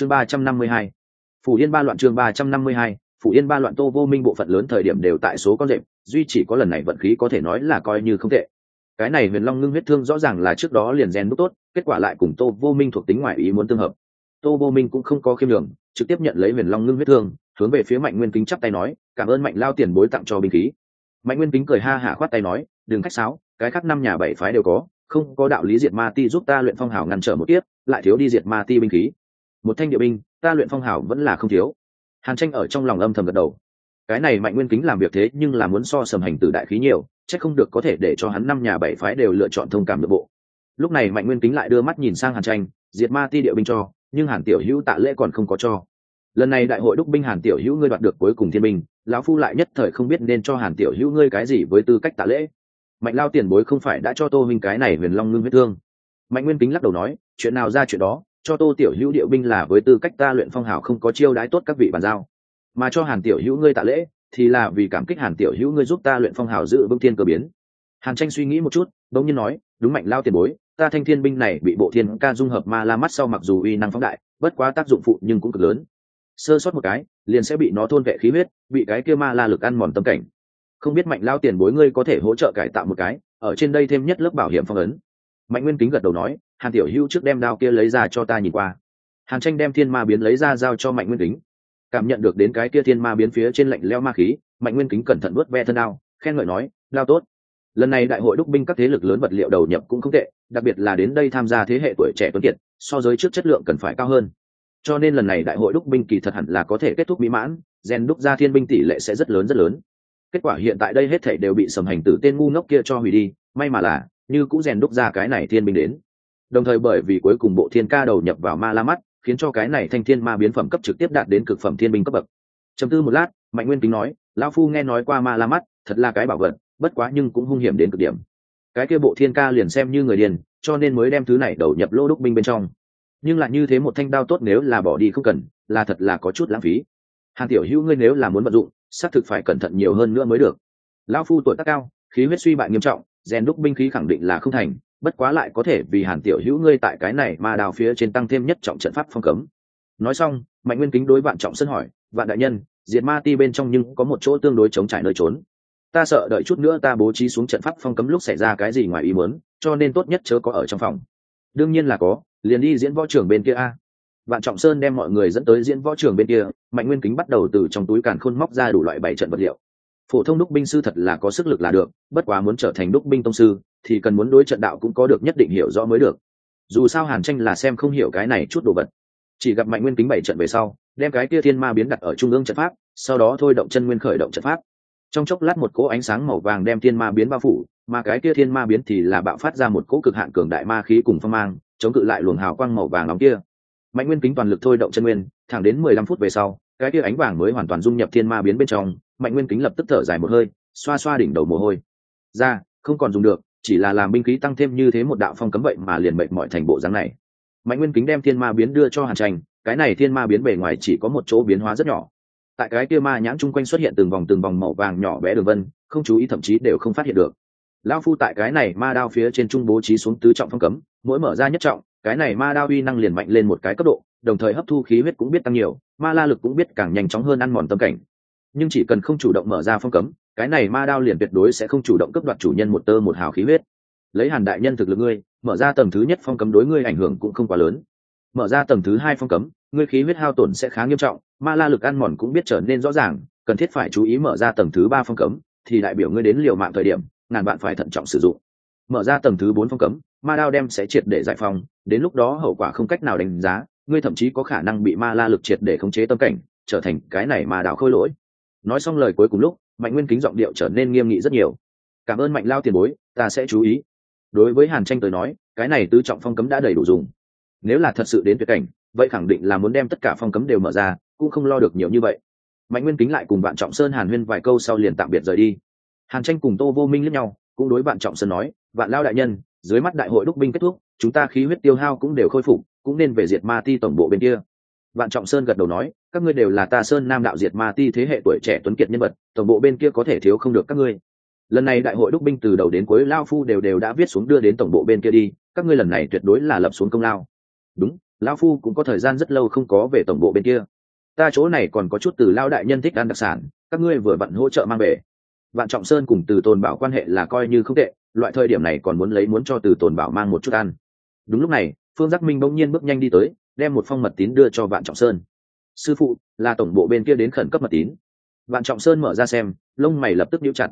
chương ba trăm năm mươi hai. Phủ yên ba loạn chương ba trăm năm mươi hai, phủ yên ba loạn tô vô minh bộ phận lớn thời điểm đều tại số con rệp, duy chỉ có lần này vận khí có thể nói là coi như không tệ. Cái này huyền long ngưng huyết thương rõ ràng là trước đó liền rèn đúc tốt, kết quả lại cùng tô vô minh thuộc tính ngoại ý muốn tương hợp. Tô vô minh cũng không có khiêm đường trực tiếp nhận lấy huyền long ngưng huyết thương, hướng về phía mạnh nguyên kính chắp tay nói, cảm ơn mạnh lao tiền bối tặng cho binh khí. Mạnh nguyên kính cười ha hả khoát tay nói, đừng khách sáo, cái khác năm nhà bảy phái đều có, không có đạo lý diệt ma ti giúp ta luyện phong hào ngăn trở một tiếp lại thiếu đi diệt ma ti binh khí một thanh địa binh, ta luyện phong hào vẫn là không thiếu. Hàn tranh ở trong lòng âm thầm gật đầu. Cái này mạnh nguyên kính làm việc thế nhưng là muốn so sầm hành từ đại khí nhiều, chắc không được có thể để cho hắn năm nhà bảy phái đều lựa chọn thông cảm nội bộ. Lúc này mạnh nguyên kính lại đưa mắt nhìn sang hàn tranh, diệt ma ti địa binh cho, nhưng hàn tiểu hữu tạ lễ còn không có cho. Lần này đại hội đúc binh hàn tiểu hữu ngươi đoạt được cuối cùng thiên binh, lão phu lại nhất thời không biết nên cho hàn tiểu hữu ngươi cái gì với tư cách tạ lễ. Mạnh lao tiền bối không phải đã cho tô minh cái này huyền long ngưng huyết thương. Mạnh nguyên kính lắc đầu nói, chuyện nào ra chuyện đó? Cho tô tiểu hữu điệu binh là với tư cách ta luyện phong hào không có chiêu đái tốt các vị bàn giao. Mà cho hàn tiểu hữu ngươi tạ lễ, thì là vì cảm kích hàn tiểu hữu ngươi giúp ta luyện phong hào giữ vững thiên cơ biến. Hàn tranh suy nghĩ một chút đống nhiên nói, đúng mạnh lao tiền bối, ta thanh thiên binh này bị bộ thiên ca dung hợp ma la mắt sau mặc dù uy năng phóng đại, bất quá tác dụng phụ nhưng cũng cực lớn. Sơ sót một cái, liền sẽ bị nó thôn vệ khí huyết, bị cái kia ma la lực ăn mòn tâm cảnh. Không biết mạnh lao tiền bối ngươi có thể hỗ trợ cải tạo một cái, ở trên đây thêm nhất lớp bảo hiểm phong ấn. Mạnh nguyên kính gật đầu nói hàn tiểu hữu trước đem đao kia lấy ra cho ta nhìn qua. Hàn tranh đem thiên ma biến lấy ra giao cho mạnh nguyên kính. Cảm nhận được đến cái kia thiên ma biến phía trên lạnh leo ma khí, mạnh nguyên kính cẩn thận vớt ve thân đao, khen ngợi nói, đao tốt. Lần này đại hội đúc binh các thế lực lớn vật liệu đầu nhập cũng không tệ, đặc biệt là đến đây tham gia thế hệ tuổi trẻ tuấn kiệt, so với trước chất lượng cần phải cao hơn. Cho nên lần này đại hội đúc binh kỳ thật hẳn là có thể kết thúc mỹ mãn, rèn đúc ra thiên binh tỷ lệ sẽ rất lớn rất lớn. Kết quả hiện tại đây hết thể đều bị sầm hành tử tên ngu ngốc kia cho hủy đi, may mà là, như cũng rèn đúc ra cái này thiên binh đến đồng thời bởi vì cuối cùng bộ thiên ca đầu nhập vào ma la mắt, khiến cho cái này thanh thiên ma biến phẩm cấp trực tiếp đạt đến cực phẩm thiên binh cấp bậc. Chấm tư một lát, mạnh nguyên kính nói, lão phu nghe nói qua ma la mắt, thật là cái bảo vật, bất quá nhưng cũng hung hiểm đến cực điểm. Cái kia bộ thiên ca liền xem như người điền, cho nên mới đem thứ này đầu nhập lô đúc binh bên trong. Nhưng lại như thế một thanh đao tốt nếu là bỏ đi không cần, là thật là có chút lãng phí. Hàn tiểu hữu ngươi nếu là muốn vận dụng, xác thực phải cẩn thận nhiều hơn nữa mới được. Lão phu tuổi tác cao, khí huyết suy bại nghiêm trọng, rèn đúc binh khí khẳng định là không thành bất quá lại có thể vì hàn tiểu hữu ngươi tại cái này mà đào phía trên tăng thêm nhất trọng trận pháp phong cấm. Nói xong, mạnh nguyên kính đối vạn trọng sân hỏi, vạn đại nhân, diệt ma ti bên trong nhưng có một chỗ tương đối chống trải nơi trốn. Ta sợ đợi chút nữa ta bố trí xuống trận pháp phong cấm lúc xảy ra cái gì ngoài ý muốn, cho nên tốt nhất chớ có ở trong phòng. Đương nhiên là có, liền đi diễn võ trưởng bên kia a. Vạn trọng sơn đem mọi người dẫn tới diễn võ trưởng bên kia, mạnh nguyên kính bắt đầu từ trong túi càn khôn móc ra đủ loại bảy trận vật liệu. Phổ thông đúc binh sư thật là có sức lực là được, bất quá muốn trở thành đúc binh tông sư thì cần muốn đối trận đạo cũng có được nhất định hiểu rõ mới được. Dù sao hàn tranh là xem không hiểu cái này chút đồ vật. Chỉ gặp mạnh nguyên kính bảy trận về sau, đem cái kia thiên ma biến đặt ở trung ương trận pháp, sau đó thôi động chân nguyên khởi động trận pháp. Trong chốc lát một cỗ ánh sáng màu vàng đem thiên ma biến bao phủ, mà cái kia thiên ma biến thì là bạo phát ra một cỗ cực hạn cường đại ma khí cùng phong mang, chống cự lại luồng hào quang màu vàng nóng kia. Mạnh nguyên kính toàn lực thôi động chân nguyên, thẳng đến mười lăm phút về sau, cái kia ánh vàng mới hoàn toàn dung nhập thiên ma biến bên trong, mạnh nguyên kính lập tức thở dài một hơi, xoa xoa đỉnh đầu mồ hôi. Ra, không còn dùng được chỉ là làm binh khí tăng thêm như thế một đạo phong cấm vậy mà liền mệnh mọi thành bộ dáng này. Mạnh nguyên kính đem thiên ma biến đưa cho hàn tranh, cái này thiên ma biến bề ngoài chỉ có một chỗ biến hóa rất nhỏ. Tại cái kia ma nhãn chung quanh xuất hiện từng vòng từng vòng màu vàng nhỏ bé đường vân, không chú ý thậm chí đều không phát hiện được. Lao phu tại cái này ma đao phía trên trung bố trí xuống tứ trọng phong cấm, mỗi mở ra nhất trọng, cái này ma đao uy năng liền mạnh lên một cái cấp độ, đồng thời hấp thu khí huyết cũng biết tăng nhiều, ma la lực cũng biết càng nhanh chóng hơn ăn mòn tâm cảnh. Nhưng chỉ cần không chủ động mở ra phong cấm cái này ma đao liền tuyệt đối sẽ không chủ động cấp đoạt chủ nhân một tơ một hào khí huyết. Lấy hàn đại nhân thực lực ngươi, mở ra tầng thứ nhất phong cấm đối ngươi ảnh hưởng cũng không quá lớn. Mở ra tầng thứ hai phong cấm, ngươi khí huyết hao tổn sẽ khá nghiêm trọng, ma la lực ăn mòn cũng biết trở nên rõ ràng, cần thiết phải chú ý mở ra tầng thứ ba phong cấm, thì đại biểu ngươi đến liều mạng thời điểm, ngàn bạn phải thận trọng sử dụng. Mở ra tầng thứ bốn phong cấm, ma đao đem sẽ triệt để giải phóng, đến lúc đó hậu quả không cách nào đánh giá, ngươi thậm chí có khả năng bị ma la lực triệt để khống chế tâm cảnh, trở thành cái này mà đào khôi lỗi. Nói xong lời cuối cùng lúc mạnh nguyên kính giọng điệu trở nên nghiêm nghị rất nhiều. Cảm ơn mạnh lao tiền bối, ta sẽ chú ý. Đối với hàn tranh tới nói, cái này tứ trọng phong cấm đã đầy đủ dùng. Nếu là thật sự đến tuyệt cảnh, vậy khẳng định là muốn đem tất cả phong cấm đều mở ra, cũng không lo được nhiều như vậy. Mạnh nguyên kính lại cùng bạn trọng sơn hàn huyên vài câu sau liền tạm biệt rời đi. Hàn tranh cùng tô vô minh lẫn nhau, cũng đối bạn trọng sơn nói bạn lao đại nhân, dưới mắt đại hội đúc binh kết thúc, chúng ta khí huyết tiêu hao cũng đều khôi phục, cũng nên về diệt ma ti tổng bộ bên kia vạn trọng sơn gật đầu nói, các ngươi đều là ta sơn nam đạo diệt ma ti thế hệ tuổi trẻ tuấn kiệt nhân vật, tổng bộ bên kia có thể thiếu không được các ngươi. Lần này đại hội đúc binh từ đầu đến cuối, lao phu đều đều đã viết xuống đưa đến tổng bộ bên kia đi, các ngươi lần này tuyệt đối là lập xuống công lao. Đúng lão phu cũng có thời gian rất lâu không có về tổng bộ bên kia. Ta chỗ này còn có chút từ lao đại nhân thích ăn đặc sản, các ngươi vừa vặn hỗ trợ mang về. Vạn trọng sơn cùng từ tồn bảo quan hệ là coi như không tệ, loại thời điểm này còn muốn lấy muốn cho từ tồn bảo mang một chút ăn. Đúng lúc này phương giác minh bỗng nhiên bước nhanh đi tới, đem một phong mật tín đưa cho vạn trọng sơn. Sư phụ, là tổng bộ bên kia đến khẩn cấp mật tín. Vạn trọng sơn mở ra xem, lông mày lập tức nhíu chặt.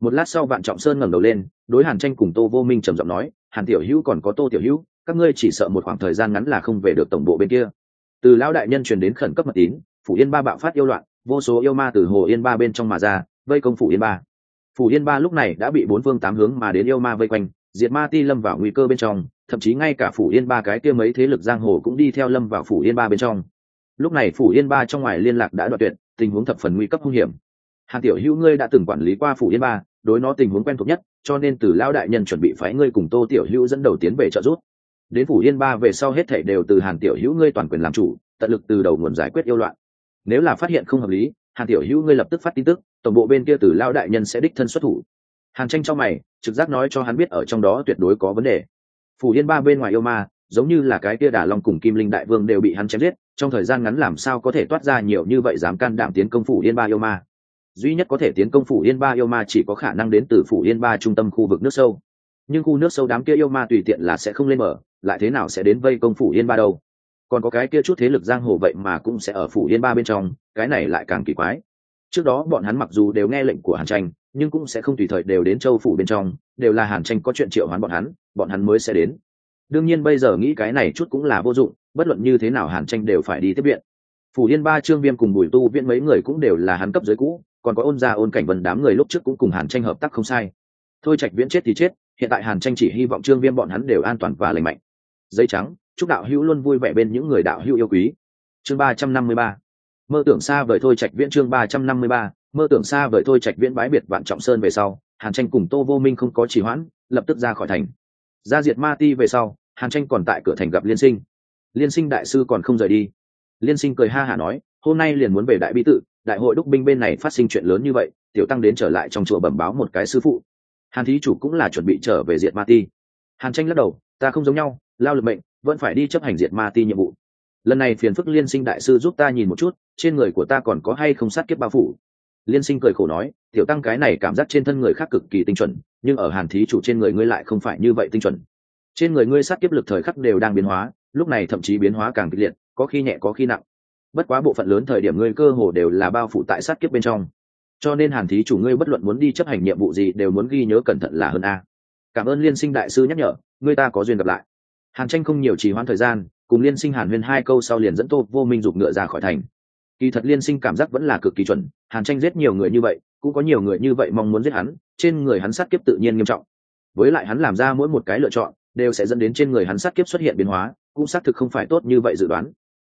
Một lát sau vạn trọng sơn ngẩng đầu lên, đối hàn tranh cùng tô vô minh trầm giọng nói, hàn tiểu hữu còn có tô tiểu hữu, các ngươi chỉ sợ một khoảng thời gian ngắn là không về được tổng bộ bên kia. Từ lão đại nhân truyền đến khẩn cấp mật tín, phủ yên ba bạo phát yêu loạn, vô số yêu ma từ hồ yên ba bên trong mà ra, vây công phủ yên ba. Phủ yên ba lúc này đã bị bốn phương tám hướng mà đến yêu ma vây quanh, diệt ma ti lâm vào nguy cơ bên trong thậm chí ngay cả phủ yên ba cái kia mấy thế lực giang hồ cũng đi theo lâm vào phủ yên ba bên trong. Lúc này phủ yên ba trong ngoài liên lạc đã đoạn tuyệt, tình huống thập phần nguy cấp hung hiểm. Hàn tiểu hữu ngươi đã từng quản lý qua phủ yên ba, đối nó tình huống quen thuộc nhất, cho nên từ lao đại nhân chuẩn bị phái ngươi cùng tô tiểu hữu dẫn đầu tiến về trợ giúp. Đến phủ yên ba về sau hết thảy đều từ hàn tiểu hữu ngươi toàn quyền làm chủ, tận lực từ đầu nguồn giải quyết yêu loạn. Nếu là phát hiện không hợp lý, hàn tiểu hữu ngươi lập tức phát tin tức, tổng bộ bên kia từ lao đại nhân sẽ đích thân xuất thủ. Hàn tranh cho mày, trực giác nói cho hắn biết ở trong đó tuyệt đối có vấn đề phủ yên ba bên ngoài yêu ma, giống như là cái kia đà long cùng kim linh đại vương đều bị hắn chém giết, trong thời gian ngắn làm sao có thể toát ra nhiều như vậy dám can đảm tiến công phủ yên ba yêu ma? Duy nhất có thể tiến công phủ yên ba yêu ma chỉ có khả năng đến từ phủ yên ba trung tâm khu vực nước sâu. Nhưng khu nước sâu đám kia yêu ma tùy tiện là sẽ không lên mở lại thế nào sẽ đến vây công phủ yên ba đâu? Còn có cái kia chút thế lực giang hồ vậy mà cũng sẽ ở phủ yên ba bên trong, cái này lại càng kỳ quái. Trước đó bọn hắn mặc dù đều nghe lệnh của hàn tranh nhưng cũng sẽ không tùy thời đều đến châu phủ bên trong, đều là hàn tranh có chuyện triệu hoán bọn hắn bọn hắn mới sẽ đến. Đương nhiên bây giờ nghĩ cái này chút cũng là vô dụng, bất luận như thế nào hàn tranh đều phải đi tiếp viện. Phủ yên ba, trương viêm cùng bùi tu viễn mấy người cũng đều là hắn cấp dưới cũ, còn có ôn gia ôn cảnh vân đám người lúc trước cũng cùng hàn tranh hợp tác không sai. Thôi trạch viễn chết thì chết, hiện tại hàn tranh chỉ hy vọng trương viêm bọn hắn đều an toàn và lành mạnh. Dây trắng, chúc đạo hữu luôn vui vẻ bên những người đạo hữu yêu quý. Chương ba trăm năm mươi ba. Mơ tưởng xa vời thôi trạch viễn chương ba trăm năm mươi ba mơ tưởng xa vời thôi trạch viễn bái biệt vạn trọng sơn về sau, hàn tranh cùng tô vô minh không có trì hoãn, lập tức ra khỏi thành. Ra diệt ma ti về sau, hàn tranh còn tại cửa thành gặp liên sinh. Liên sinh đại sư còn không rời đi. Liên sinh cười ha hả nói, hôm nay liền muốn về đại bi tự, đại hội đúc binh bên này phát sinh chuyện lớn như vậy, tiểu tăng đến trở lại trong chùa bẩm báo một cái sư phụ. Hàn thí chủ cũng là chuẩn bị trở về diệt ma ti. Hàn tranh lắc đầu, ta không giống nhau, lao lực mệnh, vẫn phải đi chấp hành diệt ma ti nhiệm vụ. Lần này phiền phức liên sinh đại sư giúp ta nhìn một chút, trên người của ta còn có hay không sát kiếp bao phủ? Liên sinh cười khổ nói, tiểu tăng cái này cảm giác trên thân người khác cực kỳ tinh chuẩn, nhưng ở hàn thí chủ trên người ngươi lại không phải như vậy tinh chuẩn. Trên người ngươi sát kiếp lực thời khắc đều đang biến hóa, lúc này thậm chí biến hóa càng kịch liệt, có khi nhẹ, có khi nặng. Bất quá bộ phận lớn thời điểm ngươi cơ hồ đều là bao phủ tại sát kiếp bên trong. Cho nên hàn thí chủ ngươi bất luận muốn đi chấp hành nhiệm vụ gì đều muốn ghi nhớ cẩn thận là hơn a. Cảm ơn liên sinh đại sư nhắc nhở, ngươi ta có duyên gặp lại. Hàn tranh không nhiều trì hoãn thời gian, cùng liên sinh hàn huyên hai câu sau liền dẫn tô vô minh giục ngựa ra khỏi thành. Kỳ thật liên sinh cảm giác vẫn là cực kỳ chuẩn hàn tranh giết nhiều người như vậy, cũng có nhiều người như vậy mong muốn giết hắn, trên người hắn sát kiếp tự nhiên nghiêm trọng. Với lại hắn làm ra mỗi một cái lựa chọn, đều sẽ dẫn đến trên người hắn sát kiếp xuất hiện biến hóa, cũng xác thực không phải tốt như vậy dự đoán.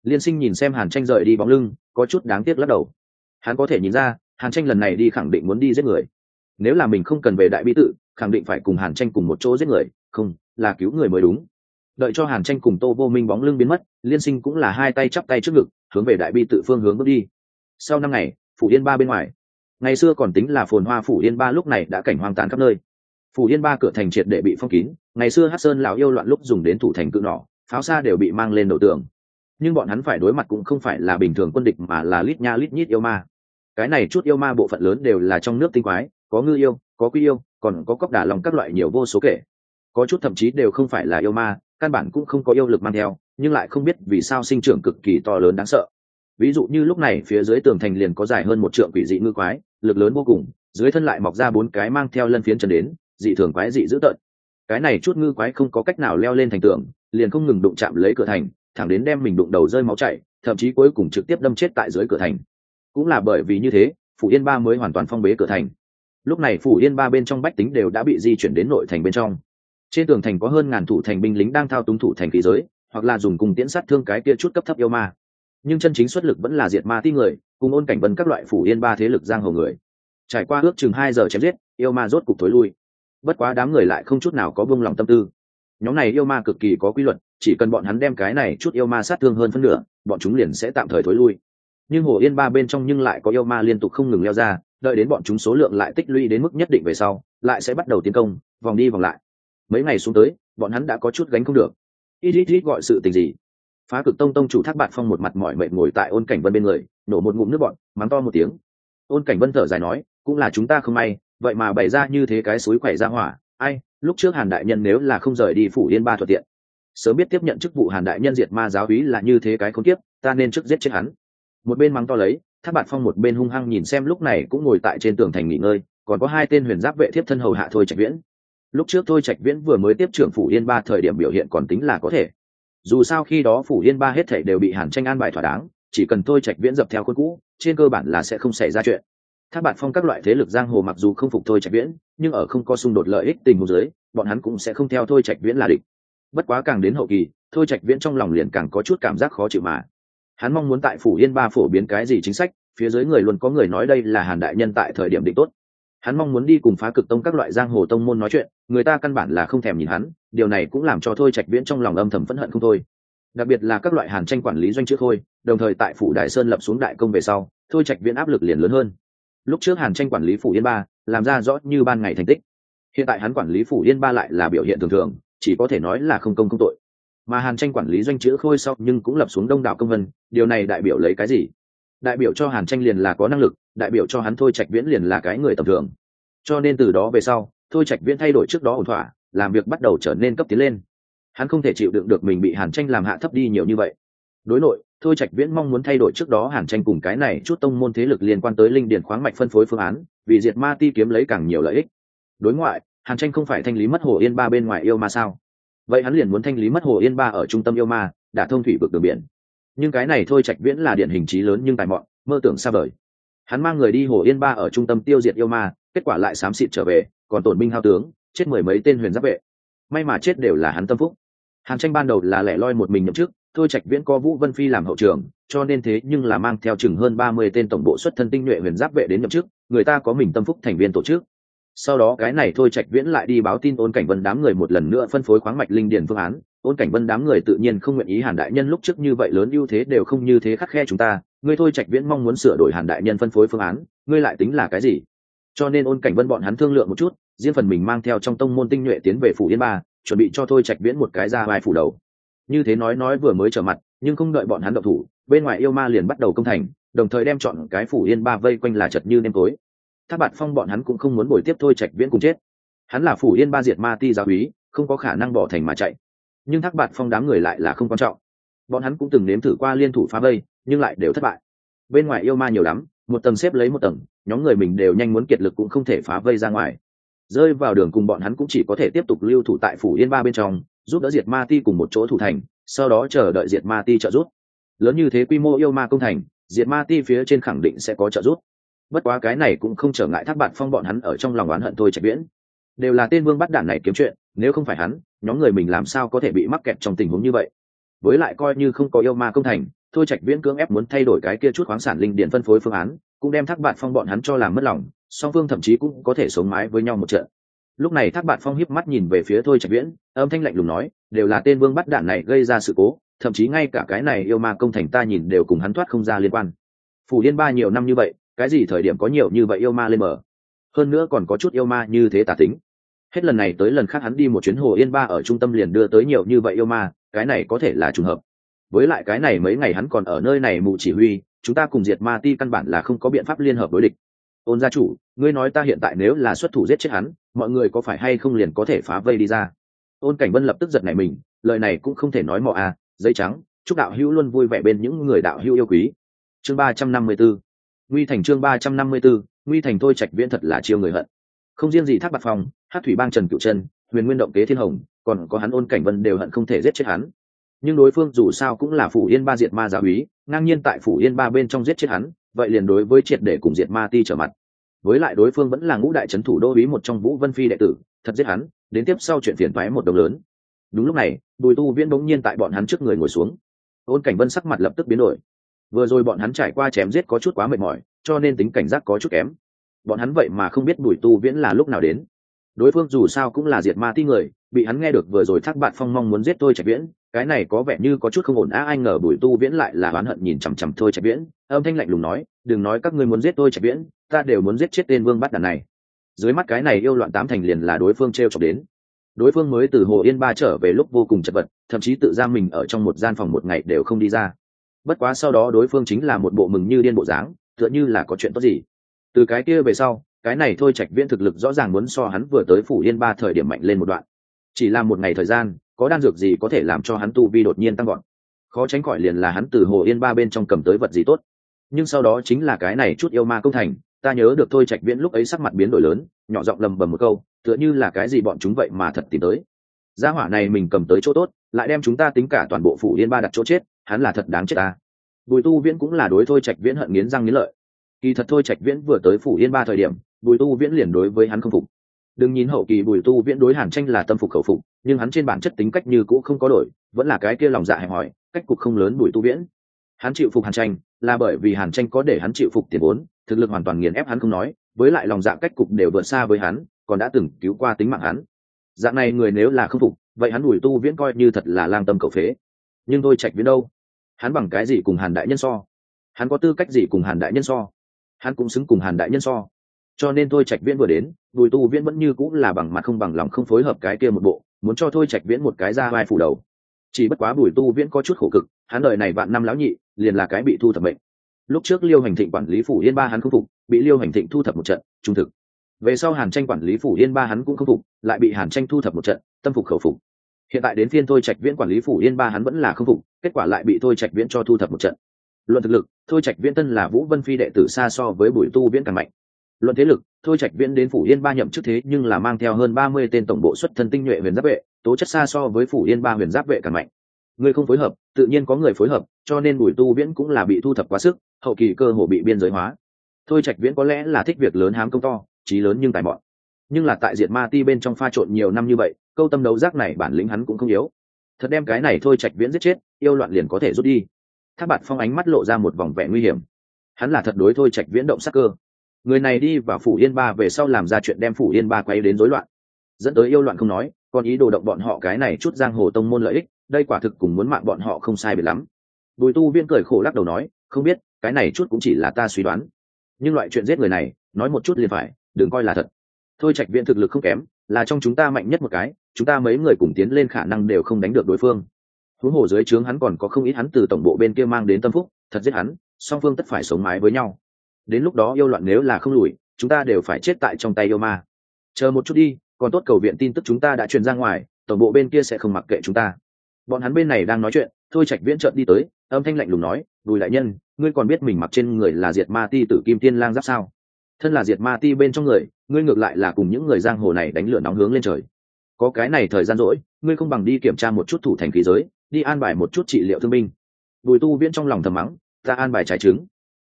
Liên sinh nhìn xem hàn tranh rời đi bóng lưng, có chút đáng tiếc lắc đầu. Hắn có thể nhìn ra, hàn tranh lần này đi khẳng định muốn đi giết người. Nếu là mình không cần về đại bi tự khẳng định phải cùng hàn tranh cùng một chỗ giết người, không, là cứu người mới đúng. Đợi cho hàn tranh cùng tô vô minh bóng lưng biến mất, liên sinh cũng là hai tay chắp tay trước ngực, hướng về đại bi tự phương hướng bước đi. Sau năm ngày phủ yên ba bên ngoài. Ngày xưa còn tính là phồn hoa phủ yên ba lúc này đã cảnh hoang tàn khắp nơi. Phủ yên ba cửa thành triệt để bị phong kín, ngày xưa hát sơn lão yêu loạn lúc dùng đến thủ thành cự nỏ, pháo xa đều bị mang lên đầu tường. Nhưng bọn hắn phải đối mặt cũng không phải là bình thường quân địch mà là lít nha lít nhít yêu ma. Cái này chút yêu ma bộ phận lớn đều là trong nước tinh quái, có ngư yêu, có quy yêu, còn có cóc đả lòng các loại nhiều vô số kể. Có chút thậm chí đều không phải là yêu ma, căn bản cũng không có yêu lực mang theo, nhưng lại không biết vì sao sinh trưởng cực kỳ to lớn đáng sợ ví dụ như lúc này phía dưới tường thành liền có dài hơn một trượng quỷ dị ngư quái, lực lớn vô cùng, dưới thân lại mọc ra bốn cái mang theo lân phiến trần đến, dị thường quái dị dữ tợn. Cái này chút ngư quái không có cách nào leo lên thành tường, liền không ngừng đụng chạm lấy cửa thành, thẳng đến đem mình đụng đầu rơi máu chảy, thậm chí cuối cùng trực tiếp đâm chết tại dưới cửa thành. Cũng là bởi vì như thế, phủ yên ba mới hoàn toàn phong bế cửa thành. Lúc này phủ yên ba bên trong bách tính đều đã bị di chuyển đến nội thành bên trong. Trên tường thành có hơn ngàn thủ thành binh lính đang thao túng thủ thành khí giới, hoặc là dùng cùng tiễn sát thương cái kia chút cấp thấp yêu ma nhưng chân chính xuất lực vẫn là diệt ma ti người, cùng ôn cảnh vân các loại phủ yên ba thế lực giang hồ người. Trải qua ước chừng hai giờ chém giết, yêu ma rốt cục thối lui. Bất quá đám người lại không chút nào có vương lòng tâm tư. Nhóm này yêu ma cực kỳ có quy luật, chỉ cần bọn hắn đem cái này chút yêu ma sát thương hơn phân nửa, bọn chúng liền sẽ tạm thời thối lui. Nhưng hồ yên ba bên trong nhưng lại có yêu ma liên tục không ngừng leo ra, đợi đến bọn chúng số lượng lại tích lũy đến mức nhất định về sau, lại sẽ bắt đầu tiến công, vòng đi vòng lại. Mấy ngày xuống tới, bọn hắn đã có chút gánh không được. Ít ít ít gọi sự tình gì? Phá cực tông tông chủ thác bạn phong một mặt mỏi mệt ngồi tại ôn cảnh vân bên người, nổ một ngụm nước bọn mắng to một tiếng. Ôn cảnh vân thở dài nói, cũng là chúng ta không may, vậy mà bày ra như thế cái suối khỏe ra hỏa, ai, lúc trước hàn đại nhân nếu là không rời đi phủ yên ba thuận tiện. Sớm biết tiếp nhận chức vụ hàn đại nhân diệt ma giáo úy là như thế cái không tiếp ta nên trước giết chết hắn. Một bên mắng to lấy, thác bạn phong một bên hung hăng nhìn xem lúc này cũng ngồi tại trên tường thành nghỉ ngơi, còn có hai tên huyền giáp vệ thiếp thân hầu hạ thôi trạch viễn. Lúc trước thôi trạch viễn vừa mới tiếp trưởng phủ yên ba thời điểm biểu hiện còn tính là có thể dù sao khi đó phủ yên ba hết thảy đều bị hàn tranh an bài thỏa đáng, chỉ cần thôi trạch viễn dập theo khuôn cũ, trên cơ bản là sẽ không xảy ra chuyện. Thác bạn phong các loại thế lực giang hồ mặc dù không phục thôi trạch viễn, nhưng ở không có xung đột lợi ích tình hồ dưới, bọn hắn cũng sẽ không theo thôi trạch viễn là địch. Bất quá càng đến hậu kỳ, thôi trạch viễn trong lòng liền càng có chút cảm giác khó chịu mà. Hắn mong muốn tại phủ yên ba phổ biến cái gì chính sách, phía dưới người luôn có người nói đây là hàn đại nhân tại thời điểm định tốt. Hắn mong muốn đi cùng phá cực tông các loại giang hồ tông môn nói chuyện người ta căn bản là không thèm nhìn hắn, điều này cũng làm cho thôi trạch viễn trong lòng âm thầm phẫn hận không thôi. Đặc biệt là các loại hàn tranh quản lý doanh trước thôi đồng thời tại phủ đại sơn lập xuống đại công về sau, thôi trạch viễn áp lực liền lớn hơn. Lúc trước hàn tranh quản lý phủ yên ba, làm ra rõ như ban ngày thành tích. Hiện tại hắn quản lý phủ yên ba lại là biểu hiện thường thường, chỉ có thể nói là không công không tội. Mà hàn tranh quản lý doanh chữ khôi sau nhưng cũng lập xuống đông đảo công vân, điều này đại biểu lấy cái gì? Đại biểu cho hàn tranh liền là có năng lực, đại biểu cho hắn thôi trạch viễn liền là cái người tầm thường. Cho nên từ đó về sau thôi trạch viễn thay đổi trước đó ổn thỏa, làm việc bắt đầu trở nên cấp tiến lên. Hắn không thể chịu đựng được mình bị hàn tranh làm hạ thấp đi nhiều như vậy. Đối nội, thôi trạch viễn mong muốn thay đổi trước đó hàn tranh cùng cái này chút tông môn thế lực liên quan tới linh điển khoáng mạch phân phối phương án, vì diệt ma ti kiếm lấy càng nhiều lợi ích. Đối ngoại, hàn tranh không phải thanh lý mất hồ yên ba bên ngoài yêu ma sao? Vậy hắn liền muốn thanh lý mất hồ yên ba ở trung tâm yêu ma đã thông thủy vực đường biển. Nhưng cái này thôi trạch viễn là điện hình trí lớn nhưng tài mọn, mơ tưởng xa vời. Hắn mang người đi hồ yên ba ở trung tâm tiêu diệt yêu ma kết quả lại xám xịt trở về, còn tổn binh hao tướng, chết mười mấy tên huyền giáp vệ. May mà chết đều là hắn tâm phúc. Hàn tranh ban đầu là lẻ loi một mình nhậm chức, thôi trạch viễn có vũ vân phi làm hậu trường, cho nên thế nhưng là mang theo chừng hơn ba mươi tên tổng bộ xuất thân tinh nhuệ huyền giáp vệ đến nhậm chức, người ta có mình tâm phúc thành viên tổ chức. Sau đó cái này thôi trạch viễn lại đi báo tin ôn cảnh vân đám người một lần nữa phân phối khoáng mạch linh điền phương án. Ôn cảnh vân đám người tự nhiên không nguyện ý hàn đại nhân lúc trước như vậy lớn ưu thế đều không như thế khắc khe chúng ta. Ngươi thôi trạch viễn mong muốn sửa đổi hàn đại nhân phân phối phương án, ngươi lại tính là cái gì? Cho nên ôn cảnh vân bọn hắn thương lượng một chút, riêng phần mình mang theo trong tông môn tinh nhuệ tiến về phủ yên ba, chuẩn bị cho thôi trạch viễn một cái ra vai phủ đầu. Như thế nói nói vừa mới trở mặt, nhưng không đợi bọn hắn động thủ, bên ngoài yêu ma liền bắt đầu công thành, đồng thời đem chọn cái phủ yên ba vây quanh là chật như nêm tối. Tháp bạt phong bọn hắn cũng không muốn bồi tiếp thôi trạch viễn cùng chết. Hắn là phủ yên ba diệt ma ti giáo úy, không có khả năng bỏ thành mà chạy. Nhưng thác bạt phong đám người lại là không quan trọng. Bọn hắn cũng từng nếm thử qua liên thủ phá vây, nhưng lại đều thất bại. Bên ngoài yêu ma nhiều lắm một tầng xếp lấy một tầng, nhóm người mình đều nhanh muốn kiệt lực cũng không thể phá vây ra ngoài. Rơi vào đường cùng bọn hắn cũng chỉ có thể tiếp tục lưu thủ tại phủ yên ba bên trong, giúp đỡ diệt ma ti cùng một chỗ thủ thành, sau đó chờ đợi diệt ma ti trợ giúp. Lớn như thế quy mô yêu ma công thành, diệt ma ti phía trên khẳng định sẽ có trợ giúp. Bất quá cái này cũng không trở ngại thác bạn phong bọn hắn ở trong lòng oán hận thôi trạch viễn. Đều là tên vương bắt đản này kiếm chuyện, nếu không phải hắn, nhóm người mình làm sao có thể bị mắc kẹt trong tình huống như vậy? Với lại coi như không có yêu ma công thành thôi trạch viễn cưỡng ép muốn thay đổi cái kia chút khoáng sản linh điển phân phối phương án, cũng đem thác bạn phong bọn hắn cho làm mất lòng, song phương thậm chí cũng có thể sống mái với nhau một trận. Lúc này thác bạn phong hiếp mắt nhìn về phía thôi trạch viễn, âm thanh lạnh lùng nói, đều là tên vương bắt đạn này gây ra sự cố, thậm chí ngay cả cái này yêu ma công thành ta nhìn đều cùng hắn thoát không ra liên quan. Phủ liên ba nhiều năm như vậy, cái gì thời điểm có nhiều như vậy yêu ma lên mở hơn nữa còn có chút yêu ma như thế tả tính. Hết lần này tới lần khác hắn đi một chuyến hồ yên ba ở trung tâm liền đưa tới nhiều như vậy yêu ma, cái này có thể là trùng hợp với lại cái này mấy ngày hắn còn ở nơi này mù chỉ huy, chúng ta cùng diệt ma ti căn bản là không có biện pháp liên hợp đối địch. Ôn gia chủ, ngươi nói ta hiện tại nếu là xuất thủ giết chết hắn, mọi người có phải hay không liền có thể phá vây đi ra? Ôn cảnh vân lập tức giật này mình, lời này cũng không thể nói mọ à giấy trắng, chúc đạo hữu luôn vui vẻ bên những người đạo hữu yêu quý. Chương ba trăm năm mươi b nguy thành chương ba trăm năm mươi b nguy thành thôi trạch viễn thật là chiêu người hận. Không riêng gì thác bạc phòng hát thủy bang trần cựu chân huyền nguyên động kế thiên hồng, còn có hắn ôn cảnh vân đều hận không thể giết chết hắn nhưng đối phương dù sao cũng là phủ yên ba diệt ma giáo úy, ngang nhiên tại phủ yên ba bên trong giết chết hắn, vậy liền đối với triệt để cùng diệt ma ti trở mặt. Với lại đối phương vẫn là ngũ đại trấn thủ đô úy một trong vũ vân phi đệ tử, thật giết hắn, đến tiếp sau chuyện phiền thoái một đồng lớn. Đúng lúc này, bùi tu viễn bỗng nhiên tại bọn hắn trước người ngồi xuống. Ôn cảnh vân sắc mặt lập tức biến đổi. Vừa rồi bọn hắn trải qua chém giết có chút quá mệt mỏi, cho nên tính cảnh giác có chút kém. Bọn hắn vậy mà không biết bùi tu viễn là lúc nào đến. Đối phương dù sao cũng là diệt ma ti người, bị hắn nghe được vừa rồi thác bạn phong mong muốn giết tôi trạch viễn cái này có vẻ như có chút không ổn á anh ngờ bùi tu viễn lại là oán hận nhìn chằm chằm thôi trạch viễn, âm thanh lạnh lùng nói, đừng nói các ngươi muốn giết tôi trạch viễn, ta đều muốn giết chết tên vương bắt đàn này. Dưới mắt cái này yêu loạn tám thành liền là đối phương t r e o chọc đến. Đối phương mới từ hồ yên ba trở về lúc vô cùng chật vật, thậm chí tự giam mình ở trong một gian phòng một ngày đều không đi ra. Bất quá sau đó đối phương chính là một bộ mừng như điên bộ dáng, tựa như là có chuyện tốt gì. Từ cái kia về sau, cái này thôi trạch viễn thực lực rõ ràng muốn so hắn vừa tới phủ yên ba thời điểm mạnh lên một đoạn. Chỉ là một ngày thời gian có đan dược gì có thể làm cho hắn tu vi đột nhiên tăng gọn khó tránh khỏi liền là hắn từ hồ yên ba bên trong cầm tới vật gì tốt. Nhưng sau đó chính là cái này chút yêu ma công thành, ta nhớ được thôi trạch viễn lúc ấy sắc mặt biến đổi lớn, nhỏ giọng lầm bầm một câu, tựa như là cái gì bọn chúng vậy mà thật tìm tới. Gia hỏa này mình cầm tới chỗ tốt, lại đem chúng ta tính cả toàn bộ phủ yên ba đặt chỗ chết, hắn là thật đáng chết ta. Bùi tu viễn cũng là đối thôi trạch viễn hận nghiến răng nghiến lợi. Kỳ thật thôi trạch viễn vừa tới phủ yên ba thời điểm, bùi tu viễn liền đối với hắn không phục đừng nhìn hậu kỳ bùi tu viễn đối hàn tranh là tâm phục khẩu phục, nhưng hắn trên bản chất tính cách như cũ không có đổi, vẫn là cái kia lòng dạ hẹp hòi, cách cục không lớn bùi tu viễn. Hắn chịu phục hàn tranh, là bởi vì hàn tranh có để hắn chịu phục tiền vốn, thực lực hoàn toàn nghiền ép hắn không nói, với lại lòng dạ cách cục đều vượt xa với hắn, còn đã từng cứu qua tính mạng hắn. Dạng này người nếu là không phục, vậy hắn bùi tu viễn coi như thật là lang tâm cậu phế. Nhưng tôi trạch viễn đâu? Hắn bằng cái gì cùng hàn đại nhân so? Hắn có tư cách gì cùng hàn đại nhân so? Hắn cũng xứng cùng hàn đại nhân so cho nên thôi trạch viễn vừa đến, bùi tu viễn vẫn như cũng là bằng mặt không bằng lòng không phối hợp cái kia một bộ, muốn cho thôi trạch viễn một cái ra vai phủ đầu. Chỉ bất quá bùi tu viễn có chút khổ cực, hắn đời này vạn năm lão nhị, liền là cái bị thu thập mệnh. Lúc trước liêu hành thịnh quản lý phủ yên ba hắn không phục, bị liêu hành thịnh thu thập một trận, trung thực. Về sau hàn tranh quản lý phủ yên ba hắn cũng không phục, lại bị hàn tranh thu thập một trận, tâm phục khẩu phục. Hiện tại đến phiên thôi trạch viễn quản lý phủ yên ba hắn vẫn là không phục, kết quả lại bị thôi trạch viễn cho thu thập một trận. Luận thực lực, thôi trạch viễn tân là vũ vân phi đệ tử xa so với bùi tu viễn càng mạnh luận thế lực, thôi trạch viễn đến phủ yên ba nhậm chức thế nhưng là mang theo hơn ba mươi tên tổng bộ xuất thân tinh nhuệ huyền giáp vệ, tố chất xa so với phủ yên ba huyền giáp vệ càng mạnh. Người không phối hợp, tự nhiên có người phối hợp, cho nên bùi tu viễn cũng là bị thu thập quá sức, hậu kỳ cơ hồ bị biên giới hóa. Thôi trạch viễn có lẽ là thích việc lớn hám công to trí lớn nhưng tài mọn. Nhưng là tại Diệt ma ti bên trong pha trộn nhiều năm như vậy, câu tâm đấu giác này bản lĩnh hắn cũng không yếu. Thật đem cái này thôi trạch viễn giết chết, yêu loạn liền có thể rút đi. Tháp bạt phong ánh mắt lộ ra một vòng vẻ nguy hiểm. Hắn là thật đối thôi trạch viễn động sắc cơ người này đi vào phủ yên ba về sau làm ra chuyện đem phủ yên ba quay đến rối loạn. Dẫn tới yêu loạn không nói, còn ý đồ động bọn họ cái này chút giang hồ tông môn lợi ích, đây quả thực cùng muốn mạng bọn họ không sai biệt lắm. Bùi tu viên cười khổ lắc đầu nói, không biết, cái này chút cũng chỉ là ta suy đoán. Nhưng loại chuyện giết người này, nói một chút liền phải, đừng coi là thật. Thôi trạch viện thực lực không kém, là trong chúng ta mạnh nhất một cái, chúng ta mấy người cùng tiến lên khả năng đều không đánh được đối phương. Huống hồ dưới trướng hắn còn có không ít hắn từ tổng bộ bên kia mang đến tâm phúc, thật giết hắn, song phương tất phải sống mái với nhau đến lúc đó yêu loạn nếu là không lùi, chúng ta đều phải chết tại trong tay yêu ma. Chờ một chút đi, còn tốt cầu viện tin tức chúng ta đã truyền ra ngoài, tổng bộ bên kia sẽ không mặc kệ chúng ta. Bọn hắn bên này đang nói chuyện, thôi trạch viễn trợn đi tới, âm thanh lạnh lùng nói, bùi đại nhân, ngươi còn biết mình mặc trên người là diệt ma ti tử kim tiên lang giáp sao? Thân là diệt ma ti bên trong người, ngươi ngược lại là cùng những người giang hồ này đánh lửa nóng hướng lên trời. Có cái này thời gian rỗi, ngươi không bằng đi kiểm tra một chút thủ thành khí giới, đi an bài một chút trị liệu thương binh. Bùi tu viễn trong lòng thầm mắng, ta an bài trái trứng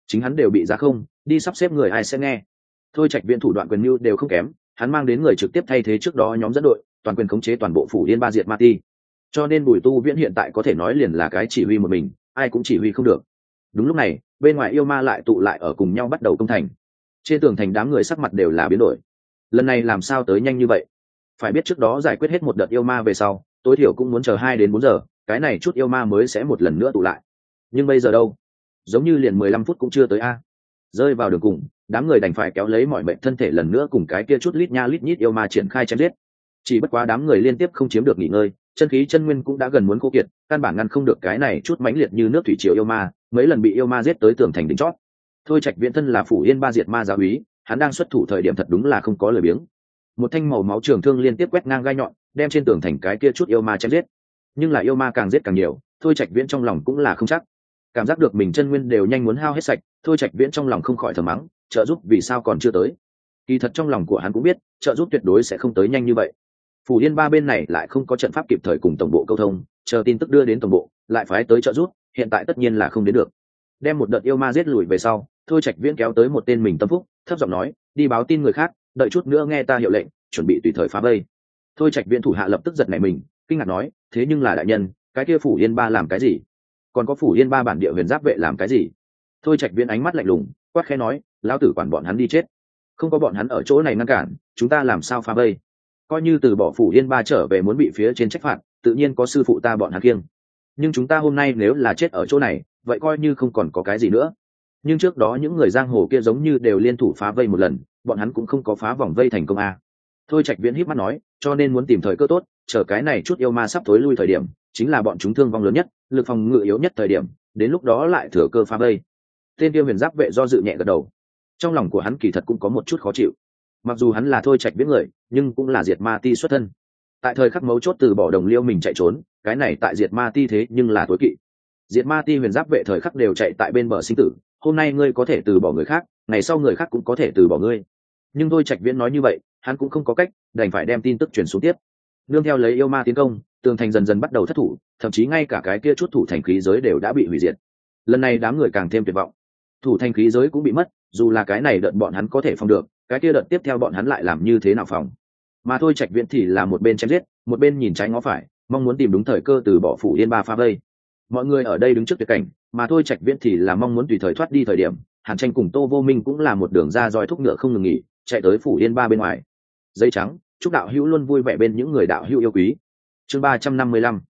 chính hắn đều bị giá không, đi sắp xếp người ai sẽ nghe. Thôi trạch viện thủ đoạn quyền mưu đều không kém, hắn mang đến người trực tiếp thay thế trước đó nhóm dẫn đội, toàn quyền khống chế toàn bộ phủ yên ba diệt ma ti. Cho nên bùi tu viễn hiện tại có thể nói liền là cái chỉ huy một mình, ai cũng chỉ huy không được. Đúng lúc này, bên ngoài yêu ma lại tụ lại ở cùng nhau bắt đầu công thành. Trên tường thành đám người sắc mặt đều là biến đổi. Lần này làm sao tới nhanh như vậy? Phải biết trước đó giải quyết hết một đợt yêu ma về sau, tối thiểu cũng muốn chờ hai đến bốn giờ, cái này chút yêu ma mới sẽ một lần nữa tụ lại. Nhưng bây giờ đâu? Giống như liền mười lăm phút cũng chưa tới a. Rơi vào đường cùng, đám người đành phải kéo lấy mọi mệnh thân thể lần nữa cùng cái kia chút lít nha lít nhít yêu ma triển khai chém giết. Chỉ bất quá đám người liên tiếp không chiếm được nghỉ ngơi, chân khí chân nguyên cũng đã gần muốn khô kiệt, căn bản ngăn không được cái này chút mãnh liệt như nước thủy triều yêu ma, mấy lần bị yêu ma giết tới tường thành đỉnh chót. Thôi trạch viễn thân là phủ yên ba diệt ma giáo úy, hắn đang xuất thủ thời điểm thật đúng là không có lời biếng. Một thanh màu máu trường thương liên tiếp quét ngang gai nhọn, đem trên tường thành cái kia chút yêu ma chém giết. Nhưng là yêu ma càng giết càng nhiều, thôi trạch viễn trong lòng cũng là không chắc cảm giác được mình chân nguyên đều nhanh muốn hao hết sạch, thôi trạch viễn trong lòng không khỏi thờ mắng, trợ giúp vì sao còn chưa tới? Kỳ thật trong lòng của hắn cũng biết, trợ giúp tuyệt đối sẽ không tới nhanh như vậy. Phủ yên ba bên này lại không có trận pháp kịp thời cùng tổng bộ câu thông, chờ tin tức đưa đến tổng bộ, lại phái tới trợ giúp, hiện tại tất nhiên là không đến được. Đem một đợt yêu ma giết lùi về sau, thôi trạch viễn kéo tới một tên mình tâm phúc, thấp giọng nói, đi báo tin người khác, đợi chút nữa nghe ta hiệu lệnh, chuẩn bị tùy thời phá vây. Thôi trạch viễn thủ hạ lập tức giật nảy mình, kinh ngạc nói, thế nhưng là đại nhân, cái kia phủ yên ba làm cái gì? Còn có phủ yên ba bản địa huyền giáp vệ làm cái gì? Thôi trạch viễn ánh mắt lạnh lùng, quát khẽ nói, lão tử quản bọn hắn đi chết. Không có bọn hắn ở chỗ này ngăn cản, chúng ta làm sao phá vây? Coi như từ bỏ phủ yên ba trở về muốn bị phía trên trách phạt, tự nhiên có sư phụ ta bọn hắn kiêng. Nhưng chúng ta hôm nay nếu là chết ở chỗ này, vậy coi như không còn có cái gì nữa. Nhưng trước đó những người giang hồ kia giống như đều liên thủ phá vây một lần, bọn hắn cũng không có phá vòng vây thành công a. Thôi trạch viễn híp mắt nói, cho nên muốn tìm thời cơ tốt, chờ cái này chút yêu ma sắp thối lui thời điểm chính là bọn chúng thương vong lớn nhất, lực phòng ngự yếu nhất thời điểm, đến lúc đó lại thừa cơ phá vây. Tên tiêu huyền giáp vệ do dự nhẹ gật đầu. Trong lòng của hắn kỳ thật cũng có một chút khó chịu. Mặc dù hắn là thôi trạch biết người, nhưng cũng là diệt ma ti xuất thân. Tại thời khắc mấu chốt từ bỏ đồng liêu mình chạy trốn, cái này tại diệt ma ti thế nhưng là tối kỵ. Diệt ma ti huyền giáp vệ thời khắc đều chạy tại bên bờ sinh tử, hôm nay ngươi có thể từ bỏ người khác, ngày sau người khác cũng có thể từ bỏ ngươi. Nhưng thôi trạch viễn nói như vậy, hắn cũng không có cách, đành phải đem tin tức truyền xuống tiếp. Nương theo lấy yêu ma tiến công tường thành dần dần bắt đầu thất thủ, thậm chí ngay cả cái kia chút thủ thành khí giới đều đã bị hủy diệt. Lần này đám người càng thêm tuyệt vọng. Thủ thành khí giới cũng bị mất, dù là cái này đợt bọn hắn có thể phòng được, cái kia đợt tiếp theo bọn hắn lại làm như thế nào phòng? Mà thôi trạch viễn thì là một bên chém giết, một bên nhìn trái ngó phải, mong muốn tìm đúng thời cơ từ bỏ phủ yên ba pha vây. Mọi người ở đây đứng trước tuyệt cảnh, mà thôi trạch viễn thì là mong muốn tùy thời thoát đi thời điểm, hàn tranh cùng tô vô minh cũng là một đường ra roi thúc ngựa không ngừng nghỉ, chạy tới phủ yên ba bên ngoài. Dây trắng, chúc đạo hữu luôn vui vẻ bên những người đạo hữu yêu quý chương ba trăm năm mươi lăm.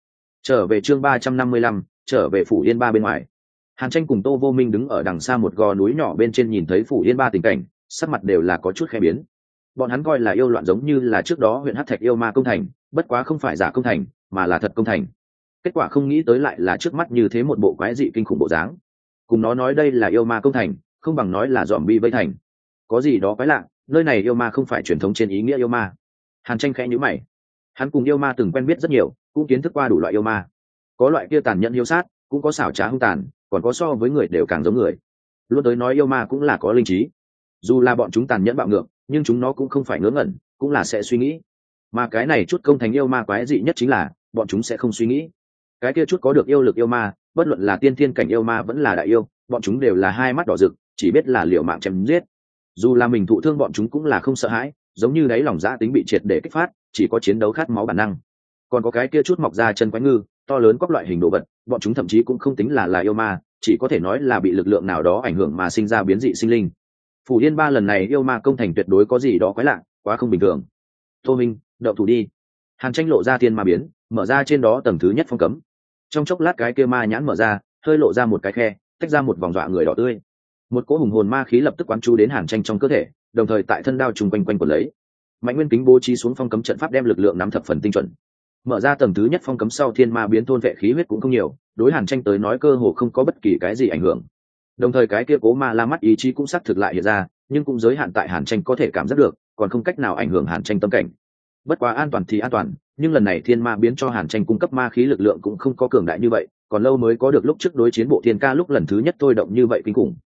Trở về chương ba trăm năm mươi lăm, trở về phủ yên ba bên ngoài. Hàn tranh cùng tô vô minh đứng ở đằng xa một gò núi nhỏ bên trên nhìn thấy phủ yên ba tình cảnh, sắc mặt đều là có chút khẽ biến. Bọn hắn coi là yêu loạn giống như là trước đó huyện hát thạch yêu ma công thành, bất quá không phải giả công thành, mà là thật công thành. Kết quả không nghĩ tới lại là trước mắt như thế một bộ quái dị kinh khủng bộ dáng. Cùng nó nói đây là yêu ma công thành, không bằng nói là dòm bi vây thành. Có gì đó quái lạ, nơi này yêu ma không phải truyền thống trên ý nghĩa yêu ma. Hàn tranh khẽ nhữ mày hắn cùng yêu ma từng quen biết rất nhiều, cũng kiến thức qua đủ loại yêu ma. Có loại kia tàn nhẫn yêu sát, cũng có xảo trá hung tàn, còn có so với người đều càng giống người. Luôn tới nói yêu ma cũng là có linh trí. Dù là bọn chúng tàn nhẫn bạo ngược, nhưng chúng nó cũng không phải ngớ ngẩn, cũng là sẽ suy nghĩ. Mà cái này chút công thành yêu ma quái dị nhất chính là, bọn chúng sẽ không suy nghĩ. Cái kia chút có được yêu lực yêu ma, bất luận là tiên thiên cảnh yêu ma vẫn là đại yêu, bọn chúng đều là hai mắt đỏ rực, chỉ biết là liệu mạng chém giết. Dù là mình thụ thương bọn chúng cũng là không sợ hãi, giống như đáy lòng giã tính bị triệt để kích phát chỉ có chiến đấu khát máu bản năng. Còn có cái kia chút mọc ra chân quái ngư, to lớn các loại hình đồ vật, bọn chúng thậm chí cũng không tính là là yêu ma, chỉ có thể nói là bị lực lượng nào đó ảnh hưởng mà sinh ra biến dị sinh linh. Phủ yên ba lần này yêu ma công thành tuyệt đối có gì đó quái lạ, quá không bình thường. Tô minh, đậu thủ đi. Hàn tranh lộ ra thiên ma biến, mở ra trên đó tầng thứ nhất phong cấm. Trong chốc lát cái kia ma nhãn mở ra, hơi lộ ra một cái khe, tách ra một vòng dọa người đỏ tươi. Một cỗ hùng hồn ma khí lập tức quán chú đến hàn tranh trong cơ thể, đồng thời tại thân đao trùng quanh quanh quần lấy mạnh nguyên kính bố trí xuống phong cấm trận pháp đem lực lượng nắm thập phần tinh chuẩn. Mở ra tầng thứ nhất phong cấm sau thiên ma biến thôn vệ khí huyết cũng không nhiều, đối hàn tranh tới nói cơ hồ không có bất kỳ cái gì ảnh hưởng. Đồng thời cái kia cố ma la mắt ý chí cũng xác thực lại hiện ra, nhưng cũng giới hạn tại hàn tranh có thể cảm giác được, còn không cách nào ảnh hưởng hàn tranh tâm cảnh. Bất quá an toàn thì an toàn, nhưng lần này thiên ma biến cho hàn tranh cung cấp ma khí lực lượng cũng không có cường đại như vậy, còn lâu mới có được lúc trước đối chiến bộ thiên ca lúc lần thứ nhất thôi động như vậy kinh khủng.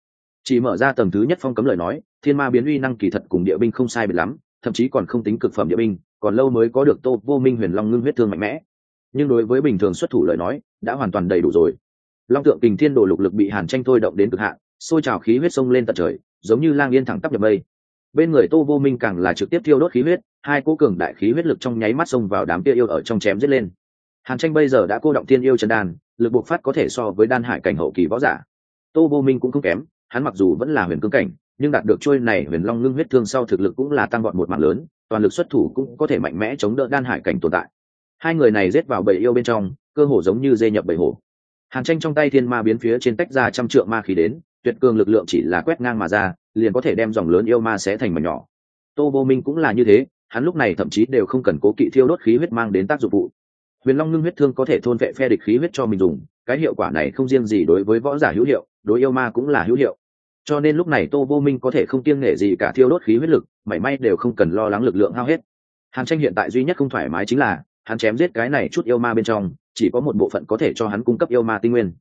Chỉ mở ra tầng thứ nhất phong cấm lời nói, thiên ma biến uy năng kỳ thật cùng địa binh không sai biệt lắm thậm chí còn không tính cực phẩm địa binh, còn lâu mới có được tô vô minh huyền long ngưng huyết thương mạnh mẽ. Nhưng đối với bình thường xuất thủ lời nói, đã hoàn toàn đầy đủ rồi. Long tượng kình thiên đồ lục lực bị hàn tranh thôi động đến cực hạn xôi trào khí huyết sông lên tận trời, giống như lang yên thẳng tắp nhập mây. Bên người tô vô minh càng là trực tiếp thiêu đốt khí huyết, hai cố cường đại khí huyết lực trong nháy mắt xông vào đám kia yêu ở trong chém giết lên. Hàn tranh bây giờ đã cô động thiên yêu chân đan, lực buộc phát có thể so với đan hải cảnh hậu kỳ võ giả. Tô vô minh cũng không kém, hắn mặc dù vẫn là huyền cương cảnh nhưng đạt được trôi này huyền long ngưng huyết thương sau thực lực cũng là tăng gọn một mạng lớn, toàn lực xuất thủ cũng có thể mạnh mẽ chống đỡ đan hải cảnh tồn tại. Hai người này rết vào bầy yêu bên trong, cơ hồ giống như dê nhập bầy hổ. Hàn tranh trong tay thiên ma biến phía trên tách ra trăm trượng ma khí đến, tuyệt cường lực lượng chỉ là quét ngang mà ra, liền có thể đem dòng lớn yêu ma sẽ thành mà nhỏ. Tô vô minh cũng là như thế, hắn lúc này thậm chí đều không cần cố kỵ thiêu đốt khí huyết mang đến tác dụng vụ. Huyền long ngưng huyết thương có thể thôn vệ phe địch khí huyết cho mình dùng, cái hiệu quả này không riêng gì đối với võ giả hữu hiệu, đối yêu ma cũng là hữu hiệu cho nên lúc này tô vô minh có thể không kiêng nghệ gì cả thiêu đốt khí huyết lực, mảy may đều không cần lo lắng lực lượng hao hết. Hàn tranh hiện tại duy nhất không thoải mái chính là, hắn chém giết cái này chút yêu ma bên trong, chỉ có một bộ phận có thể cho hắn cung cấp yêu ma tinh nguyên.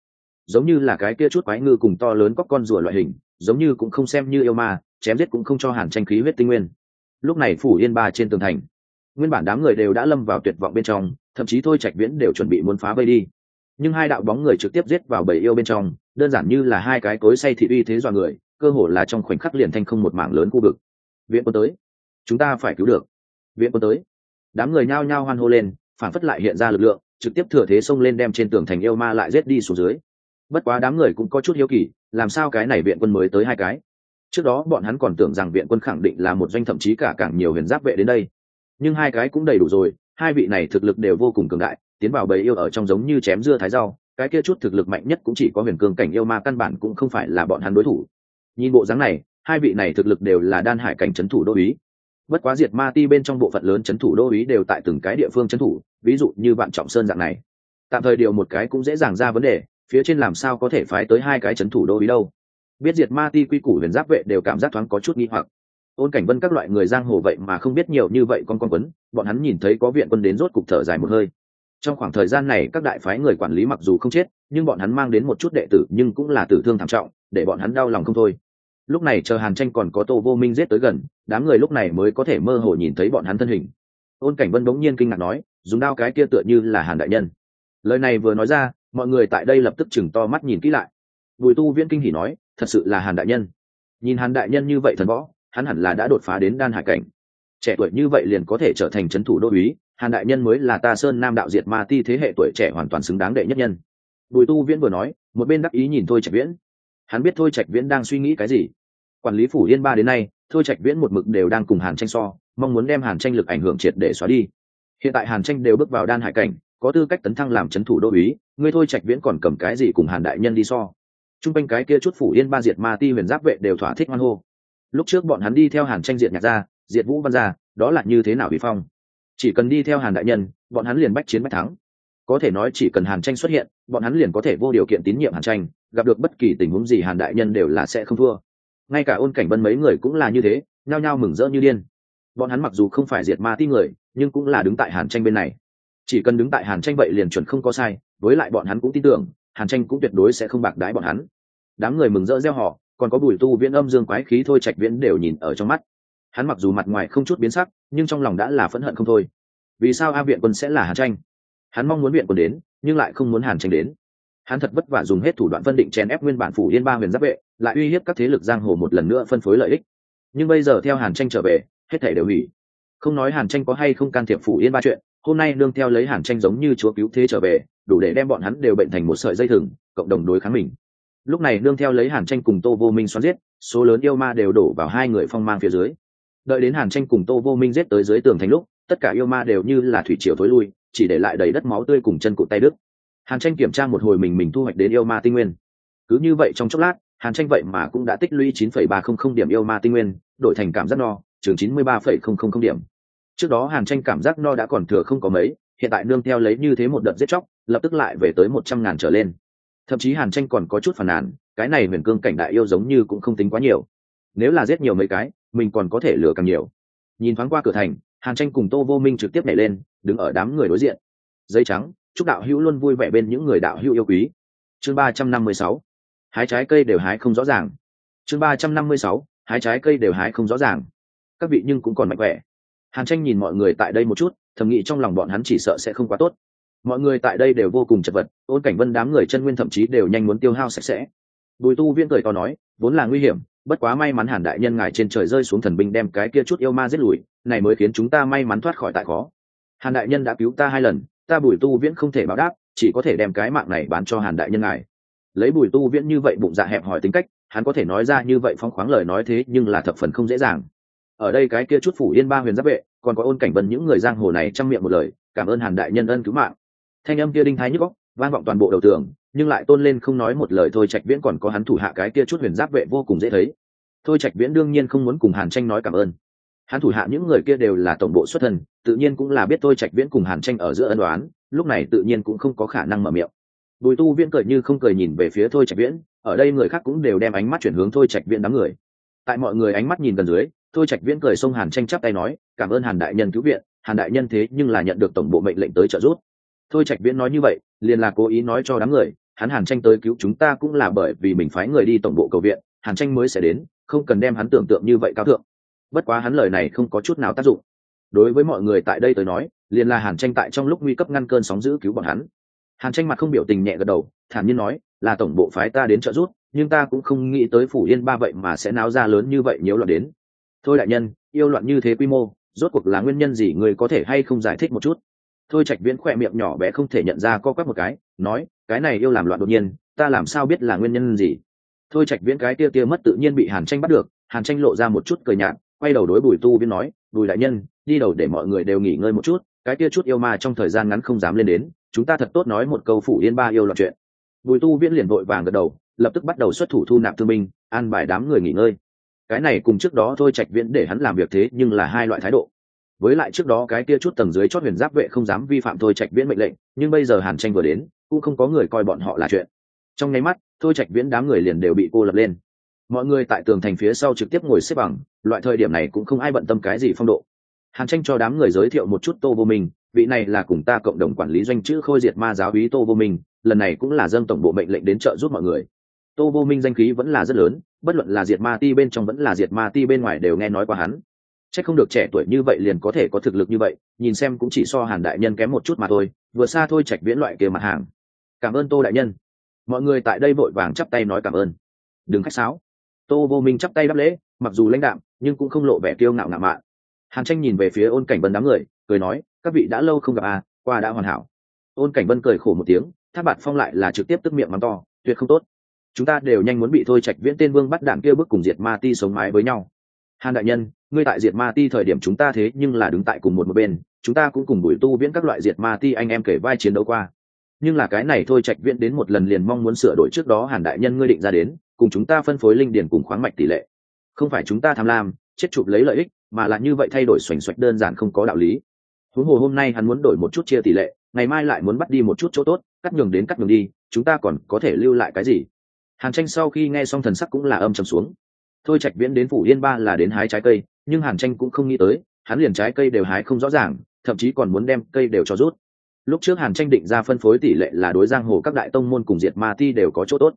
Giống như là cái kia chút quái ngư cùng to lớn có con rùa loại hình, giống như cũng không xem như yêu ma, chém giết cũng không cho hàn tranh khí huyết tinh nguyên. Lúc này phủ yên ba trên tường thành, nguyên bản đám người đều đã lâm vào tuyệt vọng bên trong, thậm chí thôi trạch viễn đều chuẩn bị muốn phá vây đi nhưng hai đạo bóng người trực tiếp giết vào bầy yêu bên trong, đơn giản như là hai cái cối say thị uy thế dọa người, cơ hồ là trong khoảnh khắc liền thanh không một mảng lớn khu vực. Viện quân tới. Chúng ta phải cứu được. Viện quân tới. Đám người nhao nhao hoan hô lên, phản phất lại hiện ra lực lượng, trực tiếp thừa thế xông lên đem trên tường thành yêu ma lại giết đi xuống dưới. Bất quá đám người cũng có chút hiếu kỳ, làm sao cái này viện quân mới tới hai cái? Trước đó bọn hắn còn tưởng rằng viện quân khẳng định là một doanh thậm chí cả càng nhiều huyền giáp vệ đến đây. Nhưng hai cái cũng đầy đủ rồi, hai vị này thực lực đều vô cùng cường đại tiến vào bầy yêu ở trong giống như chém dưa thái rau, cái kia chút thực lực mạnh nhất cũng chỉ có huyền cương cảnh yêu ma căn bản cũng không phải là bọn hắn đối thủ. Nhìn bộ dáng này, hai vị này thực lực đều là đan hải cảnh c thủ đô ý bất quá diệt ma ti bên trong bộ phận lớn c h ấ n thủ đô ý đều tại từng cái địa phương c h ấ n thủ, ví dụ như vạn trọng sơn dạng này. Tạm thời điều một cái cũng dễ dàng ra vấn đề, phía trên làm sao có thể phái tới hai cái c h ấ n thủ đô ý đâu. Biết diệt ma ti quy củ huyền giáp vệ đều cảm giác thoáng có chút nghi hoặc. Ôn cảnh vân các loại người giang hồ vậy mà không biết nhiều như vậy con con quấn, bọn hắn nhìn thấy có viện quân đến rốt cục thở dài một hơi trong khoảng thời gian này, các đại phái người quản lý mặc dù không chết, nhưng bọn hắn mang đến một chút đệ tử, nhưng cũng là tử thương thảm trọng, để bọn hắn đau lòng không thôi. Lúc này chờ hàn tranh còn có tô vô minh giết tới gần, đám người lúc này mới có thể mơ hồ nhìn thấy bọn hắn thân hình. Ôn cảnh vân bỗng nhiên kinh ngạc nói, dùng đao cái kia tựa như là hàn đại nhân. Lời này vừa nói ra, mọi người tại đây lập tức chừng to mắt nhìn kỹ lại. Bùi tu viễn kinh hỉ nói, thật sự là hàn đại nhân. Nhìn hàn đại nhân như vậy thần võ, hắn hẳn là đã đột phá đến đan hải cảnh. Trẻ tuổi như vậy liền có thể trở thành c h ấ n thủ đô uý hàn đại nhân mới là ta sơn nam đạo diệt ma ti thế hệ tuổi trẻ hoàn toàn xứng đáng đệ nhất nhân. Bùi tu viễn vừa nói, một bên đắc ý nhìn thôi trạch viễn. Hắn biết thôi trạch viễn đang suy nghĩ cái gì. Quản lý phủ yên ba đến nay, thôi trạch viễn một mực đều đang cùng hàn tranh so, mong muốn đem hàn tranh lực ảnh hưởng triệt để xóa đi. Hiện tại hàn tranh đều bước vào đan hải cảnh, có tư cách tấn thăng làm c h ấ n thủ đô uý ngươi thôi trạch viễn còn cầm cái gì cùng hàn đại nhân đi so? T r u n g quanh cái kia chút phủ yên ba diệt ma ti huyền giáp vệ đều thỏa thích hoan hô. Lúc trước bọn hắn đi theo hàn tranh diệt nhạc gia, diệt vũ văn gia, đó là như thế nào vi phong? Chỉ cần đi theo hàn đại nhân, bọn hắn liền bách chiến bách thắng. Có thể nói chỉ cần hàn tranh xuất hiện, bọn hắn liền có thể vô điều kiện tín nhiệm hàn tranh, gặp được bất kỳ tình huống gì hàn đại nhân đều là sẽ không thua. Ngay cả ôn cảnh vân mấy người cũng là như thế, nhao nhao mừng rỡ như điên. Bọn hắn mặc dù không phải diệt ma ti người, nhưng cũng là đứng tại hàn tranh bên này. Chỉ cần đứng tại hàn tranh vậy liền chuẩn không có sai, với lại bọn hắn cũng tin tưởng, hàn tranh cũng tuyệt đối sẽ không bạc đái bọn hắn. Đám người mừng rỡ gieo họ còn có bùi tu viễn âm dương quái khí thôi trạch viễn đều nhìn ở trong mắt hắn mặc dù mặt ngoài không chút biến sắc, nhưng trong lòng đã là phẫn hận không thôi. Vì sao a viện quân sẽ là hàn tranh? Hắn mong muốn viện quân đến, nhưng lại không muốn hàn tranh đến. Hắn thật vất vả dùng hết thủ đoạn phân định chèn ép nguyên bản phủ yên ba huyền giáp vệ, lại uy hiếp các thế lực giang hồ một lần nữa phân phối lợi ích. Nhưng bây giờ theo hàn tranh trở về, hết thể đều hủy. Không nói hàn tranh có hay không can thiệp phủ yên ba chuyện, hôm nay nương theo lấy hàn tranh giống như chúa cứu thế trở về, đủ để đem bọn hắn đều bệnh thành một sợi dây thừng, cộng đồng đối kháng mình. Lúc này nương theo lấy hàn tranh cùng tô vô minh xoắn giết, số lớn yêu ma đều đổ vào hai người phong mang phía dưới đợi đến hàn tranh cùng tô vô minh giết tới dưới tường thành lúc tất cả yêu ma đều như là thủy triều thối lui chỉ để lại đầy đất máu tươi cùng chân cụt tay đức hàn tranh kiểm tra một hồi mình mình thu hoạch đến yêu ma tinh nguyên. Cứ như vậy trong chốc lát hàn tranh vậy mà cũng đã tích lũy 9,300 điểm yêu ma tinh nguyên đổi thành cảm giác no chừng 93,000 điểm. Trước đó hàn tranh cảm giác no đã còn thừa không có mấy hiện tại nương theo lấy như thế một đợt giết chóc lập tức lại về tới một trăm ngàn trở lên. Thậm chí hàn tranh còn có chút phàn nàn cái này huyền cương cảnh đại yêu giống như cũng không tính quá nhiều. Nếu là giết nhiều mấy cái mình còn có thể lừa càng nhiều. Nhìn thoáng qua cửa thành, hàn tranh cùng tô vô minh trực tiếp nhảy lên, đứng ở đám người đối diện. Giấy trắng, chúc đạo hữu luôn vui vẻ bên những người đạo hữu yêu quý. Chương ba trăm năm mươi sáu. Hái trái cây đều hái không rõ ràng. Chương ba trăm năm mươi sáu. Hái trái cây đều hái không rõ ràng. Các vị nhưng cũng còn mạnh khỏe. Hàn tranh nhìn mọi người tại đây một chút, thầm nghĩ trong lòng bọn hắn chỉ sợ sẽ không quá tốt. Mọi người tại đây đều vô cùng chật vật, ôn cảnh vân đám người chân nguyên thậm chí đều nhanh muốn tiêu hao sạch sẽ. Bùi tu viên cười to nói, vốn là nguy hiểm bất quá may mắn hàn đại nhân ngài trên trời rơi xuống thần binh đem cái kia chút yêu ma giết lùi, này mới khiến chúng ta may mắn thoát khỏi tại khó. Hàn đại nhân đã cứu ta hai lần, ta bùi tu viễn không thể báo đáp, chỉ có thể đem cái mạng này bán cho hàn đại nhân ngài. Lấy bùi tu viễn như vậy bụng dạ hẹp hỏi tính cách, hắn có thể nói ra như vậy phong khoáng lời nói thế nhưng là thập phần không dễ dàng. Ở đây cái kia chút phủ yên ba huyền giáp vệ, còn có ôn cảnh vân những người giang hồ này trong miệng một lời, cảm ơn hàn đại nhân ân cứu mạng. Thanh âm kia đinh thái nhức góc vang vọng toàn bộ đầu tường nhưng lại tôn lên không nói một lời thôi trạch viễn còn có hắn thủ hạ cái kia chút huyền giáp vệ vô cùng dễ thấy. Thôi trạch viễn đương nhiên không muốn cùng hàn tranh nói cảm ơn. Hắn thủ hạ những người kia đều là tổng bộ xuất thân, tự nhiên cũng là biết thôi trạch viễn cùng hàn tranh ở giữa ân đoán lúc này tự nhiên cũng không có khả năng mở miệng. Bùi tu viễn cười như không cười nhìn về phía thôi trạch viễn, ở đây người khác cũng đều đem ánh mắt chuyển hướng thôi trạch viễn đám người. Tại mọi người ánh mắt nhìn gần dưới, thôi trạch viễn cười xông hàn tranh chắp tay nói, cảm ơn hàn đại nhân cứu viện, hàn đại nhân thế nhưng là nhận được tổng bộ mệnh lệnh tới trợ giúp. Thôi trạch viễn nói như vậy liền là cố ý nói cho đám người, hắn hàn tranh tới cứu chúng ta cũng là bởi vì mình phái người đi tổng bộ cầu viện, hàn tranh mới sẽ đến, không cần đem hắn tưởng tượng như vậy cao thượng. Bất quá hắn lời này không có chút nào tác dụng. Đối với mọi người tại đây tới nói, liền là hàn tranh tại trong lúc nguy cấp ngăn cơn sóng giữ cứu bọn hắn. Hàn tranh mặt không biểu tình nhẹ gật đầu, thản nhiên nói, là tổng bộ phái ta đến trợ giúp, nhưng ta cũng không nghĩ tới phủ yên ba vậy mà sẽ náo ra lớn như vậy nếu loạn đến. Thôi đại nhân, yêu loạn như thế quy mô, rốt cuộc là nguyên nhân gì, người có thể hay không giải thích một chút? Thôi trạch viễn khỏe miệng nhỏ bé không thể nhận ra co quắp một cái, nói, cái này yêu làm loạn đột nhiên, ta làm sao biết là nguyên nhân gì? Thôi trạch viễn cái tia tia mất tự nhiên bị hàn tranh bắt được, hàn tranh lộ ra một chút cười nhạt, quay đầu đối bùi tu viễn nói, bùi đại nhân, đi đầu để mọi người đều nghỉ ngơi một chút, cái tia chút yêu ma trong thời gian ngắn không dám lên đến, chúng ta thật tốt nói một câu phủ yên ba yêu loạn chuyện. Bùi tu viễn liền vội vàng gật đầu, lập tức bắt đầu xuất thủ thu nạp thương binh, an bài đám người nghỉ ngơi. Cái này cùng trước đó thôi trạch viễn để hắn làm việc thế nhưng là hai loại thái độ với lại trước đó cái kia chút tầng dưới chót huyền giáp vệ không dám vi phạm thôi trạch viễn mệnh lệnh, nhưng bây giờ hàn tranh vừa đến, cũng không có người coi bọn họ là chuyện. Trong nháy mắt, thôi trạch viễn đám người liền đều bị cô lập lên. Mọi người tại tường thành phía sau trực tiếp ngồi xếp bằng, loại thời điểm này cũng không ai bận tâm cái gì phong độ. Hàn tranh cho đám người giới thiệu một chút tô vô minh, vị này là cùng ta cộng đồng quản lý doanh chữ khôi diệt ma giáo ý tô vô minh, lần này cũng là dân tổng bộ mệnh lệnh đến trợ giúp mọi người. Tô vô minh danh khí vẫn là rất lớn, bất luận là diệt ma ti bên trong vẫn là diệt ma ti bên ngoài đều nghe nói qua hắn chắc không được trẻ tuổi như vậy liền có thể có thực lực như vậy, nhìn xem cũng chỉ so hàn đại nhân kém một chút mà thôi, vừa xa thôi trạch viễn loại kia mặt hàng. Cảm ơn tô đại nhân. Mọi người tại đây vội vàng chắp tay nói cảm ơn. Đừng khách sáo. Tô vô minh chắp tay đáp lễ, mặc dù lãnh đạm, nhưng cũng không lộ vẻ kiêu ngạo ngạo mạn. Hàn tranh nhìn về phía ôn cảnh vân đám người, cười nói, các vị đã lâu không gặp à qua đã hoàn hảo. Ôn cảnh vân cười khổ một tiếng tháp bạt phong lại là trực tiếp tức miệng mắng to, tuyệt không tốt. Chúng ta đều nhanh muốn bị thôi trạch viễn tên vương bắt đạn kia bước cùng diệt ma ti sống mái với nhau hàn đại nhân, ngươi tại diệt ma ti thời điểm chúng ta thế nhưng là đứng tại cùng một một bên, chúng ta cũng cùng buổi tu viễn các loại diệt ma ti anh em kể vai chiến đấu qua. Nhưng là cái này thôi trạch viễn đến một lần liền mong muốn sửa đổi trước đó hàn đại nhân ngươi định ra đến, cùng chúng ta phân phối linh điển cùng khoáng mạch tỷ lệ. Không phải chúng ta tham lam, chết chụp lấy lợi ích, mà là như vậy thay đổi xoành xoạch đơn giản không có đạo lý. Huống hồ hôm nay hắn muốn đổi một chút chia tỷ lệ, ngày mai lại muốn bắt đi một chút chỗ tốt, cắt nhường đến cắt nhường đi, chúng ta còn có thể lưu lại cái gì? Hàn tranh sau khi nghe xong thần sắc cũng là âm trầm xuống thôi trạch viễn đến phủ yên ba là đến hái trái cây, nhưng hàn tranh cũng không nghĩ tới, hắn liền trái cây đều hái không rõ ràng, thậm chí còn muốn đem cây đều cho rút. Lúc trước hàn tranh định ra phân phối tỷ lệ là đối giang hồ các đại tông môn cùng diệt ma ti đều có chỗ tốt.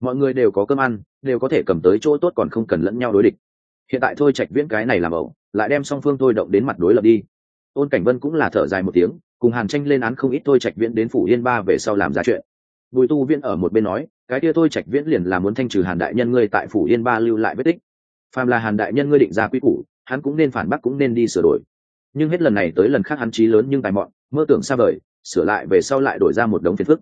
Mọi người đều có cơm ăn, đều có thể cầm tới chỗ tốt còn không cần lẫn nhau đối địch. Hiện tại thôi trạch viễn cái này làm ẩu, lại đem song phương thôi động đến mặt đối lập đi. Ôn cảnh vân cũng là thở dài một tiếng, cùng hàn tranh lên án không ít thôi trạch viễn đến phủ yên ba về sau làm ra chuyện. Bùi tu viễn ở một bên nói cái kia thôi trạch viễn liền là muốn thanh trừ hàn đại nhân ngươi tại phủ yên ba lưu lại vết tích. Phàm là hàn đại nhân ngươi định ra quy củ, hắn cũng nên phản bác cũng nên đi sửa đổi. Nhưng hết lần này tới lần khác hắn trí lớn nhưng tài mọn, mơ tưởng xa vời, sửa lại về sau lại đổi ra một đống phiền phức.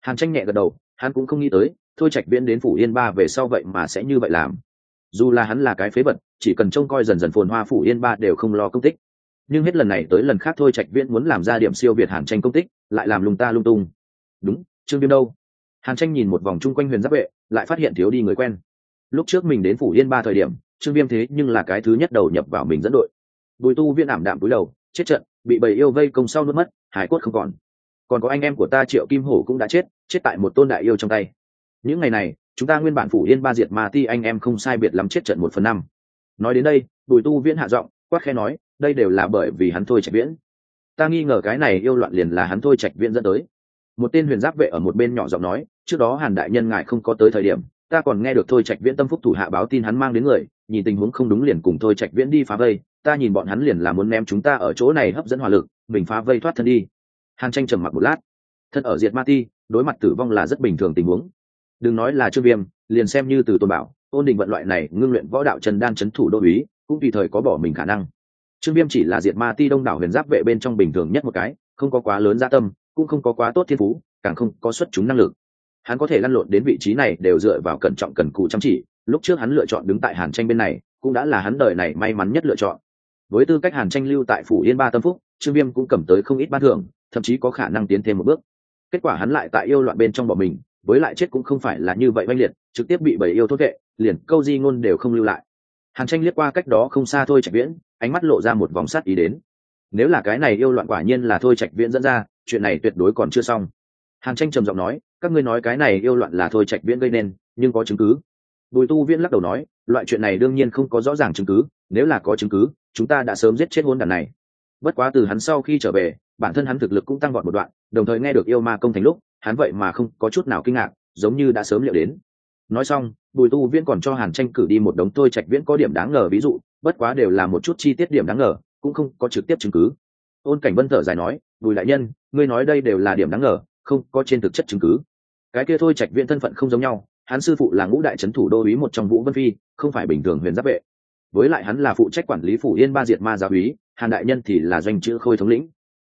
Hàn tranh nhẹ gật đầu, hắn cũng không nghĩ tới thôi trạch viễn đến phủ yên ba về sau vậy mà sẽ như vậy làm. Dù là hắn là cái phế vật, chỉ cần trông coi dần dần phồn hoa phủ yên ba đều không lo công tích. Nhưng hết lần này tới lần khác thôi trạch viễn muốn làm ra điểm siêu việt hàn tranh công tích, lại làm lung ta lung tung. Đúng, trương viêm đâu? Hàn tranh nhìn một vòng chung quanh huyền giáp vệ, lại phát hiện thiếu đi người quen. Lúc trước mình đến phủ yên ba thời điểm, trương viêm thế nhưng là cái thứ nhất đầu nhập vào mình dẫn đội. Bùi tu viên ảm đạm cúi đầu, chết trận, bị bầy yêu vây công sau nuốt mất hải cốt không còn. Còn có anh em của ta triệu kim hổ cũng đã chết chết tại một tôn đại yêu trong tay. Những ngày này, chúng ta nguyên bản phủ yên ba diệt mà ti anh em không sai biệt lắm chết trận một phần năm. Nói đến đây, bùi tu viễn hạ giọng, quát khe nói, đây đều là bởi vì hắn thôi trạch viễn. Ta nghi ngờ cái này yêu loạn liền là hắn thôi trạch viễn dẫn tới một tên huyền giáp vệ ở một bên nhỏ giọng nói, trước đó hàn đại nhân ngài không có tới thời điểm, ta còn nghe được thôi trạch viễn tâm phúc thủ hạ báo tin hắn mang đến người, nhìn tình huống không đúng liền cùng thôi trạch viễn đi phá vây, ta nhìn bọn hắn liền là muốn ném chúng ta ở chỗ này hấp dẫn hỏa lực mình phá vây thoát thân đi. Hàn tranh trầm mặc một lát. Thân ở diệt ma ti, đối mặt tử vong là rất bình thường tình huống. Đừng nói là trương viêm, liền xem như từ tôn bảo, ôn định vận loại này ngưng luyện võ đạo trần đan c thủ đô uý, cũng tùy thời có bỏ mình khả năng. Trương viêm chỉ là diệt ma ti đông đảo huyền giáp vệ bên trong bình thường nhất một cái, không có quá lớn gia tâm cũng không có quá tốt thiên phú, càng không có xuất chúng năng lực. Hắn có thể lăn lộn đến vị trí này đều dựa vào cẩn trọng cần cù chăm chỉ, lúc trước hắn lựa chọn đứng tại hàn tranh bên này, cũng đã là hắn đời này may mắn nhất lựa chọn. Với tư cách hàn tranh lưu tại phủ yên ba tâm phúc, trương viêm cũng cầm tới không ít ban thưởng, thậm chí có khả năng tiến thêm một bước. Kết quả hắn lại tại yêu loạn bên trong bỏ mình, với lại chết cũng không phải là như vậy oanh liệt, trực tiếp bị bầy yêu thốt vệ, liền câu di ngôn đều không lưu lại. Hàn tranh liếc qua cách đó không xa thôi trạch viễn, ánh mắt lộ ra một vòng sắt ý đến. Nếu là cái này yêu loạn quả nhiên là thôi trạch viễn dẫn ra chuyện này tuyệt đối còn chưa xong. Hàn tranh trầm giọng nói, các ngươi nói cái này yêu loạn là thôi trạch viễn gây nên, nhưng có chứng cứ. Bùi tu viễn lắc đầu nói, loại chuyện này đương nhiên không có rõ ràng chứng cứ, nếu là có chứng cứ, chúng ta đã sớm giết chết hôn đàn này. Bất quá từ hắn sau khi trở về, bản thân hắn thực lực cũng tăng vọt một đoạn, đồng thời nghe được yêu ma công thành lúc, hắn vậy mà không có chút nào kinh ngạc, giống như đã sớm liệu đến. Nói xong, bùi tu viễn còn cho hàn tranh cử đi một đống thôi trạch viễn có điểm đáng ngờ ví dụ, bất quá đều là một chút chi tiết điểm đáng ngờ, cũng không có trực tiếp chứng cứ ôn cảnh vân thở dài nói, bùi đại nhân, ngươi nói đây đều là điểm đáng ngờ, không có trên thực chất chứng cứ. Cái kia thôi trạch viện thân phận không giống nhau, hắn sư phụ là ngũ đại trấn thủ đô ý một trong vũ vân phi, không phải bình thường huyền giáp vệ. Với lại hắn là phụ trách quản lý phủ yên ba diệt ma giáo úy, hàn đại nhân thì là doanh chữ khôi thống lĩnh.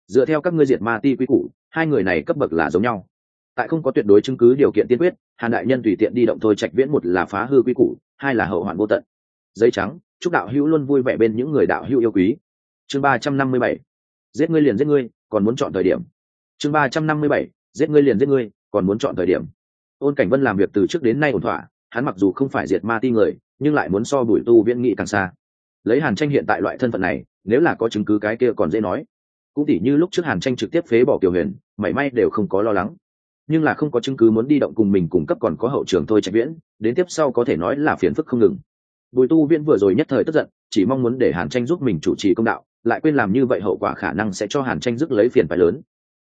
Dựa theo các ngươi diệt ma ti quy củ, hai người này cấp bậc là giống nhau. Tại không có tuyệt đối chứng cứ điều kiện tiên quyết, hàn đại nhân tùy tiện đi động thôi trạch viễn một là phá hư quy củ, hai là hậu hoạn vô tận. Giấy trắng, chúc đạo hữu luôn vui vẻ bên những người đạo hữu yêu quý. Chương ba trăm năm mươi bảy giết ngươi liền giết ngươi, còn muốn chọn thời điểm. Chương ba trăm năm mươi bảy, giết ngươi liền giết ngươi, còn muốn chọn thời điểm. Ôn cảnh vân làm việc từ trước đến nay ổn thỏa, hắn mặc dù không phải diệt ma ti người, nhưng lại muốn so bùi tu viễn nghị càng xa. Lấy hàn tranh hiện tại loại thân phận này, nếu là có chứng cứ cái kia còn dễ nói. Cũng tỉ như lúc trước hàn tranh trực tiếp phế bỏ kiều huyền, mảy may đều không có lo lắng. Nhưng là không có chứng cứ muốn đi động cùng mình cung cấp còn có hậu trường thôi trạch viễn, đến tiếp sau có thể nói là phiền phức không ngừng. Bùi tu viễn vừa rồi nhất thời tức giận, chỉ mong muốn để hàn tranh giúp mình chủ trì công đạo lại quên làm như vậy hậu quả khả năng sẽ cho hàn tranh dứt lấy phiền phải lớn.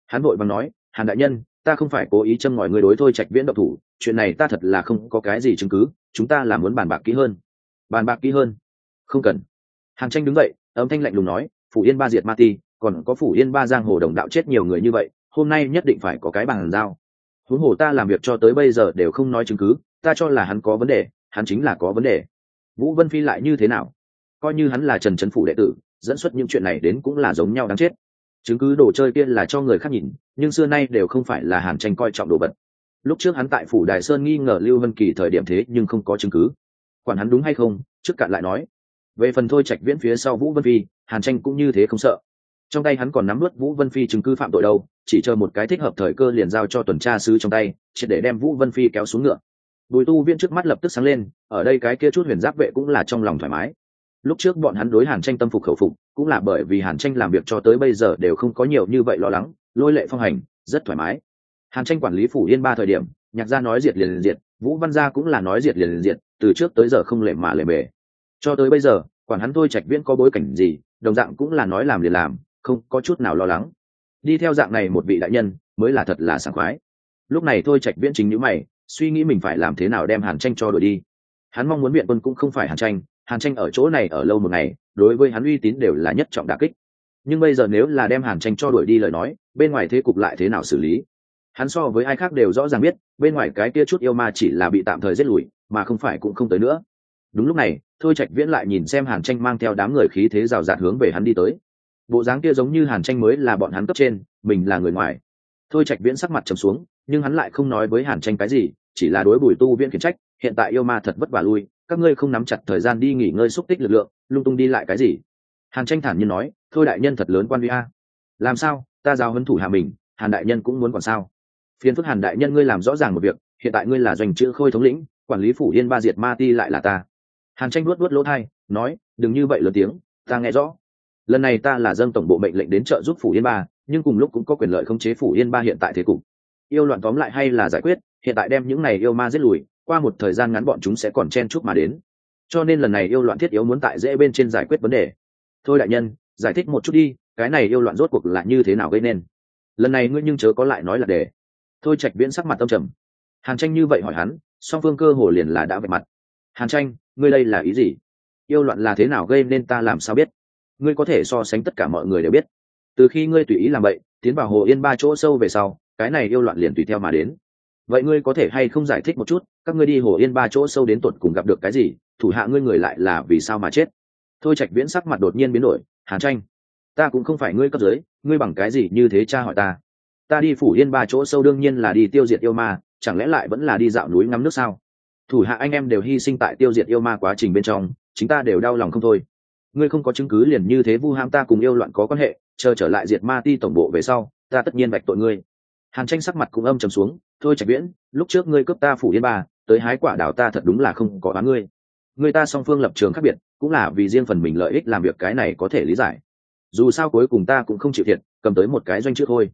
Hắn vội bằng nói, hàn đại nhân, ta không phải cố ý châm ngòi người đối thôi trạch viễn độc thủ, chuyện này ta thật là không có cái gì chứng cứ, chúng ta là muốn bàn bạc kỹ hơn. Bàn bạc kỹ hơn? Không cần. Hàn tranh đứng dậy, âm thanh lạnh lùng nói, phủ yên ba diệt ma ti, còn có phủ yên ba giang hồ đồng đạo chết nhiều người như vậy, hôm nay nhất định phải có cái bàn giao. Huống hồ ta làm việc cho tới bây giờ đều không nói chứng cứ, ta cho là hắn có vấn đề, hắn chính là có vấn đề. Vũ vân phi lại như thế nào? Coi như hắn là trần trấn phủ đệ tử dẫn xuất những chuyện này đến cũng là giống nhau đáng chết. Chứng cứ đồ chơi kia là cho người khác nhìn, nhưng xưa nay đều không phải là hàn tranh coi trọng đồ vật. Lúc trước hắn tại phủ đài sơn nghi ngờ lưu vân kỳ thời điểm thế nhưng không có chứng cứ. Quản hắn đúng hay không, trước cạn lại nói. Về phần thôi trạch viễn phía sau vũ vân phi, hàn tranh cũng như thế không sợ. Trong tay hắn còn nắm vớt vũ vân phi chứng cứ phạm tội đâu, chỉ chờ một cái thích hợp thời cơ liền giao cho tuần tra sứ trong tay chỉ để đem vũ vân phi kéo xuống ngựa. Bùi tu viên trước mắt lập tức sáng lên, ở đây cái kia chút huyền giáp vệ cũng là trong lòng thoải mái lúc trước bọn hắn đối hàn tranh tâm phục khẩu phục, cũng là bởi vì hàn tranh làm việc cho tới bây giờ đều không có nhiều như vậy lo lắng, lôi lệ phong hành, rất thoải mái. Hàn tranh quản lý phủ yên ba thời điểm, nhạc gia nói diệt liền liền diệt, vũ văn gia cũng là nói diệt liền liền diệt, từ trước tới giờ không lệ mà lệ bề. Cho tới bây giờ, quản hắn thôi trạch viễn có bối cảnh gì, đồng dạng cũng là nói làm liền làm, không có chút nào lo lắng. Đi theo dạng này một vị đại nhân, mới là thật là sảng khoái. Lúc này thôi trạch viễn chính nhữ mày, suy nghĩ mình phải làm thế nào đem hàn tranh cho đổi đi. Hắn mong muốn biện quân cũng không phải hàn tranh hàn tranh ở chỗ này ở lâu một ngày, đối với hắn uy tín đều là nhất trọng đà kích. Nhưng bây giờ nếu là đem hàn tranh cho đuổi đi lời nói, bên ngoài thế cục lại thế nào xử lý? Hắn so với ai khác đều rõ ràng biết, bên ngoài cái kia chút yêu ma chỉ là bị tạm thời giết lùi, mà không phải cũng không tới nữa. Đúng lúc này, thôi trạch viễn lại nhìn xem hàn tranh mang theo đám người khí thế rào rạt hướng về hắn đi tới. Bộ dáng kia giống như hàn tranh mới là bọn hắn cấp trên, mình là người ngoài. Thôi trạch viễn sắc mặt trầm xuống, nhưng hắn lại không nói với hàn tranh cái gì, chỉ là đối bùi tu viễn khiển trách, hiện tại yêu ma thật vất vả lui các ngươi không nắm chặt thời gian đi nghỉ ngơi xúc tích lực lượng, lung tung đi lại cái gì? Hàn tranh thản nhiên nói, thôi đại nhân thật lớn quan vi a. Làm sao? Ta giao hấn thủ hạ mình, hàn đại nhân cũng muốn còn sao? Phiền phức hàn đại nhân ngươi làm rõ ràng một việc, hiện tại ngươi là doanh chữ khôi thống lĩnh, quản lý phủ yên ba diệt ma ti lại là ta. Hàn tranh luốt luốt lỗ thai, nói, đừng như vậy lớn tiếng, ta nghe rõ. Lần này ta là dân tổng bộ mệnh lệnh đến trợ giúp phủ yên ba, nhưng cùng lúc cũng có quyền lợi khống chế phủ yên ba hiện tại thế cục. Yêu loạn tóm lại hay là giải quyết, hiện tại đem những này yêu ma giết lùi qua một thời gian ngắn bọn chúng sẽ còn chen chúc mà đến. Cho nên lần này yêu loạn thiết yếu muốn tại dễ bên trên giải quyết vấn đề. Thôi đại nhân, giải thích một chút đi, cái này yêu loạn rốt cuộc là như thế nào gây nên? Lần này ngươi nhưng chớ có lại nói là đề thôi trạch viễn sắc mặt tâm trầm. Hàn tranh như vậy hỏi hắn, song phương cơ hồ liền là đã vạch mặt. Hàn tranh, ngươi đây là ý gì? Yêu loạn là thế nào gây nên ta làm sao biết? Ngươi có thể so sánh tất cả mọi người đều biết. Từ khi ngươi tùy ý làm vậy tiến vào hồ yên ba chỗ sâu về sau, cái này yêu loạn liền tùy theo mà đến vậy ngươi có thể hay không giải thích một chút, các ngươi đi hồ yên ba chỗ sâu đến tột cùng gặp được cái gì, thủ hạ ngươi người lại là vì sao mà chết? Thôi trạch viễn sắc mặt đột nhiên biến đổi, hàn tranh, ta cũng không phải ngươi cấp dưới, ngươi bằng cái gì như thế cha hỏi ta? Ta đi phủ yên ba chỗ sâu đương nhiên là đi tiêu diệt yêu ma, chẳng lẽ lại vẫn là đi dạo núi ngắm nước sao? Thủ hạ anh em đều hy sinh tại tiêu diệt yêu ma quá trình bên trong chúng ta đều đau lòng không thôi. Ngươi không có chứng cứ liền như thế vu ham ta cùng yêu loạn có quan hệ, chờ trở lại diệt ma ti tổng bộ về sau, ta tất nhiên bạch tội ngươi hàn tranh sắc mặt cũng âm trầm xuống, thôi trạch viễn, lúc trước ngươi cướp ta phủ yên ba, tới hái quả đảo ta thật đúng là không có bán ngươi. Người ta song phương lập trường khác biệt, cũng là vì riêng phần mình lợi ích làm việc cái này có thể lý giải. Dù sao cuối cùng ta cũng không chịu thiệt, cầm tới một cái doanh trước thôi.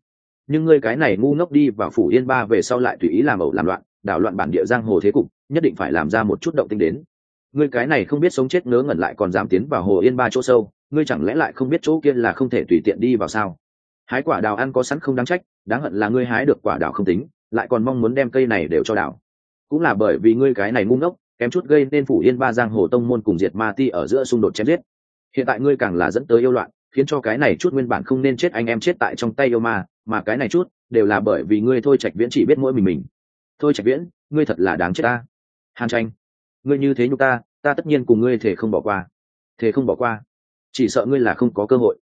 Nhưng ngươi cái này ngu ngốc đi vào phủ yên ba về sau lại tùy ý làm ẩu làm loạn, đảo loạn bản địa giang hồ thế cục, nhất định phải làm ra một chút động tinh đến. Ngươi cái này không biết sống chết ngớ ngẩn lại còn dám tiến vào hồ yên ba chỗ sâu, ngươi chẳng lẽ lại không biết chỗ kia là không thể tùy tiện đi vào sao? Hái quả đào ăn có sẵn không đáng trách, đáng hận là ngươi hái được quả đào không tính, lại còn mong muốn đem cây này đều cho đào. Cũng là bởi vì ngươi cái này ngu ngốc, kém chút gây nên phủ yên ba giang hồ tông môn cùng diệt ma ti ở giữa xung đột chém giết. Hiện tại ngươi càng là dẫn tới yêu loạn, khiến cho cái này chút nguyên bản không nên chết anh em chết tại trong tay yêu ma, mà cái này chút đều là bởi vì ngươi thôi trạch viễn chỉ biết mỗi mình mình. Thôi trạch viễn, ngươi thật là đáng chết ta. Hàn tranh, ngươi như thế nhục ta ta tất nhiên cùng ngươi thể không bỏ qua. Thể không bỏ qua. Chỉ sợ ngươi là không có cơ hội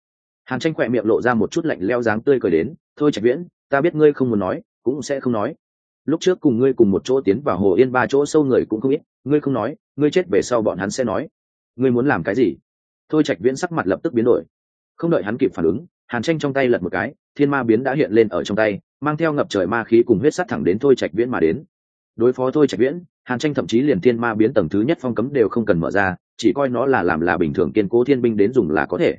hàn tranh khỏe miệng lộ ra một chút lạnh leo dáng tươi cười đến, thôi trạch viễn, ta biết ngươi không muốn nói, cũng sẽ không nói. Lúc trước cùng ngươi cùng một chỗ tiến vào hồ yên ba chỗ sâu người cũng không biết, ngươi không nói, ngươi chết về sau bọn hắn sẽ nói. Ngươi muốn làm cái gì? Thôi trạch viễn sắc mặt lập tức biến đổi. Không đợi hắn kịp phản ứng, hàn tranh trong tay lật một cái, thiên ma biến đã hiện lên ở trong tay, mang theo ngập trời ma khí cùng huyết sắt thẳng đến thôi trạch viễn mà đến. Đối phó thôi trạch viễn, hàn tranh thậm chí liền thiên ma biến tầng thứ nhất phong cấm đều không cần mở ra, chỉ coi nó là làm là bình thường kiên cố thiên binh đến dùng là có thể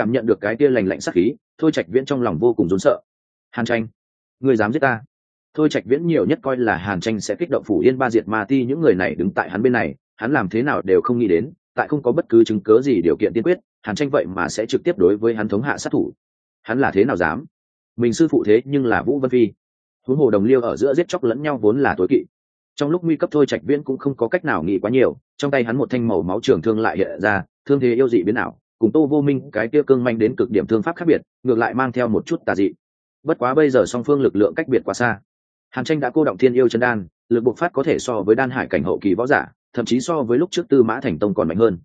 cảm nhận được cái kia lành lạnh sắc khí, thôi trạch viễn trong lòng vô cùng rốn sợ. Hàn tranh người dám giết ta? Thôi trạch viễn nhiều nhất coi là hàn tranh sẽ kích động phủ yên ba diệt ma ti những người này đứng tại hắn bên này, hắn làm thế nào đều không nghĩ đến, tại không có bất cứ chứng cớ gì điều kiện tiên quyết, hàn tranh vậy mà sẽ trực tiếp đối với hắn thống hạ sát thủ. Hắn là thế nào dám? Mình sư phụ thế nhưng là vũ vân phi. Huống hồ đồng liêu ở giữa giết chóc lẫn nhau vốn là tối kỵ. Trong lúc nguy cấp thôi trạch viễn cũng không có cách nào nghĩ quá nhiều, trong tay hắn một thanh màu máu trường thương lại hiện ra, thương thế yêu dị biến ảo cùng tô vô minh, cái kia cương manh đến cực điểm thương pháp khác biệt, ngược lại mang theo một chút tà dị. Bất quá bây giờ song phương lực lượng cách biệt quá xa. Hàn tranh đã cô động thiên yêu chân đan, lực bộc phát có thể so với đan hải cảnh hậu kỳ võ giả, thậm chí so với lúc trước tư mã thành tông còn mạnh hơn.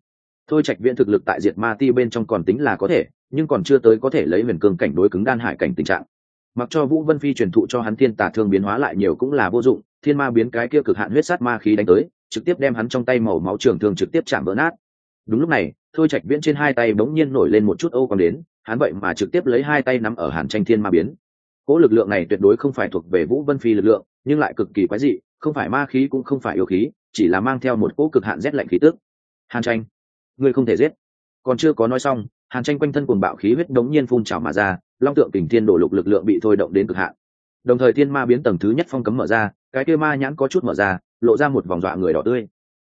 Thôi trạch viễn thực lực tại diệt ma ti bên trong còn tính là có thể, nhưng còn chưa tới có thể lấy huyền cương cảnh đối cứng đan hải cảnh tình trạng. Mặc cho vũ vân phi truyền thụ cho hắn thiên tả thương biến hóa lại nhiều cũng là vô dụng, thiên ma biến cái kia cực hạn huyết sát ma khí đánh tới, trực tiếp đem hắn trong tay màu máu trường thương trực tiếp chạm vỡ nát đúng lúc này, thôi trạch viễn trên hai tay bỗng nhiên nổi lên một chút ô còn đến, hắn vậy mà trực tiếp lấy hai tay nắm ở hàn tranh thiên ma biến. Cỗ lực lượng này tuyệt đối không phải thuộc về vũ vân phi lực lượng, nhưng lại cực kỳ quái dị, không phải ma khí cũng không phải yêu khí, chỉ là mang theo một cỗ cực hạn rét lạnh khí tức. Hàn tranh, ngươi không thể giết. Còn chưa có nói xong, hàn tranh quanh thân cuồng bạo khí huyết đống nhiên phun trào mà ra, long tượng kình thiên đổ lục lực lượng bị thôi động đến cực hạn. Đồng thời thiên ma biến tầng thứ nhất phong cấm mở ra, cái kia ma nhãn có chút mở ra, lộ ra một vòng dọa người đỏ tươi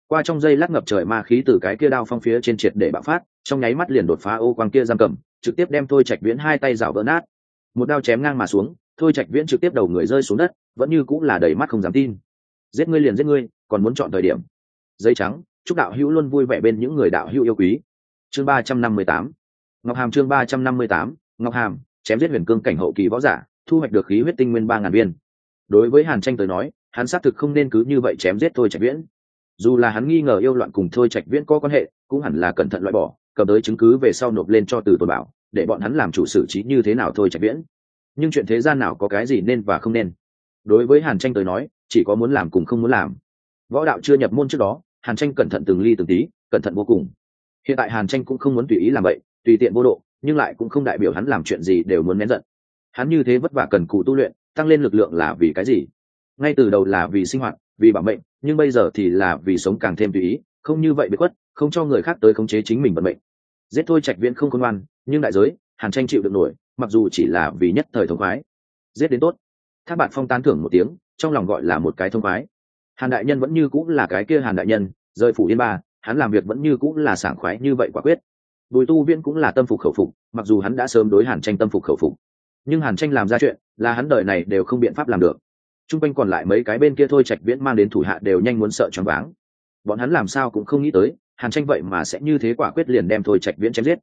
qua trong dây lắc ngập trời ma khí từ cái kia đao phong phía trên triệt để bạo phát, trong nháy mắt liền đột phá ô quang kia giam cầm, trực tiếp đem thôi trạch viễn hai tay rào vỡ nát. Một đao chém ngang mà xuống, thôi trạch viễn trực tiếp đầu người rơi xuống đất, vẫn như cũng là đầy mắt không dám tin. Giết ngươi liền giết ngươi, còn muốn chọn thời điểm. Dây trắng, chúc đạo hữu luôn vui vẻ bên những người đạo hữu yêu quý. Chương ba trăm năm mươi tám. Ngọc hàm chương ba trăm năm mươi tám. Ngọc hàm, chém giết huyền cương cảnh hậu kỳ võ giả, thu hoạch được khí huyết tinh nguyên ba ngàn viên. Đối với hàn tranh tới nói, hắn xác thực không nên cứ như vậy chém giết thôi trạch viễn dù là hắn nghi ngờ yêu loạn cùng thôi trạch viễn có quan hệ, cũng hẳn là cẩn thận loại bỏ, cầm tới chứng cứ về sau nộp lên cho từ tồn bảo, để bọn hắn làm chủ xử trí như thế nào thôi trạch viễn. Nhưng chuyện thế gian nào có cái gì nên và không nên? Đối với hàn tranh tới nói, chỉ có muốn làm cùng không muốn làm. Võ đạo chưa nhập môn trước đó, hàn tranh cẩn thận từng ly từng tí, cẩn thận vô cùng. Hiện tại hàn tranh cũng không muốn tùy ý làm vậy, tùy tiện vô độ, nhưng lại cũng không đại biểu hắn làm chuyện gì đều muốn nén giận. Hắn như thế vất vả cần cù tu luyện, tăng lên lực lượng là vì cái gì? Ngay từ đầu là vì sinh hoạt, vì bảo mệnh nhưng bây giờ thì là vì sống càng thêm tùy ý, không như vậy bị khuất, không cho người khác tới khống chế chính mình vận mệnh. Giết thôi trạch viễn không khôn ngoan, nhưng đại giới, hàn tranh chịu được nổi, mặc dù chỉ là vì nhất thời thông khoái. Giết đến tốt. Thác bạn phong tán thưởng một tiếng, trong lòng gọi là một cái thông khoái. Hàn đại nhân vẫn như cũng là cái kia hàn đại nhân, rời phủ yên ba, hắn làm việc vẫn như cũng là sảng khoái như vậy quả quyết. Bùi tu viễn cũng là tâm phục khẩu phục, mặc dù hắn đã sớm đối hàn tranh tâm phục khẩu phục. Nhưng hàn tranh làm ra chuyện, là hắn đời này đều không biện pháp làm được t r u n g quanh còn lại mấy cái bên kia thôi, trạch viễn mang đến thủ hạ đều nhanh muốn sợ choáng váng. Bọn hắn làm sao cũng không nghĩ tới, hàn tranh vậy mà sẽ như thế quả quyết liền đem thôi trạch viễn chém giết.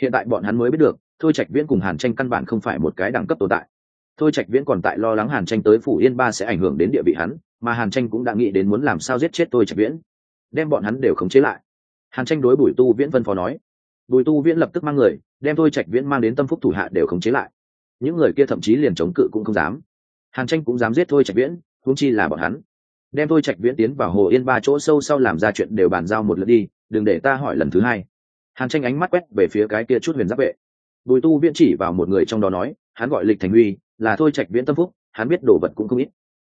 Hiện tại bọn hắn mới biết được, thôi trạch viễn cùng hàn tranh căn bản không phải một cái đẳng cấp tồn tại. Thôi trạch viễn còn tại lo lắng hàn tranh tới phủ yên ba sẽ ảnh hưởng đến địa vị hắn, mà hàn tranh cũng đã nghĩ đến muốn làm sao giết chết thôi trạch viễn. Đem bọn hắn đều khống chế lại. Hàn tranh đối bùi tu viễn vân phó nói. Bùi tu viễn lập tức mang người, đem thôi trạch viễn mang đến tâm phúc thủ hạ đều khống chế lại. Những người kia thậm chí liền chống cự cũng không dám hàn tranh cũng dám giết thôi trạch viễn, huống chi là bọn hắn. Đem thôi trạch viễn tiến vào hồ yên ba chỗ sâu sau làm ra chuyện đều bàn giao một lượt đi, đừng để ta hỏi lần thứ hai. Hàn tranh ánh mắt quét về phía cái kia chút huyền giáp vệ. Bùi tu viễn chỉ vào một người trong đó nói, hắn gọi lịch thành huy, là thôi trạch viễn tâm phúc, hắn biết đồ vật cũng không ít.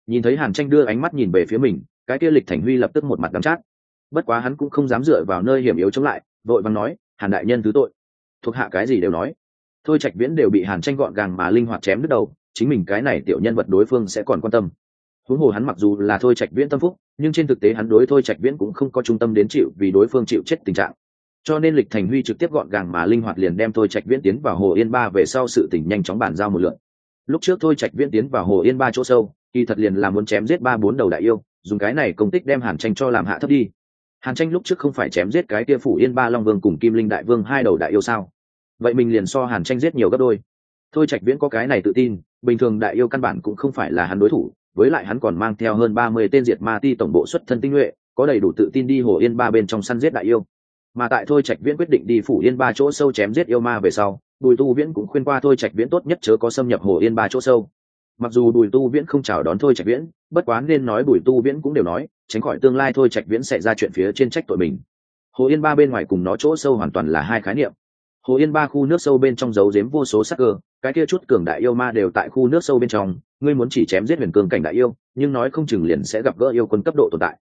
Nhìn thấy hàn tranh đưa ánh mắt nhìn về phía mình, cái kia lịch thành huy lập tức một mặt đắm chát. Bất quá hắn cũng không dám dựa vào nơi hiểm yếu chống lại, vội vàng nói, hàn đại nhân thứ tội. Thuộc hạ cái gì đều nói. Thôi trạch viễn đều bị hàn tranh gọn gàng mà linh hoạt chém đứt đầu chính mình cái này tiểu nhân vật đối phương sẽ còn quan tâm. Huống hồ hắn mặc dù là thôi trạch viễn tâm phúc, nhưng trên thực tế hắn đối thôi trạch viễn cũng không có trung tâm đến chịu vì đối phương chịu chết tình trạng. Cho nên lịch thành huy trực tiếp gọn gàng mà linh hoạt liền đem thôi trạch viễn tiến vào hồ yên ba về sau sự tình nhanh chóng bàn giao một lượt. Lúc trước thôi trạch viễn tiến vào hồ yên ba chỗ sâu, kỳ thật liền là muốn chém giết ba bốn đầu đại yêu, dùng cái này công tích đem hàn tranh cho làm hạ thấp đi. Hàn tranh lúc trước không phải chém giết cái kia phủ yên ba long vương cùng kim linh đại vương hai đầu đại yêu sao? Vậy mình liền so hàn tranh giết nhiều gấp đôi thôi trạch viễn có cái này tự tin, bình thường đại yêu căn bản cũng không phải là hắn đối thủ, với lại hắn còn mang theo hơn ba mươi tên diệt ma ti tổng bộ xuất thân tinh nhuệ, có đầy đủ tự tin đi hồ yên ba bên trong săn giết đại yêu. Mà tại thôi trạch viễn quyết định đi phủ yên ba chỗ sâu chém giết yêu ma về sau, bùi tu viễn cũng khuyên qua thôi trạch viễn tốt nhất chớ có xâm nhập hồ yên ba chỗ sâu. Mặc dù bùi tu viễn không chào đón thôi trạch viễn, bất quá nên nói bùi tu viễn cũng đều nói, tránh khỏi tương lai thôi trạch viễn sẽ ra chuyện phía trên trách tội mình. Hồ yên ba bên ngoài cùng nó chỗ sâu hoàn toàn là hai khái niệm. Hồ yên ba khu nước sâu bên trong giấu giếm vô số sắc cơ cái kia chút cường đại yêu ma đều tại khu nước sâu bên trong, ngươi muốn chỉ chém giết huyền cường cảnh đại yêu, nhưng nói không chừng liền sẽ gặp gỡ yêu quân cấp độ tồn tại.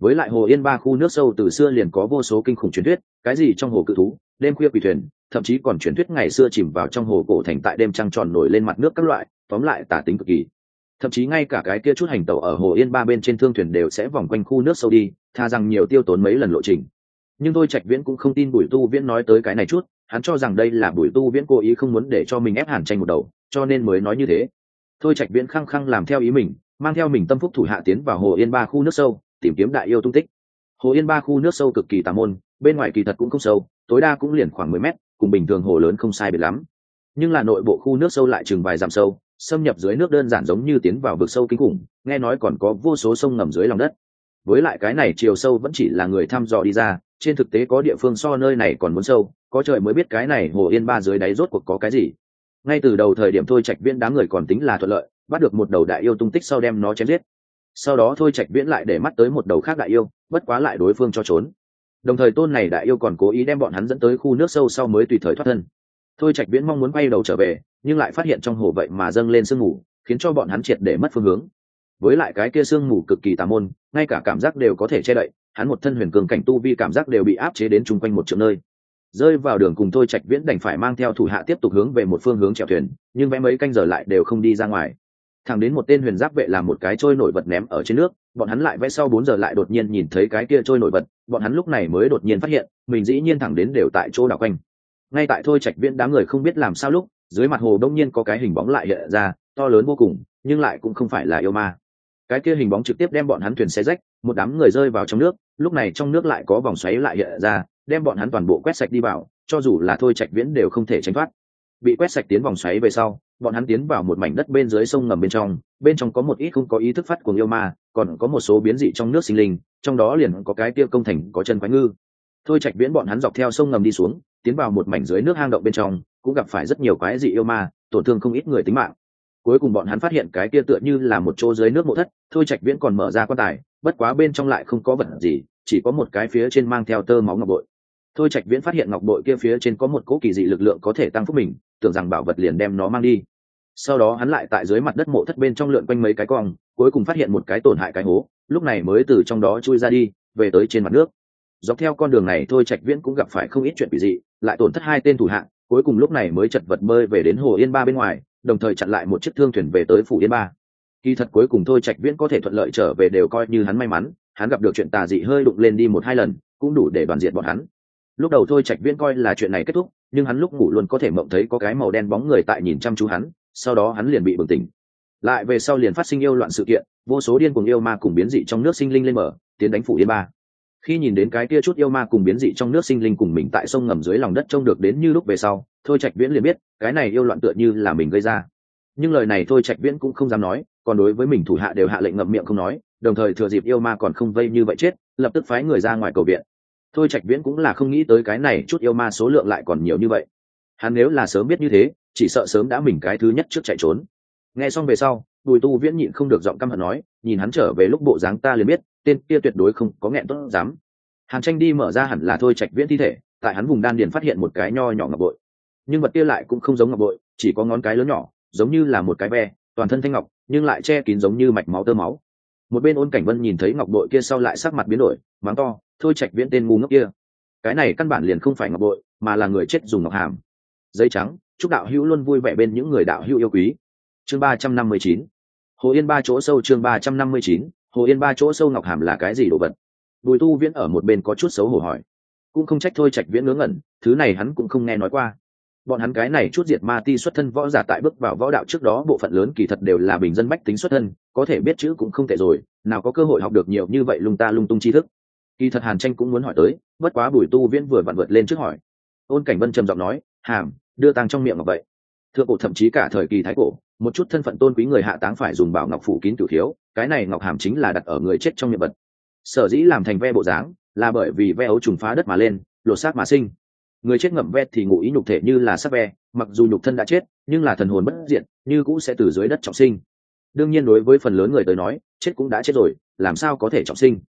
Với lại hồ yên ba khu nước sâu từ xưa liền có vô số kinh khủng truyền thuyết, cái gì trong hồ cự thú, đêm khuya quỷ thuyền, thậm chí còn truyền thuyết ngày xưa chìm vào trong hồ cổ thành tại đêm trăng tròn nổi lên mặt nước các loại, tóm lại tả tính cực kỳ. Thậm chí ngay cả cái kia chút hành tàu ở hồ yên ba bên trên thương thuyền đều sẽ vòng quanh khu nước sâu đi, tha rằng nhiều tiêu tốn mấy lần lộ trình. Nhưng tôi trạch viễn cũng không tin bùi tu viễn nói tới cái này chút hắn cho rằng đây là bùi tu viễn cố ý không muốn để cho mình ép hàn tranh một đầu, cho nên mới nói như thế. Thôi trạch viễn khăng khăng làm theo ý mình, mang theo mình tâm phúc thủ hạ tiến vào hồ yên ba khu nước sâu, tìm kiếm đại yêu tung tích. Hồ yên ba khu nước sâu cực kỳ tà môn, bên ngoài kỳ thật cũng không sâu, tối đa cũng liền khoảng mười mét, cùng bình thường hồ lớn không sai biệt lắm. Nhưng là nội bộ khu nước sâu lại chừng vài dặm sâu, xâm nhập dưới nước đơn giản giống như tiến vào vực sâu kinh khủng, nghe nói còn có vô số sông ngầm dưới lòng đất. Với lại cái này chiều sâu vẫn chỉ là người thăm dò đi ra trên thực tế có địa phương so nơi này còn muốn sâu, có trời mới biết cái này hồ yên ba dưới đáy rốt cuộc có cái gì. Ngay từ đầu thời điểm thôi trạch viễn đám người còn tính là thuận lợi, bắt được một đầu đại yêu tung tích sau đem nó chém giết. Sau đó thôi trạch viễn lại để mắt tới một đầu khác đại yêu, bất quá lại đối phương cho trốn. Đồng thời tôn này đại yêu còn cố ý đem bọn hắn dẫn tới khu nước sâu sau mới tùy thời thoát thân. Thôi trạch viễn mong muốn quay đầu trở về, nhưng lại phát hiện trong hồ vậy mà dâng lên sương mù, khiến cho bọn hắn triệt để mất phương hướng. Với lại cái kia sương mù cực kỳ tà môn ngay cả cảm giác đều có thể che đậy, hắn một thân huyền cường cảnh tu vi cảm giác đều bị áp chế đến chung quanh một triệu nơi. Rơi vào đường cùng thôi trạch viễn đành phải mang theo thủ hạ tiếp tục hướng về một phương hướng chèo thuyền, nhưng vẽ mấy canh giờ lại đều không đi ra ngoài. Thẳng đến một tên huyền giáp vệ làm một cái trôi nổi vật ném ở trên nước, bọn hắn lại vẽ sau bốn giờ lại đột nhiên nhìn thấy cái kia trôi nổi vật, bọn hắn lúc này mới đột nhiên phát hiện, mình dĩ nhiên thẳng đến đều tại chỗ đảo quanh. Ngay tại thôi trạch viễn đám người không biết làm sao lúc, dưới mặt hồ đông nhiên có cái hình bóng lại hiện ra, to lớn vô cùng, nhưng lại cũng không phải là yêu ma cái kia hình bóng trực tiếp đem bọn hắn thuyền xe rách, một đám người rơi vào trong nước, lúc này trong nước lại có vòng xoáy lại hiện ra, đem bọn hắn toàn bộ quét sạch đi vào, cho dù là thôi trạch viễn đều không thể tránh thoát. Bị quét sạch tiến vòng xoáy về sau, bọn hắn tiến vào một mảnh đất bên dưới sông ngầm bên trong bên trong có một ít không có ý thức phát của yêu ma, còn có một số biến dị trong nước sinh linh, trong đó liền có cái kia công thành có chân quái ngư. Thôi trạch viễn bọn hắn dọc theo sông ngầm đi xuống, tiến vào một mảnh dưới nước hang động bên trong, cũng gặp phải rất nhiều quái dị yêu ma, tổn thương không ít người tính mạng cuối cùng bọn hắn phát hiện cái kia tựa như là một chỗ dưới nước mộ thất, thôi trạch viễn còn mở ra quan tài, bất quá bên trong lại không có vật gì, chỉ có một cái phía trên mang theo tơ máu ngọc bội. Thôi trạch viễn phát hiện ngọc bội kia phía trên có một cỗ kỳ dị lực lượng có thể tăng phúc mình, tưởng rằng bảo vật liền đem nó mang đi. Sau đó hắn lại tại dưới mặt đất mộ thất bên trong lượn quanh mấy cái cong, cuối cùng phát hiện một cái tổn hại cái hố, lúc này mới từ trong đó chui ra đi, về tới trên mặt nước. Dọc theo con đường này thôi trạch viễn cũng gặp phải không ít chuyện kỳ dị, lại tổn thất hai tên thủ hạng cuối cùng lúc này mới chật vật bơi về đến hồ yên ba bên ngoài đồng thời chặn lại một chiếc thương thuyền về tới phủ yên ba. Kỳ thật cuối cùng thôi trạch viễn có thể thuận lợi trở về đều coi như hắn may mắn, hắn gặp được chuyện tà dị hơi đụng lên đi một hai lần, cũng đủ để đoàn diệt bọn hắn. Lúc đầu thôi trạch viễn coi là chuyện này kết thúc, nhưng hắn lúc ngủ luôn có thể mộng thấy có cái màu đen bóng người tại nhìn chăm chú hắn, sau đó hắn liền bị bừng tỉnh. Lại về sau liền phát sinh yêu loạn sự kiện, vô số điên cùng yêu ma cùng biến dị trong nước sinh linh lên mở tiến đánh phủ yên ba khi nhìn đến cái kia chút yêu ma cùng biến dị trong nước sinh linh cùng mình tại sông ngầm dưới lòng đất trông được đến như lúc về sau, thôi trạch viễn liền biết, cái này yêu loạn tựa như là mình gây ra. Nhưng lời này thôi trạch viễn cũng không dám nói, còn đối với mình thủ hạ đều hạ lệnh ngậm miệng không nói, đồng thời thừa dịp yêu ma còn không vây như vậy chết, lập tức phái người ra ngoài cầu viện. Thôi trạch viễn cũng là không nghĩ tới cái này chút yêu ma số lượng lại còn nhiều như vậy. Hắn nếu là sớm biết như thế, chỉ sợ sớm đã mình cái thứ nhất trước chạy trốn. Nghe xong về sau bùi tu viễn nhịn không được giọng căm hận nói, nhìn hắn trở về lúc bộ dáng ta liền biết, tên kia tuyệt đối không có nghẹn tốt dám. Hàn tranh đi mở ra hẳn là thôi trạch viễn thi thể, tại hắn vùng đan điền phát hiện một cái nho nhỏ ngọc bội. Nhưng vật kia lại cũng không giống ngọc bội, chỉ có ngón cái lớn nhỏ, giống như là một cái ve, toàn thân thanh ngọc, nhưng lại che kín giống như mạch máu tơ máu. Một bên ôn cảnh vân nhìn thấy ngọc bội kia sau lại sắc mặt biến đổi, mắng to, thôi trạch viễn tên ngu ngốc kia. Cái này căn bản liền không phải ngọc bội, mà là người chết dùng ngọc hàm. Giấy trắng, chúc đạo hữu luôn vui vẻ bên những người đạo hữu yêu quý chương ba trăm năm mươi chín. Hồ yên ba chỗ sâu chương ba trăm năm mươi chín. Hồ yên ba chỗ sâu ngọc hàm là cái gì đồ vật? Bùi tu viễn ở một bên có chút xấu hổ hỏi. Cũng không trách thôi trạch viễn ngớ ngẩn, thứ này hắn cũng không nghe nói qua. Bọn hắn cái này chút diệt ma ti xuất thân võ giả tại bước vào võ đạo trước đó bộ phận lớn kỳ thật đều là bình dân bách tính xuất thân, có thể biết chữ cũng không tệ rồi, nào có cơ hội học được nhiều như vậy lung ta lung tung tri thức. Kỳ thật hàn tranh cũng muốn hỏi tới, bất quá bùi tu viễn vừa vặn vượt lên trước hỏi. Ôn cảnh vân trầm giọng nói, hàm, đưa tăng trong miệng ngọc vậy. Thượng cổ thậm chí cả thời kỳ thái cổ một chút thân phận tôn quý người hạ táng phải dùng bảo ngọc phủ kín cửu thiếu, cái này ngọc hàm chính là đặt ở người chết trong miệng vật. Sở dĩ làm thành ve bộ dáng là bởi vì ve ấu trùng phá đất mà lên, lột xác mà sinh. Người chết ngậm ve thì ngụ ý nhục thể như là sắc ve, mặc dù nhục thân đã chết, nhưng là thần hồn bất diện như cũ sẽ từ dưới đất trọng sinh. Đương nhiên đối với phần lớn người tới nói, chết cũng đã chết rồi, làm sao có thể trọng sinh?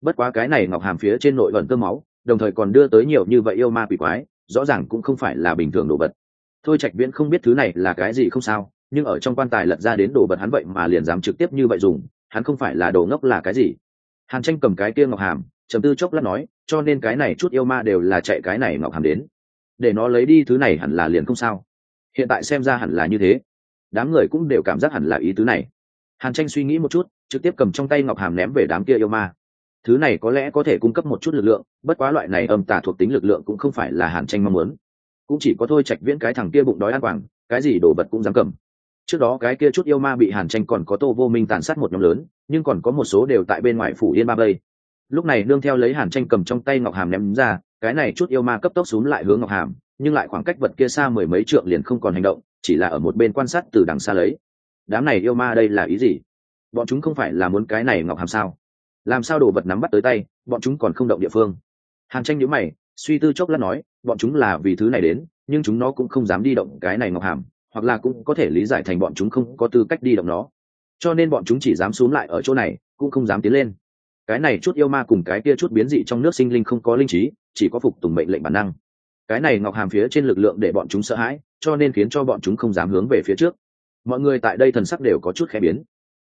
Bất quá cái này ngọc hàm phía trên nội vận cơm máu, đồng thời còn đưa tới nhiều như vậy yêu ma quỷ quái, rõ ràng cũng không phải là bình thường đồ vật. Thôi trạch viễn không biết thứ này là cái gì không sao nhưng ở trong quan tài lật ra đến đồ vật hắn vậy mà liền dám trực tiếp như vậy dùng, hắn không phải là đồ ngốc là cái gì? Hàn tranh cầm cái kia ngọc hàm, trầm tư chốc lát nói, cho nên cái này chút yêu ma đều là chạy cái này ngọc hàm đến. Để nó lấy đi thứ này hẳn là liền không sao. Hiện tại xem ra hẳn là như thế. Đám người cũng đều cảm giác hẳn là ý tứ này. Hàn tranh suy nghĩ một chút, trực tiếp cầm trong tay ngọc hàm ném về đám kia yêu ma. Thứ này có lẽ có thể cung cấp một chút lực lượng, bất quá loại này âm tả thuộc tính lực lượng cũng không phải là hàn tranh mong muốn. Cũng chỉ có thôi trạch viễn cái thằng kia bụng đói ăn quảng, cái gì đồ vật cũng dám cầm trước đó cái kia chút yêu ma bị hàn tranh còn có tô vô minh tàn sát một nhóm lớn, nhưng còn có một số đều tại bên ngoài phủ yên ba bây lúc này nương theo lấy hàn tranh cầm trong tay ngọc hàm ném ra, cái này chút yêu ma cấp tốc xuống lại hướng ngọc hàm, nhưng lại khoảng cách vật kia xa mười mấy trượng liền không còn hành động, chỉ là ở một bên quan sát từ đằng xa lấy. Đám này yêu ma đây là ý gì? Bọn chúng không phải là muốn cái này ngọc hàm sao? Làm sao đồ vật nắm bắt tới tay, bọn chúng còn không động địa phương? Hàn tranh nhữ mày, suy tư chốc lát nói, bọn chúng là vì thứ này đến, nhưng chúng nó cũng không dám đi động cái này ngọc hàm hoặc là cũng có thể lý giải thành bọn chúng không có tư cách đi động nó. Cho nên bọn chúng chỉ dám xuống lại ở chỗ này, cũng không dám tiến lên. Cái này chút yêu ma cùng cái kia chút biến dị trong nước sinh linh không có linh trí, chỉ có phục tùng mệnh lệnh bản năng. Cái này ngọc hàm phía trên lực lượng để bọn chúng sợ hãi, cho nên khiến cho bọn chúng không dám hướng về phía trước. Mọi người tại đây thần sắc đều có chút khẽ biến.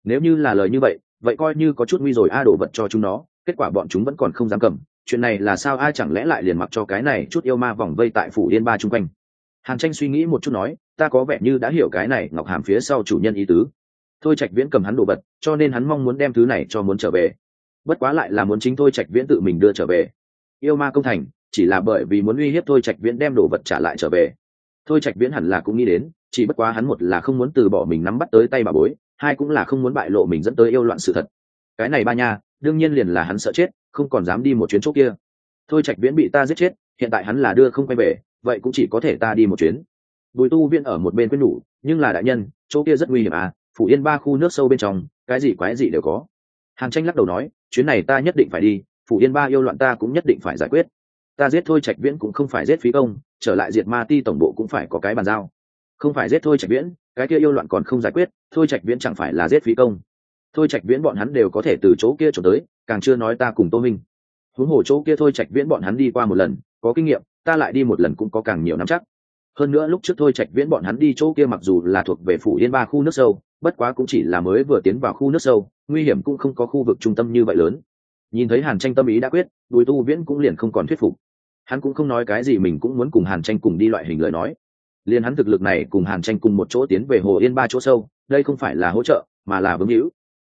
Nếu như là lời như vậy vậy coi như có chút nguy rồi a đổ vật cho chúng nó, kết quả bọn chúng vẫn còn không dám cầm. Chuyện này là sao ai chẳng lẽ lại liền mặc cho cái này chút yêu ma vòng vây tại phủ yên ba chung quanh? Hàn tranh suy nghĩ một chút nói, ta có vẻ như đã hiểu cái này ngọc hàm phía sau chủ nhân ý tứ. Thôi trạch viễn cầm hắn đồ vật, cho nên hắn mong muốn đem thứ này cho muốn trở về. Bất quá lại là muốn chính thôi trạch viễn tự mình đưa trở về. Yêu ma công thành, chỉ là bởi vì muốn uy hiếp thôi trạch viễn đem đồ vật trả lại trở về. Thôi trạch viễn hẳn là cũng nghĩ đến, chỉ bất quá hắn một là không muốn từ bỏ mình nắm bắt tới tay bà bối, hai cũng là không muốn bại lộ mình dẫn tới yêu loạn sự thật. Cái này ba nha, đương nhiên liền là hắn sợ chết, không còn dám đi một chuyến chỗ kia. Thôi trạch viễn bị ta giết chết, hiện tại hắn là đưa không quay về vậy cũng chỉ có thể ta đi một chuyến. Bùi tu viên ở một bên quyết nhủ, nhưng là đại nhân, chỗ kia rất nguy hiểm à phủ yên ba khu nước sâu bên trong, cái gì quái gì đều có. Hàn tranh lắc đầu nói, chuyến này ta nhất định phải đi, phủ yên ba yêu loạn ta cũng nhất định phải giải quyết. Ta giết thôi trạch viễn cũng không phải giết phí công, trở lại diệt ma ti tổng bộ cũng phải có cái bàn giao. Không phải giết thôi trạch viễn, cái kia yêu loạn còn không giải quyết, thôi trạch viễn chẳng phải là giết phí công. Thôi trạch viễn bọn hắn đều có thể từ chỗ kia trốn tới, càng chưa nói ta cùng tô minh. Huống hồ chỗ kia thôi trạch viễn bọn hắn đi qua một lần, có kinh nghiệm ta lại đi một lần cũng có càng nhiều năm chắc. Hơn nữa lúc trước thôi trạch viễn bọn hắn đi chỗ kia mặc dù là thuộc về phủ yên ba khu nước sâu, bất quá cũng chỉ là mới vừa tiến vào khu nước sâu, nguy hiểm cũng không có khu vực trung tâm như vậy lớn. Nhìn thấy hàn tranh tâm ý đã quyết, bùi tu viễn cũng liền không còn thuyết phục. Hắn cũng không nói cái gì mình cũng muốn cùng hàn tranh cùng đi loại hình lời nói. Liền hắn thực lực này cùng hàn tranh cùng một chỗ tiến về hồ yên ba chỗ sâu, đây không phải là hỗ trợ, mà là vướng hữu.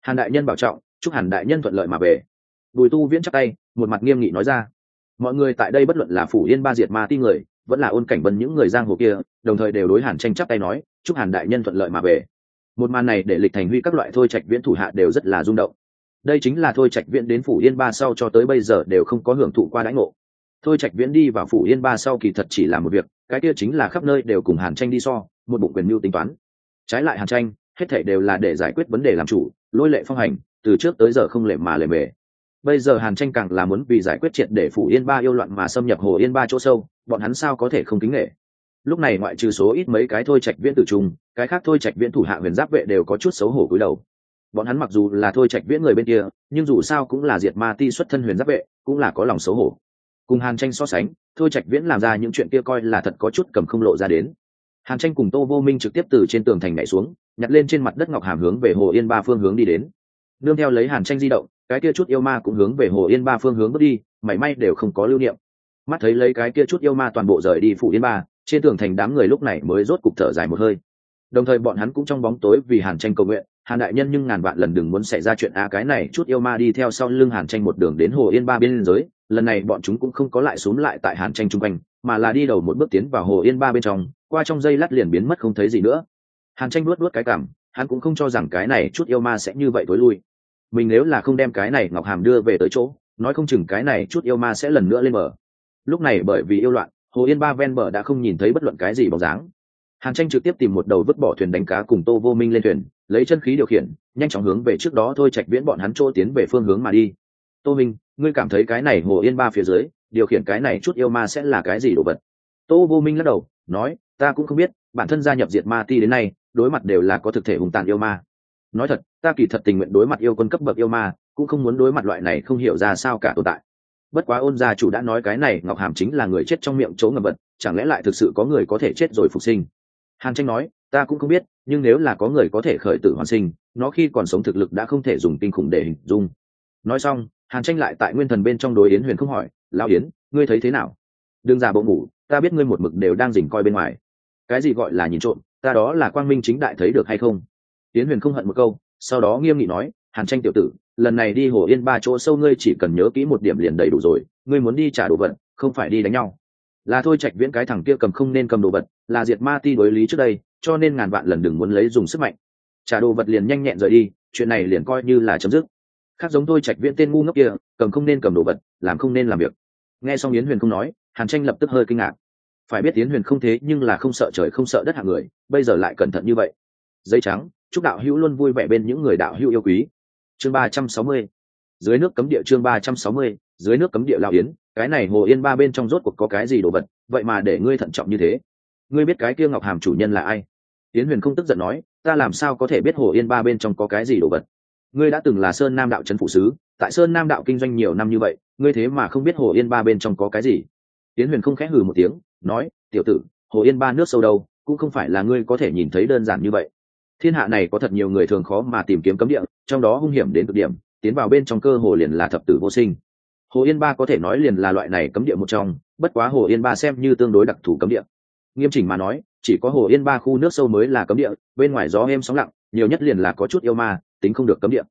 Hàn đại nhân bảo trọng, chúc hàn đại nhân thuận lợi mà về. Bùi tu viễn chắc tay, một mặt nghiêm nghị nói ra mọi người tại đây bất luận là phủ yên ba diệt ma ti người, vẫn là ôn cảnh vân những người giang hồ kia, đồng thời đều đối hàn tranh chắp tay nói, chúc hàn đại nhân thuận lợi mà về. Một màn này để lịch thành huy các loại thôi trạch viễn thủ hạ đều rất là rung động. Đây chính là thôi trạch viễn đến phủ yên ba sau cho tới bây giờ đều không có hưởng thụ qua đãi ngộ. Thôi trạch viễn đi vào phủ yên ba sau kỳ thật chỉ là một việc, cái kia chính là khắp nơi đều cùng hàn tranh đi so, một bụng quyền mưu tính toán. Trái lại hàn tranh, hết thể đều là để giải quyết vấn đề làm chủ, lôi lệ phong hành, từ trước tới giờ không lệ mà lệ mề bây giờ hàn tranh càng là muốn vì giải quyết triệt để phủ yên ba yêu loạn mà xâm nhập hồ yên ba chỗ sâu, bọn hắn sao có thể không kính nghệ lúc này ngoại trừ số ít mấy cái thôi trạch viễn tử trung cái khác thôi trạch viễn thủ hạ huyền giáp vệ đều có chút xấu hổ cúi đầu. Bọn hắn mặc dù là thôi trạch viễn người bên kia, nhưng dù sao cũng là diệt ma ti xuất thân huyền giáp vệ, cũng là có lòng xấu hổ. Cùng hàn tranh so sánh, thôi trạch viễn làm ra những chuyện kia coi là thật có chút cầm không lộ ra đến. Hàn tranh cùng tô vô minh trực tiếp từ trên tường thành nhảy xuống, nhặt lên trên mặt đất ngọc hàm hướng về hồ yên ba phương hướng đi đến. Nương theo lấy hàn tranh di động cái kia chút yêu ma cũng hướng về hồ yên ba phương hướng bước đi, mảy may đều không có lưu niệm. Mắt thấy lấy cái kia chút yêu ma toàn bộ rời đi phủ yên ba, trên tường thành đám người lúc này mới rốt cục thở dài một hơi. Đồng thời bọn hắn cũng trong bóng tối vì hàn tranh cầu nguyện, hàn đại nhân nhưng ngàn vạn lần đừng muốn xảy ra chuyện a, cái này chút yêu ma đi theo sau lưng hàn tranh một đường đến hồ yên ba biên giới lần này bọn chúng cũng không có lại xuống lại tại hàn tranh chung quanh, mà là đi đầu một bước tiến vào hồ yên ba bên trong, qua trong dây lát liền biến mất không thấy gì nữa. Hàn tranh luốt luốt cái cảm, hắn cũng không cho rằng cái này chút yêu ma sẽ như vậy tối lui mình nếu là không đem cái này ngọc hàm đưa về tới chỗ, nói không chừng cái này chút yêu ma sẽ lần nữa lên bờ. Lúc này bởi vì yêu loạn, hồ yên ba ven bờ đã không nhìn thấy bất luận cái gì bóng dáng. Hàn tranh trực tiếp tìm một đầu vứt bỏ thuyền đánh cá cùng tô vô minh lên thuyền, lấy chân khí điều khiển, nhanh chóng hướng về trước đó thôi chạch viễn bọn hắn chỗ tiến về phương hướng mà đi. Tô minh, ngươi cảm thấy cái này hồ yên ba phía dưới, điều khiển cái này chút yêu ma sẽ là cái gì đồ vật? Tô vô minh lắc đầu, nói, ta cũng không biết, bản thân gia nhập diệt ma ti đến nay, đối mặt đều là có thực thể hùng tàn yêu ma nói thật, ta kỳ thật tình nguyện đối mặt yêu quân cấp bậc yêu ma, cũng không muốn đối mặt loại này không hiểu ra sao cả tồn tại. Bất quá ôn gia chủ đã nói cái này, ngọc hàm chính là người chết trong miệng chỗ ngầm vật chẳng lẽ lại thực sự có người có thể chết rồi phục sinh? Hàn tranh nói, ta cũng không biết, nhưng nếu là có người có thể khởi tử hoàn sinh, nó khi còn sống thực lực đã không thể dùng kinh khủng để hình dung. Nói xong, hàn tranh lại tại nguyên thần bên trong đối yến huyền không hỏi lao yến, ngươi thấy thế nào? Đừng giả bộ ngủ, ta biết ngươi một mực đều đang dình coi bên ngoài. Cái gì gọi là nhìn trộm, ta đó là quang minh chính đại thấy được hay không? Yến huyền không hận một câu, sau đó nghiêm nghị nói, hàn tranh tiểu tử, lần này đi hồ yên ba chỗ sâu ngươi chỉ cần nhớ kỹ một điểm liền đầy đủ rồi, ngươi muốn đi trả đồ vật, không phải đi đánh nhau. Là thôi, trạch viễn cái thằng kia cầm không nên cầm đồ vật, là diệt ma ti đối lý trước đây, cho nên ngàn vạn lần đừng muốn lấy dùng sức mạnh. Trả đồ vật liền nhanh nhẹn rời đi, chuyện này liền coi như là chấm dứt. Khác giống thôi, trạch viễn tên ngu ngốc kia, cầm không nên cầm đồ vật, làm không nên làm việc. Nghe xong yến huyền không nói, hàn tranh lập tức hơi kinh ngạc. Phải biết yến huyền không thế nhưng là không sợ trời không sợ đất hạng người, bây giờ lại cẩn thận như vậy. Dây trắng chúc đạo hữu luôn vui vẻ bên những người đạo hữu yêu quý. Chương ba trăm sáu mươi. Dưới nước cấm địa chương ba trăm sáu mươi, dưới nước cấm địa lão yến, cái này hồ yên ba bên trong rốt cuộc có cái gì đồ vật, vậy mà để ngươi thận trọng như thế. Ngươi biết cái kia ngọc hàm chủ nhân là ai? Yến huyền không tức giận nói, ta làm sao có thể biết hồ yên ba bên trong có cái gì đồ vật? Ngươi đã từng là sơn nam đạo trấn phụ sứ, tại sơn nam đạo kinh doanh nhiều năm như vậy, ngươi thế mà không biết hồ yên ba bên trong có cái gì? Yến huyền không khẽ hừ một tiếng, nói, tiểu tử, hồ yên ba nước sâu đâu, cũng không phải là ngươi có thể nhìn thấy đơn giản như vậy thiên hạ này có thật nhiều người thường khó mà tìm kiếm cấm địa, trong đó hung hiểm đến cực điểm, tiến vào bên trong cơ hồ liền là thập tử vô sinh. Hồ yên ba có thể nói liền là loại này cấm địa một trong, bất quá hồ yên ba xem như tương đối đặc thù cấm địa. Nghiêm chỉnh mà nói, chỉ có hồ yên ba khu nước sâu mới là cấm địa, bên ngoài gió êm sóng lặng, nhiều nhất liền là có chút yêu ma, tính không được cấm địa.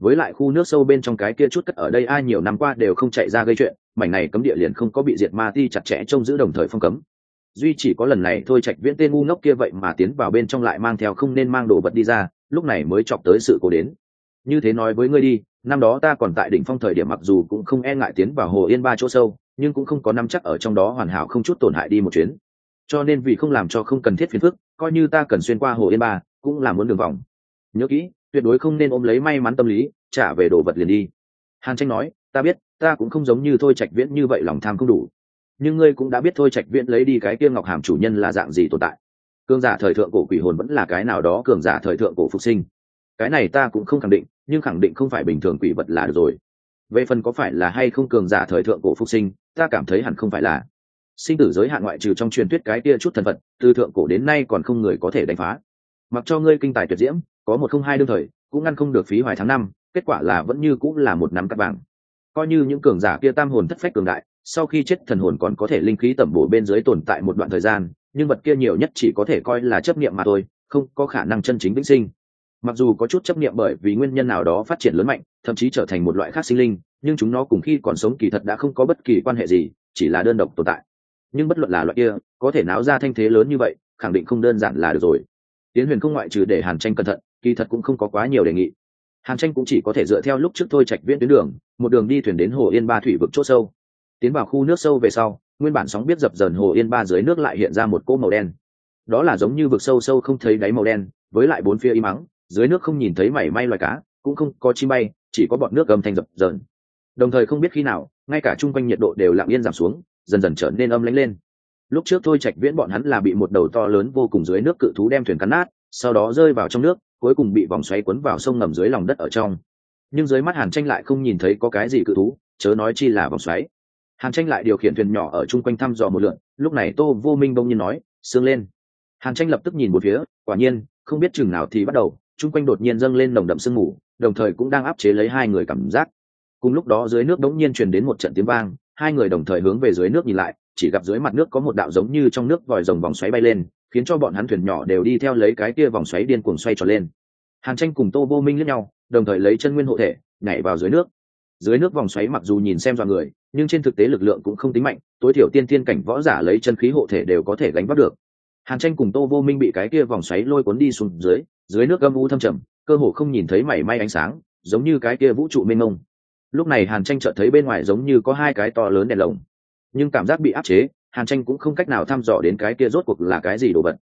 Với lại khu nước sâu bên trong cái kia chút cất ở đây ai nhiều năm qua đều không chạy ra gây chuyện, mảnh này cấm địa liền không có bị diệt ma ti chặt chẽ trông giữ đồng thời phong cấm duy chỉ có lần này thôi trạch viễn tên ngu ngốc kia vậy mà tiến vào bên trong lại mang theo không nên mang đồ vật đi ra, lúc này mới chọc tới sự cố đến. Như thế nói với ngươi đi, năm đó ta còn tại đỉnh phong thời điểm mặc dù cũng không e ngại tiến vào hồ yên ba chỗ sâu, nhưng cũng không có năm chắc ở trong đó hoàn hảo không chút tổn hại đi một chuyến. Cho nên vì không làm cho không cần thiết phiền phức, coi như ta cần xuyên qua hồ yên ba, cũng là muốn đường vòng. Nhớ kỹ, tuyệt đối không nên ôm lấy may mắn tâm lý, trả về đồ vật liền đi. Hàn tranh nói, ta biết, ta cũng không giống như thôi trạch viễn như vậy lòng tham không đủ nhưng ngươi cũng đã biết thôi, trạch viễn lấy đi cái kia ngọc hàm chủ nhân là dạng gì tồn tại. Cường giả thời thượng cổ quỷ hồn vẫn là cái nào đó cường giả thời thượng cổ phục sinh. Cái này ta cũng không khẳng định, nhưng khẳng định không phải bình thường quỷ vật là được rồi. Về phần có phải là hay không cường giả thời thượng cổ phục sinh, ta cảm thấy hẳn không phải là. Sinh tử giới hạn ngoại trừ trong truyền thuyết cái kia chút thần vật, từ thượng cổ đến nay còn không người có thể đánh phá. Mặc cho ngươi kinh tài tuyệt diễm, có một không hai đương thời, cũng ngăn không được phí hoài tháng năm, kết quả là vẫn như cũng là một nắm cắt vàng. Coi như những cường giả kia tam hồn thất phách cường đại sau khi chết thần hồn còn có thể linh khí tẩm bổ bên dưới tồn tại một đoạn thời gian, nhưng vật kia nhiều nhất chỉ có thể coi là chấp niệm mà thôi, không có khả năng chân chính vĩnh sinh. Mặc dù có chút chấp niệm bởi vì nguyên nhân nào đó phát triển lớn mạnh, thậm chí trở thành một loại khác sinh linh, nhưng chúng nó cùng khi còn sống kỳ thật đã không có bất kỳ quan hệ gì, chỉ là đơn độc tồn tại. Nhưng bất luận là loại kia, có thể náo ra thanh thế lớn như vậy, khẳng định không đơn giản là được rồi. Tiến huyền không ngoại trừ để hàn tranh cẩn thận, kỳ thật cũng không có quá nhiều đề nghị. Hàn tranh cũng chỉ có thể dựa theo lúc trước thôi trạch viễn tuyến đường, một đường đi thuyền đến hồ yên ba thủy vực c h ỗ sâu tiến vào khu nước sâu về sau, nguyên bản sóng biết dập dờn hồ yên ba dưới nước lại hiện ra một cỗ màu đen. Đó là giống như vực sâu sâu không thấy đáy màu đen, với lại bốn phía im mắng dưới nước không nhìn thấy mảy may loài cá, cũng không có chi bay, chỉ có bọn nước gầm thành dập dờn. Đồng thời không biết khi nào, ngay cả chung quanh nhiệt độ đều lặng yên giảm xuống, dần dần trở nên âm lánh lên. Lúc trước thôi trạch viễn bọn hắn là bị một đầu to lớn vô cùng dưới nước cự thú đem thuyền cắn nát, sau đó rơi vào trong nước, cuối cùng bị vòng xoáy cuốn vào sông ngầm dưới lòng đất ở trong. Nhưng dưới mắt hàn tranh lại không nhìn thấy có cái gì cự thú, chớ nói chi là vòng xoáy hàn tranh lại điều khiển thuyền nhỏ ở chung quanh thăm dò một lượn, lúc này tô vô minh bỗng nhiên nói, sương lên. Hàn tranh lập tức nhìn một phía, quả nhiên, không biết chừng nào thì bắt đầu, chung quanh đột nhiên dâng lên nồng đậm sương mù, đồng thời cũng đang áp chế lấy hai người cảm giác. Cùng lúc đó dưới nước đống nhiên truyền đến một trận tiếng vang, hai người đồng thời hướng về dưới nước nhìn lại, chỉ gặp dưới mặt nước có một đạo giống như trong nước vòi rồng vòng xoáy bay lên, khiến cho bọn hắn thuyền nhỏ đều đi theo lấy cái kia vòng xoáy điên cuồng xoay tròn lên. Hàn tranh cùng tô vô minh lẫn nhau, đồng thời lấy chân nguyên hộ thể, nhảy vào dưới nước dưới nước vòng xoáy mặc dù nhìn xem dọa người, nhưng trên thực tế lực lượng cũng không tính mạnh, tối thiểu tiên tiên cảnh võ giả lấy chân khí hộ thể đều có thể gánh vác được. Hàn tranh cùng tô vô minh bị cái kia vòng xoáy lôi cuốn đi xuống dưới dưới nước âm u thâm trầm, cơ hồ không nhìn thấy mảy may ánh sáng, giống như cái kia vũ trụ mênh mông. Lúc này hàn tranh chợt thấy bên ngoài giống như có hai cái to lớn đèn lồng. Nhưng cảm giác bị áp chế, hàn tranh cũng không cách nào thăm dò đến cái kia rốt cuộc là cái gì đồ vật.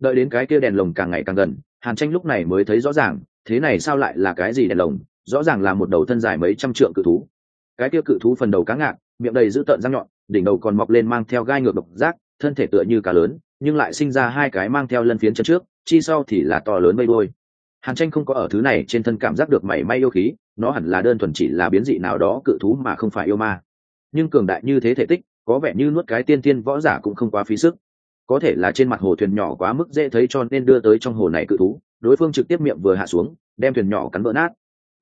Đợi đến cái kia đèn lồng càng ngày càng gần, hàn tranh lúc này mới thấy rõ ràng, thế này sao lại là cái gì đèn lồng? Rõ ràng là một đầu thân dài mấy trăm trượng cự thú. Cái kia cự thú phần đầu cá ngạc, miệng đầy dữ tợn răng nhọn, đỉnh đầu còn mọc lên mang theo gai ngược độc giác, thân thể tựa như cá lớn, nhưng lại sinh ra hai cái mang theo lân phiến chân trước, chi sau thì là to lớn mây đôi. Hàn tranh không có ở thứ này trên thân cảm giác được mảy may yêu khí, nó hẳn là đơn thuần chỉ là biến dị nào đó cự thú mà không phải yêu ma. Nhưng cường đại như thế thể tích, có vẻ như nuốt cái tiên tiên võ giả cũng không quá phí sức. Có thể là trên mặt hồ thuyền nhỏ quá mức dễ thấy cho nên đưa tới trong hồ này cự thú, đối phương trực tiếp miệng vừa hạ xuống, đem thuyền nhỏ cắn vỡ nát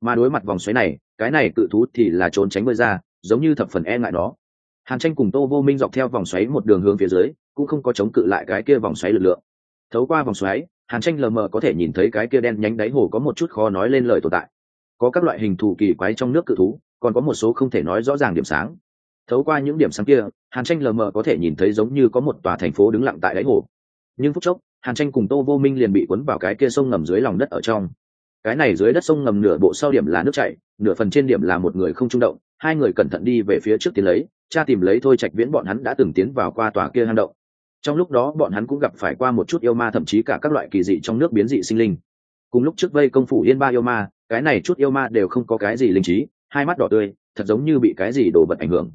mà đối mặt vòng xoáy này, cái này cự thú thì là trốn tránh bơi ra, giống như thập phần e ngại nó. Hàn tranh cùng tô vô minh dọc theo vòng xoáy một đường hướng phía dưới, cũng không có chống cự lại cái kia vòng xoáy lực lượng. Thấu qua vòng xoáy, hàn tranh lờ mờ có thể nhìn thấy cái kia đen nhánh đáy hồ có một chút khó nói lên lời tồn tại. Có các loại hình thù kỳ quái trong nước cự thú, còn có một số không thể nói rõ ràng điểm sáng. Thấu qua những điểm sáng kia, hàn tranh lờ mờ có thể nhìn thấy giống như có một tòa thành phố đứng lặng tại đáy hồ. Nhưng phút chốc, hàn tranh cùng tô vô minh liền bị cuốn vào cái kia sông ngầm dưới lòng đất ở trong cái này dưới đất sông ngầm nửa bộ sau điểm là nước chảy, nửa phần trên điểm là một người không trung động, hai người cẩn thận đi về phía trước tiến lấy, cha tìm lấy thôi trạch viễn bọn hắn đã từng tiến vào qua tòa kia hang động. Trong lúc đó bọn hắn cũng gặp phải qua một chút yêu ma thậm chí cả các loại kỳ dị trong nước biến dị sinh linh. Cùng lúc trước vây công phủ yên ba yêu ma, cái này chút yêu ma đều không có cái gì linh trí, hai mắt đỏ tươi, thật giống như bị cái gì đổ vật ảnh hưởng.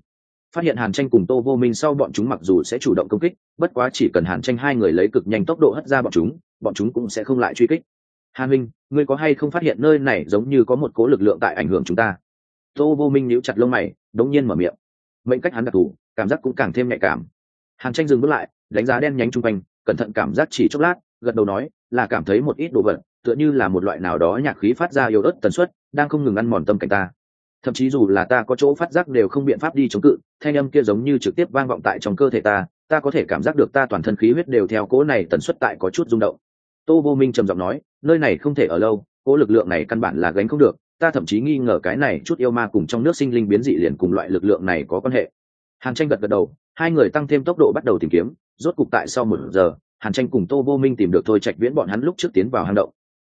Phát hiện hàn tranh cùng tô vô minh sau bọn chúng mặc dù sẽ chủ động công kích, bất quá chỉ cần hàn tranh hai người lấy cực nhanh tốc độ hất ra bọn chúng bọn chúng cũng sẽ không lại truy kích hàn minh, ngươi có hay không phát hiện nơi này giống như có một cố lực lượng tại ảnh hưởng chúng ta? Tô vô minh níu chặt lông mày, đống nhiên mở miệng. Mệnh cách hắn đặc thù, cảm giác cũng càng thêm nhạy cảm. Hàn tranh dừng bước lại, đánh giá đen nhánh chung quanh, cẩn thận cảm giác chỉ chốc lát, gật đầu nói, là cảm thấy một ít đồ vật, tựa như là một loại nào đó nhạc khí phát ra yếu ớt tần suất, đang không ngừng ăn mòn tâm cảnh ta. Thậm chí dù là ta có chỗ phát giác đều không biện pháp đi chống cự, thanh âm kia giống như trực tiếp vang vọng tại trong cơ thể ta ta có thể cảm giác được ta toàn thân khí huyết đều theo cỗ này tần suất tại có chút rung động tô vô minh trầm giọng nói, nơi này không thể ở lâu cỗ lực lượng này căn bản là gánh không được, ta thậm chí nghi ngờ cái này chút yêu ma cùng trong nước sinh linh biến dị liền cùng loại lực lượng này có quan hệ. Hàn tranh gật gật đầu, hai người tăng thêm tốc độ bắt đầu tìm kiếm, rốt cục tại sau một giờ, hàn tranh cùng tô vô minh tìm được thôi trạch viễn bọn hắn lúc trước tiến vào hang động.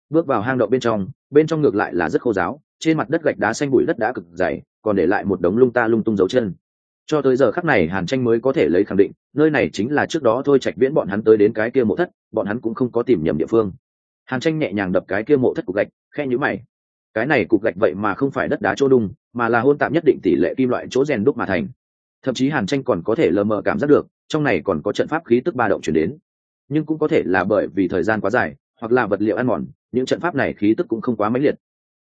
Bước vào hang động bên trong bên trong ngược lại là rất khô giáo, trên mặt đất gạch đá xanh bụi đất đã cực dày, còn để lại một đống lung ta lung tung dấu chân cho tới giờ khắc này hàn tranh mới có thể lấy khẳng định, nơi này chính là trước đó thôi trạch viễn bọn hắn tới đến cái kia mộ thất, bọn hắn cũng không có tìm nhầm địa phương. Hàn tranh nhẹ nhàng đập cái kia mộ thất cục gạch khe nhữ mày. Cái này cục gạch vậy mà không phải đất đá chỗ đung, mà là hôn tạm nhất định tỷ lệ kim loại chỗ rèn đúc mà thành. Thậm chí hàn tranh còn có thể lờ mờ cảm giác được, trong này còn có trận pháp khí tức ba động chuyển đến. Nhưng cũng có thể là bởi vì thời gian quá dài, hoặc là vật liệu ăn mòn, những trận pháp này khí tức cũng không quá mãnh liệt.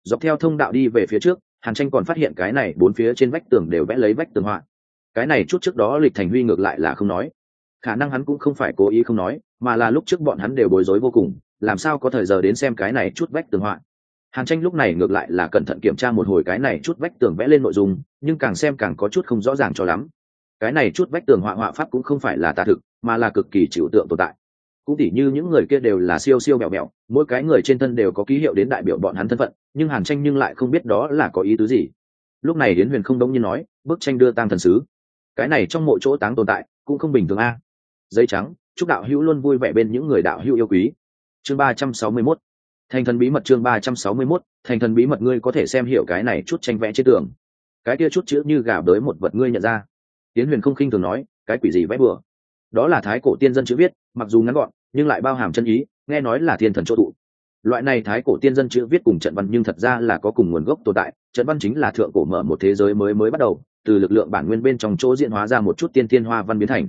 Dọc theo thông đạo đi về phía trước, hàn tranh còn phát hiện cái này bốn phía trên vách tường đều vẽ lấy vách tường họa cái này chút trước đó lịch thành huy ngược lại là không nói. Khả năng hắn cũng không phải cố ý không nói, mà là lúc trước bọn hắn đều bối rối vô cùng, làm sao có thời giờ đến xem cái này chút vách tường họa. Hàn tranh lúc này ngược lại là cẩn thận kiểm tra một hồi cái này chút vách tường vẽ lên nội dung, nhưng càng xem càng có chút không rõ ràng cho lắm. Cái này chút vách tường họa họa pháp cũng không phải là tà thực, mà là cực kỳ chịu tượng tồn tại. Cũng tỉ như những người kia đều là siêu siêu mẹo mẹo, mỗi cái người trên thân đều có ký hiệu đến đại biểu bọn hắn thân phận, nhưng hàn tranh nhưng lại không biết đó là có ý tứ gì. Lúc này đến huyền không đông như nói, bức tranh đưa tang thần sứ cái này trong mỗi chỗ táng tồn tại cũng không bình thường a. Giấy trắng, chúc đạo hữu luôn vui vẻ bên những người đạo hữu yêu quý. Chương ba trăm sáu mươi mốt. Thành thần bí mật chương ba trăm sáu mươi mốt, thành thần bí mật ngươi có thể xem hiểu cái này chút tranh vẽ trên tường. Cái kia chút chữ như gà bới một vật ngươi nhận ra. Tiến huyền không khinh thường nói, cái quỷ gì vẽ bừa? Đó là thái cổ tiên dân chữ viết, mặc dù ngắn gọn, nhưng lại bao hàm chân ý, nghe nói là thiên thần chỗ tụ. Loại này thái cổ tiên dân chữ viết cùng trận văn nhưng thật ra là có cùng nguồn gốc tồn tại, trận văn chính là thượng cổ mở một thế giới mới mới bắt đầu từ lực lượng bản nguyên bên trong chỗ diễn hóa ra một chút tiên tiên hoa văn biến thành.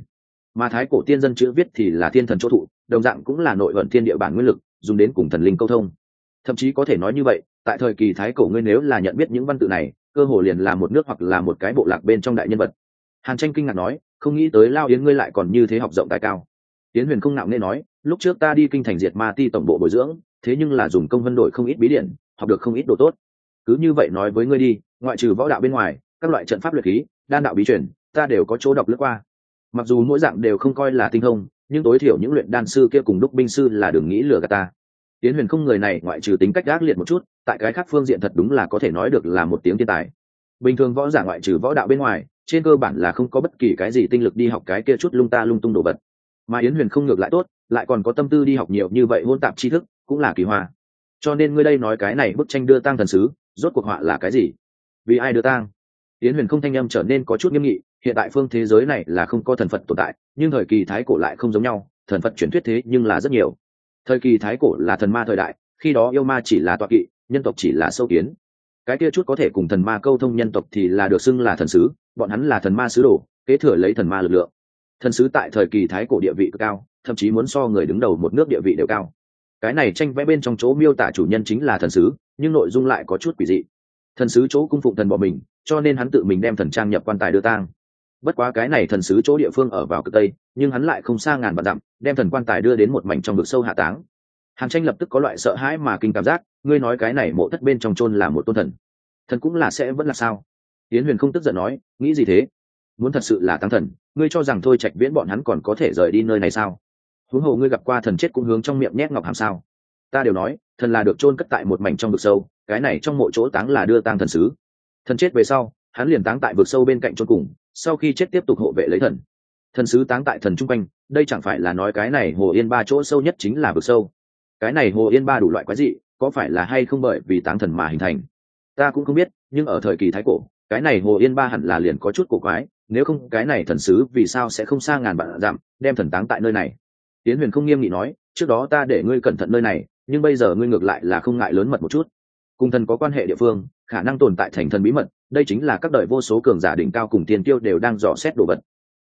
Mà thái cổ tiên dân chữ viết thì là thiên thần chỗ thụ, đồng dạng cũng là nội vận thiên địa bản nguyên lực, dùng đến cùng thần linh câu thông. Thậm chí có thể nói như vậy, tại thời kỳ thái cổ ngươi nếu là nhận biết những văn tự này, cơ hồ liền là một nước hoặc là một cái bộ lạc bên trong đại nhân vật. Hàn tranh kinh ngạc nói, không nghĩ tới lao yến ngươi lại còn như thế học rộng tài cao. Tiến huyền không nạo nghe nói, lúc trước ta đi kinh thành diệt ma ti tổng bộ bồi dưỡng, thế nhưng là dùng công vân đổi không ít bí điện học được không ít đồ tốt. Cứ như vậy nói với ngươi đi, ngoại trừ võ đạo bên ngoài các loại trận pháp luyện khí, đan đạo bí truyền, ta đều có chỗ đọc lướt qua. Mặc dù mỗi dạng đều không coi là tinh thông, nhưng tối thiểu những luyện đan sư kia cùng đúc binh sư là đừng nghĩ lừa gạt ta. Tiến huyền không người này ngoại trừ tính cách gác liệt một chút, tại cái khác phương diện thật đúng là có thể nói được là một tiếng thiên tài. Bình thường võ giả ngoại trừ võ đạo bên ngoài, trên cơ bản là không có bất kỳ cái gì tinh lực đi học cái kia chút lung ta lung tung đồ vật. Mà yến huyền không ngược lại tốt, lại còn có tâm tư đi học nhiều như vậy hôn tạp tri thức, cũng là kỳ hoa. Cho nên ngươi đây nói cái này bức tranh đưa tang thần sứ, rốt cuộc họa là cái gì? Vì ai đưa tang? Yến huyền không thanh â m trở nên có chút nghiêm nghị, hiện tại phương thế giới này là không có thần phật tồn tại, nhưng thời kỳ thái cổ lại không giống nhau, thần phật chuyển thuyết thế nhưng là rất nhiều. Thời kỳ thái cổ là thần ma thời đại, khi đó yêu ma chỉ là toa kỵ, nhân tộc chỉ là sâu kiến. Cái kia chút có thể cùng thần ma câu thông nhân tộc thì là được xưng là thần sứ, bọn hắn là thần ma sứ đồ, kế thừa lấy thần ma lực lượng. Thần sứ tại thời kỳ thái cổ địa vị cực cao, thậm chí muốn so người đứng đầu một nước địa vị đều cao. Cái này tranh vẽ bên trong chỗ miêu tả chủ nhân chính là thần sứ, nhưng nội dung lại có chút quỷ dị. Thần sứ chỗ cung phụng thần bỏ mình cho nên hắn tự mình đem thần trang nhập quan tài đưa tang. Bất quá cái này thần sứ chỗ địa phương ở vào cực tây, nhưng hắn lại không xa ngàn vạn dặm, đem thần quan tài đưa đến một mảnh trong vực sâu hạ táng. Hàn tranh lập tức có loại sợ hãi mà kinh cảm giác, ngươi nói cái này mộ thất bên trong chôn là một tôn thần. Thần cũng là sẽ vẫn là sao? Tiến huyền không tức giận nói, nghĩ gì thế? Muốn thật sự là tăng thần, ngươi cho rằng thôi trạch viễn bọn hắn còn có thể rời đi nơi này sao? Huống hồ ngươi gặp qua thần chết cũng hướng trong miệng nhét ngọc hàm sao? Ta đều nói, thần là được chôn cất tại một mảnh trong vực sâu, cái này trong mộ chỗ táng là đưa tang thần sứ thần chết về sau, hắn liền táng tại vực sâu bên cạnh chôn cùng, sau khi chết tiếp tục hộ vệ lấy thần. Thần sứ táng tại thần trung quanh, đây chẳng phải là nói cái này hồ yên ba chỗ sâu nhất chính là vực sâu? Cái này hồ yên ba đủ loại quái dị, có phải là hay không bởi vì táng thần mà hình thành? Ta cũng không biết, nhưng ở thời kỳ thái cổ, cái này hồ yên ba hẳn là liền có chút cổ quái, nếu không cái này thần sứ vì sao sẽ không xa ngàn vạn dặm, đem thần táng tại nơi này? Tiến huyền không nghiêm nghị nói, trước đó ta để ngươi cẩn thận nơi này, nhưng bây giờ ngươi ngược lại là không ngại lớn mật một chút cùng thần có quan hệ địa phương, khả năng tồn tại thành thần bí mật, đây chính là các đời vô số cường giả đỉnh cao cùng tiền tiêu đều đang dò xét đồ vật.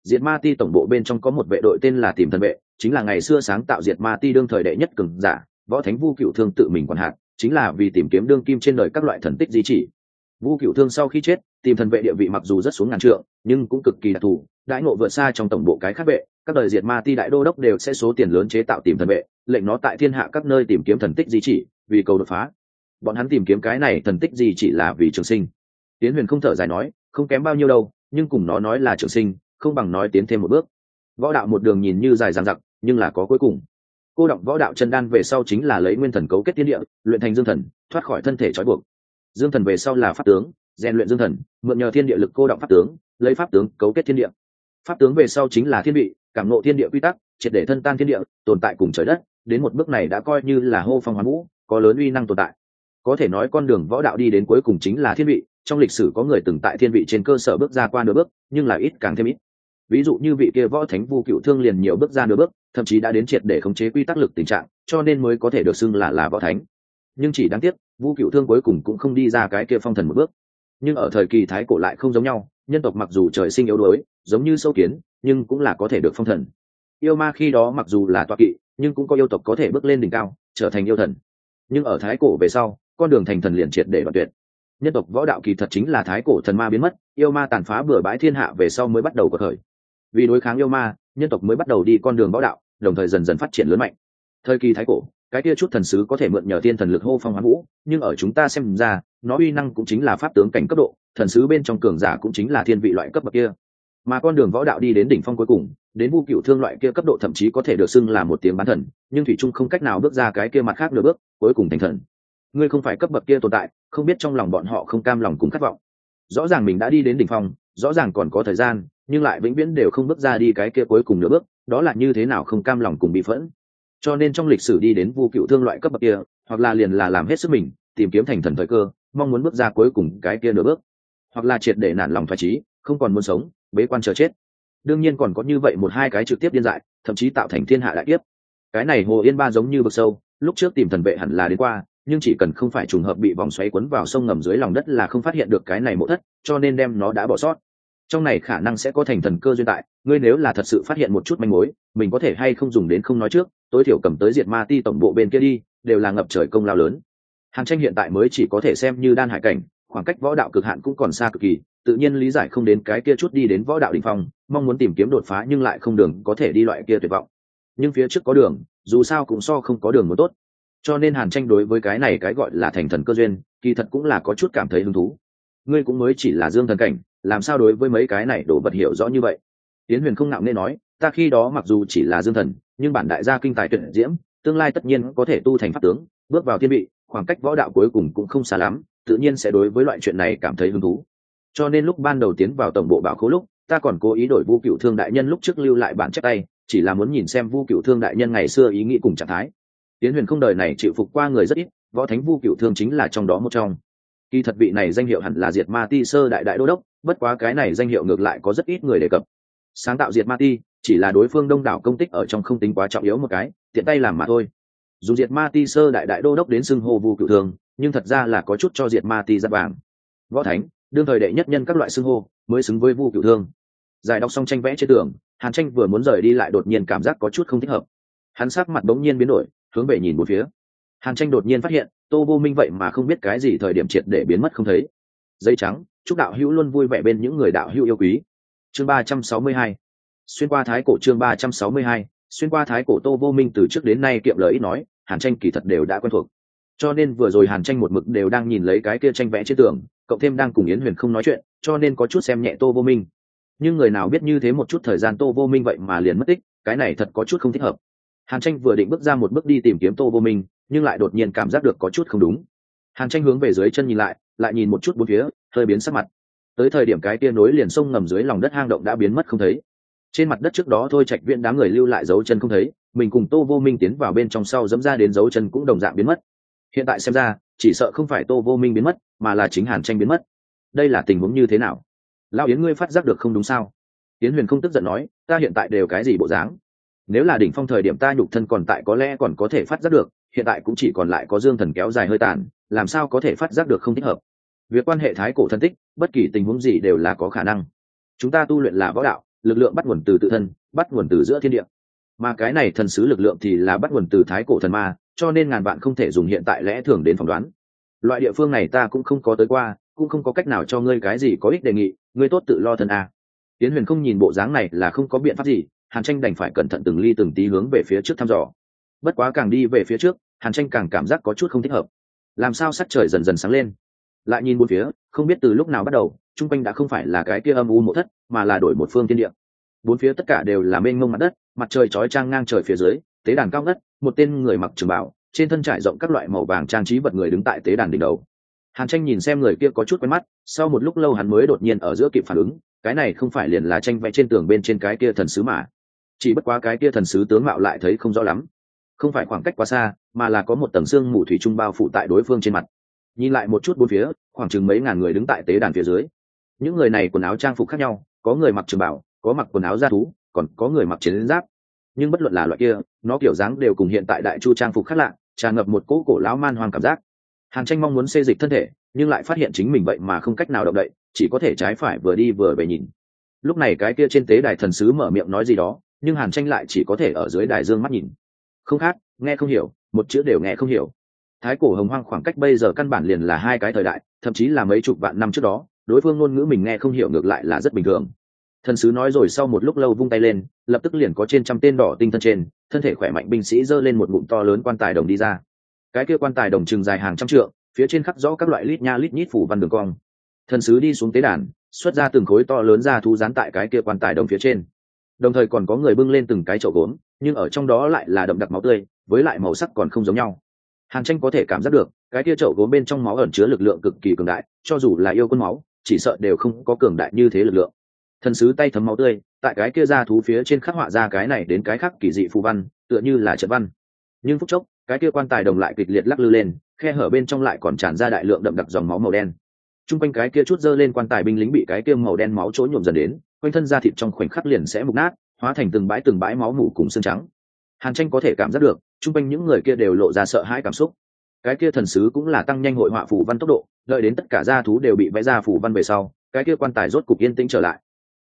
Diệt ma ti tổng bộ bên trong có một vệ đội tên là tìm thần vệ, chính là ngày xưa sáng tạo diệt ma ti đương thời đệ nhất cường giả, võ thánh vu cựu thương tự mình quản hạt, chính là vì tìm kiếm đương kim trên đời các loại thần tích di chỉ. Vu cựu thương sau khi chết, tìm thần vệ địa vị mặc dù rất xuống ngàn trượng, nhưng cũng cực kỳ đặc thù, đãi ngộ vượt xa trong tổng bộ cái khác vệ, các đời diệt ma ti đại đô đốc đều sẽ số tiền lớn chế tạo tìm thần vệ, lệnh nó tại thiên hạ các nơi tìm kiếm thần tích di chỉ, vì cầu đột phá bọn hắn tìm kiếm cái này thần tích gì chỉ là vì trường sinh. Tiến huyền không thở dài nói, không kém bao nhiêu đâu, nhưng cùng nó nói là trường sinh, không bằng nói tiến thêm một bước. Võ đạo một đường nhìn như dài dằng dặc, nhưng là có cuối cùng. Cô động võ đạo chân đan về sau chính là lấy nguyên thần cấu kết tiên địa, luyện thành dương thần, thoát khỏi thân thể trói buộc. Dương thần về sau là pháp tướng, rèn luyện dương thần, mượn nhờ thiên địa lực cô động pháp tướng, lấy pháp tướng cấu kết thiên địa. Pháp tướng về sau chính là thiên vị, cảm nộ thiên địa quy tắc, triệt để thân tan thiên địa, tồn tại cùng trời đất, đến một bước này đã coi như là hô phong hoán vũ, có lớn uy năng tồn tại có thể nói con đường võ đạo đi đến cuối cùng chính là thiên vị, trong lịch sử có người từng tại thiên vị trên cơ sở bước ra qua nửa bước, nhưng là ít càng thêm ít. Ví dụ như vị kia võ thánh vu cựu thương liền nhiều bước ra nửa bước, thậm chí đã đến triệt để khống chế quy tắc lực tình trạng, cho nên mới có thể được xưng là là võ thánh. Nhưng chỉ đáng tiếc, vu cựu thương cuối cùng cũng không đi ra cái kia phong thần một bước. Nhưng ở thời kỳ thái cổ lại không giống nhau, nhân tộc mặc dù trời sinh yếu đuối, giống như sâu kiến, nhưng cũng là có thể được phong thần. Yêu ma khi đó mặc dù là toa kỵ, nhưng cũng có yêu tộc có thể bước lên đỉnh cao, trở thành yêu thần. Nhưng ở thái cổ về sau con đường thành thần liền triệt để đoạn tuyệt. Nhân tộc võ đạo kỳ thật chính là thái cổ thần ma biến mất, yêu ma tàn phá bừa bãi thiên hạ về sau mới bắt đầu có thời. Vì đối kháng yêu ma, nhân tộc mới bắt đầu đi con đường võ đạo, đồng thời dần dần phát triển lớn mạnh. Thời kỳ thái cổ, cái kia chút thần sứ có thể mượn nhờ thiên thần lực hô phong hoán vũ, nhưng ở chúng ta xem ra, nó uy năng cũng chính là pháp tướng cảnh cấp độ, thần sứ bên trong cường giả cũng chính là thiên vị loại cấp bậc kia. Mà con đường võ đạo đi đến đỉnh phong cuối cùng, đến vu cựu thương loại kia cấp độ thậm chí có thể được xưng là một tiếng bán thần, nhưng thủy trung không cách nào bước ra cái kia mặt khác nửa bước, cuối cùng thành thần ngươi không phải cấp bậc kia tồn tại, không biết trong lòng bọn họ không cam lòng cùng khát vọng. Rõ ràng mình đã đi đến đỉnh phong, rõ ràng còn có thời gian, nhưng lại vĩnh viễn đều không bước ra đi cái kia cuối cùng nửa bước, đó là như thế nào không cam lòng cùng bị phẫn. Cho nên trong lịch sử đi đến vu cựu thương loại cấp bậc kia, hoặc là liền là làm hết sức mình, tìm kiếm thành thần thời cơ, mong muốn bước ra cuối cùng cái kia nửa bước. Hoặc là triệt để nản lòng thoải trí không còn muốn sống, bế quan chờ chết. Đương nhiên còn có như vậy một hai cái trực tiếp điên dại, thậm chí tạo thành thiên hạ đại tiếp cái này hồ yên ba giống như vực sâu, lúc trước tìm thần vệ hẳn là đến qua nhưng chỉ cần không phải trùng hợp bị vòng xoáy cuốn vào sông ngầm dưới lòng đất là không phát hiện được cái này mộ thất, cho nên đem nó đã bỏ sót. Trong này khả năng sẽ có thành thần cơ duyên tại, ngươi nếu là thật sự phát hiện một chút manh mối, mình có thể hay không dùng đến không nói trước, tối thiểu cầm tới diệt ma ti tổng bộ bên kia đi, đều là ngập trời công lao lớn. Hàn tranh hiện tại mới chỉ có thể xem như đan hải cảnh, khoảng cách võ đạo cực hạn cũng còn xa cực kỳ, tự nhiên lý giải không đến cái kia chút đi đến võ đạo đình phong, mong muốn tìm kiếm đột phá nhưng lại không đường có thể đi loại kia tuyệt vọng. Nhưng phía trước có đường, dù sao cũng so không có đường muốn tốt cho nên hàn tranh đối với cái này cái gọi là thành thần cơ duyên, kỳ thật cũng là có chút cảm thấy hứng thú. Ngươi cũng mới chỉ là dương thần cảnh, làm sao đối với mấy cái này đổ vật hiểu rõ như vậy? Tiến huyền không nạo nên nói, ta khi đó mặc dù chỉ là dương thần, nhưng bản đại gia kinh tài tuyển diễm, tương lai tất nhiên có thể tu thành pháp tướng, bước vào thiên vị, khoảng cách võ đạo cuối cùng cũng không xa lắm, tự nhiên sẽ đối với loại chuyện này cảm thấy hứng thú. Cho nên lúc ban đầu tiến vào tổng bộ bảo khố lúc, ta còn cố ý đổi vu cựu thương đại nhân lúc trước lưu lại bản chép tay, chỉ là muốn nhìn xem vu cựu thương đại nhân ngày xưa ý nghĩ cùng trạng thái tiến huyền không đời này chịu phục qua người rất ít, võ thánh vu cựu thương chính là trong đó một trong. Kỳ thật vị này danh hiệu hẳn là diệt ma ti sơ đại đại đô đốc, bất quá cái này danh hiệu ngược lại có rất ít người đề cập. Sáng tạo diệt ma ti, chỉ là đối phương đông đảo công tích ở trong không tính quá trọng yếu một cái, tiện tay làm mà thôi. Dù diệt ma ti sơ đại đại đô đốc đến xưng hô vu cựu thương, nhưng thật ra là có chút cho diệt ma ti ra vàng. Võ thánh, đương thời đệ nhất nhân các loại xưng hô, mới xứng với vu cựu thương. Giải đọc xong tranh vẽ trên tường, hàn tranh vừa muốn rời đi lại đột nhiên cảm giác có chút không thích hợp. Hắn sắc mặt bỗng nhiên biến đổi hướng về nhìn một phía. Hàn tranh đột nhiên phát hiện, tô vô minh vậy mà không biết cái gì thời điểm triệt để biến mất không thấy. Dây trắng, chúc đạo hữu luôn vui vẻ bên những người đạo hữu yêu quý. Chương ba trăm sáu mươi hai. Xuyên qua thái cổ chương ba trăm sáu mươi hai, xuyên qua thái cổ tô vô minh từ trước đến nay kiệm lời ít nói, hàn tranh kỳ thật đều đã quen thuộc. Cho nên vừa rồi hàn tranh một mực đều đang nhìn lấy cái kia tranh vẽ trên tường, cộng thêm đang cùng yến huyền không nói chuyện, cho nên có chút xem nhẹ tô vô minh. Nhưng người nào biết như thế một chút thời gian tô vô minh vậy mà liền mất tích, cái này thật có chút không thích hợp hàn tranh vừa định bước ra một bước đi tìm kiếm tô vô minh, nhưng lại đột nhiên cảm giác được có chút không đúng. Hàn tranh hướng về dưới chân nhìn lại lại nhìn một chút bốn phía, hơi biến sắc mặt. Tới thời điểm cái kia nối liền sông ngầm dưới lòng đất hang động đã biến mất không thấy. Trên mặt đất trước đó thôi trạch viện đám người lưu lại dấu chân không thấy, mình cùng tô vô minh tiến vào bên trong sau dẫm ra đến dấu chân cũng đồng dạng biến mất. Hiện tại xem ra, chỉ sợ không phải tô vô minh biến mất, mà là chính hàn tranh biến mất. Đây là tình huống như thế nào? Lao yến ngươi phát giác được không đúng sao? Yến huyền không tức giận nói, ta hiện tại đều cái gì bộ dáng? Nếu là đỉnh phong thời điểm ta nhục thân còn tại có lẽ còn có thể phát giác được, hiện tại cũng chỉ còn lại có dương thần kéo dài hơi tàn, làm sao có thể phát giác được không thích hợp? Việc quan hệ thái cổ thân tích, bất kỳ tình huống gì đều là có khả năng. Chúng ta tu luyện là võ đạo, lực lượng bắt nguồn từ tự thân, bắt nguồn từ giữa thiên địa. Mà cái này thần sứ lực lượng thì là bắt nguồn từ thái cổ thần ma, cho nên ngàn bạn không thể dùng hiện tại lẽ thường đến phỏng đoán. Loại địa phương này ta cũng không có tới qua, cũng không có cách nào cho ngươi cái gì có ích đề nghị, ngươi tốt tự lo thân a. Tiến huyền không nhìn bộ dáng này là không có biện pháp gì hàn tranh đành phải cẩn thận từng ly từng tí hướng về phía trước thăm dò. Bất quá càng đi về phía trước, hàn tranh càng cảm giác có chút không thích hợp. Làm sao sắc trời dần dần sáng lên? Lại nhìn bốn phía, không biết từ lúc nào bắt đầu t r u n g quanh đã không phải là cái kia âm u mộ thất, mà là đổi một phương tiên địa. Bốn phía tất cả đều là mênh mông mặt đất, mặt trời chói trang ngang trời phía dưới, tế đàn cao ngất, một tên người mặc trường bảo trên thân trải rộng các loại màu vàng trang trí vật người đứng tại tế đàn đỉnh đầu. Hàn tranh nhìn xem người kia có chút quen mắt, sau một lúc lâu hắn mới đột nhiên ở giữa kịp phản ứng, cái này không phải liền là tranh vẽ trên tường bên trên cái kia thần sứ mà chỉ bất quá cái kia thần sứ tướng mạo lại thấy không rõ lắm. Không phải khoảng cách quá xa, mà là có một tầng xương mù thủy trung bao phủ tại đối phương trên mặt. Nhìn lại một chút bốn phía, khoảng chừng mấy ngàn người đứng tại tế đàn phía dưới. Những người này quần áo trang phục khác nhau, có người mặc trường bảo, có mặc quần áo da thú, còn có người mặc chiến giáp. Nhưng bất luận là loại kia, nó kiểu dáng đều cùng hiện tại đại chu trang phục khác lạ, tràn ngập một cỗ cổ lão man hoang cảm giác. Hàn tranh mong muốn xê dịch thân thể, nhưng lại phát hiện chính mình vậy mà không cách nào động đậy, chỉ có thể trái phải vừa đi vừa về nhìn. Lúc này cái kia trên tế đài thần sứ mở miệng nói gì đó nhưng hàn tranh lại chỉ có thể ở dưới đài dương mắt nhìn. Không khác, nghe không hiểu, một chữ đều nghe không hiểu. Thái cổ hồng hoang khoảng cách bây giờ căn bản liền là hai cái thời đại, thậm chí là mấy chục vạn năm trước đó, đối phương ngôn ngữ mình nghe không hiểu ngược lại là rất bình thường. Thần sứ nói rồi sau một lúc lâu vung tay lên, lập tức liền có trên trăm tên đỏ tinh thân trên, thân thể khỏe mạnh binh sĩ giơ lên một bụng to lớn quan tài đồng đi ra. Cái kia quan tài đồng chừng dài hàng trăm trượng, phía trên khắc rõ các loại lít nha lít nhít phủ văn đường cong. Thần sứ đi xuống tế đàn, xuất ra từng khối to lớn ra thu dán tại cái kia quan tài đồng phía trên đồng thời còn có người bưng lên từng cái chậu gốm, nhưng ở trong đó lại là đậm đặc máu tươi, với lại màu sắc còn không giống nhau. Hàn tranh có thể cảm giác được, cái kia chậu gốm bên trong máu ẩn chứa lực lượng cực kỳ cường đại, cho dù là yêu quân máu, chỉ sợ đều không có cường đại như thế lực lượng. Thần sứ tay thấm máu tươi, tại cái kia ra thú phía trên khắc họa ra cái này đến cái khác kỳ dị phù văn, tựa như là trận văn. Nhưng phút chốc, cái kia quan tài đồng lại kịch liệt lắc lư lên, khe hở bên trong lại còn tràn ra đại lượng đậm đặc dòng máu màu đen. T r u n g quanh cái kia chút dơ lên quan tài binh lính bị cái kia màu đen máu chỗ nhuộm dần đến quanh thân da thịt trong khoảnh khắc liền sẽ mục nát, hóa thành từng bãi từng bãi máu mủ cùng xương trắng. Hàn tranh có thể cảm giác được, chung quanh những người kia đều lộ ra sợ hãi cảm xúc. Cái kia thần sứ cũng là tăng nhanh hội họa phủ văn tốc độ, đợi đến tất cả gia thú đều bị vẽ ra phủ văn về sau, cái kia quan tài rốt cục yên tĩnh trở lại.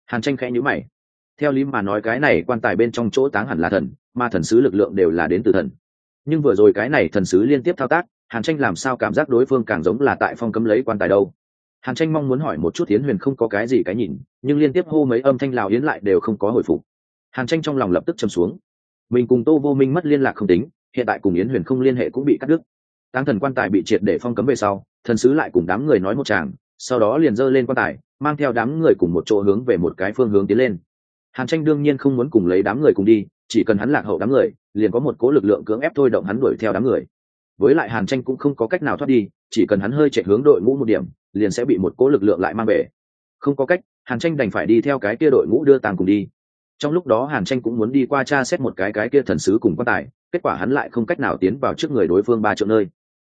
Hàn tranh khẽ nhữ mày. Theo lý mà nói cái này quan tài bên trong chỗ táng hẳn là thần, mà thần sứ lực lượng đều là đến từ thần. Nhưng vừa rồi cái này thần sứ liên tiếp thao tác, hàn tranh làm sao cảm giác đối phương càng giống là tại phong cấm lấy quan tài đâu? Hàn tranh mong muốn hỏi một chút tiến huyền không có cái gì cái nhìn, nhưng liên tiếp hô mấy âm thanh lào yến lại đều không có hồi phục. Hàn tranh trong lòng lập tức châm xuống. Mình cùng tô vô minh mất liên lạc không tính, hiện tại cùng yến huyền không liên hệ cũng bị cắt đứt. Tăng thần quan tài bị triệt để phong cấm về sau, thần sứ lại cùng đám người nói một chàng sau đó liền giơ lên quan tài, mang theo đám người cùng một chỗ hướng về một cái phương hướng tiến lên. Hàn tranh đương nhiên không muốn cùng lấy đám người cùng đi, chỉ cần hắn lạc hậu đám người, liền có một cố lực lượng cưỡng ép thôi động hắn đuổi theo đám người. Với lại hàn tranh cũng không có cách nào thoát đi, chỉ cần hắn hơi chạy hướng đội ngũ một điểm liền sẽ bị một cố lực lượng lại mang về. Không có cách, hàn tranh đành phải đi theo cái kia đội ngũ đưa tàng cùng đi. Trong lúc đó hàn tranh cũng muốn đi qua tra xét một cái cái kia thần sứ cùng quan tài, kết quả hắn lại không cách nào tiến vào trước người đối phương ba triệu nơi.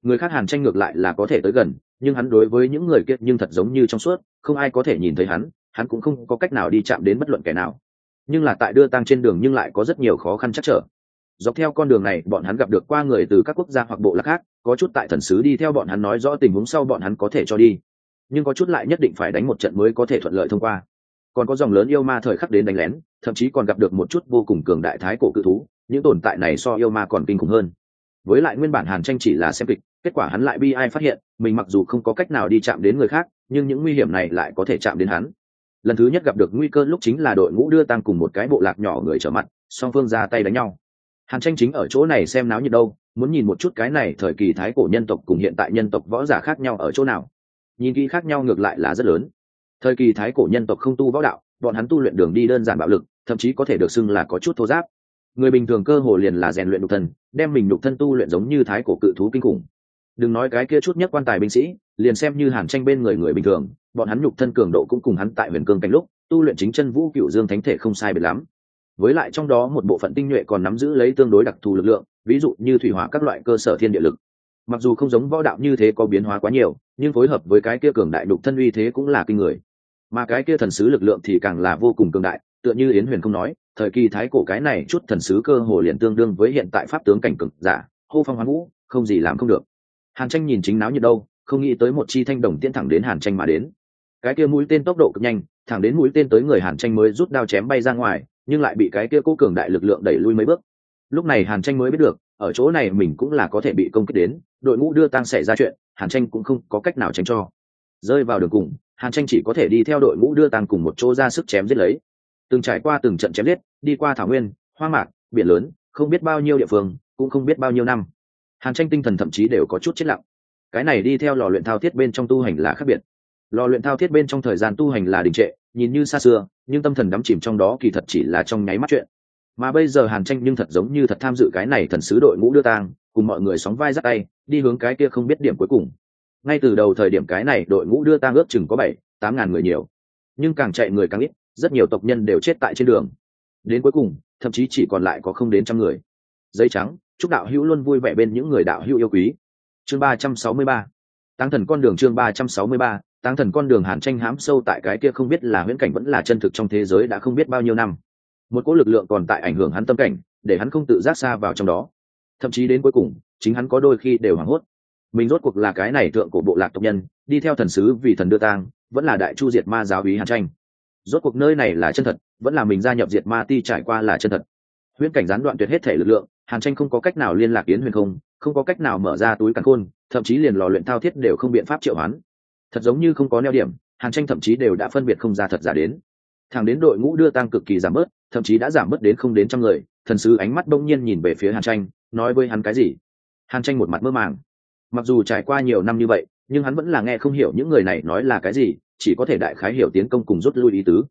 Người khác hàn tranh ngược lại là có thể tới gần, nhưng hắn đối với những người kia nhưng thật giống như trong suốt, không ai có thể nhìn thấy hắn hắn cũng không có cách nào đi chạm đến bất luận kẻ nào. Nhưng là tại đưa tang trên đường nhưng lại có rất nhiều khó khăn chắc trở dọc theo con đường này, bọn hắn gặp được qua người từ các quốc gia hoặc bộ lạc khác, có chút tại thần sứ đi theo bọn hắn nói rõ tình huống sau bọn hắn có thể cho đi. Nhưng có chút lại nhất định phải đánh một trận mới có thể thuận lợi thông qua. Còn có dòng lớn yêu ma thời khắc đến đánh lén, thậm chí còn gặp được một chút vô cùng cường đại thái cổ cự thú, những tồn tại này so yêu ma còn kinh khủng hơn. Với lại nguyên bản hàn tranh chỉ là xem kịch, kết quả hắn lại bi ai phát hiện, mình mặc dù không có cách nào đi chạm đến người khác, nhưng những nguy hiểm này lại có thể chạm đến hắn. Lần thứ nhất gặp được nguy cơ lúc chính là đội ngũ đưa tăng cùng một cái bộ lạc nhỏ người trở mặt, song phương ra tay đánh nhau hàn tranh chính ở chỗ này xem náo nhiệt đâu, muốn nhìn một chút cái này thời kỳ thái cổ nhân tộc cùng hiện tại nhân tộc võ giả khác nhau ở chỗ nào. Nhìn kỹ khác nhau ngược lại là rất lớn. Thời kỳ thái cổ nhân tộc không tu võ đạo, bọn hắn tu luyện đường đi đơn giản bạo lực, thậm chí có thể được xưng là có chút thô giáp. Người bình thường cơ hồ liền là rèn luyện nhục thân, đem mình nhục thân tu luyện giống như thái cổ cự thú kinh khủng. Đừng nói cái kia chút nhất quan tài binh sĩ, liền xem như hàn tranh bên người người bình thường, bọn hắn nhục thân cường độ cũng cùng hắn tại huyền cương cánh lúc, tu luyện chính chân vũ cựu dương thánh thể không sai biệt lắm với lại trong đó một bộ phận tinh nhuệ còn nắm giữ lấy tương đối đặc thù lực lượng, ví dụ như thủy hỏa các loại cơ sở thiên địa lực. Mặc dù không giống võ đạo như thế có biến hóa quá nhiều, nhưng phối hợp với cái kia cường đại đục thân uy thế cũng là kinh người. Mà cái kia thần sứ lực lượng thì càng là vô cùng cường đại, tựa như yến huyền không nói, thời kỳ thái cổ cái này chút thần sứ cơ hồ liền tương đương với hiện tại pháp tướng cảnh cực giả, hô phong hoán vũ, không gì làm không được. Hàn tranh nhìn chính náo như đâu, không nghĩ tới một chi thanh đồng tiên thẳng đến hàn tranh mà đến. Cái kia mũi tên tốc độ cực nhanh, thẳng đến mũi tên tới người hàn tranh mới rút đao chém bay ra ngoài nhưng lại bị cái kia cố cường đại lực lượng đẩy lui mấy bước. Lúc này hàn tranh mới biết được, ở chỗ này mình cũng là có thể bị công kích đến, đội ngũ đưa tang xảy ra chuyện, hàn tranh cũng không có cách nào tránh cho. Rơi vào đường cùng, hàn tranh chỉ có thể đi theo đội ngũ đưa tang cùng một chỗ ra sức chém giết lấy. Từng trải qua từng trận chém giết, đi qua thảo nguyên, hoa mạc, biển lớn, không biết bao nhiêu địa phương, cũng không biết bao nhiêu năm. Hàn tranh tinh thần thậm chí đều có chút chết lặng. Cái này đi theo lò luyện thao thiết bên trong tu hành là khác biệt lò luyện thao thiết bên trong thời gian tu hành là đình trệ, nhìn như xa xưa, nhưng tâm thần đắm chìm trong đó kỳ thật chỉ là trong nháy mắt chuyện. Mà bây giờ hàn tranh nhưng thật giống như thật tham dự cái này thần sứ đội ngũ đưa tang, cùng mọi người sóng vai dắt tay, đi hướng cái kia không biết điểm cuối cùng. Ngay từ đầu thời điểm cái này đội ngũ đưa tang ước chừng có bảy, tám ngàn người nhiều. Nhưng càng chạy người càng ít, rất nhiều tộc nhân đều chết tại trên đường. Đến cuối cùng, thậm chí chỉ còn lại có không đến trăm người. Giấy trắng, chúc đạo hữu luôn vui vẻ bên những người đạo hữu yêu quý. Chương ba trăm sáu mươi ba. Tăng thần con đường chương ba trăm sáu mươi ba táng thần con đường hàn tranh hãm sâu tại cái kia không biết là huyễn cảnh vẫn là chân thực trong thế giới đã không biết bao nhiêu năm. Một cỗ lực lượng còn tại ảnh hưởng hắn tâm cảnh, để hắn không tự giác xa vào trong đó. Thậm chí đến cuối cùng, chính hắn có đôi khi đều hoảng hốt. Mình rốt cuộc là cái này thượng của bộ lạc tộc nhân, đi theo thần sứ vì thần đưa tang, vẫn là đại chu diệt ma giáo ý hàn tranh. Rốt cuộc nơi này là chân thật, vẫn là mình gia nhập diệt ma ti trải qua là chân thật. Huyễn cảnh gián đoạn tuyệt hết thể lực lượng, hàn tranh không có cách nào liên lạc yến huyền không không có cách nào mở ra túi cắn khôn, thậm chí liền lò luyện thao thiết đều không biện pháp triệu hoán thật giống như không có neo điểm hàn tranh thậm chí đều đã phân biệt không ra thật giả đến. Thẳng đến đội ngũ đưa tăng cực kỳ giảm bớt, thậm chí đã giảm bớt đến không đến trăm người, thần sứ ánh mắt đông nhiên nhìn về phía hàn tranh, nói với hắn cái gì? Hàn tranh một mặt mơ màng. Mặc dù trải qua nhiều năm như vậy, nhưng hắn vẫn là nghe không hiểu những người này nói là cái gì, chỉ có thể đại khái hiểu tiến công cùng rút lui ý tứ.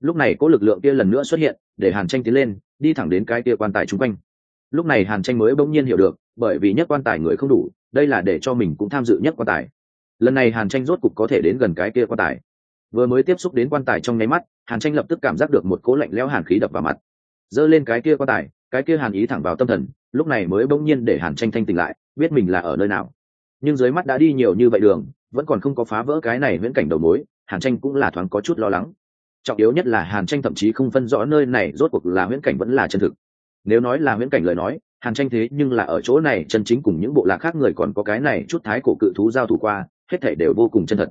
Lúc này có lực lượng kia lần nữa xuất hiện, để hàn tranh tiến lên, đi thẳng đến cái kia quan tài chung quanh. Lúc này hàn tranh mới bỗng nhiên hiểu được, bởi vì nhất quan tài người không đủ, đây là để cho mình cũng tham dự nhất quan tài lần này hàn tranh rốt cục có thể đến gần cái kia quan tài. Vừa mới tiếp xúc đến quan tài trong nháy mắt, hàn tranh lập tức cảm giác được một cố lạnh lẽo hàn khí đập vào mặt. Giơ lên cái kia quan tài, cái kia hàn ý thẳng vào tâm thần, lúc này mới bỗng nhiên để hàn tranh thanh tỉnh lại, biết mình là ở nơi nào. Nhưng dưới mắt đã đi nhiều như vậy đường, vẫn còn không có phá vỡ cái này viễn cảnh đầu mối, hàn tranh cũng là thoáng có chút lo lắng. Trọng yếu nhất là hàn tranh thậm chí không phân rõ nơi này rốt cuộc là viễn cảnh vẫn là chân thực. Nếu nói là viễn cảnh lời nói, hàn tranh thế nhưng là ở chỗ này chân chính cùng những bộ lạc khác người còn có cái này chút thái cổ cự thú giao thủ qua hết thể đều vô cùng chân thật.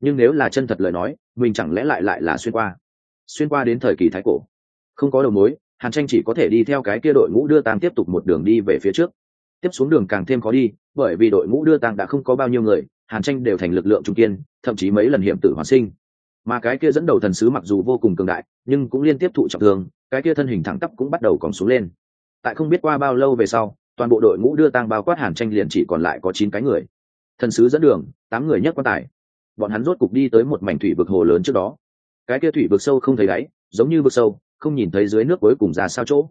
Nhưng nếu là chân thật lời nói, mình chẳng lẽ lại lại là xuyên qua? Xuyên qua đến thời kỳ thái cổ. Không có đầu mối, hàn tranh chỉ có thể đi theo cái kia đội ngũ đưa tang tiếp tục một đường đi về phía trước. Tiếp xuống đường càng thêm khó đi, bởi vì đội ngũ đưa tang đã không có bao nhiêu người, hàn tranh đều thành lực lượng trung kiên, thậm chí mấy lần hiểm tử hoàn sinh. Mà cái kia dẫn đầu thần sứ mặc dù vô cùng cường đại, nhưng cũng liên tiếp thụ trọng thương, cái kia thân hình thẳng tắp cũng bắt đầu còn xuống lên. Tại không biết qua bao lâu về sau, toàn bộ đội ngũ đưa tang bao quát hàn tranh liền chỉ còn lại có chín cái người. Thần sứ dẫn đường tám người nhất quan tài. Bọn hắn rốt cục đi tới một mảnh thủy vực hồ lớn trước đó. Cái kia thủy vực sâu không thấy đáy, giống như vực sâu, không nhìn thấy dưới nước cuối cùng ra sao chỗ.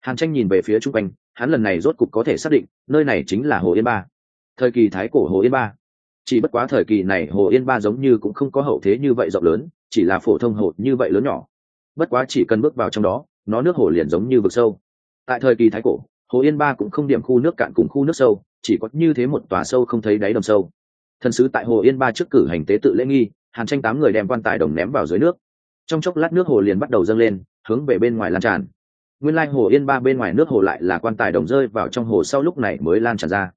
Hàn tranh nhìn về phía chung quanh, hắn lần này rốt cục có thể xác định, nơi này chính là hồ yên ba. Thời kỳ thái cổ hồ yên ba. Chỉ bất quá thời kỳ này hồ yên ba giống như cũng không có hậu thế như vậy rộng lớn, chỉ là phổ thông hồ như vậy lớn nhỏ. Bất quá chỉ cần bước vào trong đó, nó nước hồ liền giống như vực sâu. Tại thời kỳ thái cổ, hồ yên ba cũng không điểm khu nước cạn cùng khu nước sâu, chỉ có như thế một tòa sâu không thấy đáy đầm sâu thần sứ tại hồ yên ba trước cử hành tế tự lễ nghi, hàn tranh tám người đem quan tài đồng ném vào dưới nước. Trong chốc lát nước hồ liền bắt đầu dâng lên, hướng về bên ngoài lan tràn. Nguyên lai hồ yên ba bên ngoài nước hồ lại là quan tài đồng rơi vào trong hồ sau lúc này mới lan tràn ra.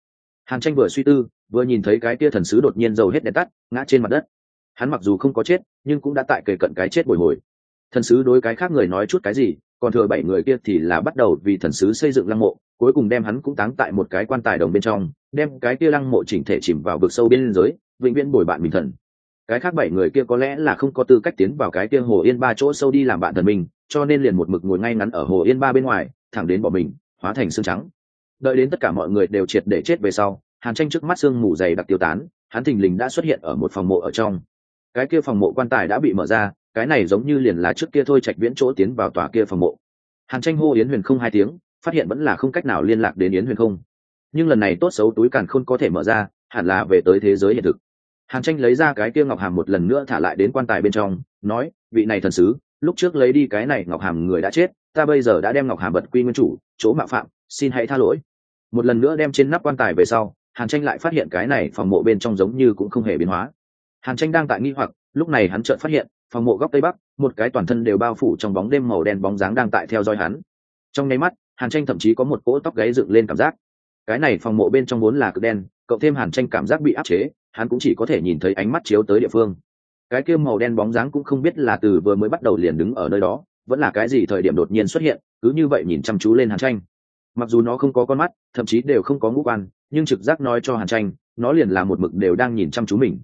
Hàn tranh vừa suy tư, vừa nhìn thấy cái tia thần sứ đột nhiên dầu hết đèn tắt, ngã trên mặt đất. Hắn mặc dù không có chết, nhưng cũng đã tại kề cận cái chết bồi hồi. Thần sứ đối cái khác người nói chút cái gì, còn thừa bảy người kia thì là bắt đầu vì thần sứ xây dựng lăng mộ cuối cùng đem hắn cũng táng tại một cái quan tài đồng bên trong, đem cái kia lăng mộ chỉnh thể chìm vào vực sâu bên giới, vĩnh viễn bồi bạn bình thần. Cái khác bảy người kia có lẽ là không có tư cách tiến vào cái kia hồ yên ba chỗ sâu đi làm bạn thần mình, cho nên liền một mực ngồi ngay ngắn ở hồ yên ba bên ngoài, thẳng đến bỏ mình, hóa thành xương trắng. Đợi đến tất cả mọi người đều triệt để chết về sau, hàn tranh trước mắt xương mù dày đặc tiêu tán, hắn thình lình đã xuất hiện ở một phòng mộ ở trong. Cái kia phòng mộ quan tài đã bị mở ra, cái này giống như liền là trước kia thôi trạch viễn chỗ tiến vào tòa kia phòng mộ. Hàn tranh hô yến huyền không hai tiếng phát hiện vẫn là không cách nào liên lạc đến yến huyền không. Nhưng lần này tốt xấu túi càn khôn có thể mở ra, hẳn là về tới thế giới hiện thực. Hàn tranh lấy ra cái kia ngọc hàm một lần nữa thả lại đến quan tài bên trong, nói, vị này thần sứ, lúc trước lấy đi cái này ngọc hàm người đã chết, ta bây giờ đã đem ngọc hàm bật quy nguyên chủ, chỗ mạo phạm, xin hãy tha lỗi. Một lần nữa đem trên nắp quan tài về sau, hàn tranh lại phát hiện cái này phòng mộ bên trong giống như cũng không hề biến hóa. Hàn tranh đang tại nghi hoặc, lúc này hắn chợt phát hiện, phòng mộ góc tây bắc, một cái toàn thân đều bao phủ trong bóng đêm màu đen bóng dáng đang tại theo dõi hắn. Trong nháy mắt hàn tranh thậm chí có một cỗ tóc gáy dựng lên cảm giác. Cái này phòng mộ bên trong vốn là cực đen, cộng thêm hàn tranh cảm giác bị áp chế, hắn cũng chỉ có thể nhìn thấy ánh mắt chiếu tới địa phương. Cái kia màu đen bóng dáng cũng không biết là từ vừa mới bắt đầu liền đứng ở nơi đó, vẫn là cái gì thời điểm đột nhiên xuất hiện, cứ như vậy nhìn chăm chú lên hàn tranh. Mặc dù nó không có con mắt, thậm chí đều không có ngũ quan, nhưng trực giác nói cho hàn tranh, nó liền là một mực đều đang nhìn chăm chú mình.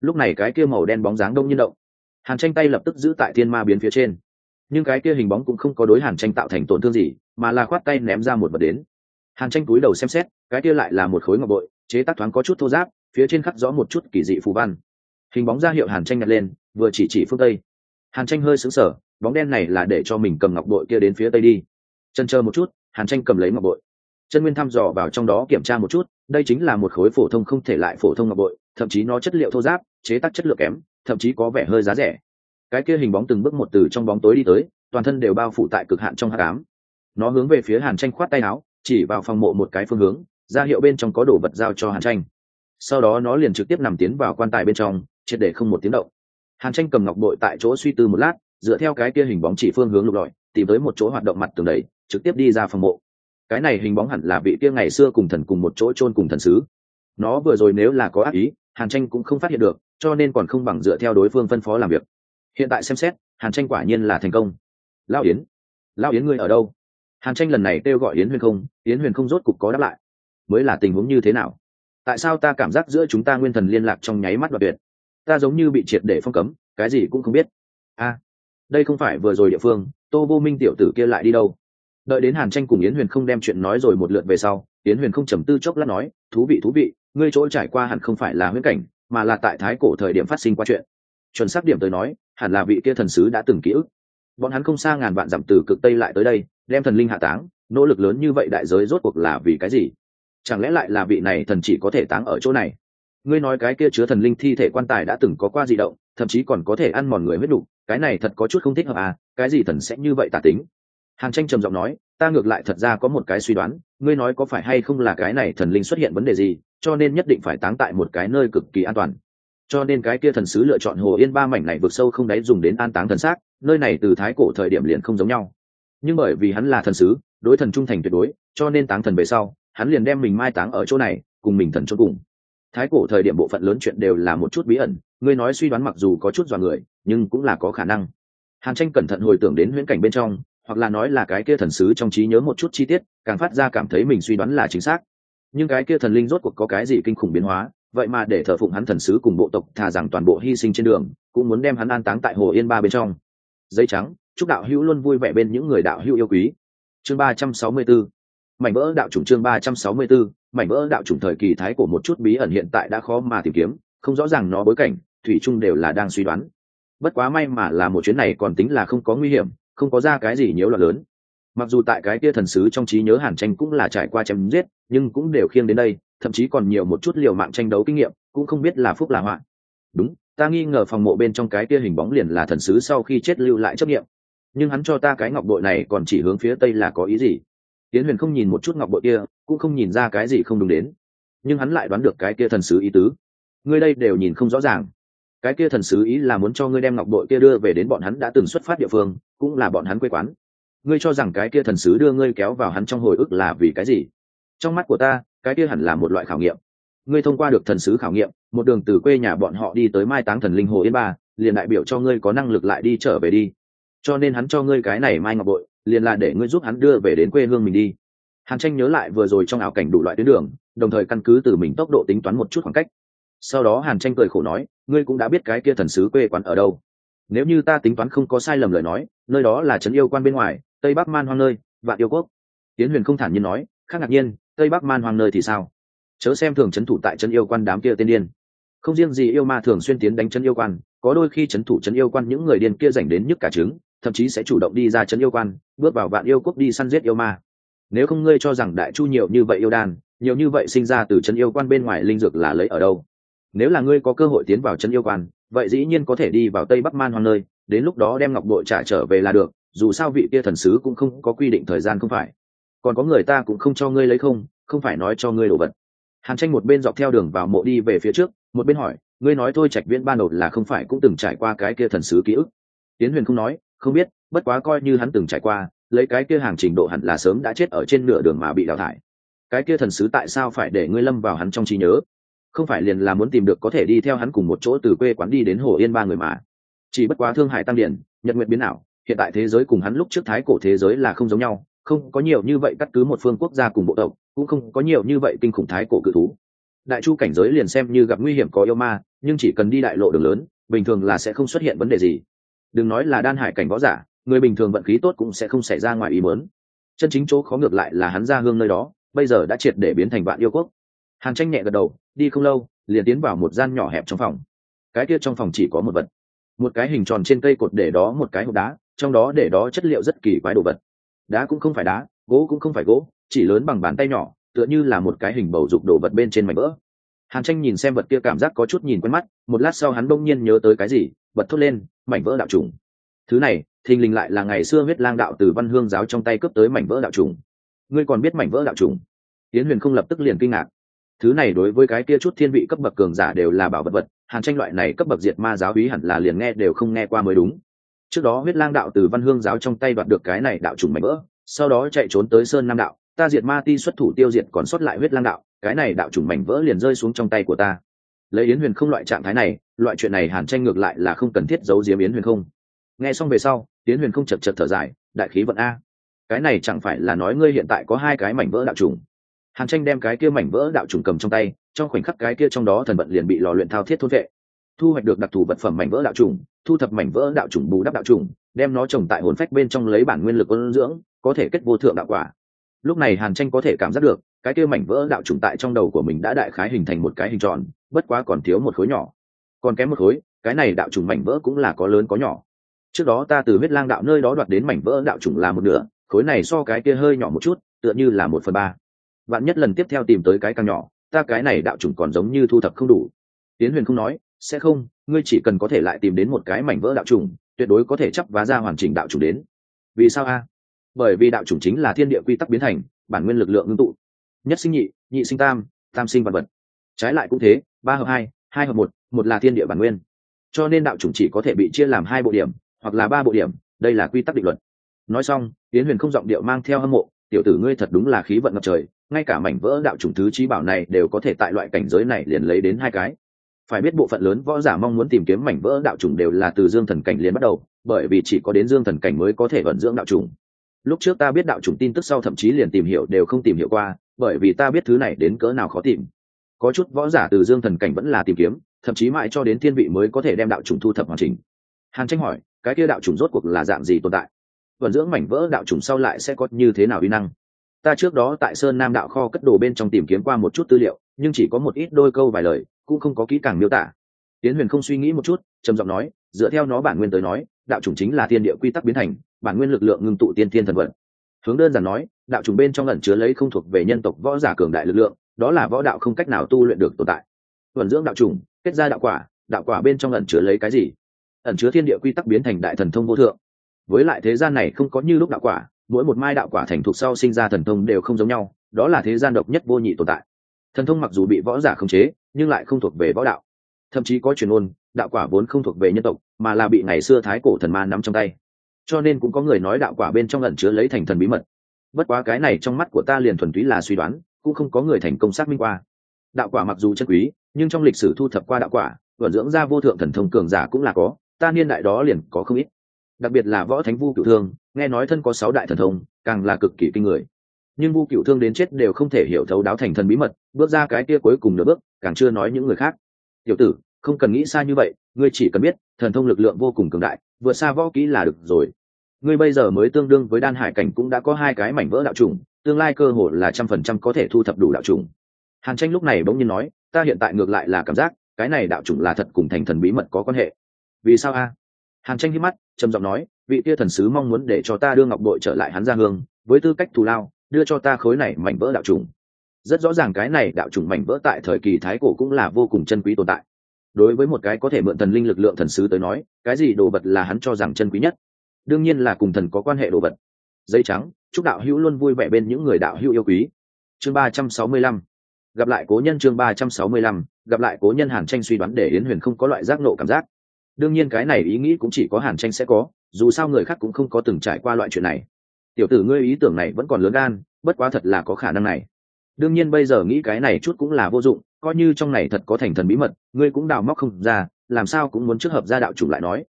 Lúc này cái kia màu đen bóng dáng đông nhiên động. Hàn tranh tay lập tức giữ tại thiên ma biến phía trên nhưng cái kia hình bóng cũng không có đối hàn tranh tạo thành tổn thương gì, mà là khoát tay ném ra một vật đến. Hàn tranh cúi đầu xem xét, cái kia lại là một khối ngọc bội, chế tác thoáng có chút thô giáp phía trên khắc rõ một chút kỳ dị phù văn. Hình bóng ra hiệu hàn tranh nhặt lên, vừa chỉ chỉ phương tây. Hàn tranh hơi sững sờ, bóng đen này là để cho mình cầm ngọc bội kia đến phía tây đi. Chân chờ một chút, hàn tranh cầm lấy ngọc bội. Chân nguyên thăm dò vào trong đó kiểm tra một chút, đây chính là một khối phổ thông không thể lại phổ thông ngọc bội, thậm chí nó chất liệu thô giáp chế tác chất lượng kém, thậm chí có vẻ hơi giá rẻ cái kia hình bóng từng bước một từ trong bóng tối đi tới, toàn thân đều bao phủ tại cực hạn trong hạ cám nó hướng về phía hàn tranh khoát tay áo, chỉ vào phòng mộ một cái phương hướng, ra hiệu bên trong có đồ vật giao cho hàn tranh. Sau đó nó liền trực tiếp nằm tiến vào quan tài bên trong, triệt để không một tiếng động. Hàn tranh cầm ngọc bội tại chỗ suy tư một lát, dựa theo cái kia hình bóng chỉ phương hướng lục lọi, tìm tới một chỗ hoạt động mặt tường đầy trực tiếp đi ra phòng mộ. Cái này hình bóng hẳn là vị kia ngày xưa cùng thần cùng một chỗ chôn cùng thần sứ. Nó vừa rồi nếu là có ác ý, hàn tranh cũng không phát hiện được, cho nên còn không bằng dựa theo đối phương phân phó làm việc hiện tại xem xét, hàn tranh quả nhiên là thành công. Lao yến lao yến ngươi ở đâu? Hàn tranh lần này kêu gọi yến huyền không, yến huyền không rốt cục có đáp lại. Mới là tình huống như thế nào? Tại sao ta cảm giác giữa chúng ta nguyên thần liên lạc trong nháy mắt và tuyệt? Ta giống như bị triệt để phong cấm, cái gì cũng không biết. A, đây không phải vừa rồi địa phương, tô vô minh tiểu tử kia lại đi đâu? Đợi đến hàn tranh cùng yến huyền không đem chuyện nói rồi một lượt về sau, yến huyền không trầm tư chốc lát nói, thú vị thú vị, ngươi chỗ trải qua hẳn không phải là huyễn cảnh, mà là tại thái cổ thời điểm phát sinh qua chuyện. Chuẩn xác điểm tới nói hẳn là vị kia thần sứ đã từng ký ức. Bọn hắn không xa ngàn vạn dặm từ cực tây lại tới đây, đem thần linh hạ táng, nỗ lực lớn như vậy đại giới rốt cuộc là vì cái gì? Chẳng lẽ lại là vị này thần chỉ có thể táng ở chỗ này? Ngươi nói cái kia chứa thần linh thi thể quan tài đã từng có qua di động, thậm chí còn có thể ăn mòn người huyết đủ, cái này thật có chút không thích hợp à cái gì thần sẽ như vậy tả tính? Hàn tranh trầm giọng nói, ta ngược lại thật ra có một cái suy đoán, ngươi nói có phải hay không là cái này thần linh xuất hiện vấn đề gì, cho nên nhất định phải táng tại một cái nơi cực kỳ an toàn cho nên cái kia thần sứ lựa chọn hồ yên ba mảnh này vượt sâu không đáy dùng đến an táng thần xác, nơi này từ thái cổ thời điểm liền không giống nhau. Nhưng bởi vì hắn là thần sứ, đối thần trung thành tuyệt đối, cho nên táng thần về sau, hắn liền đem mình mai táng ở chỗ này, cùng mình thần cho cùng. Thái cổ thời điểm bộ phận lớn chuyện đều là một chút bí ẩn, ngươi nói suy đoán mặc dù có chút dọa người, nhưng cũng là có khả năng. Hàn tranh cẩn thận hồi tưởng đến huyễn cảnh bên trong, hoặc là nói là cái kia thần sứ trong trí nhớ một chút chi tiết, càng phát ra cảm thấy mình suy đoán là chính xác. Nhưng cái kia thần linh rốt cuộc có cái gì kinh khủng biến hóa? Vậy mà để thờ phụng hắn thần sứ cùng bộ tộc thà rằng toàn bộ hy sinh trên đường, cũng muốn đem hắn an táng tại hồ yên ba bên trong. Dây trắng, chúc đạo hữu luôn vui vẻ bên những người đạo hữu yêu quý. Chương ba trăm sáu mươi 364 mảnh vỡ đạo chủng chương ba trăm sáu mươi 364 mảnh vỡ đạo chủng thời kỳ thái của một chút bí ẩn hiện tại đã khó mà tìm kiếm, không rõ ràng nó bối cảnh, thủy chung đều là đang suy đoán. Bất quá may mà là một chuyến này còn tính là không có nguy hiểm, không có ra cái gì nhiễu loạn lớn mặc dù tại cái kia thần sứ trong trí nhớ hàn tranh cũng là trải qua chém giết, nhưng cũng đều khiêng đến đây, thậm chí còn nhiều một chút liều mạng tranh đấu kinh nghiệm, cũng không biết là phúc là họa. Đúng, ta nghi ngờ phòng mộ bên trong cái kia hình bóng liền là thần sứ sau khi chết lưu lại chấp nghiệm nhưng hắn cho ta cái ngọc bội này còn chỉ hướng phía tây là có ý gì? Tiến huyền không nhìn một chút ngọc bội kia, cũng không nhìn ra cái gì không đúng đến. Nhưng hắn lại đoán được cái kia thần sứ ý tứ. Ngươi đây đều nhìn không rõ ràng. Cái kia thần sứ ý là muốn cho ngươi đem ngọc bội kia đưa về đến bọn hắn đã từng xuất phát địa phương, cũng là bọn hắn quê quán ngươi cho rằng cái kia thần sứ đưa ngươi kéo vào hắn trong hồi ức là vì cái gì? Trong mắt của ta, cái kia hẳn là một loại khảo nghiệm. Ngươi thông qua được thần sứ khảo nghiệm, một đường từ quê nhà bọn họ đi tới mai táng thần linh hồ yên ba, liền đại biểu cho ngươi có năng lực lại đi trở về đi. Cho nên hắn cho ngươi cái này mai ngọc bội, liền là để ngươi giúp hắn đưa về đến quê hương mình đi. Hàn tranh nhớ lại vừa rồi trong ảo cảnh đủ loại tuyến đường, đồng thời căn cứ từ mình tốc độ tính toán một chút khoảng cách. Sau đó hàn tranh cười khổ nói, ngươi cũng đã biết cái kia thần sứ quê quán ở đâu. Nếu như ta tính toán không có sai lầm lời nói, nơi đó là trấn yêu quan bên ngoài tây bắc man hoang nơi, vạn yêu quốc. Tiến huyền không thản nhiên nói, khác ngạc nhiên, tây bắc man hoang nơi thì sao? Chớ xem thường c h ấ n thủ tại chân yêu quan đám kia tên điên. Không riêng gì yêu ma thường xuyên tiến đánh chân yêu quan, có đôi khi c h ấ n thủ chân yêu quan những người điên kia dành đến nhức cả trứng, thậm chí sẽ chủ động đi ra chân yêu quan, bước vào vạn yêu quốc đi săn giết yêu ma. Nếu không ngươi cho rằng đại chu nhiều như vậy yêu đan nhiều như vậy sinh ra từ chân yêu quan bên ngoài linh dược là lấy ở đâu? Nếu là ngươi có cơ hội tiến vào chân yêu quan, vậy dĩ nhiên có thể đi vào tây bắc man hoang nơi, đến lúc đó đem ngọc bội trả trở về là được dù sao vị kia thần sứ cũng không có quy định thời gian không phải. Còn có người ta cũng không cho ngươi lấy không không phải nói cho ngươi đồ vật. Hàn tranh một bên dọc theo đường vào mộ đi về phía trước, một bên hỏi, ngươi nói thôi trạch viễn ban đầu là không phải cũng từng trải qua cái kia thần sứ ký ức? Tiến huyền không nói, không biết, bất quá coi như hắn từng trải qua, lấy cái kia hàng trình độ hẳn là sớm đã chết ở trên nửa đường mà bị đào thải. Cái kia thần sứ tại sao phải để ngươi lâm vào hắn trong trí nhớ? Không phải liền là muốn tìm được có thể đi theo hắn cùng một chỗ từ quê quán đi đến hồ yên ba người mà. Chỉ bất quá thương hại tăng điển nhật nguyện biến ảo hiện tại thế giới cùng hắn lúc trước thái cổ thế giới là không giống nhau, không có nhiều như vậy cắt cứ một phương quốc gia cùng bộ tộc, cũng không có nhiều như vậy kinh khủng thái cổ cự thú. Đại chu cảnh giới liền xem như gặp nguy hiểm có yêu ma, nhưng chỉ cần đi đại lộ đường lớn, bình thường là sẽ không xuất hiện vấn đề gì. Đừng nói là đan hải cảnh võ giả, người bình thường vận khí tốt cũng sẽ không xảy ra ngoài ý mớn chân chính chỗ khó ngược lại là hắn ra hương nơi đó, bây giờ đã triệt để biến thành vạn yêu quốc. Hàn tranh nhẹ gật đầu, đi không lâu, liền tiến vào một gian nhỏ hẹp trong phòng. Cái kia trong phòng chỉ có một vật. Một cái hình tròn trên cây cột để đó một cái hộp đá trong đó để đó chất liệu rất kỳ quái đồ vật. Đá cũng không phải đá, gỗ cũng không phải gỗ, chỉ lớn bằng bàn tay nhỏ, tựa như là một cái hình bầu dục đồ vật bên trên mảnh vỡ. Hàn tranh nhìn xem vật kia cảm giác có chút nhìn quen mắt, một lát sau hắn bỗng nhiên nhớ tới cái gì, bật thốt lên, mảnh vỡ đạo trùng. Thứ này, thình lình lại là ngày xưa huyết lang đạo từ văn hương giáo trong tay cướp tới mảnh vỡ đạo trùng. Ngươi còn biết mảnh vỡ đạo trùng? Yến huyền không lập tức liền kinh ngạc. Thứ này đối với cái kia chút thiên vị cấp bậc cường giả đều là bảo vật vật, hàn tranh loại này cấp bậc diệt ma giáo hí hẳn là liền nghe đều không nghe qua mới đúng trước đó huyết lang đạo từ văn hương giáo trong tay đoạt được cái này đạo trùng mảnh vỡ, sau đó chạy trốn tới sơn nam đạo, ta diệt ma ti xuất thủ tiêu diệt còn sót lại huyết lang đạo, cái này đạo trùng mảnh vỡ liền rơi xuống trong tay của ta. Lấy yến huyền không loại trạng thái này, loại chuyện này hàn tranh ngược lại là không cần thiết giấu diếm yến huyền không. Nghe xong về sau, yến huyền không chật chật thở dài, đại khí vận a. Cái này chẳng phải là nói ngươi hiện tại có hai cái mảnh vỡ đạo trùng. Hàn tranh đem cái kia mảnh vỡ đạo trùng cầm trong tay, trong khoảnh khắc cái kia trong đó thần vận liền bị lò luyện thao thiết thôn vệ thu hoạch được đặc thù vật phẩm mảnh vỡ đạo trùng, thu thập mảnh vỡ đạo trùng bù đắp đạo trùng, đem nó trồng tại hồn phách bên trong lấy bản nguyên lực ôn dưỡng, có thể kết vô thượng đạo quả. Lúc này hàn tranh có thể cảm giác được, cái kia mảnh vỡ đạo trùng tại trong đầu của mình đã đại khái hình thành một cái hình tròn, bất quá còn thiếu một khối nhỏ. Còn kém một khối, cái này đạo trùng mảnh vỡ cũng là có lớn có nhỏ. Trước đó ta từ huyết lang đạo nơi đó đoạt đến mảnh vỡ đạo trùng là một nửa, khối này so cái kia hơi nhỏ một chút, tựa như là một phần ba. Bạn nhất lần tiếp theo tìm tới cái càng nhỏ, ta cái này đạo trùng còn giống như thu thập không đủ. Tiến huyền không nói sẽ không, ngươi chỉ cần có thể lại tìm đến một cái mảnh vỡ đạo trùng tuyệt đối có thể chấp vá ra hoàn chỉnh đạo trùng đến. Vì sao a? Bởi vì đạo chủng chính là thiên địa quy tắc biến thành, bản nguyên lực lượng ngưng tụ. Nhất sinh nhị nhị sinh tam tam sinh vật vật. Trái lại cũng thế, ba hợp hai hai hợp một một là thiên địa bản nguyên. Cho nên đạo chủng chỉ có thể bị chia làm hai bộ điểm, hoặc là ba bộ điểm, đây là quy tắc định luật. Nói xong tiến huyền không giọng điệu mang theo hâm mộ, tiểu tử ngươi thật đúng là khí vận ngập trời, ngay cả mảnh vỡ đạo chủng thứ trí bảo này đều có thể tại loại cảnh giới này liền lấy đến hai cái phải biết bộ phận lớn võ giả mong muốn tìm kiếm mảnh vỡ đạo chủng đều là từ dương thần cảnh liền bắt đầu, bởi vì chỉ có đến dương thần cảnh mới có thể vận dưỡng đạo chủng. Lúc trước ta biết đạo chủng tin tức sau thậm chí liền tìm hiểu đều không tìm hiểu qua, bởi vì ta biết thứ này đến cỡ nào khó tìm. Có chút võ giả từ dương thần cảnh vẫn là tìm kiếm, thậm chí mãi cho đến thiên vị mới có thể đem đạo chủng thu thập hoàn chỉnh. Hàn tranh hỏi, cái kia đạo chủng rốt cuộc là dạng gì tồn tại? Vận dưỡng mảnh vỡ đạo chủng sau lại sẽ có như thế nào uy năng? Ta trước đó tại sơn nam đạo kho cất đồ bên trong tìm kiếm qua một chút tư liệu, nhưng chỉ có một ít đôi câu vài lời cũng không có kỹ càng miêu tả. Tiến huyền không suy nghĩ một chút, trầm giọng nói, dựa theo nó bản nguyên tới nói, đạo chủng chính là thiên địa quy tắc biến thành, bản nguyên lực lượng ngưng tụ tiên thiên thần vận. Hướng đơn giản nói, đạo chủng bên trong lẩn chứa lấy không thuộc về nhân tộc võ giả cường đại lực lượng, đó là võ đạo không cách nào tu luyện được tồn tại. Vận dưỡng đạo chủng, kết ra đạo quả đạo quả bên trong ẩn chứa lấy cái gì? Ẩn chứa thiên địa quy tắc biến thành đại thần thông vô thượng. Với lại thế gian này không có như lúc đạo quả, mỗi một mai đạo quả thành thục sau sinh ra thần thông đều không giống nhau, đó là thế gian độc nhất vô nhị tồn tại. Thần thông mặc dù bị võ giả khống chế nhưng lại không thuộc về võ đạo. Thậm chí có truyền ôn đạo quả vốn không thuộc về nhân tộc, mà là bị ngày xưa thái cổ thần ma nắm trong tay. Cho nên cũng có người nói đạo quả bên trong ẩn chứa lấy thành thần bí mật. Bất quá cái này trong mắt của ta liền thuần túy là suy đoán, cũng không có người thành công xác minh qua. Đạo quả mặc dù chân quý, nhưng trong lịch sử thu thập qua đạo quả vận dưỡng ra vô thượng thần thông cường giả cũng là có, ta niên đại đó liền có không ít. Đặc biệt là võ thánh vu cựu thương, nghe nói thân có sáu đại thần thông, càng là cực kỳ kinh người. Nhưng vu cựu thương đến chết đều không thể hiểu thấu đáo thành thần bí mật, bước ra cái kia cuối cùng nửa bước càng chưa nói những người khác. Tiểu tử, không cần nghĩ xa như vậy, ngươi chỉ cần biết, thần thông lực lượng vô cùng cường đại, vượt xa võ kỹ là được rồi. Ngươi bây giờ mới tương đương với đan hải cảnh cũng đã có hai cái mảnh vỡ đạo trùng tương lai cơ hội là trăm phần trăm có thể thu thập đủ đạo trùng hàn tranh lúc này bỗng nhiên nói, ta hiện tại ngược lại là cảm giác, cái này đạo trùng là thật cùng thành thần bí mật có quan hệ. Vì sao a? Hàn tranh hít mắt, trầm giọng nói, vị kia thần sứ mong muốn để cho ta đưa ngọc bội trở lại hắn ra hương, với tư cách thù lao, đưa cho ta khối này mảnh vỡ đạo trùng rất rõ ràng cái này đạo chủng mảnh vỡ tại thời kỳ thái cổ cũng là vô cùng chân quý tồn tại. Đối với một cái có thể mượn thần linh lực lượng thần sứ tới nói, cái gì đồ vật là hắn cho rằng chân quý nhất? Đương nhiên là cùng thần có quan hệ đồ vật. Dây trắng, chúc đạo hữu luôn vui vẻ bên những người đạo hữu yêu quý. Chương ba trăm sáu mươi lăm. Gặp lại cố nhân chương ba trăm sáu mươi lăm, gặp lại cố nhân hàn tranh suy đoán để yến huyền không có loại giác nộ cảm giác. Đương nhiên cái này ý nghĩ cũng chỉ có hàn tranh sẽ có, dù sao người khác cũng không có từng trải qua loại chuyện này. Tiểu tử ngươi ý tưởng này vẫn còn lớn gan, bất quá thật là có khả năng này đương nhiên bây giờ nghĩ cái này chút cũng là vô dụng, coi như trong này thật có thành thần bí mật, ngươi cũng đào móc không ra, làm sao cũng muốn trước hợp gia đạo chủng lại nói.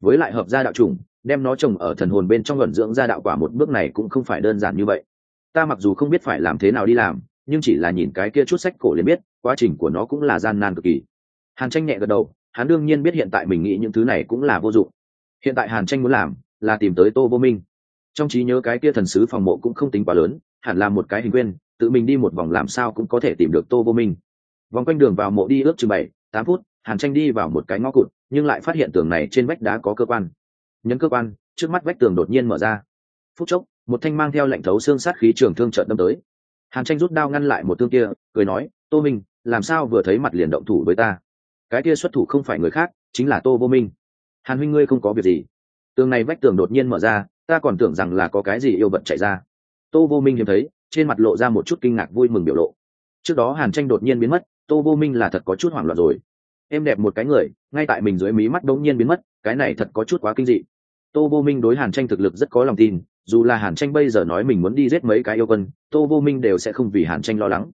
Với lại hợp gia đạo chủng, đem nó trồng ở thần hồn bên trong luận dưỡng gia đạo quả một bước này cũng không phải đơn giản như vậy. Ta mặc dù không biết phải làm thế nào đi làm, nhưng chỉ là nhìn cái kia chút sách cổ liền biết, quá trình của nó cũng là gian nan cực kỳ. Hàn tranh nhẹ gật đầu, hắn đương nhiên biết hiện tại mình nghĩ những thứ này cũng là vô dụng. Hiện tại hàn tranh muốn làm, là tìm tới tô vô minh. Trong trí nhớ cái kia thần sứ phòng mộ cũng không tính quá lớn, hẳn là một cái hình quên tự mình đi một vòng làm sao cũng có thể tìm được tô vô minh. Vòng quanh đường vào mộ đi ước chừng bảy, tám phút, hàn tranh đi vào một cái ngõ cụt, nhưng lại phát hiện tường này trên vách đá có cơ quan. Nhấn cơ quan, trước mắt vách tường đột nhiên mở ra. Phút chốc, một thanh mang theo lệnh thấu xương sát khí trường thương trợn đâm tới. Hàn tranh rút đao ngăn lại một thương kia, cười nói, tô minh, làm sao vừa thấy mặt liền động thủ với ta? Cái kia xuất thủ không phải người khác, chính là tô vô minh. Hàn huynh ngươi không có việc gì. Tường này vách tường đột nhiên mở ra, ta còn tưởng rằng là có cái gì yêu vật chạy ra. Tô vô minh hiếm thấy trên mặt lộ ra một chút kinh ngạc vui mừng biểu lộ. Trước đó hàn tranh đột nhiên biến mất, tô vô minh là thật có chút hoảng loạn rồi. Em đẹp một cái người, ngay tại mình dưới mí mắt đống nhiên biến mất, cái này thật có chút quá kinh dị. Tô vô minh đối hàn tranh thực lực rất có lòng tin, dù là hàn tranh bây giờ nói mình muốn đi giết mấy cái yêu quân, tô vô minh đều sẽ không vì hàn tranh lo lắng.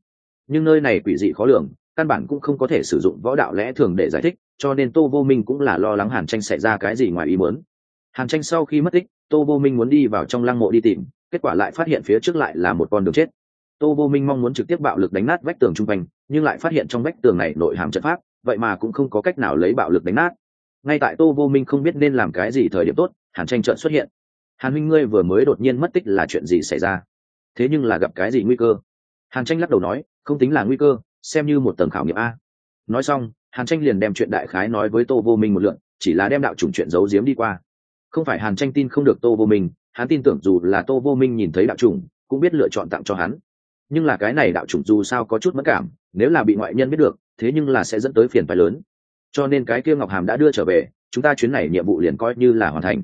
Nhưng nơi này quỷ dị khó lường, căn bản cũng không có thể sử dụng võ đạo lẽ thường để giải thích, cho nên tô vô minh cũng là lo lắng hàn tranh xảy ra cái gì ngoài ý muốn. Hàn tranh sau khi mất tích, tô vô minh muốn đi vào trong lăng mộ đi tìm kết quả lại phát hiện phía trước lại là một con đường chết. Tô vô minh mong muốn trực tiếp bạo lực đánh nát vách tường trung quanh, nhưng lại phát hiện trong vách tường này nội hàm trận pháp, vậy mà cũng không có cách nào lấy bạo lực đánh nát. Ngay tại tô vô minh không biết nên làm cái gì thời điểm tốt, hàn tranh trợn xuất hiện. Hàn huynh ngươi vừa mới đột nhiên mất tích là chuyện gì xảy ra? Thế nhưng là gặp cái gì nguy cơ? Hàn tranh lắc đầu nói, không tính là nguy cơ, xem như một tầng khảo nghiệm a. Nói xong, hàn tranh liền đem chuyện đại khái nói với tô vô minh một lượn chỉ là đem đạo chủng chuyện giấu giếm đi qua. Không phải hàn tranh tin không được tô vô minh hắn tin tưởng dù là tô vô minh nhìn thấy đạo trùng cũng biết lựa chọn tặng cho hắn. Nhưng là cái này đạo trùng dù sao có chút mất cảm, nếu là bị ngoại nhân biết được, thế nhưng là sẽ dẫn tới phiền phái lớn. Cho nên cái kia ngọc hàm đã đưa trở về, chúng ta chuyến này nhiệm vụ liền coi như là hoàn thành.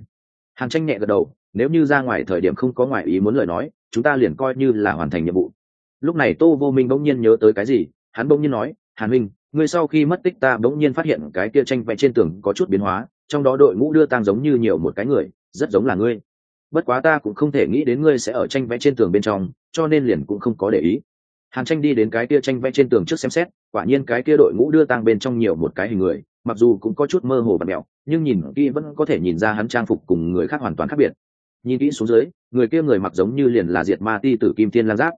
Hàn tranh nhẹ gật đầu, nếu như ra ngoài thời điểm không có ngoại ý muốn lời nói, chúng ta liền coi như là hoàn thành nhiệm vụ. Lúc này tô vô minh bỗng nhiên nhớ tới cái gì, hắn bỗng nhiên nói, hàn minh ngươi sau khi mất tích ta bỗng nhiên phát hiện cái kia tranh vẽ trên tường có chút biến hóa, trong đó đội ngũ đưa tang giống như nhiều một cái người, rất giống là ngươi bất quá ta cũng không thể nghĩ đến ngươi sẽ ở tranh vẽ trên tường bên trong, cho nên liền cũng không có để ý. Hàn tranh đi đến cái kia tranh vẽ trên tường trước xem xét, quả nhiên cái kia đội ngũ đưa tang bên trong nhiều một cái hình người, mặc dù cũng có chút mơ hồ và mẹo, nhưng nhìn kỹ vẫn có thể nhìn ra hắn trang phục cùng người khác hoàn toàn khác biệt. Nhìn kỹ xuống dưới, người kia người mặc giống như liền là diệt ma ti tử kim Thiên Lan giáp.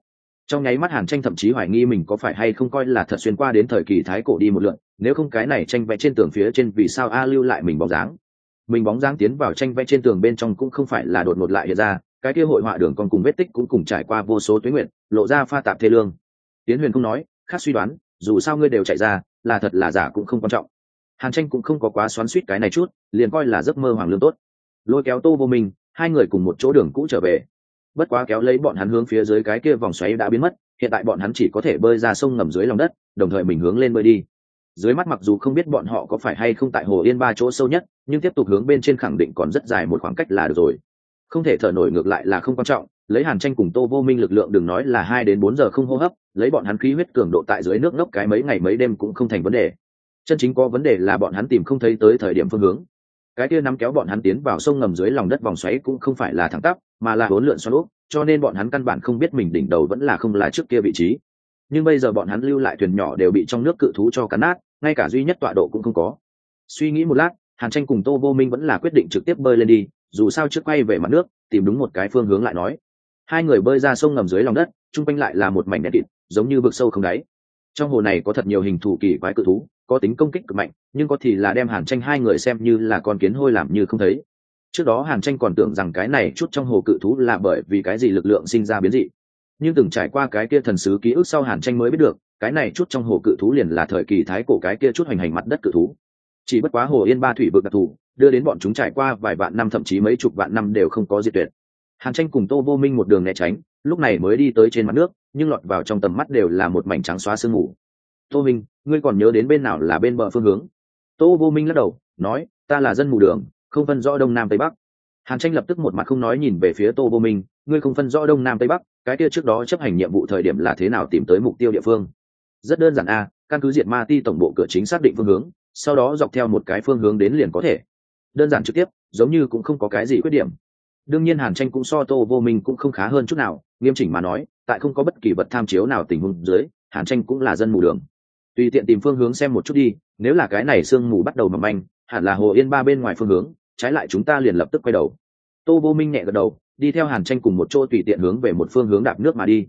Trong nháy mắt hàn tranh thậm chí hoài nghi mình có phải hay không coi là thật xuyên qua đến thời kỳ thái cổ đi một lượn, nếu không cái này tranh vẽ trên tường phía trên vì sao a lưu lại mình bóng dáng mình bóng dáng tiến vào tranh vẽ trên tường bên trong cũng không phải là đột ngột lại hiện ra, cái kia hội họa đường còn cùng vết tích cũng cùng trải qua vô số tuyến nguyện, lộ ra pha tạp thê lương. Tiến huyền không nói, khác suy đoán, dù sao ngươi đều chạy ra, là thật là giả cũng không quan trọng. Hàn tranh cũng không có quá xoắn suýt cái này chút, liền coi là giấc mơ hoàng lương tốt. Lôi kéo tô vô minh, hai người cùng một chỗ đường cũ trở về. Bất quá kéo lấy bọn hắn hướng phía dưới cái kia vòng xoáy đã biến mất, hiện tại bọn hắn chỉ có thể bơi ra sông ngầm dưới lòng đất, đồng thời mình hướng lên bơi đi dưới mắt mặc dù không biết bọn họ có phải hay không tại hồ yên ba chỗ sâu nhất, nhưng tiếp tục hướng bên trên khẳng định còn rất dài một khoảng cách là được rồi. Không thể thở nổi ngược lại là không quan trọng, lấy hàn tranh cùng tô vô minh lực lượng đừng nói là hai đến bốn giờ không hô hấp, lấy bọn hắn khí huyết cường độ tại dưới nước ngốc cái mấy ngày mấy đêm cũng không thành vấn đề. Chân chính có vấn đề là bọn hắn tìm không thấy tới thời điểm phương hướng. Cái kia nắm kéo bọn hắn tiến vào sông ngầm dưới lòng đất vòng xoáy cũng không phải là thẳng tắp, mà là hỗn lượn xoắn úp, cho nên bọn hắn căn bản không biết mình đỉnh đầu vẫn là không là trước kia vị trí nhưng bây giờ bọn hắn lưu lại thuyền nhỏ đều bị trong nước cự thú cho cắn nát, ngay cả duy nhất tọa độ cũng không có. Suy nghĩ một lát, hàn tranh cùng tô vô minh vẫn là quyết định trực tiếp bơi lên đi, dù sao trước quay về mặt nước, tìm đúng một cái phương hướng lại nói. Hai người bơi ra sông ngầm dưới lòng đất, chung quanh lại là một mảnh đèn kịt, giống như vực sâu không đáy. Trong hồ này có thật nhiều hình thù kỳ quái cự thú, có tính công kích cực mạnh, nhưng có thì là đem hàn tranh hai người xem như là con kiến hôi làm như không thấy. Trước đó hàn tranh còn tưởng rằng cái này chút trong hồ cự thú là bởi vì cái gì lực lượng sinh ra biến dị nhưng từng trải qua cái kia thần sứ ký ức sau hàn tranh mới biết được, cái này chút trong hồ cự thú liền là thời kỳ thái cổ cái kia chút hoành hành mặt đất cự thú. Chỉ bất quá hồ yên ba thủy vực đặc thù, đưa đến bọn chúng trải qua vài vạn năm, thậm chí mấy chục vạn năm đều không có diệt tuyệt. Hàn tranh cùng tô vô minh một đường né tránh, lúc này mới đi tới trên mặt nước, nhưng lọt vào trong tầm mắt đều là một mảnh trắng xóa sương mù. Tô minh, ngươi còn nhớ đến bên nào là bên bờ phương hướng? Tô vô minh lắc đầu, nói, ta là dân mù đường, không phân rõ đông nam tây bắc. Hàn tranh lập tức một mặt không nói nhìn về phía tô vô minh ngươi không phân rõ đông nam tây bắc, cái kia trước đó chấp hành nhiệm vụ thời điểm là thế nào tìm tới mục tiêu địa phương? Rất đơn giản a, căn cứ diệt ma ti tổng bộ cửa chính xác định phương hướng, sau đó dọc theo một cái phương hướng đến liền có thể. Đơn giản trực tiếp, giống như cũng không có cái gì khuyết điểm. Đương nhiên hàn tranh cũng so tô vô minh cũng không khá hơn chút nào, nghiêm chỉnh mà nói, tại không có bất kỳ vật tham chiếu nào tình huống dưới, hàn tranh cũng là dân mù đường. Tùy tiện tìm phương hướng xem một chút đi, nếu là cái này sương mù bắt đầu mầm manh, hẳn là hồ yên ba bên ngoài phương hướng, trái lại chúng ta liền lập tức quay đầu. Tô vô minh nhẹ gật đầu đi theo hàn tranh cùng một chỗ tùy tiện hướng về một phương hướng đạp nước mà đi.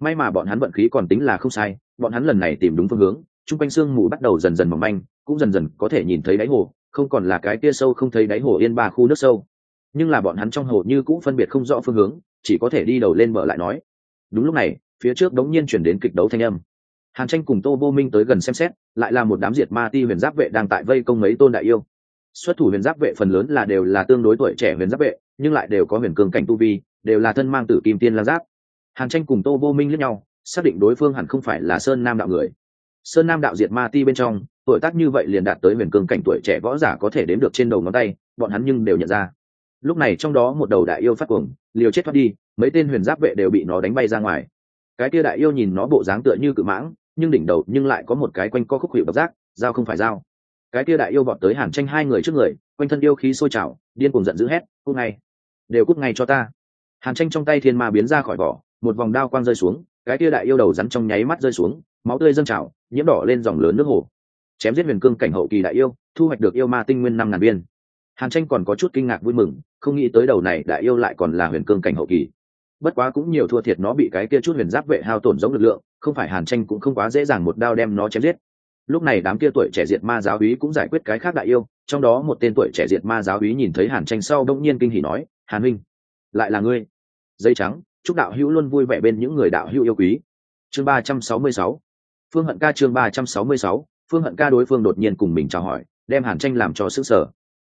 May mà bọn hắn vận khí còn tính là không sai, bọn hắn lần này tìm đúng phương hướng, chung quanh sương mù bắt đầu dần dần mỏng manh, cũng dần dần có thể nhìn thấy đáy hồ, không còn là cái kia sâu không thấy đáy hồ yên ba khu nước sâu. Nhưng là bọn hắn trong hồ như cũng phân biệt không rõ phương hướng, chỉ có thể đi đầu lên mở lại nói. Đúng lúc này, phía trước đống nhiên chuyển đến kịch đấu thanh âm. Hàn tranh cùng tô vô minh tới gần xem xét, lại là một đám diệt ma ti huyền giáp vệ đang tại vây công mấy tôn đại yêu. Xuất thủ huyền giáp vệ phần lớn là đều là tương đối tuổi trẻ huyền giáp vệ nhưng lại đều có huyền cường cảnh tu vi, đều là thân mang tử kim tiên la giáp. Hàn tranh cùng tô vô minh lẫn nhau, xác định đối phương hẳn không phải là sơn nam đạo người. Sơn nam đạo diệt ma ti bên trong, tuổi tác như vậy liền đạt tới huyền cường cảnh tuổi trẻ võ giả có thể đếm được trên đầu ngón tay, bọn hắn nhưng đều nhận ra. Lúc này trong đó một đầu đại yêu phát cuồng, liều chết thoát đi, mấy tên huyền giáp vệ đều bị nó đánh bay ra ngoài. Cái kia đại yêu nhìn nó bộ dáng tựa như cự mãng, nhưng đỉnh đầu nhưng lại có một cái quanh co khúc hiệu độc giác, dao không phải dao. Cái kia đại yêu vọt tới hàn tranh hai người trước người, quanh thân yêu khí sôi trào, điên cùng giận dữ hét hôm ngay đều cút ngay cho ta. Hàn tranh trong tay thiên ma biến ra khỏi vỏ, một vòng đao quang rơi xuống, cái kia đại yêu đầu rắn trong nháy mắt rơi xuống, máu tươi dâng trào, nhiễm đỏ lên dòng lớn nước hồ. Chém giết huyền cương cảnh hậu kỳ đại yêu, thu hoạch được yêu ma tinh nguyên năm ngàn viên. Hàn tranh còn có chút kinh ngạc vui mừng, không nghĩ tới đầu này đại yêu lại còn là huyền cương cảnh hậu kỳ. Bất quá cũng nhiều thua thiệt nó bị cái kia chút huyền giáp vệ hao tổn giống lực lượng, không phải hàn tranh cũng không quá dễ dàng một đao đem nó chém giết. Lúc này đám kia tuổi trẻ diệt ma giáo úy cũng giải quyết cái khác đại yêu, trong đó một tên tuổi trẻ diệt ma giáo úy nhìn thấy hàn tranh sau đông nhiên kinh hỉ nói hàn huynh lại là ngươi. Dây trắng, chúc đạo hữu luôn vui vẻ bên những người đạo hữu yêu quý. Chương ba trăm sáu mươi sáu. Phương hận ca chương ba trăm sáu mươi sáu. Phương hận ca đối phương đột nhiên cùng mình chào hỏi, đem hàn tranh làm cho sức sở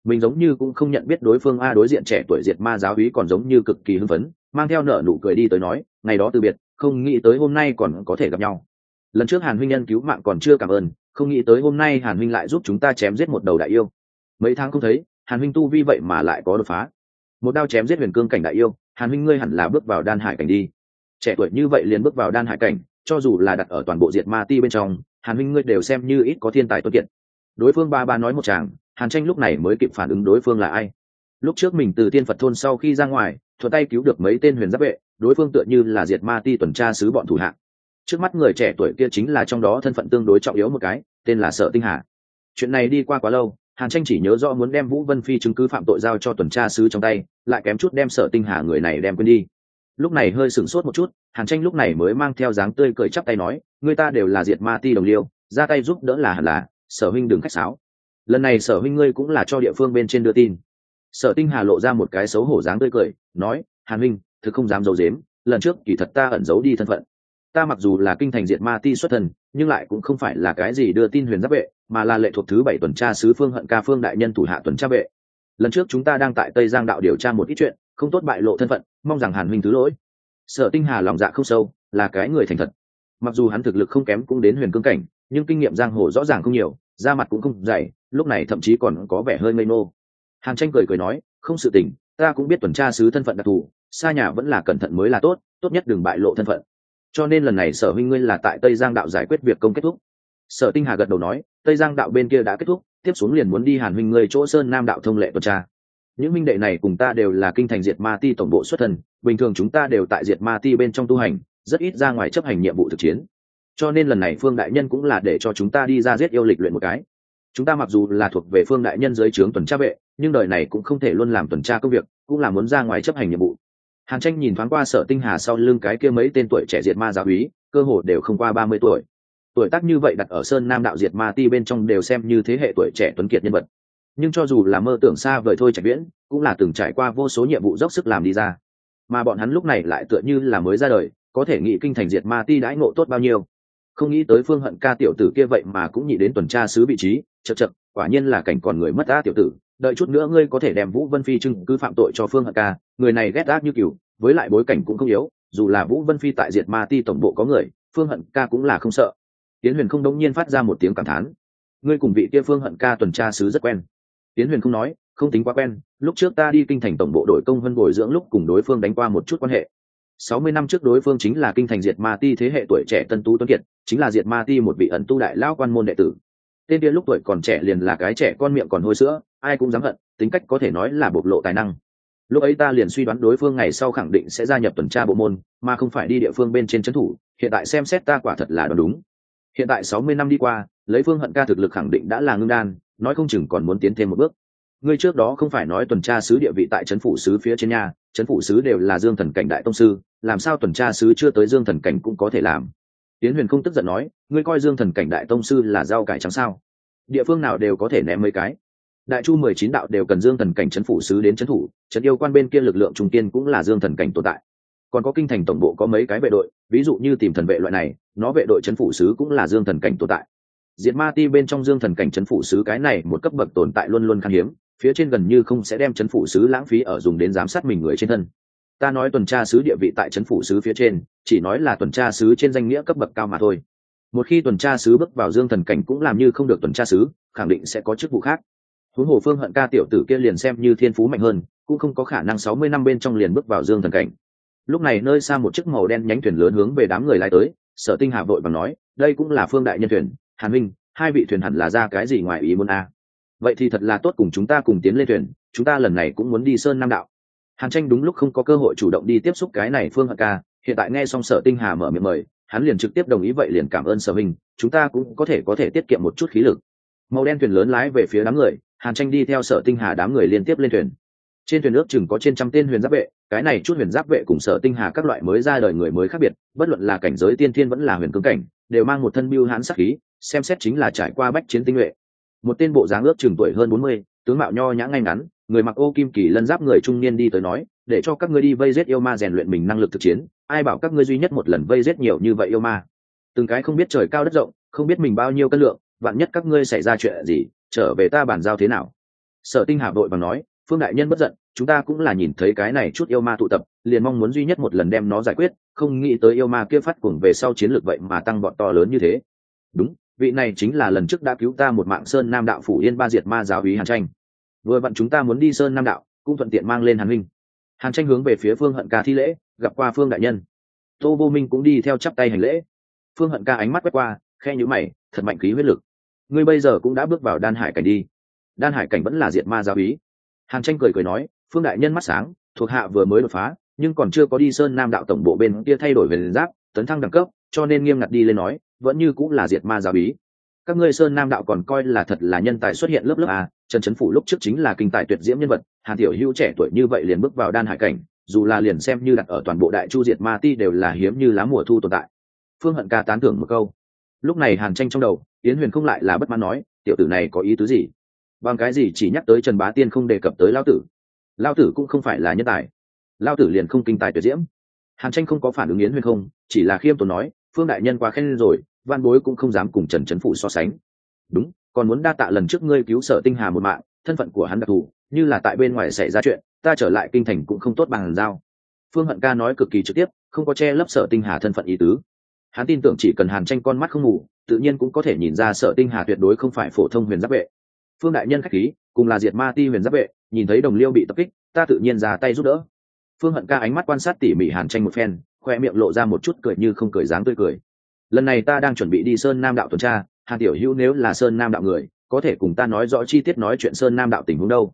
mình giống như cũng không nhận biết đối phương a đối diện trẻ tuổi diệt ma giáo úy còn giống như cực kỳ hưng phấn, mang theo nợ nụ cười đi tới nói, ngày đó từ biệt, không nghĩ tới hôm nay còn có thể gặp nhau. Lần trước hàn huynh nhân cứu mạng còn chưa cảm ơn, không nghĩ tới hôm nay hàn huynh lại giúp chúng ta chém giết một đầu đại yêu. Mấy tháng không thấy, hàn huynh tu vi vậy mà lại có đột phá một đao chém giết huyền cương cảnh đại yêu, hàn huynh ngươi hẳn là bước vào đan hải cảnh đi. Trẻ tuổi như vậy liền bước vào đan hải cảnh, cho dù là đặt ở toàn bộ diệt ma ti bên trong, hàn huynh ngươi đều xem như ít có thiên tài tuân kiệt. Đối phương ba ba nói một chàng, hàn tranh lúc này mới kịp phản ứng đối phương là ai. Lúc trước mình từ tiên phật thôn sau khi ra ngoài, thuận tay cứu được mấy tên huyền giáp vệ, đối phương tựa như là diệt ma ti tuần tra sứ bọn thủ hạng trước mắt người trẻ tuổi kia chính là trong đó thân phận tương đối trọng yếu một cái, tên là sợ tinh hà. Chuyện này đi qua quá lâu hàn tranh chỉ nhớ rõ muốn đem vũ vân phi chứng cứ phạm tội giao cho tuần tra sứ trong tay, lại kém chút đem sợ tinh hà người này đem quên đi. Lúc này hơi sửng sốt một chút, hàn tranh lúc này mới mang theo dáng tươi cười chắp tay nói, người ta đều là diệt ma ti đồng liêu, ra tay giúp đỡ là hẳn là, sở huynh đừng khách sáo. Lần này sở huynh ngươi cũng là cho địa phương bên trên đưa tin. Sở tinh hà lộ ra một cái xấu hổ dáng tươi cười, nói, hàn huynh, thực không dám giấu dếm lần trước kỳ thật ta ẩn giấu đi thân phận. Ta mặc dù là kinh thành diệt ma ti xuất thần, nhưng lại cũng không phải là cái gì đưa tin huyền giáp vệ mà là lệ thuộc thứ bảy tuần tra sứ phương hận ca phương đại nhân thủ hạ tuần tra vệ. Lần trước chúng ta đang tại tây giang đạo điều tra một ít chuyện, không tốt bại lộ thân phận, mong rằng hàn huynh thứ lỗi. Sở tinh hà lòng dạ không sâu, là cái người thành thật. Mặc dù hắn thực lực không kém cũng đến huyền cương cảnh, nhưng kinh nghiệm giang hồ rõ ràng không nhiều, da mặt cũng không dày, lúc này thậm chí còn có vẻ hơi ngây nô hàn tranh cười cười nói, không sự tình, ta cũng biết tuần tra sứ thân phận đặc thù, xa nhà vẫn là cẩn thận mới là tốt tốt nhất đừng bại lộ thân phận. Cho nên lần này sở huynh ngươi là tại tây giang đạo giải quyết việc công kết thúc sở tinh hà gật đầu nói tây giang đạo bên kia đã kết thúc tiếp xuống liền muốn đi hàn huynh người chỗ sơn nam đạo thông lệ tuần tra. Những minh đệ này cùng ta đều là kinh thành diệt ma ti tổng bộ xuất thần, bình thường chúng ta đều tại diệt ma ti bên trong tu hành rất ít ra ngoài chấp hành nhiệm vụ thực chiến. Cho nên lần này phương đại nhân cũng là để cho chúng ta đi ra giết yêu lịch luyện một cái. Chúng ta mặc dù là thuộc về phương đại nhân dưới trướng tuần tra vệ nhưng đời này cũng không thể luôn làm tuần tra công việc cũng là muốn ra ngoài chấp hành nhiệm vụ. Hàn tranh nhìn thoáng qua sở tinh hà sau lưng cái kia mấy tên tuổi trẻ diệt ma giáo úy cơ hồ đều không qua ba mươi tuổi tuổi tác như vậy đặt ở sơn nam đạo diệt ma ti bên trong đều xem như thế hệ tuổi trẻ tuấn kiệt nhân vật. Nhưng cho dù là mơ tưởng xa vời thôi trạch viễn, cũng là từng trải qua vô số nhiệm vụ dốc sức làm đi ra. Mà bọn hắn lúc này lại tựa như là mới ra đời, có thể nghĩ kinh thành diệt ma ti đãi ngộ tốt bao nhiêu. Không nghĩ tới phương hận ca tiểu tử kia vậy mà cũng nhị đến tuần tra sứ vị trí, chật chật, quả nhiên là cảnh còn người mất ta tiểu tử. Đợi chút nữa ngươi có thể đem vũ vân phi chứng cứ phạm tội cho phương hận ca, người này ghét ác như cừu với lại bối cảnh cũng không yếu, dù là vũ vân phi tại diệt ma ti tổng bộ có người, phương hận ca cũng là không sợ tiến huyền không đống nhiên phát ra một tiếng cảm thán. Ngươi cùng vị kia phương hận ca tuần tra sứ rất quen. Tiến huyền không nói, không tính quá quen, lúc trước ta đi kinh thành tổng bộ đội công vân bồi dưỡng lúc cùng đối phương đánh qua một chút quan hệ. Sáu mươi năm trước đối phương chính là kinh thành diệt ma ti thế hệ tuổi trẻ tân tú tuấn kiệt, chính là diệt ma ti một vị ẩn tu đại lao quan môn đệ tử. Tên kia lúc tuổi còn trẻ liền là cái trẻ con miệng còn hôi sữa, ai cũng dám hận, tính cách có thể nói là bộc lộ tài năng. Lúc ấy ta liền suy đoán đối phương ngày sau khẳng định sẽ gia nhập tuần tra bộ môn, mà không phải đi địa phương bên trên trấn thủ, hiện tại xem xét ta quả thật là đoán đúng hiện tại sáu mươi năm đi qua, lấy phương hận ca thực lực khẳng định đã là ngưng đan, nói không chừng còn muốn tiến thêm một bước. Ngươi trước đó không phải nói tuần tra sứ địa vị tại trấn phủ sứ phía trên nhà, trấn phủ sứ đều là dương thần cảnh đại tông sư, làm sao tuần tra sứ chưa tới dương thần cảnh cũng có thể làm? Tiến huyền không tức giận nói, ngươi coi dương thần cảnh đại tông sư là rau cải trắng sao? Địa phương nào đều có thể ném mấy cái. Đại chu mười chín đạo đều cần dương thần cảnh trấn phủ sứ đến trấn thủ, trấn yêu quan bên kia lực lượng trung tiên cũng là dương thần cảnh tồn tại. Còn có kinh thành tổng bộ có mấy cái vệ đội ví dụ như tìm thần vệ loại này, nó vệ đội trấn phủ sứ cũng là dương thần cảnh tồn tại. Diệt ma ti bên trong dương thần cảnh trấn phủ sứ cái này một cấp bậc tồn tại luôn luôn khan hiếm, phía trên gần như không sẽ đem trấn phủ sứ lãng phí ở dùng đến giám sát mình người trên thân. Ta nói tuần tra sứ địa vị tại trấn phủ sứ phía trên, chỉ nói là tuần tra sứ trên danh nghĩa cấp bậc cao mà thôi. Một khi tuần tra sứ bước vào dương thần cảnh cũng làm như không được tuần tra sứ, khẳng định sẽ có chức vụ khác. Huống hồ phương hận ca tiểu tử kia liền xem như thiên phú mạnh hơn, cũng không có khả năng sáu mươi năm bên trong liền bước vào dương thần cảnh lúc này nơi xa một chiếc màu đen nhánh thuyền lớn hướng về đám người lái tới, sở tinh hà vội bằng nói, đây cũng là phương đại nhân thuyền, hàn minh, hai vị thuyền hẳn là ra cái gì ngoài ý muốn a vậy thì thật là tốt cùng chúng ta cùng tiến lên thuyền, chúng ta lần này cũng muốn đi sơn nam đạo. Hàn tranh đúng lúc không có cơ hội chủ động đi tiếp xúc cái này phương hận ca, hiện tại nghe xong sở tinh hà mở miệng mời, hắn liền trực tiếp đồng ý vậy liền cảm ơn sở minh, chúng ta cũng có thể có thể tiết kiệm một chút khí lực. Màu đen thuyền lớn lái về phía đám người, hàn tranh đi theo sở tinh hà đám người liên tiếp lên thuyền. Trên thuyền nước chừng có trên trăm tên huyền giáp vệ cái này chút huyền giáp vệ cùng sở tinh hà các loại mới ra đời người mới khác biệt, bất luận là cảnh giới tiên thiên vẫn là huyền cương cảnh, đều mang một thân biêu hãn sắc khí, xem xét chính là trải qua bách chiến tinh nhuệ. Một tên bộ dáng ước chừng tuổi hơn bốn mươi, tướng mạo nho nhã ngay ngắn, người mặc ô kim kỳ lân giáp người trung niên đi tới nói, để cho các ngươi đi vây giết yêu ma rèn luyện mình năng lực thực chiến, ai bảo các ngươi duy nhất một lần vây giết nhiều như vậy yêu ma? Từng cái không biết trời cao đất rộng, không biết mình bao nhiêu cân lượng, vạn nhất các ngươi xảy ra chuyện gì, trở về ta bàn giao thế nào? Sở tinh hà vội và nói, phương đại nhân bất giận chúng ta cũng là nhìn thấy cái này chút yêu ma tụ tập, liền mong muốn duy nhất một lần đem nó giải quyết, không nghĩ tới yêu ma kia phát cuồng về sau chiến lược vậy mà tăng bọn to lớn như thế. Đúng, vị này chính là lần trước đã cứu ta một mạng sơn nam đạo phủ yên ba diệt ma giáo ý hàn tranh. Vừa vặn chúng ta muốn đi sơn nam đạo, cũng thuận tiện mang lên hàn minh. Hàn tranh hướng về phía phương hận ca thi lễ, gặp qua phương đại nhân. Tô vô minh cũng đi theo chắp tay hành lễ. Phương hận ca ánh mắt quét qua, khe nhữ mày, thật mạnh khí huyết lực. Ngươi bây giờ cũng đã bước vào đan hải cảnh đi. Đan hải cảnh vẫn là diệt ma giáo ý hàn tranh cười cười nói phương đại nhân mắt sáng, thuộc hạ vừa mới đột phá, nhưng còn chưa có đi sơn nam đạo tổng bộ bên kia thay đổi về giáp, tấn thăng đẳng cấp, cho nên nghiêm ngặt đi lên nói, vẫn như cũng là diệt ma giáo bí. các ngươi sơn nam đạo còn coi là thật là nhân tài xuất hiện lớp lớp à trần trấn phủ lúc trước chính là kinh tài tuyệt diễm nhân vật, hàn tiểu hữu trẻ tuổi như vậy liền bước vào đan hải cảnh, dù là liền xem như đặt ở toàn bộ đại chu diệt ma ti đều là hiếm như lá mùa thu tồn tại. Phương hận ca tán thưởng một câu. Lúc này hàn tranh trong đầu, yến huyền không lại là bất mãn nói, tiểu tử này có ý tứ gì? Bằng cái gì chỉ nhắc tới trần bá tiên không đề cập tới lao tử? Lao tử cũng không phải là nhân tài. Lao tử liền không kinh tài tuyệt diễm. Hàn tranh không có phản ứng yến huyền không, chỉ là khiêm tốn nói, phương đại nhân quá khen rồi, văn bối cũng không dám cùng trần trấn phủ so sánh. Đúng, còn muốn đa tạ lần trước ngươi cứu sở tinh hà một mạng, thân phận của hắn đặc thù, như là tại bên ngoài xảy ra chuyện, ta trở lại kinh thành cũng không tốt bằng giao. Phương hận ca nói cực kỳ trực tiếp, không có che lấp sở tinh hà thân phận ý tứ. Hắn tin tưởng chỉ cần hàn tranh con mắt không ngủ tự nhiên cũng có thể nhìn ra sở tinh hà tuyệt đối không phải phổ thông huyền giáp vệ. Phương đại nhân khách khí cùng là diệt ma ti huyền giáp vệ, nhìn thấy đồng liêu bị tập kích, ta tự nhiên ra tay giúp đỡ. Phương hận ca ánh mắt quan sát tỉ mỉ hàn tranh một phen, khoe miệng lộ ra một chút cười như không cười dáng tươi cười. Lần này ta đang chuẩn bị đi sơn nam đạo tuần tra, hàn tiểu hữu nếu là sơn nam đạo người, có thể cùng ta nói rõ chi tiết nói chuyện sơn nam đạo tình huống đâu.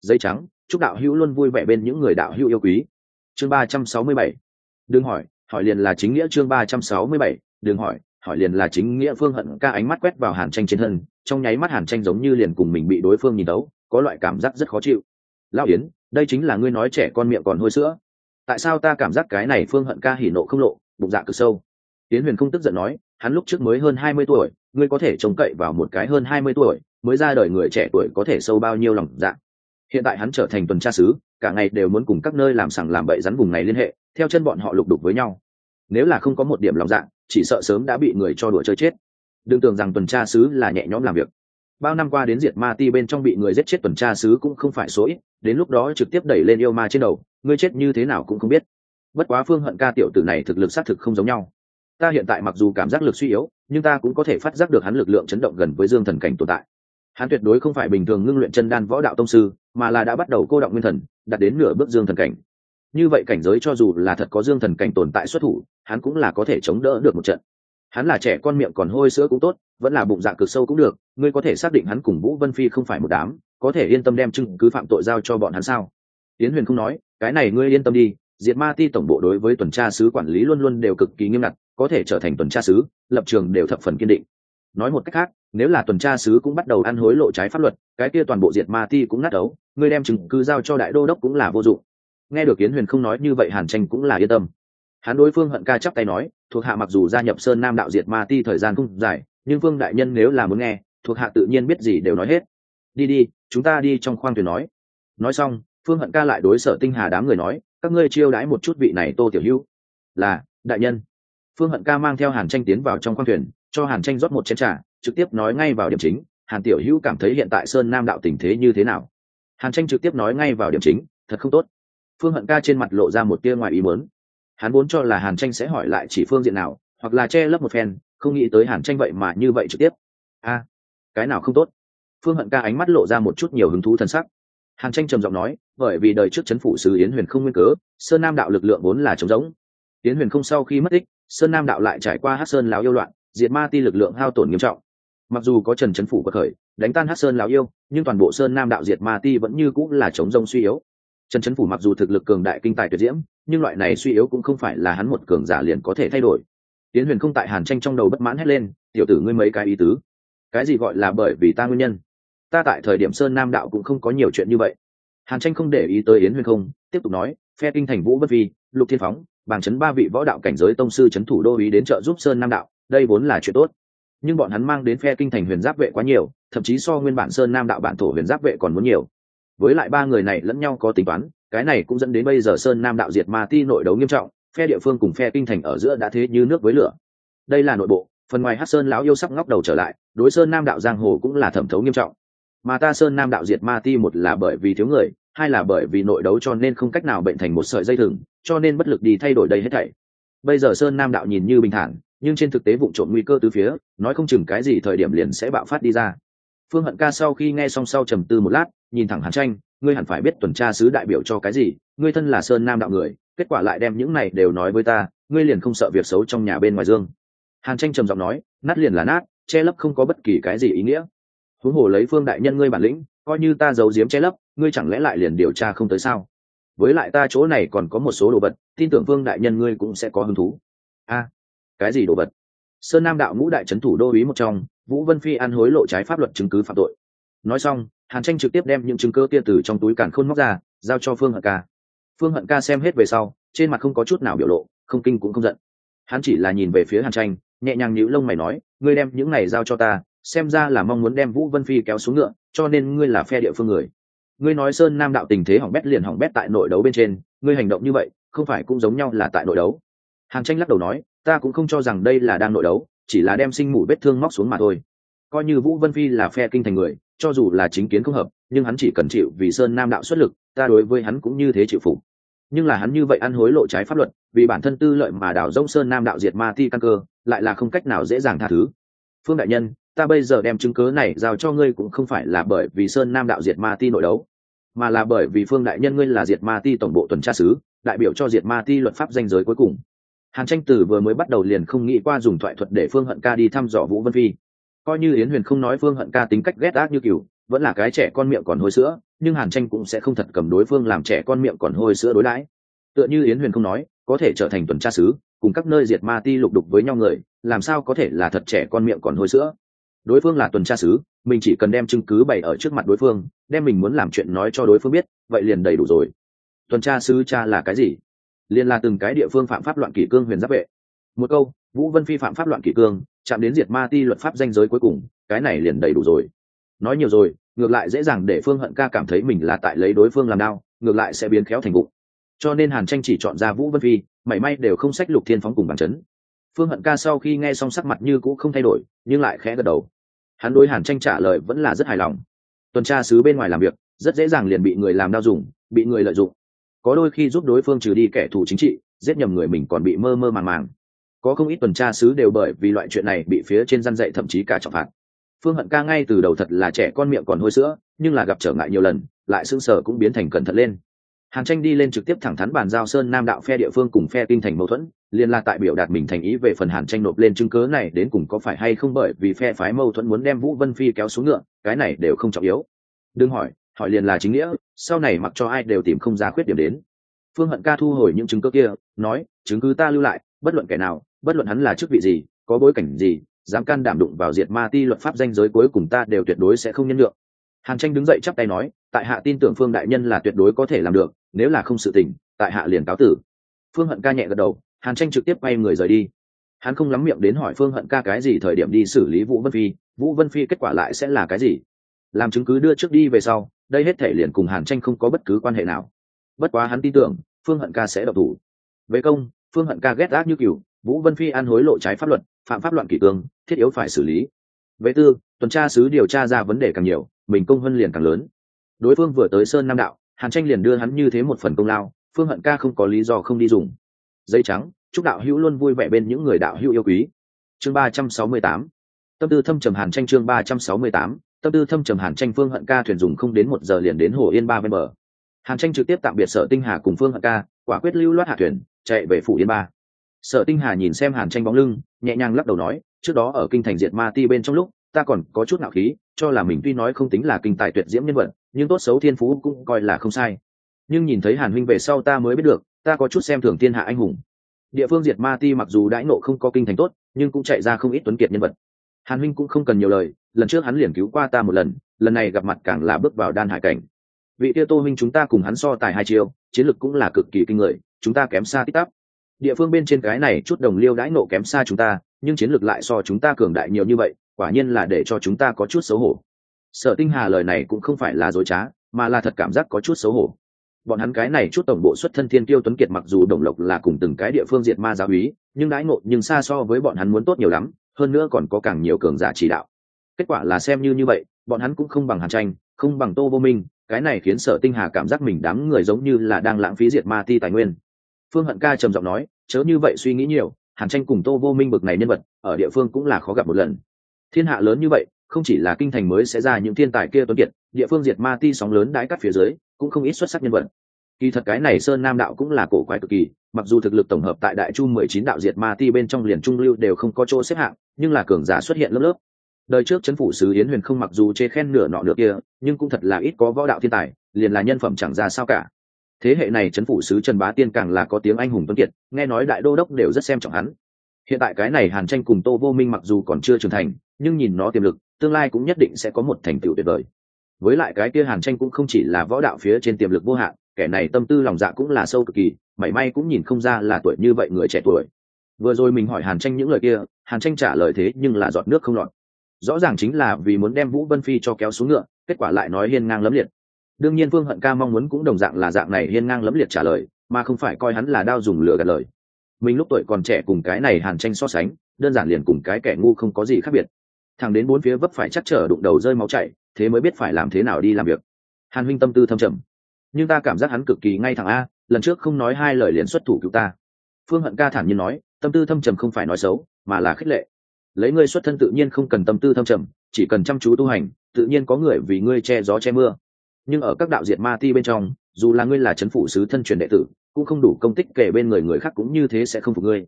Giấy trắng, chúc đạo hữu luôn vui vẻ bên những người đạo hữu yêu quý. Chương ba trăm sáu mươi bảy. Đừng hỏi hỏi liền là chính nghĩa chương ba trăm sáu mươi bảy. Đừng hỏi hỏi liền là chính nghĩa. Phương hận ca ánh mắt quét vào hàn tranh trên thân trong nháy mắt hàn tranh giống như liền cùng mình bị đối phương nhìn đấu có loại cảm giác rất khó chịu. Lão yến, đây chính là ngươi nói trẻ con miệng còn hôi sữa. Tại sao ta cảm giác cái này phương hận ca hỉ nộ không lộ, bụng dạ cực sâu? Tiến huyền không tức giận nói, hắn lúc trước mới hơn hai mươi tuổi, ngươi có thể trông cậy vào một cái hơn hai mươi tuổi, mới ra đời người trẻ tuổi có thể sâu bao nhiêu lòng dạ. Hiện tại hắn trở thành tuần tra sứ cả ngày đều muốn cùng các nơi làm sằng làm bậy rắn vùng này liên hệ, theo chân bọn họ lục đục với nhau. Nếu là không có một điểm lòng dạ chỉ sợ sớm đã bị người cho đùa chơi chết đừng tưởng rằng tuần tra sứ là nhẹ nhõm làm việc. Bao năm qua đến diệt ma ti bên trong bị người giết chết tuần tra sứ cũng không phải số ít, đến lúc đó trực tiếp đẩy lên yêu ma trên đầu, ngươi chết như thế nào cũng không biết. Bất quá phương hận ca tiểu tử này thực lực xác thực không giống nhau. Ta hiện tại mặc dù cảm giác lực suy yếu, nhưng ta cũng có thể phát giác được hắn lực lượng chấn động gần với dương thần cảnh tồn tại. Hắn tuyệt đối không phải bình thường ngưng luyện chân đan võ đạo tông sư, mà là đã bắt đầu cô động nguyên thần đặt đến nửa bước dương thần cảnh. Như vậy cảnh giới cho dù là thật có dương thần cảnh tồn tại xuất thủ, hắn cũng là có thể chống đỡ được một trận hắn là trẻ con miệng còn hôi sữa cũng tốt, vẫn là bụng dạ cực sâu cũng được, ngươi có thể xác định hắn cùng vũ vân phi không phải một đám, có thể yên tâm đem chứng cứ phạm tội giao cho bọn hắn sao? Tiến huyền không nói, cái này ngươi yên tâm đi, diệt ma ti tổng bộ đối với tuần tra sứ quản lý luôn luôn đều cực kỳ nghiêm ngặt, có thể trở thành tuần tra sứ, lập trường đều thập phần kiên định. Nói một cách khác, nếu là tuần tra sứ cũng bắt đầu ăn hối lộ trái pháp luật, cái kia toàn bộ diệt ma ti cũng ngắt đấu ngươi đem chứng cứ giao cho đại đô đốc cũng là vô dụng. Nghe được yến huyền không nói như vậy hàn tranh cũng là yên tâm. Hắn đối phương hận ca chắp tay nói thuộc hạ mặc dù gia nhập sơn nam đạo diệt ma ti thời gian không dài, nhưng vương đại nhân nếu là muốn nghe, thuộc hạ tự nhiên biết gì đều nói hết. Đi đi, chúng ta đi trong khoang thuyền nói. Nói xong, phương hận ca lại đối sở tinh hà đám người nói, các ngươi chiêu đãi một chút vị này tô tiểu hữu. Là, đại nhân. Phương hận ca mang theo hàn tranh tiến vào trong khoang thuyền, cho hàn tranh rót một chén t r à trực tiếp nói ngay vào điểm chính, hàn tiểu hữu cảm thấy hiện tại sơn nam đạo tình thế như thế nào? Hàn tranh trực tiếp nói ngay vào điểm chính, thật không tốt. Phương hận ca trên mặt lộ ra một tia ngoài ý muốn hắn vốn cho là hàn tranh sẽ hỏi lại chỉ phương diện nào, hoặc là che lấp một phen, không nghĩ tới hàn tranh vậy mà như vậy trực tiếp. A, cái nào không tốt? Phương hận ca ánh mắt lộ ra một chút nhiều hứng thú thân sắc. Hàn tranh trầm giọng nói, bởi vì đời trước c h ấ n phủ sứ yến huyền không nguyên cớ, sơn nam đạo lực lượng vốn là trống rỗng. Yến huyền không sau khi mất tích, sơn nam đạo lại trải qua hát sơn láo yêu loạn, diệt ma ti lực lượng hao tổn nghiêm trọng. Mặc dù có trần c h ấ n phủ bậc khởi, đánh tan hát sơn láo yêu, nhưng toàn bộ sơn nam đạo diệt ma ti vẫn như cũng là trống rông suy yếu. Trần trấn phủ mặc dù thực lực cường đại kinh tài tuyệt diễm nhưng loại này suy yếu cũng không phải là hắn một cường giả liền có thể thay đổi. Tiến huyền không tại hàn tranh trong đầu bất mãn hét lên tiểu tử ngươi mấy cái ý tứ? Cái gì gọi là bởi vì ta nguyên nhân? Ta tại thời điểm sơn nam đạo cũng không có nhiều chuyện như vậy. Hàn tranh không để ý tới yến huyền không tiếp tục nói phe kinh thành vũ bất vi, lục thiên phóng bàng chấn ba vị võ đạo cảnh giới tông sư chấn thủ đô ý đến trợ giúp sơn nam đạo đây vốn là chuyện tốt. Nhưng bọn hắn mang đến phe kinh thành huyền giáp vệ quá nhiều thậm chí so nguyên bản sơn nam đạo bản thổ huyền giáp vệ còn muốn nhiều. Với lại ba người này lẫn nhau có tính toán cái này cũng dẫn đến bây giờ sơn nam đạo diệt ma ti nội đấu nghiêm trọng, phe địa phương cùng phe kinh thành ở giữa đã thế như nước với lửa. Đây là nội bộ, phần ngoài hát sơn lão yêu sắc ngóc đầu trở lại, đối sơn nam đạo giang hồ cũng là thẩm thấu nghiêm trọng. Mà ta sơn nam đạo diệt ma ti một là bởi vì thiếu người, hai là bởi vì nội đấu cho nên không cách nào bệnh thành một sợi dây thừng, cho nên bất lực đi thay đổi đây hết thảy. Bây giờ sơn nam đạo nhìn như bình thản, nhưng trên thực tế vụ trộm nguy cơ từ phía, nói không chừng cái gì thời điểm liền sẽ bạo phát đi ra phương hận ca sau khi nghe xong sau trầm tư một lát, nhìn thẳng hàn tranh, ngươi hẳn phải biết tuần tra sứ đại biểu cho cái gì, ngươi thân là sơn nam đạo người, kết quả lại đem những này đều nói với ta, ngươi liền không sợ việc xấu trong nhà bên ngoài dương. Hàn tranh trầm giọng nói, nát liền là nát, che lấp không có bất kỳ cái gì ý nghĩa. Huống hồ lấy phương đại nhân ngươi bản lĩnh, coi như ta giấu giếm che lấp, ngươi chẳng lẽ lại liền điều tra không tới sao? Với lại ta chỗ này còn có một số đồ vật, tin tưởng phương đại nhân ngươi cũng sẽ có hứng thú. A, cái gì đồ vật? Sơn nam đạo ngũ đại trấn thủ đô ý một trong vũ vân phi ăn hối lộ trái pháp luật chứng cứ phạm tội. Nói xong, hàn tranh trực tiếp đem những chứng cứ kia từ trong túi càn khôn móc ra, giao cho phương hận ca. Phương hận ca xem hết về sau, trên mặt không có chút nào biểu lộ, không kinh cũng không giận. Hắn chỉ là nhìn về phía hàn tranh, nhẹ nhàng nhíu lông mày nói, ngươi đem những này giao cho ta, xem ra là mong muốn đem vũ vân phi kéo xuống ngựa, cho nên ngươi là phe địa phương người. Ngươi nói sơn nam đạo tình thế hỏng bét liền hỏng bét tại nội đấu bên trên, ngươi hành động như vậy, không phải cũng giống nhau là tại nội đấu? Hàn tranh lắc đầu nói, ta cũng không cho rằng đây là đang nội đấu chỉ là đem sinh mủ vết thương móc xuống mà thôi. Coi như vũ vân phi là phe kinh thành người, cho dù là chính kiến không hợp, nhưng hắn chỉ cần chịu vì sơn nam đạo xuất lực, ta đối với hắn cũng như thế chịu phục. Nhưng là hắn như vậy ăn hối lộ trái pháp luật, vì bản thân tư lợi mà đảo dông sơn nam đạo diệt ma ti căn cơ, lại là không cách nào dễ dàng tha thứ. Phương đại nhân, ta bây giờ đem chứng cớ này giao cho ngươi cũng không phải là bởi vì sơn nam đạo diệt ma ti nội đấu, mà là bởi vì phương đại nhân ngươi là diệt ma ti tổng bộ tuần tra sứ đại biểu cho diệt ma ti luật pháp danh giới cuối cùng hàn tranh tử vừa mới bắt đầu liền không nghĩ qua dùng thoại thuật để phương hận ca đi thăm dò vũ vân phi. Coi như yến huyền không nói phương hận ca tính cách ghét ác như cừu vẫn là cái trẻ con miệng còn hôi sữa, nhưng hàn tranh cũng sẽ không thật cầm đối phương làm trẻ con miệng còn hôi sữa đối đãi. Tựa như yến huyền không nói, có thể trở thành tuần tra sứ, cùng các nơi diệt ma ti lục đục với nhau người, làm sao có thể là thật trẻ con miệng còn hôi sữa? Đối phương là tuần tra sứ, mình chỉ cần đem chứng cứ bày ở trước mặt đối phương, đem mình muốn làm chuyện nói cho đối phương biết, vậy liền đầy đủ rồi. Tuần tra sứ cha là cái gì? Liền là từng cái địa phương phạm pháp loạn kỷ cương huyền giáp vệ. Một câu, vũ vân phi phạm pháp loạn kỷ cương, chạm đến diệt ma ti luật pháp danh giới cuối cùng, cái này liền đầy đủ rồi. Nói nhiều rồi, ngược lại dễ dàng để phương hận ca cảm thấy mình là tại lấy đối phương làm đau ngược lại sẽ biến khéo thành vụ. Cho nên hàn tranh chỉ chọn ra vũ vân phi, mảy may đều không sách lục thiên phóng cùng bản chấn. Phương hận ca sau khi nghe xong sắc mặt như cũ không thay đổi, nhưng lại khẽ gật đầu. Hắn đối hàn tranh trả lời vẫn là rất hài lòng. Tuần tra sứ bên ngoài làm việc, rất dễ dàng liền bị người làm đau dùng, bị người lợi dụng có đôi khi giúp đối phương trừ đi kẻ thù chính trị, giết nhầm người mình còn bị mơ mơ màng màng. Có không ít tuần tra sứ đều bởi vì loại chuyện này bị phía trên gian dậy thậm chí cả trọng phạt. Phương hận ca ngay từ đầu thật là trẻ con miệng còn hôi sữa, nhưng là gặp trở ngại nhiều lần, lại sững sờ cũng biến thành cẩn thận lên. Hàn tranh đi lên trực tiếp thẳng thắn bàn giao sơn nam đạo phe địa phương cùng phe kinh thành mâu thuẫn liên là tại biểu đạt mình thành ý về phần hàn tranh nộp lên chứng cớ này đến cùng có phải hay không bởi vì phe phái mâu thuẫn muốn đem vũ vân phi kéo xuống ngựa, cái này đều không trọng yếu. Đừng hỏi hỏi liền là chính nghĩa, sau này mặc cho ai đều tìm không ra khuyết điểm đến. Phương hận ca thu hồi những chứng cứ kia, nói, chứng cứ ta lưu lại, bất luận kẻ nào, bất luận hắn là chức vị gì, có bối cảnh gì, dám can đảm đụng vào diệt ma ti luật pháp danh giới cuối cùng ta đều tuyệt đối sẽ không nhân lượng hàn tranh đứng dậy chắp tay nói, tại hạ tin tưởng phương đại nhân là tuyệt đối có thể làm được, nếu là không sự tình, tại hạ liền cáo tử. Phương hận ca nhẹ gật đầu, hàn tranh trực tiếp quay người rời đi. Hắn không lắm miệng đến hỏi phương hận ca cái gì thời điểm đi xử lý vũ vân phi, vũ vân phi kết quả lại sẽ là cái gì? Làm chứng cứ đưa trước đi về sau, đây hết thể liền cùng hàn tranh không có bất cứ quan hệ nào. Bất quá hắn tin tưởng, phương hận ca sẽ độc thủ. Về công, phương hận ca ghét ác như cựu vũ vân phi ăn hối lộ trái pháp luật, phạm pháp loạn kỷ cương, thiết yếu phải xử lý. Về tư, tuần tra sứ điều tra ra vấn đề càng nhiều, mình công hơn liền càng lớn. Đối phương vừa tới sơn nam đạo, hàn tranh liền đưa hắn như thế một phần công lao, phương hận ca không có lý do không đi dùng. Dây trắng, chúc đạo hữu luôn vui vẻ bên những người đạo hữu yêu quý. Chương ba trăm sáu mươi tám. Tâm tư thâm trầm hàn tranh chương ba trăm sáu mươi tám tâm tư thâm trầm hàn tranh phương hận ca thuyền dùng không đến một giờ liền đến hồ yên ba ven bờ. Hàn tranh trực tiếp tạm biệt sở tinh hà cùng phương hận ca, quả quyết lưu loát hạ thuyền, chạy về phủ yên ba. Sở tinh hà nhìn xem hàn tranh bóng lưng, nhẹ nhàng lắc đầu nói, trước đó ở kinh thành diệt ma ti bên trong lúc, ta còn có chút nạo khí, cho là mình tuy nói không tính là kinh tài tuyệt diễm nhân vật, nhưng tốt xấu thiên phú cũng coi là không sai. Nhưng nhìn thấy hàn huynh về sau ta mới biết được, ta có chút xem thường thiên hạ anh hùng. Địa phương diệt ma ti mặc dù đãi nộ không có kinh thành tốt, nhưng cũng chạy ra không ít tuấn kiệt nhân vật. Hàn huynh cũng không cần nhiều lời lần trước hắn liền cứu qua ta một lần lần này gặp mặt càng là bước vào đan hải cảnh. Vị tiêu tô minh chúng ta cùng hắn so tài hai chiêu, chiến lược cũng là cực kỳ kinh người, chúng ta kém xa tít tắp. Địa phương bên trên cái này chút đồng liêu đãi nộ kém xa chúng ta, nhưng chiến lược lại so chúng ta cường đại nhiều như vậy, quả nhiên là để cho chúng ta có chút xấu hổ. Sở tinh hà lời này cũng không phải là dối trá, mà là thật cảm giác có chút xấu hổ. Bọn hắn cái này chút tổng bộ xuất thân thiên tiêu tuấn kiệt mặc dù đồng lộc là cùng từng cái địa phương diệt ma giáo úy, nhưng đãi ngộ nhưng xa so với bọn hắn muốn tốt nhiều lắm, hơn nữa còn có càng nhiều cường giả chỉ đạo kết quả là xem như như vậy, bọn hắn cũng không bằng hàn tranh, không bằng tô vô minh, cái này khiến sở tinh hà cảm giác mình đám người giống như là đang lãng phí diệt ma ti tài nguyên. Phương hận ca trầm giọng nói, chớ như vậy suy nghĩ nhiều, hàn tranh cùng tô vô minh bực này nhân vật, ở địa phương cũng là khó gặp một lần. Thiên hạ lớn như vậy, không chỉ là kinh thành mới sẽ ra những thiên tài kia tuấn kiệt, địa phương diệt ma ti sóng lớn đái cắt phía dưới, cũng không ít xuất sắc nhân vật. Kỳ thật cái này sơn nam đạo cũng là cổ quái cực kỳ, mặc dù thực lực tổng hợp tại đại chu mười chín đạo diệt ma ti bên trong liền trung lưu đều không có chỗ xếp hạng, nhưng là cường giả xuất hiện lớp lớp đời trước chấn phủ sứ yến huyền không mặc dù chê khen nửa nọ nửa kia, nhưng cũng thật là ít có võ đạo thiên tài, liền là nhân phẩm chẳng ra sao cả. Thế hệ này chấn phủ sứ trần bá tiên càng là có tiếng anh hùng tuấn kiệt, nghe nói đại đô đốc đều rất xem trọng hắn. Hiện tại cái này hàn tranh cùng tô vô minh mặc dù còn chưa trưởng thành, nhưng nhìn nó tiềm lực, tương lai cũng nhất định sẽ có một thành tựu tuyệt vời. Với lại cái kia hàn tranh cũng không chỉ là võ đạo phía trên tiềm lực vô hạn, kẻ này tâm tư lòng dạ cũng là sâu cực kỳ, mảy may cũng nhìn không ra là tuổi như vậy người trẻ tuổi. Vừa rồi mình hỏi hàn tranh những lời kia, hàn tranh trả lời thế nhưng là giọt nước không lọt rõ ràng chính là vì muốn đem vũ vân phi cho kéo xuống ngựa, kết quả lại nói hiên ngang lấm liệt. Đương nhiên vương hận ca mong muốn cũng đồng dạng là dạng này hiên ngang lấm liệt trả lời, mà không phải coi hắn là đao dùng lửa gạt lời. Mình lúc tuổi còn trẻ cùng cái này hàn tranh so sánh, đơn giản liền cùng cái kẻ ngu không có gì khác biệt. Thằng đến bốn phía vấp phải chắc trở đụng đầu rơi máu chảy, thế mới biết phải làm thế nào đi làm việc. Hàn huynh tâm tư thâm trầm. Nhưng ta cảm giác hắn cực kỳ ngay thẳng a, lần trước không nói hai lời liền xuất thủ cứu ta. Phương hận ca thản nhiên nói, tâm tư thâm trầm không phải nói xấu, mà là khích lệ lấy ngươi xuất thân tự nhiên không cần tâm tư thâm trầm, chỉ cần chăm chú tu hành, tự nhiên có người vì ngươi che gió che mưa. Nhưng ở các đạo diệt ma ti bên trong, dù là ngươi là c h ấ n phủ sứ thân truyền đệ tử, cũng không đủ công tích kể bên người người khác cũng như thế sẽ không phục ngươi.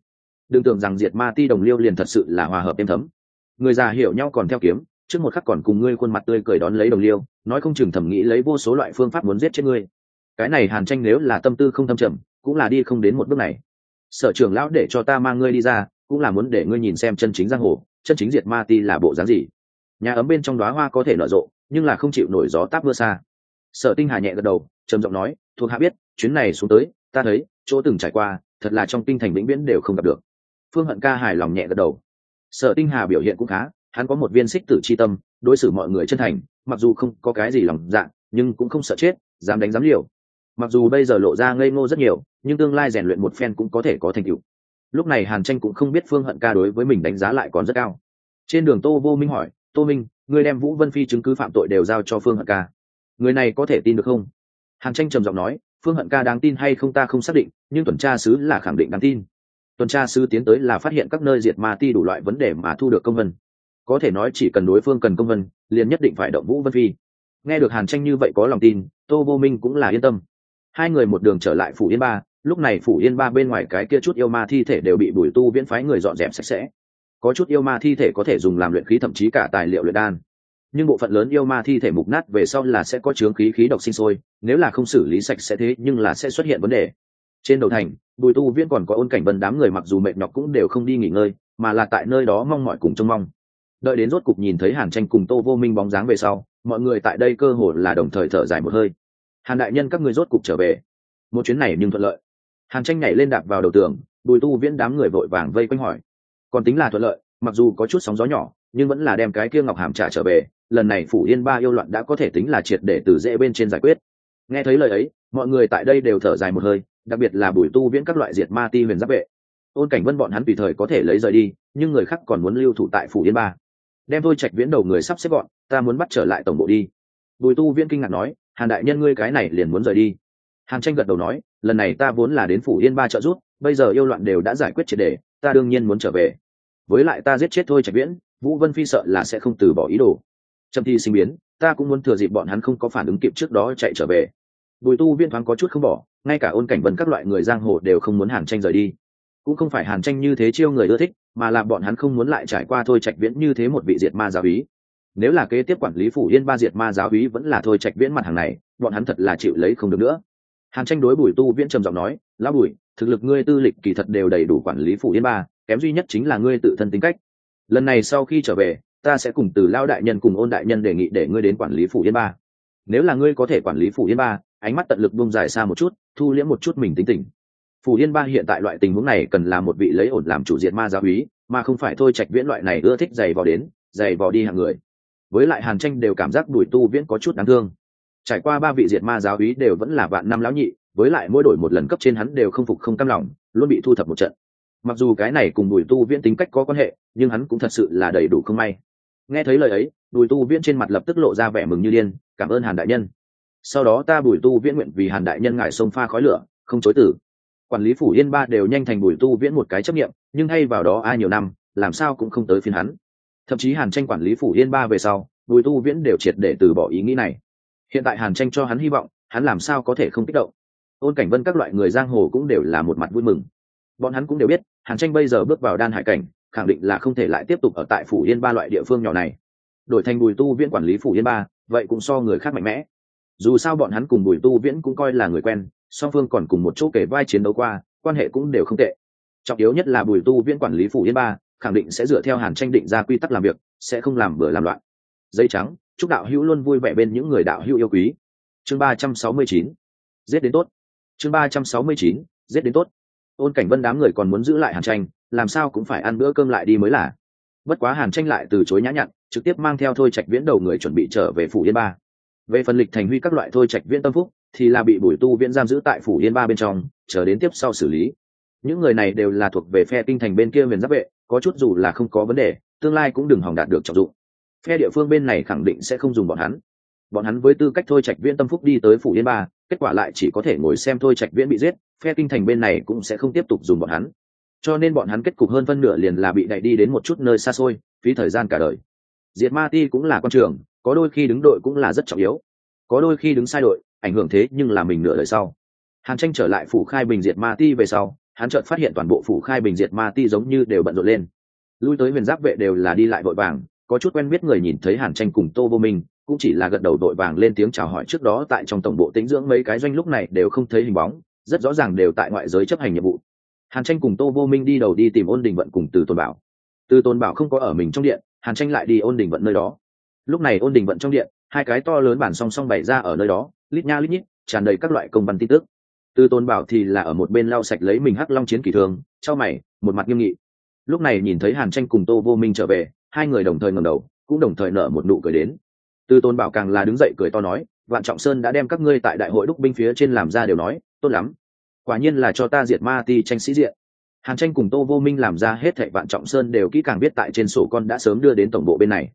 Đừng tưởng rằng diệt ma ti đồng liêu liền thật sự là hòa hợp êm thấm. Người già hiểu nhau còn theo kiếm, trước một khắc còn cùng ngươi khuôn mặt tươi cười đón lấy đồng liêu, nói không chừng thẩm nghĩ lấy vô số loại phương pháp muốn giết chết ngươi. Cái này hàn tranh nếu là tâm tư không thâm trầm, cũng là đi không đến một bước này. Sở trưởng lão để cho ta mang ngươi đi ra cũng là muốn để ngươi nhìn xem chân chính giang hồ, chân chính diệt ma ti là bộ dáng gì. Nhà ấm bên trong đoá hoa có thể nở rộ, nhưng là không chịu nổi gió táp mưa xa. Sở tinh hà nhẹ gật đầu, trầm giọng nói, thuộc hạ biết, chuyến này xuống tới, ta thấy, chỗ từng trải qua, thật là trong kinh thành vĩnh viễn đều không gặp được. Phương hận ca hài lòng nhẹ gật đầu. Sở tinh hà biểu hiện cũng khá, hắn có một viên xích tử c h i tâm, đối xử mọi người chân thành, mặc dù không có cái gì lòng dạ nhưng cũng không sợ chết, dám đánh dám liều. Mặc dù bây giờ lộ ra ngây ngô rất nhiều, nhưng tương lai rèn luyện một phen cũng có thể có thành tựu lúc này hàn tranh cũng không biết phương hận ca đối với mình đánh giá lại còn rất cao. Trên đường tô vô minh hỏi, tô minh, ngươi đem vũ vân phi chứng cứ phạm tội đều giao cho phương hận ca. Người này có thể tin được không? Hàn tranh trầm giọng nói, phương hận ca đáng tin hay không ta không xác định, nhưng tuần tra sứ là khẳng định đáng tin. Tuần tra sứ tiến tới là phát hiện các nơi diệt ma ti đủ loại vấn đề mà thu được công vân có thể nói chỉ cần đối phương cần công vân liền nhất định phải động vũ vân phi. Nghe được hàn tranh như vậy có lòng tin, tô vô minh cũng là yên tâm. Hai người một đường trở lại phủ yên ba lúc này phủ yên ba bên ngoài cái kia chút yêu ma thi thể đều bị bùi tu viễn phái người dọn dẹp sạch sẽ. Có chút yêu ma thi thể có thể dùng làm luyện khí thậm chí cả tài liệu luyện đan. Nhưng bộ phận lớn yêu ma thi thể mục nát về sau là sẽ có chướng khí khí độc sinh sôi, nếu là không xử lý sạch sẽ thế nhưng là sẽ xuất hiện vấn đề. Trên đầu thành, bùi tu viễn còn có ôn cảnh vân đám người mặc dù mệt nhọc cũng đều không đi nghỉ ngơi, mà là tại nơi đó mong mọi cùng trông mong. Đợi đến rốt cục nhìn thấy hàn tranh cùng tô vô minh bóng dáng về sau, mọi người tại đây cơ hồ là đồng thời thở dài một hơi. Hàn đại nhân các người rốt cục trở về. Một chuyến này nhưng thuận lợi hàn tranh nhảy lên đạp vào đầu tường, bùi tu viễn đám người vội vàng vây quanh hỏi. Còn tính là thuận lợi, mặc dù có chút sóng gió nhỏ, nhưng vẫn là đem cái kia ngọc hàm trả trở về, lần này phủ yên ba yêu loạn đã có thể tính là triệt để từ dễ bên trên giải quyết. Nghe thấy lời ấy, mọi người tại đây đều thở dài một hơi, đặc biệt là bùi tu viễn các loại diệt ma ti huyền giáp vệ. Ôn cảnh vân bọn hắn tùy thời có thể lấy rời đi, nhưng người khác còn muốn lưu thủ tại phủ yên ba. Đem thôi trạch viễn đầu người sắp xếp gọn, ta muốn bắt trở lại tổng bộ đi. Bùi tu viễn kinh ngạc nói, hàn đại nhân ngươi cái này liền muốn rời đi hàn tranh gật đầu nói, lần này ta vốn là đến phủ yên ba trợ giúp, bây giờ yêu loạn đều đã giải quyết triệt đề, ta đương nhiên muốn trở về. Với lại ta giết chết thôi trạch viễn, vũ vân phi sợ là sẽ không từ bỏ ý đồ. Trầm thi sinh biến, ta cũng muốn thừa dịp bọn hắn không có phản ứng kịp trước đó chạy trở về. Bùi tu viên thoáng có chút không bỏ, ngay cả ôn cảnh vân các loại người giang hồ đều không muốn hàn tranh rời đi. Cũng không phải hàn tranh như thế chiêu người ưa thích, mà là bọn hắn không muốn lại trải qua thôi trạch viễn như thế một vị diệt ma giáo ý nếu là kế tiếp quản lý phủ yên ba diệt ma giáo ý vẫn là thôi trạch viễn mặt hàng này, bọn hắn thật là chịu lấy không được nữa hàn tranh đối bùi tu viễn trầm giọng nói, lão bùi, thực lực ngươi tư lịch kỳ thật đều đầy đủ quản lý phủ yên ba, kém duy nhất chính là ngươi tự thân tính cách. Lần này sau khi trở về, ta sẽ cùng từ lao đại nhân cùng ôn đại nhân đề nghị để ngươi đến quản lý phủ yên ba. Nếu là ngươi có thể quản lý phủ yên ba, ánh mắt tận lực bung dài xa một chút, thu liễm một chút mình tính tình. Phủ yên ba hiện tại loại tình huống này cần là một vị lấy ổn làm chủ diệt ma giáo úy, mà không phải thôi trạch viễn loại này ưa thích giày vò đến, giày vò đi hàng người. Với lại hàn tranh đều cảm giác đùi tu viễn có chút đáng thương trải qua ba vị diệt ma giáo úy đều vẫn là vạn năm lão nhị, với lại mỗi đổi một lần cấp trên hắn đều không phục không cam lòng, luôn bị thu thập một trận. Mặc dù cái này cùng bùi tu viễn tính cách có quan hệ, nhưng hắn cũng thật sự là đầy đủ không may. Nghe thấy lời ấy, bùi tu viễn trên mặt lập tức lộ ra vẻ mừng như điên, cảm ơn hàn đại nhân. Sau đó ta bùi tu viễn nguyện vì hàn đại nhân ngài sông pha khói lửa, không chối tử. Quản lý phủ yên ba đều nhanh thành bùi tu viễn một cái chấp nghiệm nhưng hay vào đó ai nhiều năm, làm sao cũng không tới phiên hắn. Thậm chí hàn tranh quản lý phủ yên ba về sau, bùi tu viễn đều triệt để từ bỏ ý nghĩ này hiện tại hàn tranh cho hắn hy vọng, hắn làm sao có thể không kích động. Ôn cảnh vân các loại người giang hồ cũng đều là một mặt vui mừng. Bọn hắn cũng đều biết, hàn tranh bây giờ bước vào đan hải cảnh, khẳng định là không thể lại tiếp tục ở tại phủ yên ba loại địa phương nhỏ này. Đổi thành bùi tu viễn quản lý phủ yên ba, vậy cũng so người khác mạnh mẽ. Dù sao bọn hắn cùng bùi tu viễn cũng coi là người quen, song phương còn cùng một chỗ kể vai chiến đấu qua, quan hệ cũng đều không tệ. Trọng yếu nhất là bùi tu viễn quản lý phủ yên ba, khẳng định sẽ dựa theo hàn tranh định ra quy tắc làm việc, sẽ không làm bừa làm loạn. Dây trắng chúc đạo hữu luôn vui vẻ bên những người đạo hữu yêu quý. Chương ba trăm sáu mươi chín. Giết đến tốt. Chương ba trăm sáu mươi chín. Giết đến tốt. Ôn cảnh vân đám người còn muốn giữ lại hàn tranh, làm sao cũng phải ăn bữa cơm lại đi mới là. Bất quá hàn tranh lại từ chối nhã nhặn, trực tiếp mang theo thôi trạch viễn đầu người chuẩn bị trở về phủ yên ba. Về phần lịch thành huy các loại thôi trạch viễn tâm phúc, thì là bị bùi tu viễn giam giữ tại phủ yên ba bên trong, chờ đến tiếp sau xử lý. Những người này đều là thuộc về phe tinh thành bên kia huyền giáp vệ, có chút dù là không có vấn đề, tương lai cũng đừng hỏng đạt được trọng dụng phe địa phương bên này khẳng định sẽ không dùng bọn hắn. Bọn hắn với tư cách thôi trạch viễn tâm phúc đi tới phủ yên ba, kết quả lại chỉ có thể ngồi xem thôi trạch viễn bị giết, phe kinh thành bên này cũng sẽ không tiếp tục dùng bọn hắn. Cho nên bọn hắn kết cục hơn phân nửa liền là bị đẩy đi đến một chút nơi xa xôi, phí thời gian cả đời. Diệt ma ti cũng là con trường, có đôi khi đứng đội cũng là rất trọng yếu. Có đôi khi đứng sai đội, ảnh hưởng thế nhưng là mình nửa đời sau. Hàn tranh trở lại phủ khai bình diệt ma ti về sau, hắn chợt phát hiện toàn bộ phủ khai bình diệt ma ti giống như đều bận rộn lên. Lui tới huyền giáp vệ đều là đi lại vội vàng có chút quen biết người nhìn thấy hàn tranh cùng tô vô minh, cũng chỉ là gật đầu đội vàng lên tiếng chào hỏi trước đó tại trong tổng bộ tĩnh dưỡng mấy cái doanh lúc này đều không thấy hình bóng, rất rõ ràng đều tại ngoại giới chấp hành nhiệm vụ. Hàn tranh cùng tô vô minh đi đầu đi tìm ôn đình vận cùng từ tôn bảo. Từ tôn bảo không có ở mình trong điện, hàn tranh lại đi ôn đình vận nơi đó. Lúc này ôn đình vận trong điện, hai cái to lớn bản song song bày ra ở nơi đó, lít nha lít nhít, tràn đầy các loại công văn tin tức. Từ tôn bảo thì là ở một bên lau sạch lấy mình hắc long chiến kỳ thường, trao mày, một mặt nghiêm nghị. Lúc này nhìn thấy hàn tranh cùng tô vô minh trở về hai người đồng thời ngầm đầu, cũng đồng thời nở một nụ cười đến. Từ tôn bảo càng là đứng dậy cười to nói, vạn trọng sơn đã đem các ngươi tại đại hội đúc binh phía trên làm ra đều nói, tốt lắm. Quả nhiên là cho ta diệt ma ti tranh sĩ diện. Hàn tranh cùng tô vô minh làm ra hết thệ vạn trọng sơn đều kỹ càng biết tại trên sổ con đã sớm đưa đến tổng bộ bên này.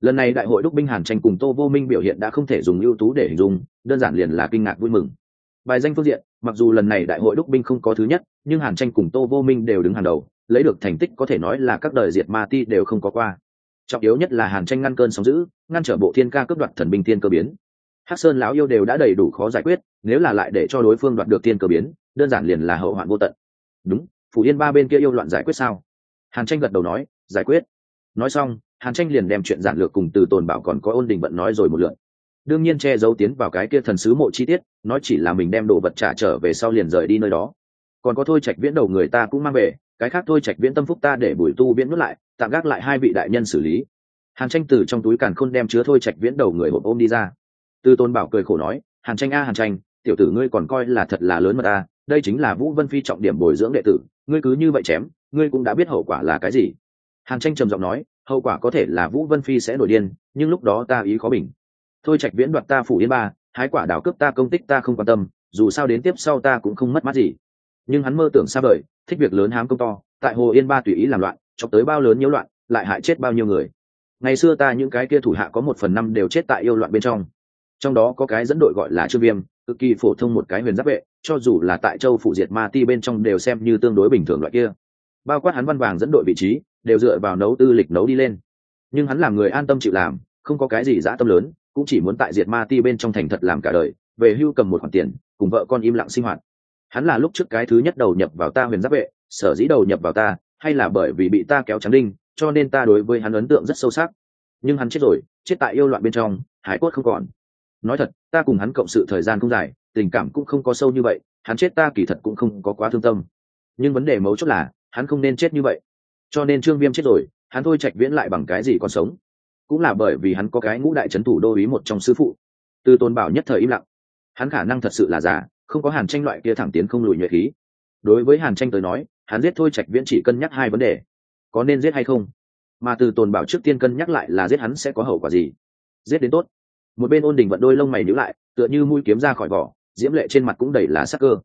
Lần này đại hội đúc binh hàn tranh cùng tô vô minh biểu hiện đã không thể dùng ưu tú để hình dung, đơn giản liền là kinh ngạc vui mừng. Bài danh phương diện, mặc dù lần này đại hội đúc binh không có thứ nhất, nhưng hàn tranh cùng tô vô minh đều đứng hàng đầu lấy được thành tích có thể nói là các đời diệt ma ti đều không có qua. Trọng yếu nhất là hàn tranh ngăn cơn sóng giữ ngăn trở bộ thiên ca cướp đoạt thần binh thiên cơ biến. Hắc sơn lão yêu đều đã đầy đủ khó giải quyết, nếu là lại để cho đối phương đoạt được thiên cơ biến, đơn giản liền là hậu hoạn vô tận. Đúng phủ yên ba bên kia yêu loạn giải quyết sao? Hàn tranh gật đầu nói, giải quyết. Nói xong, hàn tranh liền đem chuyện giản lược cùng từ tồn bảo còn có ôn đình bận nói rồi một lượn đương nhiên che giấu tiến vào cái kia thần sứ mộ chi tiết, nói chỉ là mình đem đồ vật trả trở về sau liền rời đi nơi đó. Còn có thôi trạch viễn đầu người ta cũng mang về cái khác thôi, trạch viễn tâm phúc ta để bùi tu viễn nuốt lại, tạm gác lại hai vị đại nhân xử lý. Hàn tranh từ trong túi càn khôn đem chứa thôi, trạch viễn đầu người hộp ôm đi ra. Từ tôn bảo cười khổ nói, hàn tranh a, hàn tranh, tiểu tử ngươi còn coi là thật là lớn mà ta đây chính là vũ vân phi trọng điểm bồi dưỡng đệ tử, ngươi cứ như vậy chém, ngươi cũng đã biết hậu quả là cái gì. Hàn tranh trầm giọng nói, hậu quả có thể là vũ vân phi sẽ nổi điên, nhưng lúc đó ta ý khó bình. Thôi, trạch viễn đoạt ta phủ yên ba, hái quả đào cướp ta công tích ta không quan tâm, dù sao đến tiếp sau ta cũng không mất mát gì. Nhưng hắn mơ tưởng xa vời thích việc lớn hám công to, tại hồ yên ba tùy ý làm loạn, chọc tới bao lớn nhiễu loạn, lại hại chết bao nhiêu người. Ngày xưa ta những cái kia thủ hạ có một phần năm đều chết tại yêu loạn bên trong. Trong đó có cái dẫn đội gọi là trương viêm, cực kỳ phổ thông một cái huyền giáp vệ, cho dù là tại châu phủ diệt ma ti bên trong đều xem như tương đối bình thường loại kia. Bao quát hắn văn vàng dẫn đội vị trí, đều dựa vào nấu tư lịch nấu đi lên. Nhưng hắn là người an tâm chịu làm, không có cái gì dã tâm lớn, cũng chỉ muốn tại diệt ma ti bên trong thành thật làm cả đời, về hưu cầm một khoản tiền, cùng vợ con im lặng sinh hoạt hắn là lúc trước cái thứ nhất đầu nhập vào ta huyền giáp vệ, sở dĩ đầu nhập vào ta, hay là bởi vì bị ta kéo trắng đinh, cho nên ta đối với hắn ấn tượng rất sâu sắc. Nhưng hắn chết rồi, chết tại yêu loạn bên trong, hải cốt không còn. Nói thật, ta cùng hắn cộng sự thời gian không dài, tình cảm cũng không có sâu như vậy, hắn chết ta kỳ thật cũng không có quá thương tâm. Nhưng vấn đề mấu chốt là, hắn không nên chết như vậy. Cho nên trương viêm chết rồi, hắn thôi trạch viễn lại bằng cái gì còn sống? Cũng là bởi vì hắn có cái ngũ đại c h ấ n thủ đô ý một trong sư phụ. Từ tôn bảo nhất thời im lặng. Hắn khả năng thật sự là già không có hàn tranh loại kia thẳng tiến không lùi nhuệ khí. Đối với hàn tranh tới nói, hắn giết thôi trạch viễn chỉ cân nhắc hai vấn đề. Có nên giết hay không? Mà từ tồn bảo trước tiên cân nhắc lại là giết hắn sẽ có hậu quả gì? Giết đến tốt. Một bên ôn đình vận đôi lông mày nhíu lại, tựa như mũi kiếm ra khỏi vỏ, diễm lệ trên mặt cũng đầy là sắc cơ.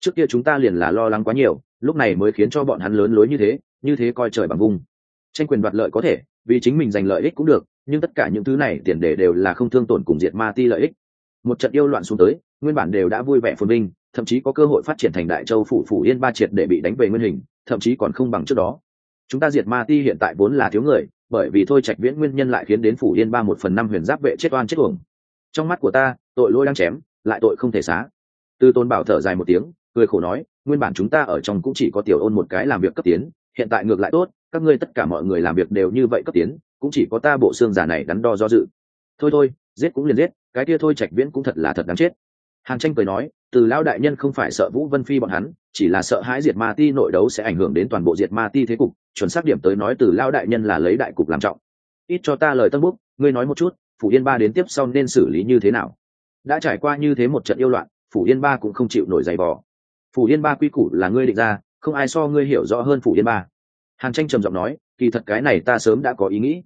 Trước kia chúng ta liền là lo lắng quá nhiều, lúc này mới khiến cho bọn hắn lớn lối như thế như thế coi trời bằng vùng. Tranh quyền đoạt lợi có thể, vì chính mình giành lợi ích cũng được, nhưng tất cả những thứ này tiền đề đều là không thương tổn cùng diệt ma ti lợi ích. Một trận yêu loạn xuống tới nguyên bản đều đã vui vẻ phồn vinh, thậm chí có cơ hội phát triển thành đại châu phủ phủ yên ba triệt để bị đánh về nguyên hình, thậm chí còn không bằng trước đó. Chúng ta diệt ma ti hiện tại vốn là thiếu người, bởi vì thôi trạch viễn nguyên nhân lại khiến đến phủ yên ba một phần năm huyền giáp vệ chết oan chết uổng. Trong mắt của ta, tội lỗi đang chém, lại tội không thể xá. Tư tôn bảo thở dài một tiếng, cười khổ nói, nguyên bản chúng ta ở trong cũng chỉ có tiểu ôn một cái làm việc cấp tiến, hiện tại ngược lại tốt, các ngươi tất cả mọi người làm việc đều như vậy cấp tiến, cũng chỉ có ta bộ xương giả này đắn đo do dự. Thôi thôi, giết cũng liền giết, cái kia thôi trạch viễn cũng thật là thật đáng chết hàn tranh cười nói, từ lão đại nhân không phải sợ vũ vân phi bọn hắn, chỉ là sợ hãi diệt ma ti nội đấu sẽ ảnh hưởng đến toàn bộ diệt ma ti thế cục, chuẩn xác điểm tới nói từ lão đại nhân là lấy đại cục làm trọng. Ít cho ta lời tân búc ngươi nói một chút, phủ yên ba đến tiếp sau nên xử lý như thế nào? Đã trải qua như thế một trận yêu loạn, phủ yên ba cũng không chịu nổi giày vò. Phủ yên ba quy củ là ngươi định ra, không ai so ngươi hiểu rõ hơn phủ yên ba. Hàn tranh trầm giọng nói, kỳ thật cái này ta sớm đã có ý nghĩ.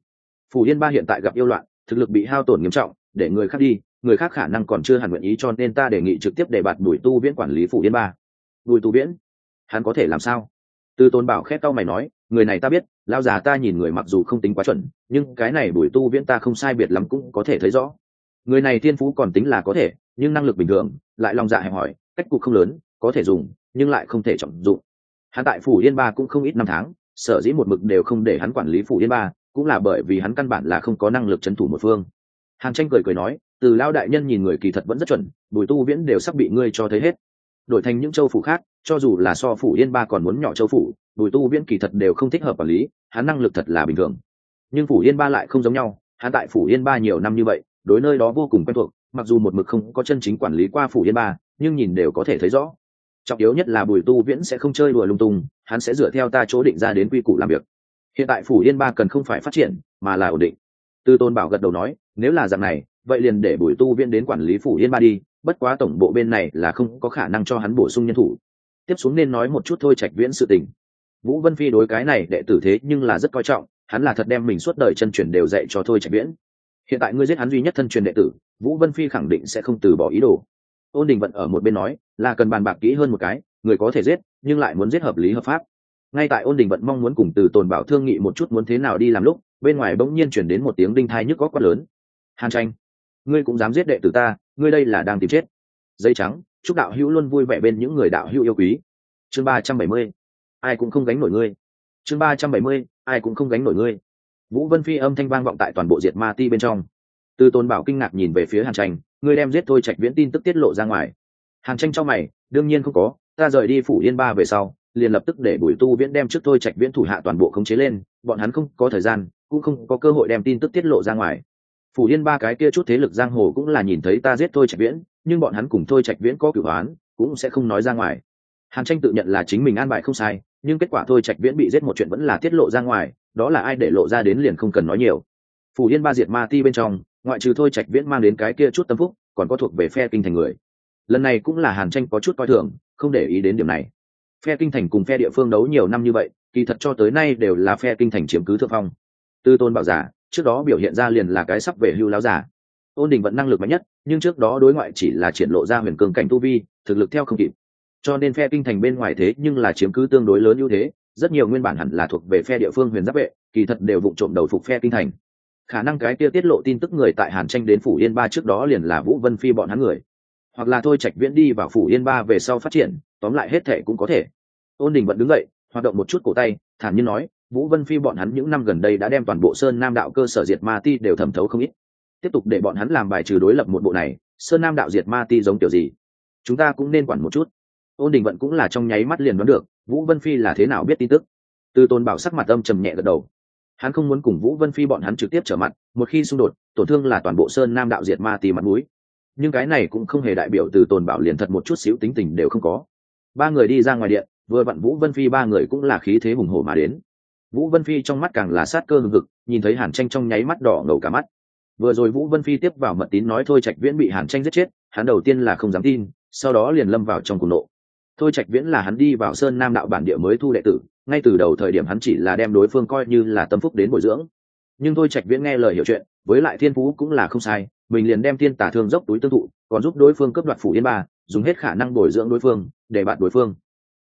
Phủ yên ba hiện tại gặp yêu loạn, thực lực bị hao tổn nghiêm trọng, để người khác đi người khác khả năng còn chưa hẳn nguyện ý cho nên ta đề nghị trực tiếp để bạt bùi tu viễn quản lý phủ yên ba. Bùi tu viễn, hắn có thể làm sao? Từ tôn bảo khét tao mày nói, người này ta biết lao già ta nhìn người mặc dù không tính quá chuẩn, nhưng cái này bùi tu viễn ta không sai biệt lắm cũng có thể thấy rõ. Người này thiên phú còn tính là có thể, nhưng năng lực bình thường, lại lòng dạ hẹp hỏi cách cục không lớn, có thể dùng, nhưng lại không thể trọng dụng. Hắn tại phủ yên ba cũng không ít năm tháng, sở dĩ một mực đều không để hắn quản lý phủ yên ba, cũng là bởi vì hắn căn bản là không có năng lực c thủ một phương. Hàn tranh cười cười nói từ lao đại nhân nhìn người kỳ thật vẫn rất chuẩn, bùi tu viễn đều sắp bị ngươi cho thấy hết. Đổi thành những châu phủ khác, cho dù là so phủ yên ba còn muốn nhỏ châu phủ, bùi tu viễn kỳ thật đều không thích hợp quản lý, hắn năng lực thật là bình thường. Nhưng phủ yên ba lại không giống nhau, hắn tại phủ yên ba nhiều năm như vậy, đối nơi đó vô cùng quen thuộc, mặc dù một mực không có chân chính quản lý qua phủ yên ba, nhưng nhìn đều có thể thấy rõ. Trọng yếu nhất là bùi tu viễn sẽ không chơi đùa lung tung, hắn sẽ dựa theo ta chỗ định ra đến quy củ làm việc. Hiện tại phủ yên ba cần không phải phát triển, mà là ổn định. Tư tôn bảo gật đầu nói, nếu là dạng này vậy liền để bùi tu viễn đến quản lý phủ yên ba đi, bất quá tổng bộ bên này là không có khả năng cho hắn bổ sung nhân thủ. Tiếp xuống nên nói một chút thôi trạch viễn sự tình. Vũ vân phi đối cái này đệ tử thế nhưng là rất coi trọng, hắn là thật đem mình suốt đời chân truyền đều dạy cho thôi trạch viễn. Hiện tại ngươi giết hắn duy nhất thân truyền đệ tử, vũ vân phi khẳng định sẽ không từ bỏ ý đồ. Ôn đình vận ở một bên nói, là cần bàn bạc kỹ hơn một cái, người có thể giết, nhưng lại muốn giết hợp lý hợp pháp. Ngay tại ôn đình vận mong muốn cùng từ tồn bảo thương nghị một chút muốn thế nào đi làm lúc, bên ngoài bỗng nhiên chuyển đến một tiếng đinh thai nhức góc quát lớn. Hàn tranh ngươi cũng dám giết đệ tử ta, ngươi đây là đang tìm chết. Dây trắng, chúc đạo hữu luôn vui vẻ bên những người đạo hữu yêu quý. Chương ba trăm bảy mươi, ai cũng không gánh nổi ngươi. Chương ba trăm bảy mươi, ai cũng không gánh nổi ngươi. Vũ vân phi âm thanh vang vọng tại toàn bộ diệt ma ti bên trong. Từ tôn bảo kinh ngạc nhìn về phía hàn tranh, ngươi đem giết thôi trạch viễn tin tức tiết lộ ra ngoài. Hàn tranh cho mày, đương nhiên không có, ta rời đi phủ yên ba về sau, liền lập tức để bùi tu viễn đem trước thôi trạch viễn thủ hạ toàn bộ khống chế lên, bọn hắn không có thời gian, cũng không có cơ hội đem tin tức tiết lộ ra ngoài phủ yên ba cái kia chút thế lực giang hồ cũng là nhìn thấy ta giết thôi trạch viễn, nhưng bọn hắn cùng thôi trạch viễn có cửu hoán cũng sẽ không nói ra ngoài. Hàn tranh tự nhận là chính mình an bài không sai, nhưng kết quả thôi trạch viễn bị giết một chuyện vẫn là tiết lộ ra ngoài, đó là ai để lộ ra đến liền không cần nói nhiều. Phủ yên ba diệt ma ti bên trong, ngoại trừ thôi trạch viễn mang đến cái kia chút tâm phúc, còn có thuộc về phe kinh thành người. Lần này cũng là hàn tranh có chút coi thường, không để ý đến điểm này. Phe kinh thành cùng phe địa phương đấu nhiều năm như vậy, kỳ thật cho tới nay đều là phe kinh thành chiếm cứ thượng phong. Tư tôn bảo giả trước đó biểu hiện ra liền là cái sắp về hưu láo giả ôn đình vẫn năng lực mạnh nhất, nhưng trước đó đối ngoại chỉ là triển lộ ra huyền cường cảnh tu vi, thực lực theo không kịp. Cho nên phe kinh thành bên ngoài thế nhưng là chiếm cứ tương đối lớn ưu thế, rất nhiều nguyên bản hẳn là thuộc về phe địa phương huyền giáp vệ, kỳ thật đều vụ trộm đầu phục phe kinh thành. Khả năng cái kia tiết lộ tin tức người tại hàn tranh đến phủ yên ba trước đó liền là vũ vân phi bọn hắn người. Hoặc là thôi trạch viễn đi vào phủ yên ba về sau phát triển, tóm lại hết thể cũng có thể. Ôn đình vẫn đứng dậy, hoạt động một chút cổ tay, thản nhiên nói vũ vân phi bọn hắn những năm gần đây đã đem toàn bộ sơn nam đạo cơ sở diệt ma ti đều thẩm thấu không ít. Tiếp tục để bọn hắn làm bài trừ đối lập một bộ này, sơn nam đạo diệt ma ti giống kiểu gì? Chúng ta cũng nên quản một chút. Ôn đình vận cũng là trong nháy mắt liền đoán được, vũ vân phi là thế nào biết tin tức. Từ tôn bảo sắc mặt âm trầm nhẹ gật đầu. Hắn không muốn cùng vũ vân phi bọn hắn trực tiếp trở mặt, một khi xung đột, tổn thương là toàn bộ sơn nam đạo diệt ma ti mặt mũi. Nhưng cái này cũng không hề đại biểu từ tồn bảo liền thật một chút xíu tính tình đều không có. Ba người đi ra ngoài điện, vừa vặn vũ vân phi ba người cũng là khí thế hùng hổ mà đến vũ vân phi trong mắt càng là sát cơ hừng hực, nhìn thấy hàn tranh trong nháy mắt đỏ ngầu cả mắt. Vừa rồi vũ vân phi tiếp vào mật tín nói thôi trạch viễn bị hàn tranh giết chết, hắn đầu tiên là không dám tin, sau đó liền lâm vào trong cùng nộ. Thôi trạch viễn là hắn đi vào sơn nam đạo bản địa mới thu đệ tử, ngay từ đầu thời điểm hắn chỉ là đem đối phương coi như là tâm phúc đến bồi dưỡng. Nhưng thôi trạch viễn nghe lời hiểu chuyện, với lại thiên phú cũng là không sai, mình liền đem thiên tả thương dốc túi tương thụ, còn giúp đối phương cấp đoạt phủ yên ba, dùng hết khả năng bồi dưỡng đối phương, để bạn đối phương.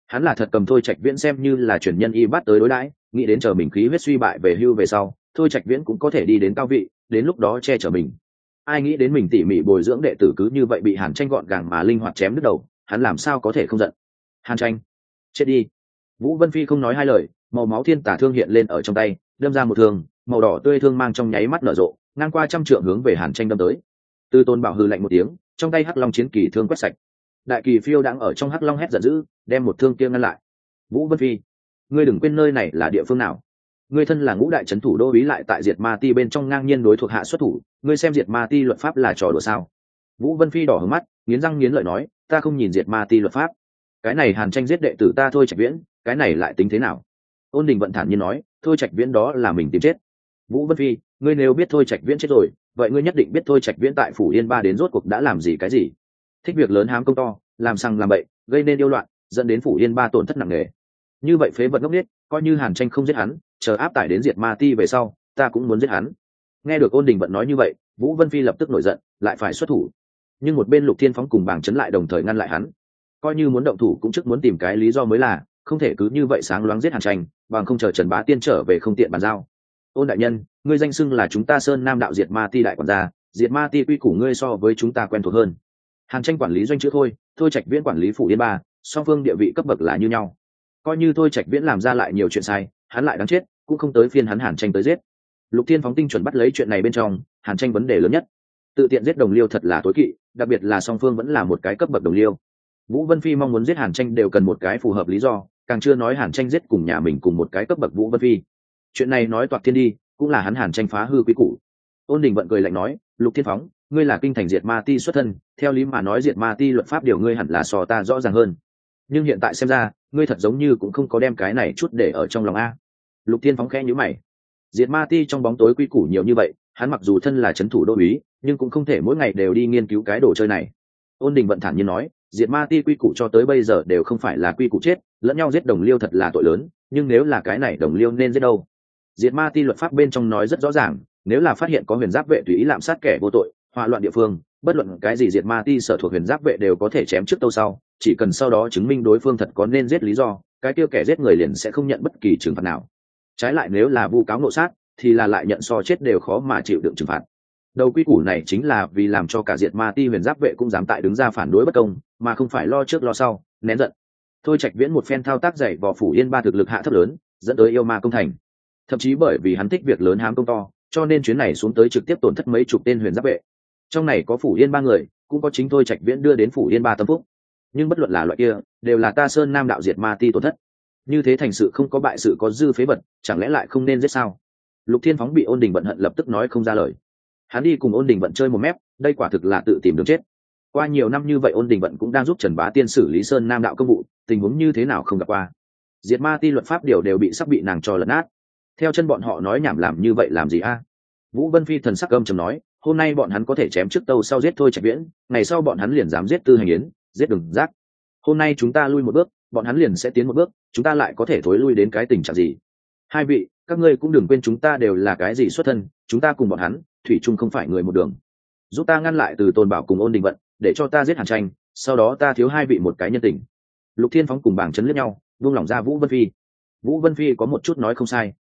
Hắn là thật cầm thôi trạch viễn xem như là truyền nhân y bắt tới đối đãi nghĩ đến chờ mình khí huyết suy bại về hưu về sau, thôi trạch viễn cũng có thể đi đến cao vị, đến lúc đó che chở mình. Ai nghĩ đến mình tỉ mỉ bồi dưỡng đệ tử cứ như vậy bị hàn tranh gọn gàng mà linh hoạt chém đứt đầu, hắn làm sao có thể không giận? Hàn tranh, chết đi. Vũ vân phi không nói hai lời, màu máu thiên tả thương hiện lên ở trong tay, đâm ra một thương, màu đỏ tươi thương mang trong nháy mắt nở rộ, ngang qua trăm trượng hướng về hàn tranh đâm tới. Tư tôn bảo hư lạnh một tiếng, trong tay hắc long chiến kỳ thương quét sạch. Đại kỳ phiêu đang ở trong hắc long hét giận dữ, đem một thương kia ngăn lại. Vũ vân phi ngươi đừng quên nơi này là địa phương nào. Ngươi thân là ngũ đại trấn thủ đô ý lại tại diệt ma ti bên trong ngang nhiên đối thuộc hạ xuất thủ, ngươi xem diệt ma ti luật pháp là trò đùa sao? Vũ vân phi đỏ hướng mắt, nghiến răng nghiến lợi nói, ta không nhìn diệt ma ti luật pháp. Cái này hàn tranh giết đệ tử ta thôi trạch viễn, cái này lại tính thế nào? Ôn đình vận thản nhiên nói, thôi trạch viễn đó là mình tìm chết. Vũ vân phi, ngươi nếu biết thôi trạch viễn chết rồi, vậy ngươi nhất định biết thôi trạch viễn tại phủ yên ba đến rốt cuộc đã làm gì cái gì. Thích việc lớn hám công to, làm sằng làm bậy, gây nên yêu loạn, dẫn đến phủ yên ba tổn thất nặng nề như vậy phế vật ngốc biết coi như hàn tranh không giết hắn, chờ áp tải đến diệt ma ti về sau, ta cũng muốn giết hắn. Nghe được ôn đình vận nói như vậy, vũ vân phi lập tức nổi giận, lại phải xuất thủ. Nhưng một bên lục thiên phóng cùng bảng chấn lại đồng thời ngăn lại hắn. Coi như muốn động thủ cũng chức muốn tìm cái lý do mới là, không thể cứ như vậy sáng loáng giết hàn tranh, bằng không chờ trần bá tiên trở về không tiện bàn giao. Ôn đại nhân, ngươi danh xưng là chúng ta sơn nam đạo diệt ma ti đại quản gia, diệt ma ti quy củ ngươi so với chúng ta quen thuộc hơn. Hàn tranh quản lý doanh chữ thôi thôi trạch viễn quản lý phủ yên ba, song phương địa vị cấp bậc là như nhau coi như thôi trạch viễn làm ra lại nhiều chuyện sai, hắn lại đáng chết, cũng không tới phiên hắn hàn tranh tới giết. Lục thiên phóng tinh chuẩn bắt lấy chuyện này bên trong, hàn tranh vấn đề lớn nhất. Tự tiện giết đồng liêu thật là tối kỵ, đặc biệt là song phương vẫn là một cái cấp bậc đồng liêu. Vũ vân phi mong muốn giết hàn tranh đều cần một cái phù hợp lý do, càng chưa nói hàn tranh giết cùng nhà mình cùng một cái cấp bậc vũ vân phi. Chuyện này nói toạc thiên đi, cũng là hắn hàn tranh phá hư quý củ. Ôn đình vận cười lạnh nói, lục thiên phóng, ngươi là kinh thành diệt ma ti xuất thân, theo lý mà nói diệt ma ti luật pháp điều ngươi hẳn là sò ta rõ ràng hơn. Nhưng hiện tại xem ra ngươi thật giống như cũng không có đem cái này chút để ở trong lòng a. Lục thiên phóng khẽ nhữ mày. Diệt ma ti trong bóng tối quy củ nhiều như vậy, hắn mặc dù thân là c h ấ n thủ đô uý nhưng cũng không thể mỗi ngày đều đi nghiên cứu cái đồ chơi này. Ôn đình vận thản như nói, diệt ma ti quy củ cho tới bây giờ đều không phải là quy củ chết, lẫn nhau giết đồng liêu thật là tội lớn, nhưng nếu là cái này đồng liêu nên giết đâu? Diệt ma ti luật pháp bên trong nói rất rõ ràng, nếu là phát hiện có huyền giáp vệ tùy ý lạm sát kẻ vô tội hoạ loạn địa phương, bất luận cái gì diệt ma ti sở thuộc huyền giáp vệ đều có thể chém trước tâu sau chỉ cần sau đó chứng minh đối phương thật có nên giết lý do, cái kia kẻ giết người liền sẽ không nhận bất kỳ trừng phạt nào. Trái lại nếu là vu cáo nộ sát, thì là lại nhận so chết đều khó mà chịu đựng trừng phạt. Đầu quy củ này chính là vì làm cho cả diệt ma ti huyền giáp vệ cũng dám tại đứng ra phản đối bất công, mà không phải lo trước lo sau, nén giận. Thôi trạch viễn một phen thao tác dạy vò phủ yên ba thực lực hạ thấp lớn, dẫn tới yêu ma công thành. Thậm chí bởi vì hắn thích việc lớn hám công to, cho nên chuyến này xuống tới trực tiếp tổn thất mấy chục tên huyền giáp vệ. Trong này có phủ yên ba người, cũng có chính thôi trạch viễn đưa đến phủ yên ba tâm phúc nhưng bất luận là loại kia, đều là ta sơn nam đạo diệt ma ti tổn thất. Như thế thành sự không có bại sự có dư phế vật, chẳng lẽ lại không nên giết sao? Lục thiên phóng bị ôn đình bận hận lập tức nói không ra lời. Hắn đi cùng ôn đình bận chơi một mép, đây quả thực là tự tìm đường chết. Qua nhiều năm như vậy ôn đình bận cũng đang giúp trần bá tiên xử lý sơn nam đạo công vụ, tình huống như thế nào không gặp qua. Diệt ma ti luật pháp điều đều bị sắp bị nàng cho lấn át theo chân bọn họ nói nhảm làm như vậy làm gì a? Vũ vân phi thần sắc gâm chầm nói, hôm nay bọn hắn có thể chém trước tâu sau giết thôi trạch viễn, ngày sau bọn hắn liền dám giết tư hành yến giết đừng giác hôm nay chúng ta lui một bước, bọn hắn liền sẽ tiến một bước, chúng ta lại có thể thối lui đến cái tình trạng gì? Hai vị, các ngươi cũng đừng quên chúng ta đều là cái gì xuất thân, chúng ta cùng bọn hắn, thủy chung không phải người một đường. Giúp ta ngăn lại từ tôn bảo cùng ôn đình vận, để cho ta giết hàn tranh, sau đó ta thiếu hai vị một cái nhân tình. Lục thiên phóng cùng bảng chấn lướt nhau, buông lỏng ra vũ vân phi. Vũ vân phi có một chút nói không sai.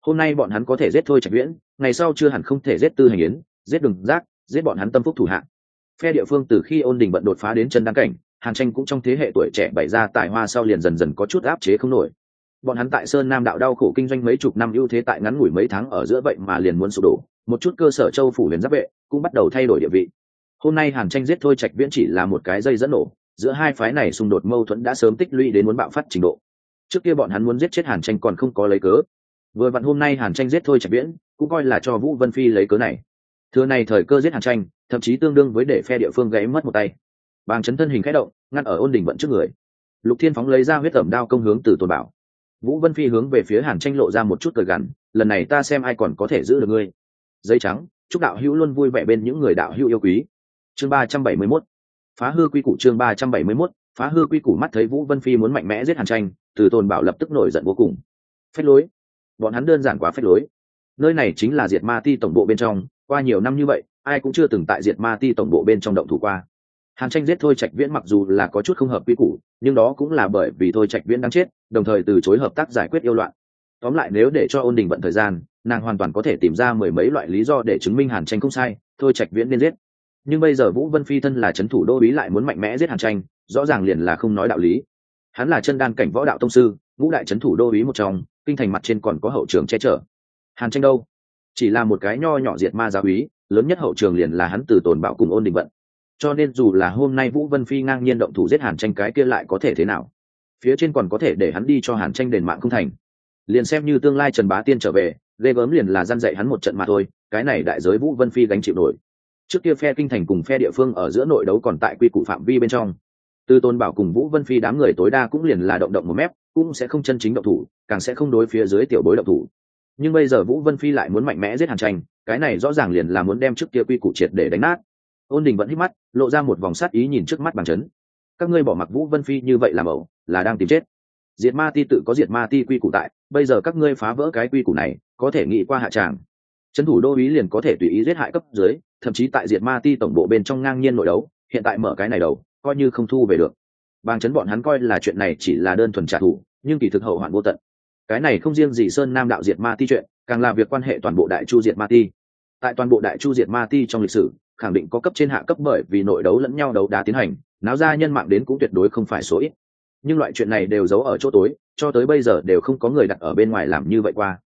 Hôm nay bọn hắn có thể giết thôi trạch viễn, ngày sau chưa hẳn không thể giết tư hành yến, giết đừng giác, giết bọn hắn tâm phúc thủ hạng phe địa phương từ khi ôn đình bận đột phá đến chân đăng cảnh, hàn tranh cũng trong thế hệ tuổi trẻ bày ra tài hoa sau liền dần dần có chút áp chế không nổi. Bọn hắn tại sơn nam đạo đau khổ kinh doanh mấy chục năm ưu thế tại ngắn ngủi mấy tháng ở giữa vậy mà liền muốn sụp đổ, một chút cơ sở châu phủ huyền giáp vệ, cũng bắt đầu thay đổi địa vị. Hôm nay hàn tranh giết thôi trạch viễn chỉ là một cái dây dẫn nổ, giữa hai phái này xung đột mâu thuẫn đã sớm tích lũy đến muốn bạo phát trình độ. Trước kia bọn hắn muốn giết chết hàn tranh còn không có lấy cớ. Vừa vặn hôm nay hàn tranh giết thôi trạch viễn, cũng coi là cho vũ vân phi lấy cớ này. Thừa này thời cơ giết hàn tranh thậm chí tương đương với để phe địa phương gãy mất một tay. Bàng chấn thân hình khẽ động, ngăn ở ôn đình vận trước người. Lục thiên phóng lấy ra huyết tẩm đao công hướng từ tôn bảo. Vũ vân phi hướng về phía hàn tranh lộ ra một chút cười gằn, lần này ta xem ai còn có thể giữ được ngươi. Dây trắng, chúc đạo hữu luôn vui vẻ bên những người đạo hữu yêu quý. Chương ba trăm bảy mươi mốt. Phá hư quy củ chương ba trăm bảy mươi mốt. Phá hư quy củ mắt thấy vũ vân phi muốn mạnh mẽ giết hàn tranh, từ Tôn bảo lập tức nổi giận vô cùng. Phép lối. Bọn hắn đơn giản quá phép lối. Nơi này chính là diệt ma ti tổng bộ bên trong, qua nhiều năm như vậy ai cũng chưa từng tại diệt ma ti tổng bộ bên trong động thủ qua. Hàn tranh giết thôi trạch viễn mặc dù là có chút không hợp quy củ, nhưng đó cũng là bởi vì thôi trạch viễn đang chết, đồng thời từ chối hợp tác giải quyết yêu loạn. Tóm lại nếu để cho ôn đình bận thời gian, nàng hoàn toàn có thể tìm ra mười mấy loại lý do để chứng minh hàn tranh không sai, thôi trạch viễn nên giết. Nhưng bây giờ vũ vân phi thân là c h ấ n thủ đô bí lại muốn mạnh mẽ giết hàn tranh, rõ ràng liền là không nói đạo lý. Hắn là chân đan cảnh võ đạo tông sư, ngũ đại c h ấ n thủ đô bí một trong, kinh thành mặt trên còn có hậu trường che chở. Hàn tranh đâu? Chỉ là một cái nho nhỏ diệt ma gia úy lớn nhất hậu trường liền là hắn từ tồn bạo cùng ôn đình vận. Cho nên dù là hôm nay vũ vân phi ngang nhiên động thủ giết hàn tranh cái kia lại có thể thế nào? Phía trên còn có thể để hắn đi cho hàn tranh đền mạng không thành. Liền xem như tương lai trần bá tiên trở về, ghê gớm liền là gian dạy hắn một trận mà thôi, cái này đại giới vũ vân phi gánh chịu nổi. Trước kia phe kinh thành cùng phe địa phương ở giữa nội đấu còn tại quy củ phạm vi bên trong. Từ tôn bảo cùng vũ vân phi đám người tối đa cũng liền là động động một mép, cũng sẽ không chân chính động thủ, càng sẽ không đối phía dưới tiểu bối động thủ nhưng bây giờ vũ vân phi lại muốn mạnh mẽ giết hàn tranh, cái này rõ ràng liền là muốn đem trước kia quy củ triệt để đánh nát. Ôn đình vẫn hít mắt, lộ ra một vòng sát ý nhìn trước mắt bằng chấn. Các ngươi bỏ mặc vũ vân phi như vậy làm ẩu, là đang tìm chết. Diệt ma ti tự có diệt ma ti quy củ tại, bây giờ các ngươi phá vỡ cái quy củ này, có thể nghĩ qua hạ tràng. Trấn thủ đô ý liền có thể tùy ý giết hại cấp dưới, thậm chí tại diệt ma ti tổng bộ bên trong ngang nhiên nội đấu, hiện tại mở cái này đầu, coi như không thu về được. Bàng chấn bọn hắn coi là chuyện này chỉ là đơn thuần trả thù, nhưng kỳ thực hậu hoạn vô tận cái này không riêng gì sơn nam đạo diệt ma ti chuyện, càng là việc quan hệ toàn bộ đại chu diệt ma ti. Tại toàn bộ đại chu diệt ma ti trong lịch sử, khẳng định có cấp trên hạ cấp bởi vì nội đấu lẫn nhau đấu đá tiến hành, náo ra nhân mạng đến cũng tuyệt đối không phải số ít. Nhưng loại chuyện này đều giấu ở chỗ tối, cho tới bây giờ đều không có người đặt ở bên ngoài làm như vậy qua.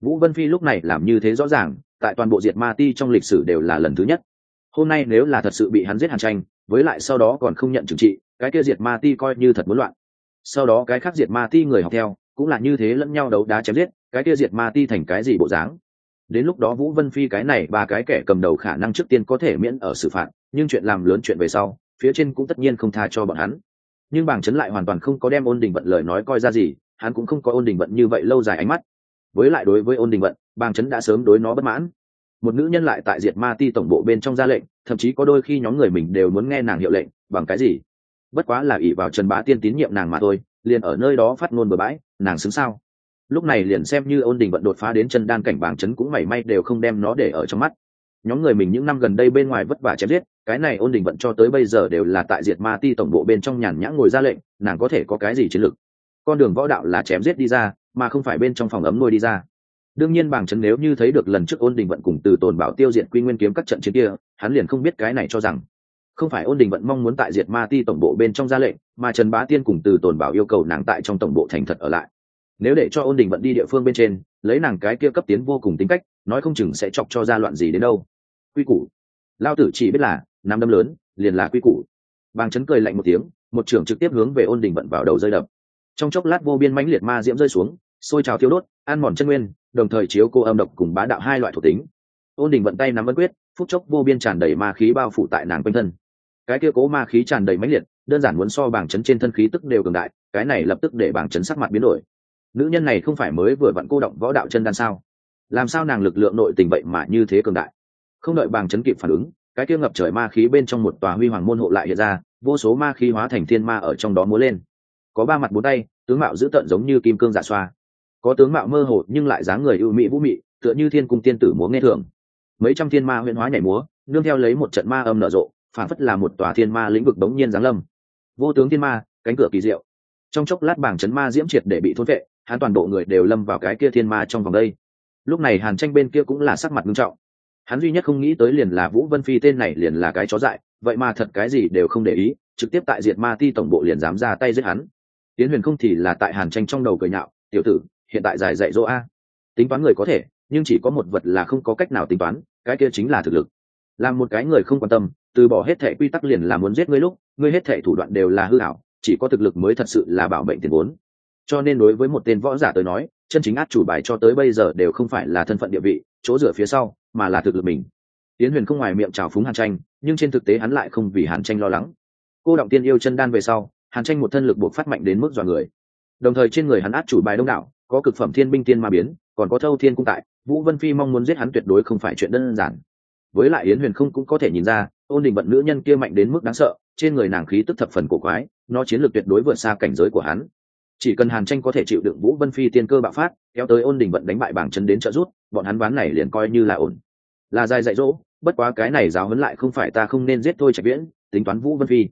Vũ vân phi lúc này làm như thế rõ ràng, tại toàn bộ diệt ma ti trong lịch sử đều là lần thứ nhất. Hôm nay nếu là thật sự bị hắn giết hàn tranh, với lại sau đó còn không nhận trừng trị, cái kia diệt ma ti coi như thật muốn loạn. Sau đó cái khác diệt ma ti người học theo cũng là như thế lẫn nhau đấu đá chém giết, cái kia diệt ma ti thành cái gì bộ dáng. Đến lúc đó vũ vân phi cái này, ba cái kẻ cầm đầu khả năng trước tiên có thể miễn ở xử phạt, nhưng chuyện làm lớn chuyện về sau, phía trên cũng tất nhiên không tha cho bọn hắn. Nhưng bảng chấn lại hoàn toàn không có đem ôn đình vận lời nói coi ra gì, hắn cũng không có ôn đình vận như vậy lâu dài ánh mắt. Với lại đối với ôn đình vận bàng chấn đã sớm đối nó bất mãn. Một nữ nhân lại tại diệt ma ti tổng bộ bên trong ra lệnh, thậm chí có đôi khi nhóm người mình đều muốn nghe nàng hiệu lệnh, bằng cái gì? Bất quá là ỷ vào trần bá tiên tín nhiệm nàng mà thôi liền ở nơi đó phát ngôn bừa bãi, nàng xứng sao? Lúc này liền xem như ôn đình vận đột phá đến chân đan cảnh bảng chấn cũng mảy may đều không đem nó để ở trong mắt. Nhóm người mình những năm gần đây bên ngoài vất vả chém giết, cái này ôn đình vận cho tới bây giờ đều là tại diệt ma ti tổng bộ bên trong nhàn nhã ngồi ra lệnh, nàng có thể có cái gì chiến lược? Con đường võ đạo là chém giết đi ra, mà không phải bên trong phòng ấm nuôi đi ra. Đương nhiên bảng chấn nếu như thấy được lần trước ôn đình vận cùng từ tồn bảo tiêu diệt quy nguyên kiếm các trận chiến kia, hắn liền không biết cái này cho rằng không phải ôn đình vận mong muốn tại diệt ma ti tổng bộ bên trong ra lệnh, mà trần bá tiên cùng từ tồn bảo yêu cầu nàng tại trong tổng bộ thành thật ở lại. Nếu để cho ôn đình vận đi địa phương bên trên, lấy nàng cái kia cấp tiến vô cùng tính cách, nói không chừng sẽ chọc cho ra loạn gì đến đâu. Quy củ. Lao tử chỉ biết là năm đâm lớn, liền là quy củ. Bàng chấn cười lạnh một tiếng, một trưởng trực tiếp hướng về ôn đình vận vào đầu rơi đập. Trong chốc lát vô biên mãnh liệt ma diễm rơi xuống sôi trào thiêu đốt ăn mòn chân nguyên, đồng thời chiếu cô âm độc cùng bá đạo hai loại thuộc tính. Ôn đình vận tay nắm ấn quyết, phút chốc vô biên tràn đầy ma khí bao phủ tại nàng quanh thân cái kia cố ma khí tràn đầy mãnh liệt, đơn giản muốn so bảng chấn trên thân khí tức đều cường đại, cái này lập tức để bảng chấn sắc mặt biến đổi. Nữ nhân này không phải mới vừa vặn cô động võ đạo chân đan sao? Làm sao nàng lực lượng nội tình vậy mà như thế cường đại? Không đợi bàng chấn kịp phản ứng, cái kia ngập trời ma khí bên trong một tòa huy hoàng môn hộ lại hiện ra, vô số ma khí hóa thành thiên ma ở trong đó múa lên. Có ba mặt bốn tay, tướng mạo dữ tợn giống như kim cương giả xoa. Có tướng mạo mơ hồ nhưng lại dáng người ưu mỹ vũ mị, tựa như thiên cung tiên tử múa nghe thường. Mấy trăm thiên ma huyễn hóa nhảy múa, nương theo lấy một trận ma âm nở rộ phản phất là một tòa thiên ma lĩnh vực đống nhiên giáng lâm. Vô tướng thiên ma, cánh cửa kỳ diệu. Trong chốc lát bảng chấn ma diễm triệt để bị thôn vệ, hắn toàn bộ người đều lâm vào cái kia thiên ma trong vòng đây. Lúc này hàn tranh bên kia cũng là sắc mặt nghiêm trọng. Hắn duy nhất không nghĩ tới liền là vũ vân phi tên này liền là cái chó dại, vậy mà thật cái gì đều không để ý, trực tiếp tại diệt ma ti tổng bộ liền dám ra tay giết hắn. Tiến huyền không thì là tại hàn tranh trong đầu cười nhạo, tiểu tử, hiện tại giải dạy dỗ a. Tính toán người có thể, nhưng chỉ có một vật là không có cách nào tính toán, cái kia chính là thực lực. Làm một cái người không quan tâm từ bỏ hết thể quy tắc liền là muốn giết ngươi lúc, ngươi hết thể thủ đoạn đều là hư hảo chỉ có thực lực mới thật sự là bảo mệnh tiền vốn. Cho nên đối với một tên võ giả tới nói, chân chính át chủ bài cho tới bây giờ đều không phải là thân phận địa vị, chỗ dựa phía sau, mà là thực lực mình. Tiến huyền không ngoài miệng trào phúng hàn tranh, nhưng trên thực tế hắn lại không vì hàn tranh lo lắng. Cô động tiên yêu chân đan về sau, hàn tranh một thân lực buộc phát mạnh đến mức dọa người. Đồng thời trên người hắn át chủ bài đông đảo, có cực phẩm thiên binh tiên ma biến, còn có thâu thiên cung tại, vũ vân phi mong muốn giết hắn tuyệt đối không phải chuyện đơn giản. Với lại yến huyền không cũng có thể nhìn ra ôn đình bận nữ nhân kia mạnh đến mức đáng sợ, trên người nàng khí tức thập phần cổ quái, nó chiến lược tuyệt đối vượt xa cảnh giới của hắn. Chỉ cần hàn tranh có thể chịu đựng vũ vân phi tiên cơ bạo phát, kéo tới ôn đình vận đánh bại bảng chân đến trợ rút bọn hắn ván này liền coi như là ổn. Là dài dạy dỗ, bất quá cái này giáo huấn lại không phải ta không nên giết thôi trạch viễn, tính toán vũ vân phi.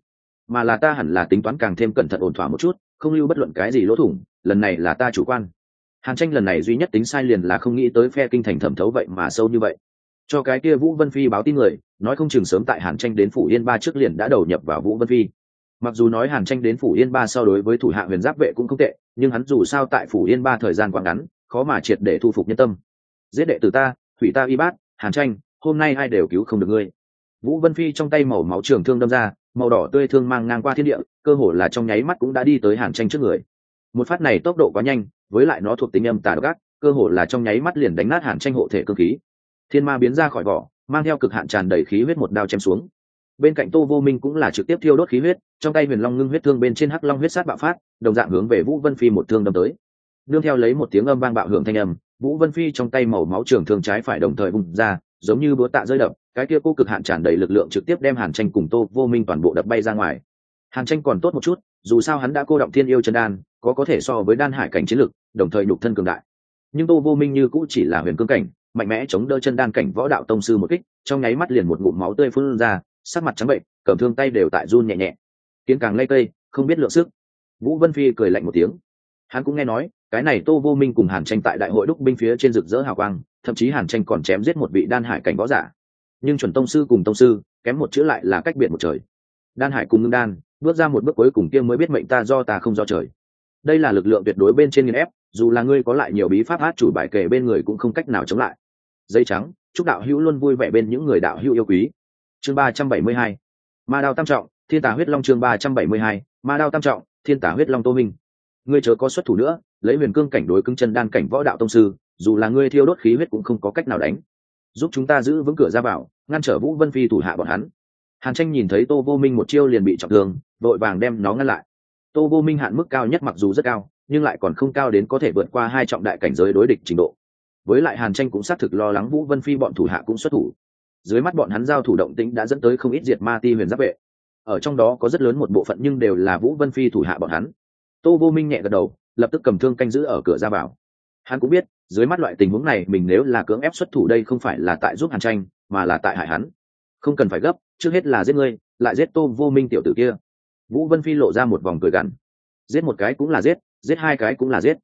Mà là ta hẳn là tính toán càng thêm cẩn thận ổn thỏa một chút, không lưu bất luận cái gì lỗ thủng, lần này là ta chủ quan. Hàn tranh lần này duy nhất tính sai liền là không nghĩ tới phe kinh thành thẩm thấu vậy mà sâu như vậy. Cho cái kia vũ vân phi báo tin người nói không chừng sớm tại hàn tranh đến phủ yên ba trước liền đã đầu nhập vào vũ vân phi. Mặc dù nói hàn tranh đến phủ yên ba so đối với thủ hạ huyền giáp vệ cũng không tệ, nhưng hắn dù sao tại phủ yên ba thời gian quá ngắn, khó mà triệt để thu phục nhân tâm. Giết đệ từ ta thủy ta y bát, hàn tranh, hôm nay ai đều cứu không được ngươi. Vũ vân phi trong tay màu máu trường thương đâm ra, màu đỏ tươi thương mang ngang qua thiên địa, cơ hồ là trong nháy mắt cũng đã đi tới hàn tranh trước người. Một phát này tốc độ quá nhanh, với lại nó thuộc tính âm tà gác cơ hồ là trong nháy mắt liền đánh nát hàn tranh hộ thể cơ khí. Thiên ma biến ra khỏi vỏ mang theo cực hạn tràn đầy khí huyết một đao chém xuống. Bên cạnh tô vô minh cũng là trực tiếp thiêu đốt khí huyết, trong tay huyền long ngưng huyết thương bên trên hắc long huyết sát bạo phát, đồng dạng hướng về vũ vân phi một thương đâm tới. Nương theo lấy một tiếng âm vang bạo hưởng thanh âm, vũ vân phi trong tay màu máu trường thương trái phải đồng thời bung ra, giống như búa tạ rơi đập, cái kia cô cực hạn tràn đầy lực lượng trực tiếp đem hàn tranh cùng tô vô minh toàn bộ đập bay ra ngoài. Hàn tranh còn tốt một chút, dù sao hắn đã cô động thiên yêu chân đan, có có thể so với đan hải cảnh chiến lực, đồng thời nhục thân cường đại. Nhưng tô vô minh như cũ chỉ là huyền cương cảnh mạnh mẽ chống đỡ chân đan cảnh võ đạo tông sư một kích, trong nháy mắt liền một ngụm máu tươi phun ra, sắc mặt trắng bệnh, cầm thương tay đều tại run nhẹ nhẹ. Kiến càng lây cây không biết lượng sức. Vũ vân phi cười lạnh một tiếng. Hắn cũng nghe nói, cái này tô vô minh cùng hàn tranh tại đại hội đúc binh phía trên rực rỡ hào quang, thậm chí hàn tranh còn chém giết một vị đan hải cảnh võ giả. Nhưng chuẩn tông sư cùng tông sư, kém một chữ lại là cách biệt một trời. Đan hải cùng ngưng đan, bước ra một bước cuối cùng kia mới biết mệnh ta do ta không do trời. Đây là lực lượng tuyệt đối bên trên nghiên ép, dù là ngươi có lại nhiều bí pháp hát chủ bài kể bên người cũng không cách nào chống lại dây trắng, chúc đạo hữu luôn vui vẻ bên những người đạo hữu yêu quý. Chương ba trăm bảy mươi hai, ma đao tam trọng, thiên tả huyết long chương ba trăm bảy mươi hai, ma đao tam trọng, thiên tả huyết long tô minh. Ngươi chớ có xuất thủ nữa, lấy huyền cương cảnh đối cứng chân đan cảnh võ đạo tông sư, dù là ngươi thiêu đốt khí huyết cũng không có cách nào đánh. Giúp chúng ta giữ vững cửa ra vào, ngăn trở vũ vân phi thủ hạ bọn hắn. Hàn tranh nhìn thấy tô vô minh một chiêu liền bị trọng thương, vội vàng đem nó ngăn lại. Tô vô minh hạn mức cao nhất mặc dù rất cao, nhưng lại còn không cao đến có thể vượt qua hai trọng đại cảnh giới đối địch trình độ với lại hàn tranh cũng xác thực lo lắng vũ vân phi bọn thủ hạ cũng xuất thủ. Dưới mắt bọn hắn giao thủ động tĩnh đã dẫn tới không ít diệt ma ti huyền giáp vệ. Ở trong đó có rất lớn một bộ phận nhưng đều là vũ vân phi thủ hạ bọn hắn. Tô vô minh nhẹ gật đầu, lập tức cầm thương canh giữ ở cửa ra vào. Hắn cũng biết, dưới mắt loại tình huống này mình nếu là cưỡng ép xuất thủ đây không phải là tại giúp hàn tranh, mà là tại hại hắn. Không cần phải gấp, trước hết là giết ngươi, lại giết tô vô minh tiểu tử kia. Vũ vân phi lộ ra một vòng cười gằn. Giết một cái cũng là giết giết hai cái cũng là giết.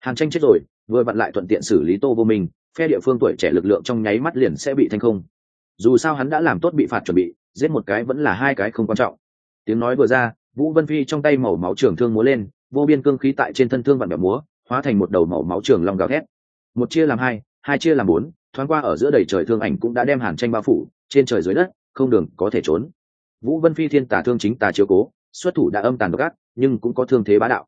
Hàn tranh chết rồi vừa vặn lại thuận tiện xử lý tô vô minh, phe địa phương tuổi trẻ lực lượng trong nháy mắt liền sẽ bị thành không. Dù sao hắn đã làm tốt bị phạt chuẩn bị, giết một cái vẫn là hai cái không quan trọng. Tiếng nói vừa ra, vũ vân phi trong tay màu máu trường thương múa lên, vô biên cương khí tại trên thân thương vặn vẹo múa, hóa thành một đầu màu máu trường long gào thét. Một chia làm hai hai chia làm bốn, thoáng qua ở giữa đầy trời thương ảnh cũng đã đem hàn tranh bao phủ, trên trời dưới đất, không đường có thể trốn. Vũ vân phi thiên tả thương chính tà chiếu cố, xuất thủ đã âm tàn độc ác, nhưng cũng có thương thế bá đạo.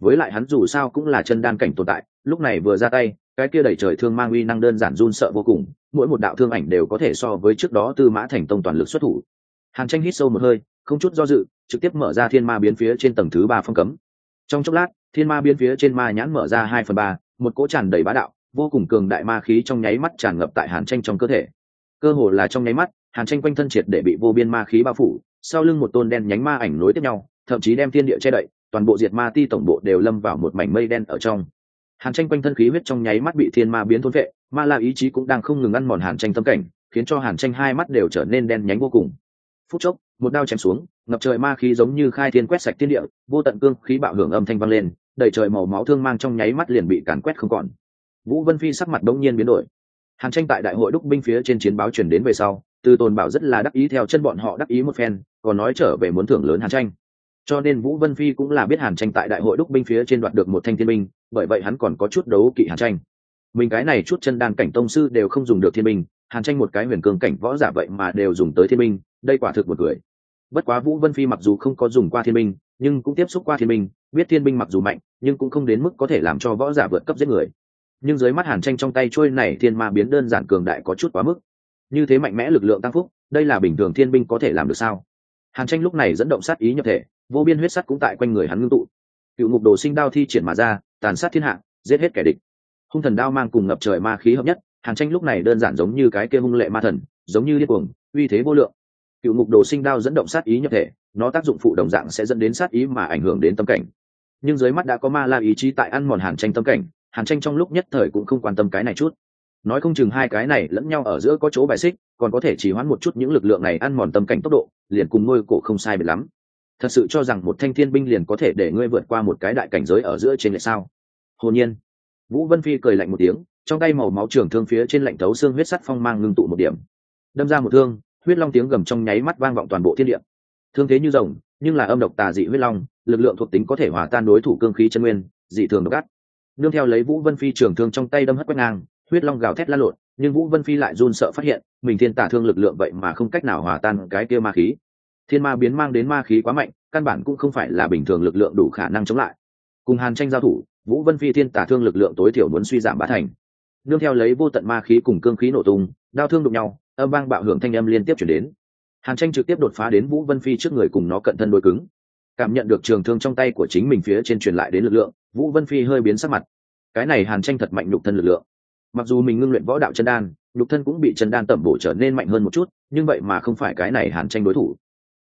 Với lại hắn dù sao cũng là chân đan cảnh tồn tại lúc này vừa ra tay, cái kia đẩy trời thương mang uy năng đơn giản run sợ vô cùng, mỗi một đạo thương ảnh đều có thể so với trước đó tư mã thành tông toàn lực xuất thủ. Hàn tranh hít sâu một hơi, không chút do dự, trực tiếp mở ra thiên ma biến phía trên tầng thứ ba phong cấm. Trong chốc lát, thiên ma biến phía trên ma nhãn mở ra hai phần ba, một cỗ tràn đầy bá đạo, vô cùng cường đại ma khí trong nháy mắt tràn ngập tại hàn tranh trong cơ thể. Cơ hồ là trong nháy mắt, hàn tranh quanh thân triệt để bị vô biên ma khí bao phủ, sau lưng một tôn đen nhánh ma ảnh nối tiếp nhau, thậm chí đem thiên địa che đậy, toàn bộ diệt ma ti tổng bộ đều lâm vào một mảnh mây đen ở trong hàn tranh quanh thân khí huyết trong nháy mắt bị thiên ma biến thôn vệ ma la ý chí cũng đang không ngừng ăn mòn hàn tranh tâm cảnh, khiến cho hàn tranh hai mắt đều trở nên đen nhánh vô cùng. Phút chốc, một đao chém xuống, ngập trời ma khí giống như khai thiên quét sạch thiên địa, vô tận cương khí bạo hưởng âm thanh vang lên, đầy trời màu máu thương mang trong nháy mắt liền bị càn quét không còn. Vũ vân phi sắc mặt đống nhiên biến đổi. Hàn tranh tại đại hội đúc binh phía trên chiến báo chuyển đến về sau, từ tồn bảo rất là đắc ý theo chân bọn họ đắc ý một phen, còn nói trở về muốn thưởng lớn hàn tranh cho nên vũ vân phi cũng là biết hàn tranh tại đại hội đúc binh phía trên đoạt được một thanh thiên binh, bởi vậy hắn còn có chút đấu kỵ hàn tranh. Mình cái này chút chân đan cảnh tông sư đều không dùng được thiên binh, hàn tranh một cái huyền cường cảnh võ giả vậy mà đều dùng tới thiên binh, đây quả thực một người. Bất quá vũ vân phi mặc dù không có dùng qua thiên binh, nhưng cũng tiếp xúc qua thiên binh, biết thiên binh mặc dù mạnh, nhưng cũng không đến mức có thể làm cho võ giả vượt cấp giết người. Nhưng dưới mắt hàn tranh trong tay trôi này thiên ma biến đơn giản cường đại có chút quá mức. Như thế mạnh mẽ lực lượng tăng phúc, đây là bình thường thiên binh có thể làm được sao? Hàn tranh lúc này dẫn động sát ý nhập thể vô biên huyết sắt cũng tại quanh người hắn ngưng tụ. Cựu ngục đồ sinh đao thi triển mà ra, tàn sát thiên hạ, giết hết kẻ địch. Hung thần đao mang cùng ngập trời ma khí hợp nhất, hàn tranh lúc này đơn giản giống như cái kia hung lệ ma thần, giống như điên cuồng, uy thế vô lượng. Cựu ngục đồ sinh đao dẫn động sát ý nhập thể, nó tác dụng phụ đồng dạng sẽ dẫn đến sát ý mà ảnh hưởng đến tâm cảnh. Nhưng dưới mắt đã có ma la ý chí tại ăn mòn hàn tranh tâm cảnh, hàn tranh trong lúc nhất thời cũng không quan tâm cái này chút. Nói không chừng hai cái này lẫn nhau ở giữa có chỗ bài xích, còn có thể chỉ hoãn một chút những lực lượng này ăn mòn tâm cảnh tốc độ, liền cùng ngôi cổ không sai biệt lắm thật sự cho rằng một thanh thiên binh liền có thể để ngươi vượt qua một cái đại cảnh giới ở giữa trên lệ sao? Hồn nhiên. Vũ vân phi cười lạnh một tiếng, trong tay màu máu trường thương phía trên lạnh thấu xương huyết sắt phong mang ngưng tụ một điểm. Đâm ra một thương, huyết long tiếng gầm trong nháy mắt vang vọng toàn bộ thiên địa. Thương thế như rồng, nhưng là âm độc tà dị huyết long, lực lượng thuộc tính có thể hòa tan đối thủ cương khí chân nguyên, dị thường độc ác. Nương theo lấy vũ vân phi trường thương trong tay đâm hất quét ngang, huyết long gào thét la lộn, nhưng vũ vân phi lại run sợ phát hiện, mình thiên tả thương lực lượng vậy mà không cách nào hòa tan cái kia ma khí thiên ma biến mang đến ma khí quá mạnh, căn bản cũng không phải là bình thường lực lượng đủ khả năng chống lại. Cùng hàn tranh giao thủ, vũ vân phi thiên tả thương lực lượng tối thiểu muốn suy giảm bá thành. Nương theo lấy vô tận ma khí cùng cương khí nổ tung, đao thương đụng nhau, âm vang bạo hưởng thanh âm liên tiếp chuyển đến. Hàn tranh trực tiếp đột phá đến vũ vân phi trước người cùng nó cận thân đôi cứng. Cảm nhận được trường thương trong tay của chính mình phía trên truyền lại đến lực lượng, vũ vân phi hơi biến sắc mặt. Cái này hàn tranh thật mạnh nhục thân lực lượng. Mặc dù mình ngưng luyện võ đạo chân đan, nhục thân cũng bị chân đan tẩm bổ trở nên mạnh hơn một chút, nhưng vậy mà không phải cái này hàn tranh đối thủ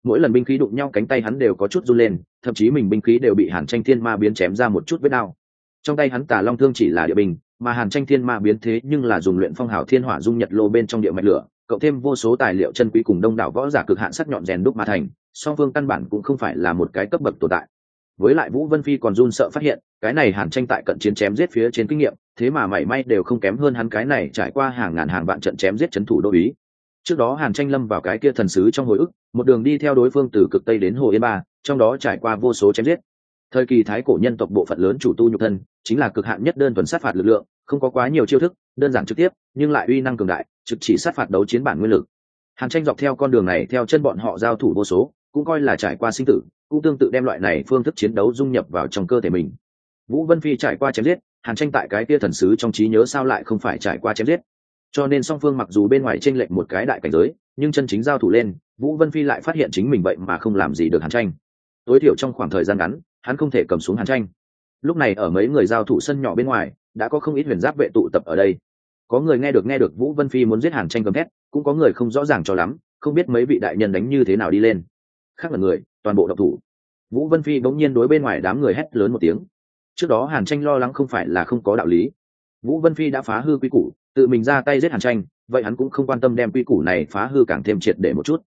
mỗi lần binh khí đụng nhau cánh tay hắn đều có chút run lên, thậm chí mình binh khí đều bị hàn tranh thiên ma biến chém ra một chút vết đau. Trong tay hắn tà long thương chỉ là địa bình, mà hàn tranh thiên ma biến thế nhưng là dùng luyện phong hào thiên hỏa dung nhật lô bên trong địa mạch lửa, cộng thêm vô số tài liệu chân quý cùng đông đảo võ giả cực hạn sắc nhọn rèn đúc mà thành, song phương căn bản cũng không phải là một cái cấp bậc tồn tại. Với lại vũ vân phi còn run sợ phát hiện, cái này hàn tranh tại cận chiến chém giết phía trên kinh nghiệm, thế mà mảy may đều không kém hơn hắn cái này trải qua hàng ngàn hàng vạn trận chém giết c h ấ n thủ đô ý trước đó hàn tranh lâm vào cái kia thần sứ trong hồi ức, một đường đi theo đối phương từ cực tây đến hồ yên ba, trong đó trải qua vô số chém giết. Thời kỳ thái cổ nhân tộc bộ phận lớn chủ tu nhục thân, chính là cực hạn nhất đơn thuần sát phạt lực lượng, không có quá nhiều chiêu thức, đơn giản trực tiếp, nhưng lại uy năng cường đại, trực chỉ sát phạt đấu chiến bản nguyên lực. Hàn tranh dọc theo con đường này theo chân bọn họ giao thủ vô số, cũng coi là trải qua sinh tử, cũng tương tự đem loại này phương thức chiến đấu dung nhập vào trong cơ thể mình. Vũ vân phi trải qua chém giết, hàn tranh tại cái kia thần sứ trong trí nhớ sao lại không phải trải qua chém giết? Cho nên song phương mặc dù bên ngoài tranh lệch một cái đại cảnh giới, nhưng chân chính giao thủ lên, vũ vân phi lại phát hiện chính mình vậy mà không làm gì được hàn tranh. Tối thiểu trong khoảng thời gian ngắn, hắn không thể cầm xuống hàn tranh. Lúc này ở mấy người giao thủ sân nhỏ bên ngoài, đã có không ít huyền giáp vệ tụ tập ở đây. Có người nghe được nghe được vũ vân phi muốn giết hàn tranh cầm thét, cũng có người không rõ ràng cho lắm, không biết mấy vị đại nhân đánh như thế nào đi lên. Khác là người, toàn bộ độc thủ. Vũ vân phi bỗng nhiên đối bên ngoài đám người hét lớn một tiếng. Trước đó hàn tranh lo lắng không phải là không có đạo lý. Vũ vân phi đã phá hư quy củ tự mình ra tay giết hàn tranh vậy hắn cũng không quan tâm đem quy củ này phá hư càng thêm triệt để một chút.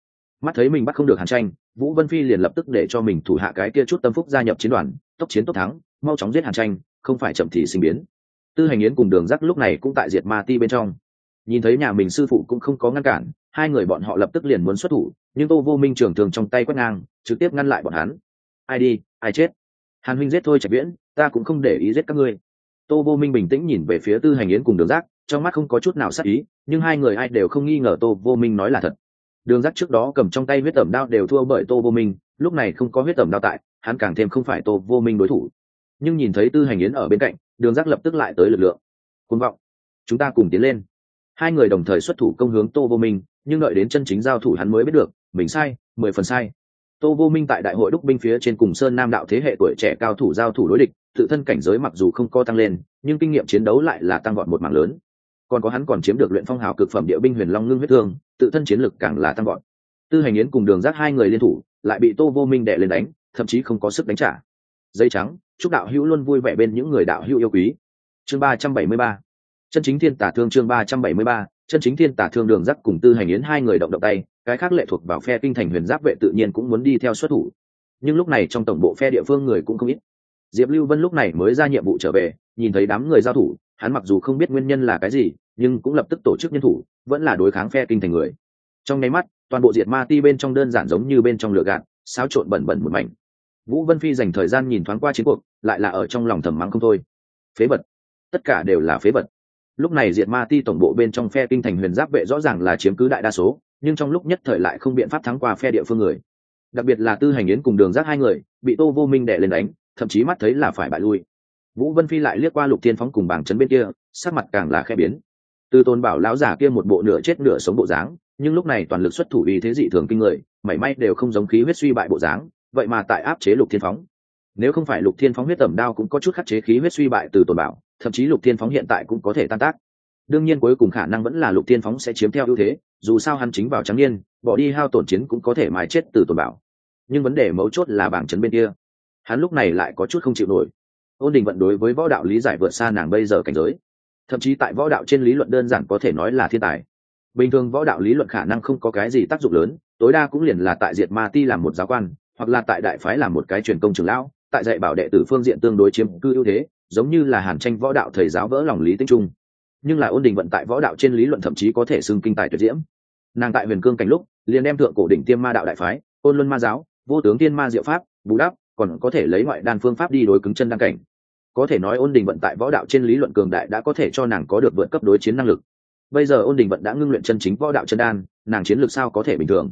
Mắt thấy mình bắt không được hàn tranh vũ vân phi liền lập tức để cho mình thủ hạ cái kia chút tâm phúc gia nhập chiến đoàn, tốc chiến tốc thắng, mau chóng giết hàn tranh không phải chậm thì sinh biến. Tư hành yến cùng đường rắc lúc này cũng tại diệt ma ti bên trong. Nhìn thấy nhà mình sư phụ cũng không có ngăn cản, hai người bọn họ lập tức liền muốn xuất thủ, nhưng tô vô minh trường thường trong tay quét ngang, trực tiếp ngăn lại bọn hắn. Ai đi, ai chết? Hàn huynh giết thôi trạch viễn, ta cũng không để ý giết các ngươi. Tô vô minh bình tĩnh nhìn về phía tư hành yến cùng đường giác trong mắt không có chút nào sắc ý, nhưng hai người ai đều không nghi ngờ tô vô minh nói là thật. Đường giác trước đó cầm trong tay huyết tẩm đao đều thua bởi tô vô minh, lúc này không có huyết tẩm đao tại, hắn càng thêm không phải tô vô minh đối thủ. Nhưng nhìn thấy tư hành yến ở bên cạnh, đường giác lập tức lại tới lực lượng. Côn vọng, chúng ta cùng tiến lên. Hai người đồng thời xuất thủ công hướng tô vô minh, nhưng đợi đến chân chính giao thủ hắn mới biết được, mình sai, mười phần sai. Tô vô minh tại đại hội đúc binh phía trên cùng sơn nam đạo thế hệ tuổi trẻ cao thủ giao thủ đối địch, tự thân cảnh giới mặc dù không co tăng lên, nhưng kinh nghiệm chiến đấu lại là tăng vọt một mảng lớn còn có hắn còn chiếm được luyện phong hào cực phẩm địa binh huyền long ngưng huyết thương, tự thân chiến lực càng là tăng vọt. Tư hành yến cùng đường giác hai người liên thủ, lại bị tô vô minh đệ lên đánh, thậm chí không có sức đánh trả. Dây trắng, chúc đạo hữu luôn vui vẻ bên những người đạo hữu yêu quý. Chương ba trăm bảy mươi ba. Chân chính thiên tả thương chương ba trăm bảy mươi ba, chân chính thiên tả thương đường giác cùng tư hành yến hai người động động tay, cái khác lệ thuộc vào phe kinh thành huyền giáp vệ tự nhiên cũng muốn đi theo xuất thủ. Nhưng lúc này trong tổng bộ phe địa phương người cũng không ít. Diệp lưu vân lúc này mới ra nhiệm vụ trở về, nhìn thấy đám người giao thủ hắn mặc dù không biết nguyên nhân là cái gì, nhưng cũng lập tức tổ chức nhân thủ, vẫn là đối kháng phe kinh thành người. Trong nháy mắt, toàn bộ diệt ma ti bên trong đơn giản giống như bên trong lửa gạt, xáo trộn bẩn bẩn một mảnh. Vũ vân phi dành thời gian nhìn thoáng qua chiến cuộc, lại là ở trong lòng thầm mắng không thôi. Phế vật. Tất cả đều là phế vật. Lúc này diệt ma ti tổng bộ bên trong phe kinh thành huyền giáp vệ rõ ràng là chiếm cứ đại đa số, nhưng trong lúc nhất thời lại không biện pháp thắng qua phe địa phương người. Đặc biệt là tư hành yến cùng đường giác hai người, bị tô vô minh đẻ lên đánh, thậm chí mắt thấy là phải bại lui vũ vân phi lại liếc qua lục thiên phóng cùng bảng chấn bên kia, sắc mặt càng là khe biến. Từ tôn bảo lão giả kia một bộ nửa chết nửa sống bộ dáng, nhưng lúc này toàn lực xuất thủ vì thế dị thường kinh người, mảy may đều không giống khí huyết suy bại bộ dáng, vậy mà tại áp chế lục thiên phóng. Nếu không phải lục thiên phóng huyết tẩm đao cũng có chút khắc chế khí huyết suy bại từ tồn bảo, thậm chí lục thiên phóng hiện tại cũng có thể tan tác. Đương nhiên cuối cùng khả năng vẫn là lục thiên phóng sẽ chiếm theo ưu thế, dù sao hắn chính vào trắng niên, bỏ đi hao tổn chiến cũng có thể mài chết từ tồn bảo. Nhưng vấn đề mấu chốt là bảng chấn bên kia. Hắn lúc này lại có chút không chịu nổi ôn đình vận đối với võ đạo lý giải vượt xa nàng bây giờ cảnh giới. Thậm chí tại võ đạo trên lý luận đơn giản có thể nói là thiên tài. Bình thường võ đạo lý luận khả năng không có cái gì tác dụng lớn, tối đa cũng liền là tại diệt ma ti làm một giáo quan, hoặc là tại đại phái làm một cái truyền công trường lão, tại dạy bảo đệ tử phương diện tương đối chiếm cư ưu thế, giống như là hàn tranh võ đạo thầy giáo vỡ lòng lý tinh trung nhưng là ôn đình vận tại võ đạo trên lý luận thậm chí có thể xưng kinh tài tuyệt diễm. Nàng tại huyền cương cảnh lúc, liền đem thượng cổ đỉnh tiêm ma đạo đại phái, ôn luân ma giáo, vô tướng tiên ma diệu pháp, bù đắp, còn có thể lấy ngoại đan phương pháp đi đối cứng chân đăng cảnh có thể nói ôn đình vận tại võ đạo trên lý luận cường đại đã có thể cho nàng có được vượt cấp đối chiến năng lực. Bây giờ ôn đình vận đã ngưng luyện chân chính võ đạo chân đan, nàng chiến lược sao có thể bình thường?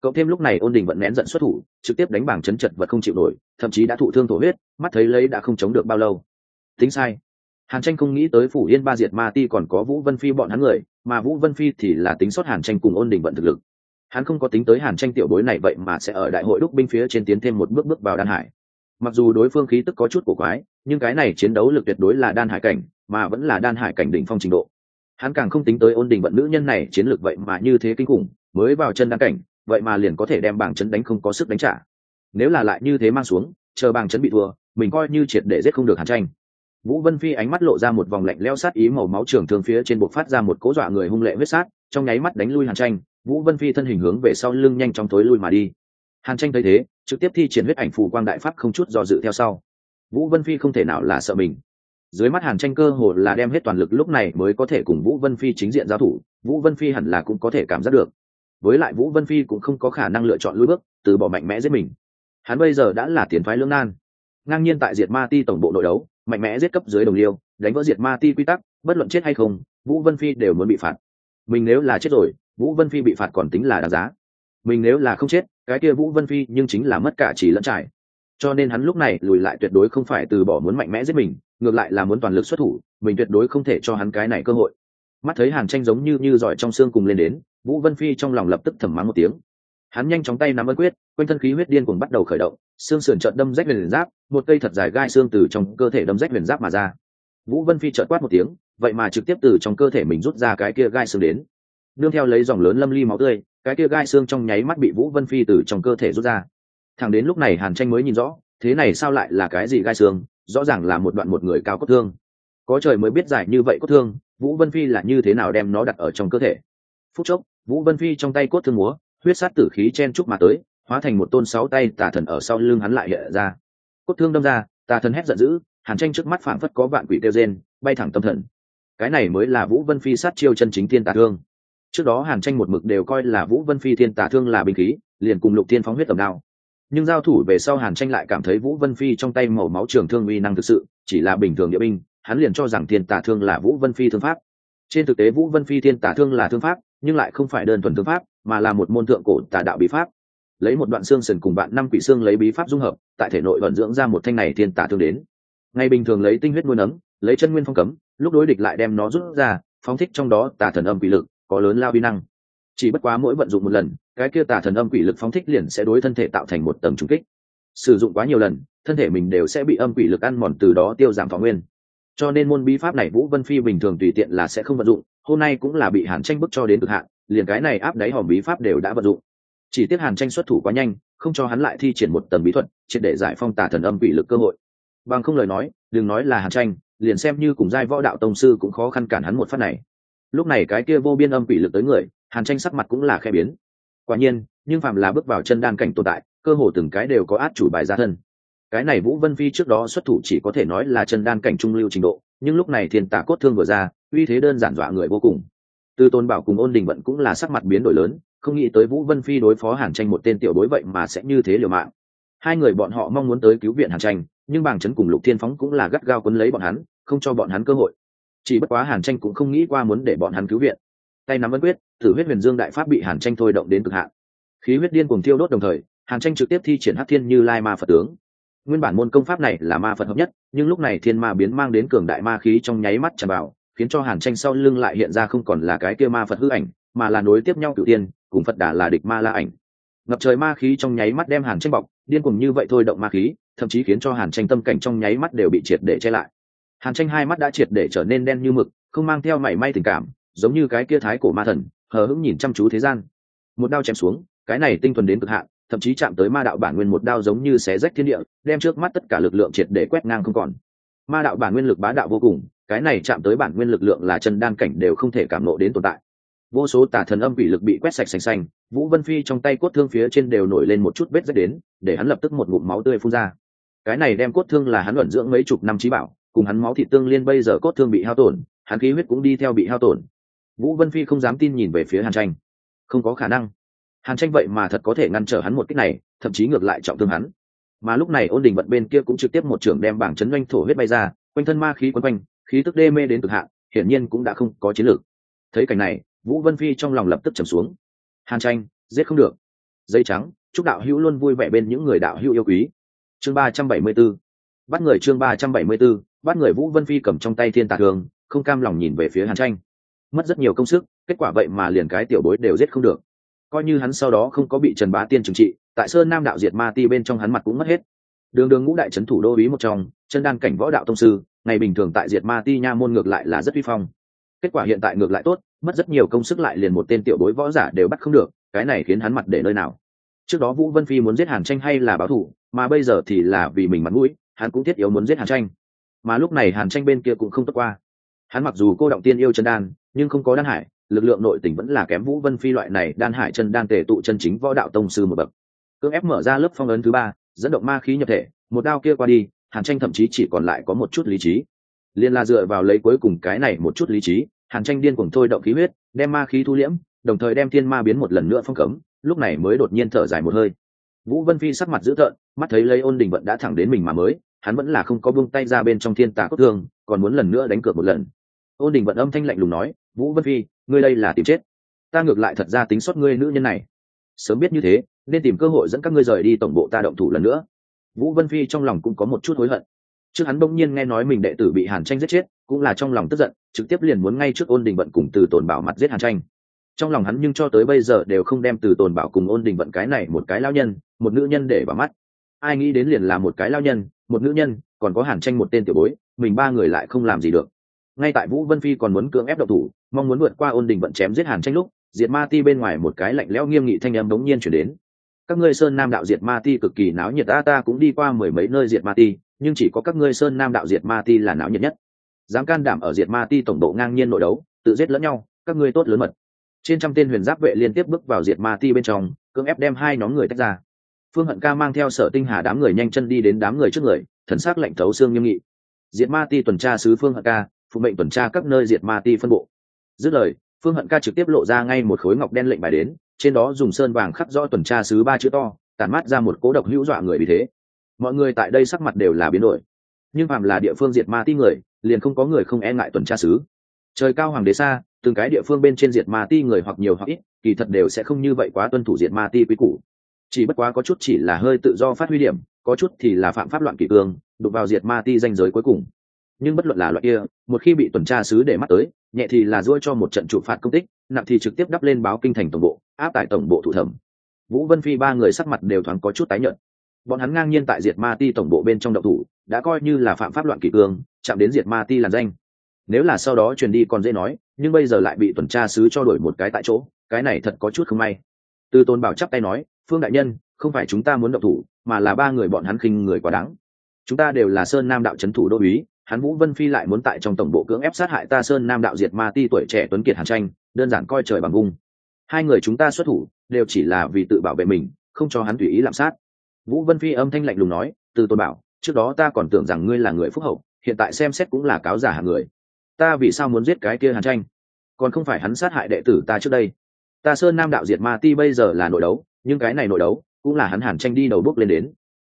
Cộng thêm lúc này ôn đình vận nén giận xuất thủ, trực tiếp đánh bảng chấn chật vật không chịu nổi, thậm chí đã thụ thương thổ huyết, mắt thấy lấy đã không chống được bao lâu. Tính sai. Hàn tranh không nghĩ tới phủ yên ba diệt ma ti còn có vũ vân phi bọn hắn người, mà vũ vân phi thì là tính sót hàn tranh cùng ôn đình vận thực lực. Hắn không có tính tới hàn tranh tiểu bối này vậy mà sẽ ở đại hội đúc binh phía trên tiến thêm một bước bước vào đan hải mặc dù đối phương khí tức có chút cổ quái, nhưng cái này chiến đấu lực tuyệt đối là đan hải cảnh, mà vẫn là đan hải cảnh đỉnh phong trình độ. Hắn càng không tính tới ôn đình vận nữ nhân này chiến lược vậy mà như thế kinh khủng, mới vào chân đan cảnh, vậy mà liền có thể đem bảng chấn đánh không có sức đánh trả. Nếu là lại như thế mang xuống, chờ bảng chấn bị thua, mình coi như triệt để giết không được hàn tranh. Vũ vân phi ánh mắt lộ ra một vòng lạnh leo sát ý màu máu trường thương phía trên bột phát ra một cố dọa người hung lệ huyết sát, trong nháy mắt đánh lui hàn tranh. Vũ vân phi thân hình hướng về sau lưng nhanh chóng tối lui mà đi. Hàn tranh thấy thế trực tiếp thi triển huyết ảnh phù quang đại pháp không chút do dự theo sau. Vũ vân phi không thể nào là sợ mình. Dưới mắt hàn tranh cơ hồ là đem hết toàn lực lúc này mới có thể cùng vũ vân phi chính diện giao thủ, vũ vân phi hẳn là cũng có thể cảm giác được. Với lại vũ vân phi cũng không có khả năng lựa chọn lùi bước, từ bỏ mạnh mẽ giết mình. Hắn bây giờ đã là tiền phái lưỡng nan. Ngang nhiên tại diệt ma ti tổng bộ nội đấu, mạnh mẽ giết cấp dưới đồng liêu, đánh vỡ diệt ma ti quy tắc, bất luận chết hay không, vũ vân phi đều muốn bị phạt. Mình nếu là chết rồi, vũ vân phi bị phạt còn tính là đáng giá mình nếu là không chết, cái kia vũ vân phi nhưng chính là mất cả chỉ lẫn trải. Cho nên hắn lúc này lùi lại tuyệt đối không phải từ bỏ muốn mạnh mẽ giết mình, ngược lại là muốn toàn lực xuất thủ, mình tuyệt đối không thể cho hắn cái này cơ hội. Mắt thấy hàn tranh giống như như giỏi trong xương cùng lên đến, vũ vân phi trong lòng lập tức thầm mắng một tiếng. Hắn nhanh chóng tay nắm ấn quyết, quanh thân khí huyết điên cuồng bắt đầu khởi động, xương sườn trợn đâm rách huyền giáp, một cây thật dài gai xương từ trong cơ thể đâm rách huyền giáp mà ra. Vũ vân phi trợn quát một tiếng, vậy mà trực tiếp từ trong cơ thể mình rút ra cái kia gai xương đến. Nương theo lấy dòng lớn lâm ly máu tươi cái kia gai xương trong nháy mắt bị vũ vân phi từ trong cơ thể rút ra. Thẳng đến lúc này hàn tranh mới nhìn rõ, thế này sao lại là cái gì gai xương, rõ ràng là một đoạn một người cao cốt thương. Có trời mới biết giải như vậy cốt thương, vũ vân phi là như thế nào đem nó đặt ở trong cơ thể. Phút chốc, vũ vân phi trong tay cốt thương múa, huyết sát tử khí chen chúc mà tới, hóa thành một tôn sáu tay tà thần ở sau lưng hắn lại hiện ra. Cốt thương đâm ra, tà thần hét giận dữ, hàn tranh trước mắt phảng phất có vạn quỷ tiêu rên, bay thẳng tâm thần. Cái này mới là vũ vân phi sát chiêu chân chính tiên tà thương trước đó hàn tranh một mực đều coi là vũ vân phi thiên tả thương là binh khí, liền cùng lục thiên phóng huyết tầm đao. Nhưng giao thủ về sau hàn tranh lại cảm thấy vũ vân phi trong tay màu máu trường thương uy năng thực sự, chỉ là bình thường địa binh, hắn liền cho rằng thiên tả thương là vũ vân phi thương pháp. Trên thực tế vũ vân phi thiên tả thương là thương pháp, nhưng lại không phải đơn thuần thương pháp, mà là một môn thượng cổ tà đạo bí pháp. Lấy một đoạn xương sần cùng bạn năm quỷ xương lấy bí pháp dung hợp, tại thể nội vận dưỡng ra một thanh này thiên tả thương đến. Ngày bình thường lấy tinh huyết nuôi nấng, lấy chân nguyên phong cấm, lúc đối địch lại đem nó rút ra, phóng thích trong đó tà thần âm quỷ lực có lớn lao vi năng. Chỉ bất quá mỗi vận dụng một lần, cái kia tà thần âm quỷ lực phóng thích liền sẽ đối thân thể tạo thành một tầng trung kích. Sử dụng quá nhiều lần, thân thể mình đều sẽ bị âm quỷ lực ăn mòn từ đó tiêu giảm thọ nguyên. Cho nên môn bí pháp này vũ vân phi bình thường tùy tiện là sẽ không vận dụng, hôm nay cũng là bị hàn tranh bức cho đến cực hạn, liền cái này áp đáy hòm bí pháp đều đã vận dụng. Chỉ tiếc hàn tranh xuất thủ quá nhanh, không cho hắn lại thi triển một tầng bí thuật, triệt để giải phong tà thần âm quỷ lực cơ hội. Bằng không lời nói, đừng nói là hàn tranh, liền xem như cùng giai võ đạo tông sư cũng khó khăn cản hắn một phát này lúc này cái kia vô biên âm quỷ lực tới người, hàn tranh sắc mặt cũng là khe biến. Quả nhiên, nhưng phạm là bước vào chân đan cảnh tồn tại, cơ hồ từng cái đều có át chủ bài ra thân. Cái này vũ vân phi trước đó xuất thủ chỉ có thể nói là chân đan cảnh trung lưu trình độ, nhưng lúc này thiên tả cốt thương vừa ra, uy thế đơn giản dọa người vô cùng. Từ tôn bảo cùng ôn đình vận cũng là sắc mặt biến đổi lớn, không nghĩ tới vũ vân phi đối phó hàn tranh một tên tiểu đối vậy mà sẽ như thế liều mạng. Hai người bọn họ mong muốn tới cứu viện hàn tranh, nhưng bàng Trấn cùng lục thiên phóng cũng là gắt gao quấn lấy bọn hắn, không cho bọn hắn cơ hội chỉ bất quá hàn tranh cũng không nghĩ qua muốn để bọn hắn cứu viện. Tay nắm ấn quyết, tử huyết huyền dương đại pháp bị hàn tranh thôi động đến cực hạn. Khí huyết điên cùng thiêu đốt đồng thời, hàn tranh trực tiếp thi triển hát thiên như lai ma phật tướng. Nguyên bản môn công pháp này là ma phật hợp nhất, nhưng lúc này thiên ma biến mang đến cường đại ma khí trong nháy mắt tràn vào, khiến cho hàn tranh sau lưng lại hiện ra không còn là cái kia ma phật hư ảnh, mà là nối tiếp nhau cửu tiên, cùng phật đà là địch ma la ảnh. Ngập trời ma khí trong nháy mắt đem hàn tranh bọc, điên cùng như vậy thôi động ma khí, thậm chí khiến cho hàn tranh tâm cảnh trong nháy mắt đều bị triệt để che lại hàn tranh hai mắt đã triệt để trở nên đen như mực, không mang theo mảy may tình cảm, giống như cái kia thái cổ ma thần, hờ hững nhìn chăm chú thế gian. Một đao chém xuống, cái này tinh thuần đến cực hạn, thậm chí chạm tới ma đạo bản nguyên một đao giống như xé rách thiên địa, đem trước mắt tất cả lực lượng triệt để quét ngang không còn. Ma đạo bản nguyên lực bá đạo vô cùng, cái này chạm tới bản nguyên lực lượng là chân đan cảnh đều không thể cảm nộ đến tồn tại. Vô số tà thần âm bị lực bị quét sạch xanh xanh vũ vân phi trong tay cốt thương phía trên đều nổi lên một chút vết rách đến, để hắn lập tức một ngụm máu tươi phun ra. Cái này đem cốt thương là hắn luận dưỡng mấy chục năm trí bảo cùng hắn máu thịt tương liên bây giờ cốt thương bị hao tổn, hắn khí huyết cũng đi theo bị hao tổn. Vũ vân phi không dám tin nhìn về phía hàn tranh. Không có khả năng. Hàn tranh vậy mà thật có thể ngăn trở hắn một cách này, thậm chí ngược lại trọng thương hắn. Mà lúc này ôn đình vận bên kia cũng trực tiếp một trưởng đem bảng chấn doanh thổ huyết bay ra, quanh thân ma khí quấn quanh, khí tức đê mê đến cực hạn, hiển nhiên cũng đã không có chiến lược. Thấy cảnh này, vũ vân phi trong lòng lập tức trầm xuống. Hàn tranh, giết không được. Dây trắng, chúc đạo hữu luôn vui vẻ bên những người đạo hữu yêu quý. Chương ba trăm bảy mươi bốn bắt người chương ba trăm bảy mươi 374 bắt người vũ vân phi cầm trong tay thiên tà thường, không cam lòng nhìn về phía hàn tranh. Mất rất nhiều công sức, kết quả vậy mà liền cái tiểu bối đều giết không được. Coi như hắn sau đó không có bị trần bá tiên trừng trị, tại sơn nam đạo diệt ma ti bên trong hắn mặt cũng mất hết. Đường đường ngũ đại trấn thủ đô ý một trong, chân đan cảnh võ đạo tông sư, ngày bình thường tại diệt ma ti nha môn ngược lại là rất vi phong. Kết quả hiện tại ngược lại tốt, mất rất nhiều công sức lại liền một tên tiểu bối võ giả đều bắt không được, cái này khiến hắn mặt để nơi nào? Trước đó vũ vân phi muốn giết hàn tranh hay là báo thù mà bây giờ thì là vì mình mặt mũi hắn cũng thiết yếu muốn giết hàn tranh. Mà lúc này hàn tranh bên kia cũng không tốt qua. Hắn mặc dù cô động tiên yêu chân đan, nhưng không có đan hải, lực lượng nội tình vẫn là kém vũ vân phi loại này, đan hải chân đan tề tụ chân chính võ đạo tông sư một bậc. Cưỡng ép mở ra lớp phong ấn thứ ba, dẫn động ma khí nhập thể, một đao kia qua đi, hàn tranh thậm chí chỉ còn lại có một chút lý trí. Liên la dựa vào lấy cuối cùng cái này một chút lý trí, hàn tranh điên cuồng thôi động khí huyết, đem ma khí thu liễm, đồng thời đem thiên ma biến một lần nữa phong cấm, lúc này mới đột nhiên thở dài một hơi vũ vân phi sắc mặt dữ tợn, mắt thấy lấy ôn đình vận đã thẳng đến mình mà mới, hắn vẫn là không có buông tay ra bên trong thiên tà cốt thương, còn muốn lần nữa đánh cược một lần. Ôn đình vận âm thanh lạnh lùng nói, vũ vân phi, ngươi đây là tìm chết. Ta ngược lại thật ra tính xót ngươi nữ nhân này. Sớm biết như thế, nên tìm cơ hội dẫn các ngươi rời đi tổng bộ ta động thủ lần nữa. Vũ vân phi trong lòng cũng có một chút hối hận. Trước hắn bỗng nhiên nghe nói mình đệ tử bị hàn tranh giết chết, cũng là trong lòng tức giận, trực tiếp liền muốn ngay trước ôn đình vận cùng từ tồn bảo mặt giết hàn tranh trong lòng hắn nhưng cho tới bây giờ đều không đem từ tồn bảo cùng ôn đình vận cái này một cái lao nhân, một nữ nhân để vào mắt. Ai nghĩ đến liền là một cái lao nhân, một nữ nhân, còn có hàn tranh một tên tiểu bối, mình ba người lại không làm gì được. Ngay tại vũ vân phi còn muốn cưỡng ép độc thủ, mong muốn vượt qua ôn đình vận chém giết hàn tranh lúc, diệt ma ti bên ngoài một cái lạnh lẽo nghiêm nghị thanh âm đống nhiên chuyển đến. Các ngươi sơn nam đạo diệt ma ti cực kỳ náo nhiệt, ta ta cũng đi qua mười mấy nơi diệt ma ti, nhưng chỉ có các ngươi sơn nam đạo diệt ma ti là náo nhiệt nhất. Dám can đảm ở diệt ma ti tổng độ ngang nhiên nội đấu, tự giết lẫn nhau, các ngươi tốt lớn mật trên trăm tên huyền giáp vệ liên tiếp bước vào diệt ma ti bên trong, cưỡng ép đem hai nhóm người tách ra. Phương hận ca mang theo sở tinh hà đám người nhanh chân đi đến đám người trước người, thần s ắ c lạnh thấu xương nghiêm nghị. Diệt ma ti tuần tra sứ phương hận ca, phụ mệnh tuần tra các nơi diệt ma ti phân bộ. Dứt lời, phương hận ca trực tiếp lộ ra ngay một khối ngọc đen lệnh bài đến, trên đó dùng sơn vàng khắc rõ tuần tra sứ ba chữ to tàn mát ra một cố độc hữu dọa người vì thế. Mọi người tại đây sắc mặt đều là biến đổi. Nhưng phạm là địa phương diệt ma ti người, liền không có người không e ngại tuần tra sứ. Trời cao hoàng đế xa từng cái địa phương bên trên diệt ma ti người hoặc nhiều hoặc ít, kỳ thật đều sẽ không như vậy quá tuân thủ diệt ma ti quý củ. Chỉ bất quá có chút chỉ là hơi tự do phát huy điểm, có chút thì là phạm pháp loạn kỷ cương, đụng vào diệt ma ti danh giới cuối cùng. Nhưng bất luận là loại kia, một khi bị tuần tra sứ để mắt tới, nhẹ thì là dỗi cho một trận trụ phạt công tích nặng thì trực tiếp đắp lên báo kinh thành tổng bộ, áp tại tổng bộ thủ thẩm. Vũ vân phi ba người sắc mặt đều thoáng có chút tái nhợt. Bọn hắn ngang nhiên tại diệt ma ti tổng bộ bên trong đậu thủ, đã coi như là phạm pháp loạn kỷ cương, chạm đến diệt ma ti làn danh nếu là sau đó truyền đi còn dễ nói, nhưng bây giờ lại bị tuần tra sứ cho đổi một cái tại chỗ, cái này thật có chút không may. Từ tôn bảo chắp tay nói, phương đại nhân, không phải chúng ta muốn động thủ, mà là ba người bọn hắn khinh người quá đáng. Chúng ta đều là sơn nam đạo c thủ đô uý, hắn vũ vân phi lại muốn tại trong tổng bộ cưỡng ép sát hại ta sơn nam đạo diệt ma ti tuổi trẻ tuấn kiệt hàn tranh, đơn giản coi trời bằng vung hai người chúng ta xuất thủ, đều chỉ là vì tự bảo vệ mình, không cho hắn tùy ý lạm sát. Vũ vân phi âm thanh lạnh lùng nói, từ tôn bảo, trước đó ta còn tưởng rằng ngươi là người phúc hậu, hiện tại xem xét cũng là cáo giả hàng người ta vì sao muốn giết cái kia hàn tranh? Còn không phải hắn sát hại đệ tử ta trước đây. Ta sơn nam đạo diệt ma ti bây giờ là nội đấu, nhưng cái này nội đấu cũng là hắn hàn tranh đi đầu bước lên đến.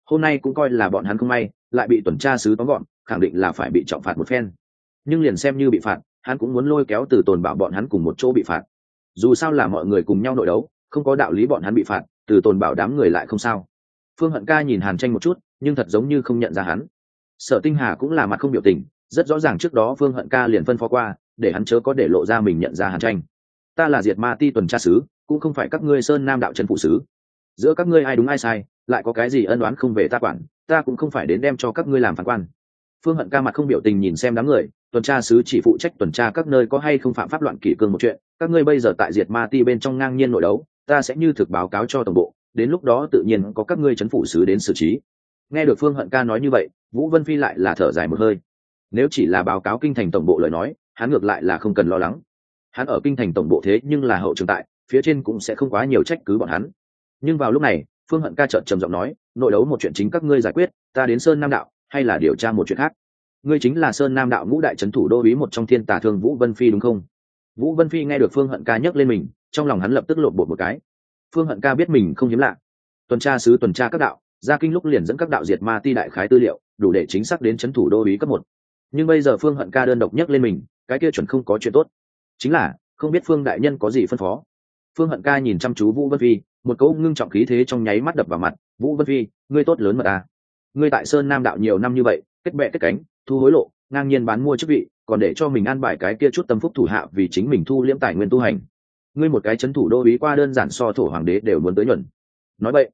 Hôm nay cũng coi là bọn hắn không may, lại bị tuần tra sứ tóm gọn, khẳng định là phải bị trọng phạt một phen. Nhưng liền xem như bị phạt, hắn cũng muốn lôi kéo từ tồn bảo bọn hắn cùng một chỗ bị phạt. Dù sao là mọi người cùng nhau nội đấu, không có đạo lý bọn hắn bị phạt, từ tồn bảo đám người lại không sao. Phương hận ca nhìn hàn tranh một chút, nhưng thật giống như không nhận ra hắn. Sở tinh hà cũng là mặt không biểu tình rất rõ ràng trước đó phương hận ca liền phân phó qua, để hắn chớ có để lộ ra mình nhận ra hàn tranh. Ta là diệt ma ti tuần tra sứ, cũng không phải các ngươi sơn nam đạo trần phụ sứ. Giữa các ngươi ai đúng ai sai, lại có cái gì ân đoán không về ta quản, ta cũng không phải đến đem cho các ngươi làm phản quan. Phương hận ca mặt không biểu tình nhìn xem đám người, tuần tra sứ chỉ phụ trách tuần tra các nơi có hay không phạm pháp loạn kỷ cương một chuyện, các ngươi bây giờ tại diệt ma ti bên trong ngang nhiên nội đấu, ta sẽ như thực báo cáo cho tổng bộ, đến lúc đó tự nhiên có các ngươi chấn phủ sứ đến xử trí. Nghe được phương hận ca nói như vậy, vũ vân phi lại là thở dài một hơi nếu chỉ là báo cáo kinh thành tổng bộ lời nói, hắn ngược lại là không cần lo lắng. Hắn ở kinh thành tổng bộ thế nhưng là hậu trường tại, phía trên cũng sẽ không quá nhiều trách cứ bọn hắn. Nhưng vào lúc này, phương hận ca trợn trầm giọng nói, nội đấu một chuyện chính các ngươi giải quyết, ta đến sơn nam đạo, hay là điều tra một chuyện khác? Ngươi chính là sơn nam đạo ngũ đại trấn thủ đô ý một trong thiên tả thương vũ vân phi đúng không? Vũ vân phi nghe được phương hận ca nhấc lên mình, trong lòng hắn lập tức lộn bột một cái. Phương hận ca biết mình không hiếm lạ. Tuần tra sứ tuần tra các đạo gia kinh lúc liền dẫn các đạo diệt ma ti đại khái tư liệu, đủ để chính xác đến trấn thủ đô ý cấp một nhưng bây giờ phương hận ca đơn độc nhất lên mình, cái kia chuẩn không có chuyện tốt. Chính là, không biết phương đại nhân có gì phân phó. Phương hận ca nhìn chăm chú vũ vân phi, một câu ngưng trọng khí thế trong nháy mắt đập vào mặt. Vũ vân phi, ngươi tốt lớn mật à. ngươi tại sơn nam đạo nhiều năm như vậy, kết bệ kết cánh, thu hối lộ, ngang nhiên bán mua chức vị, còn để cho mình ăn bài cái kia chút tâm phúc thủ hạ vì chính mình thu liễm tài nguyên tu hành. Ngươi một cái c h ấ n thủ đô ý qua đơn giản so thổ hoàng đế đều muốn tới nhuận. Nói vậy,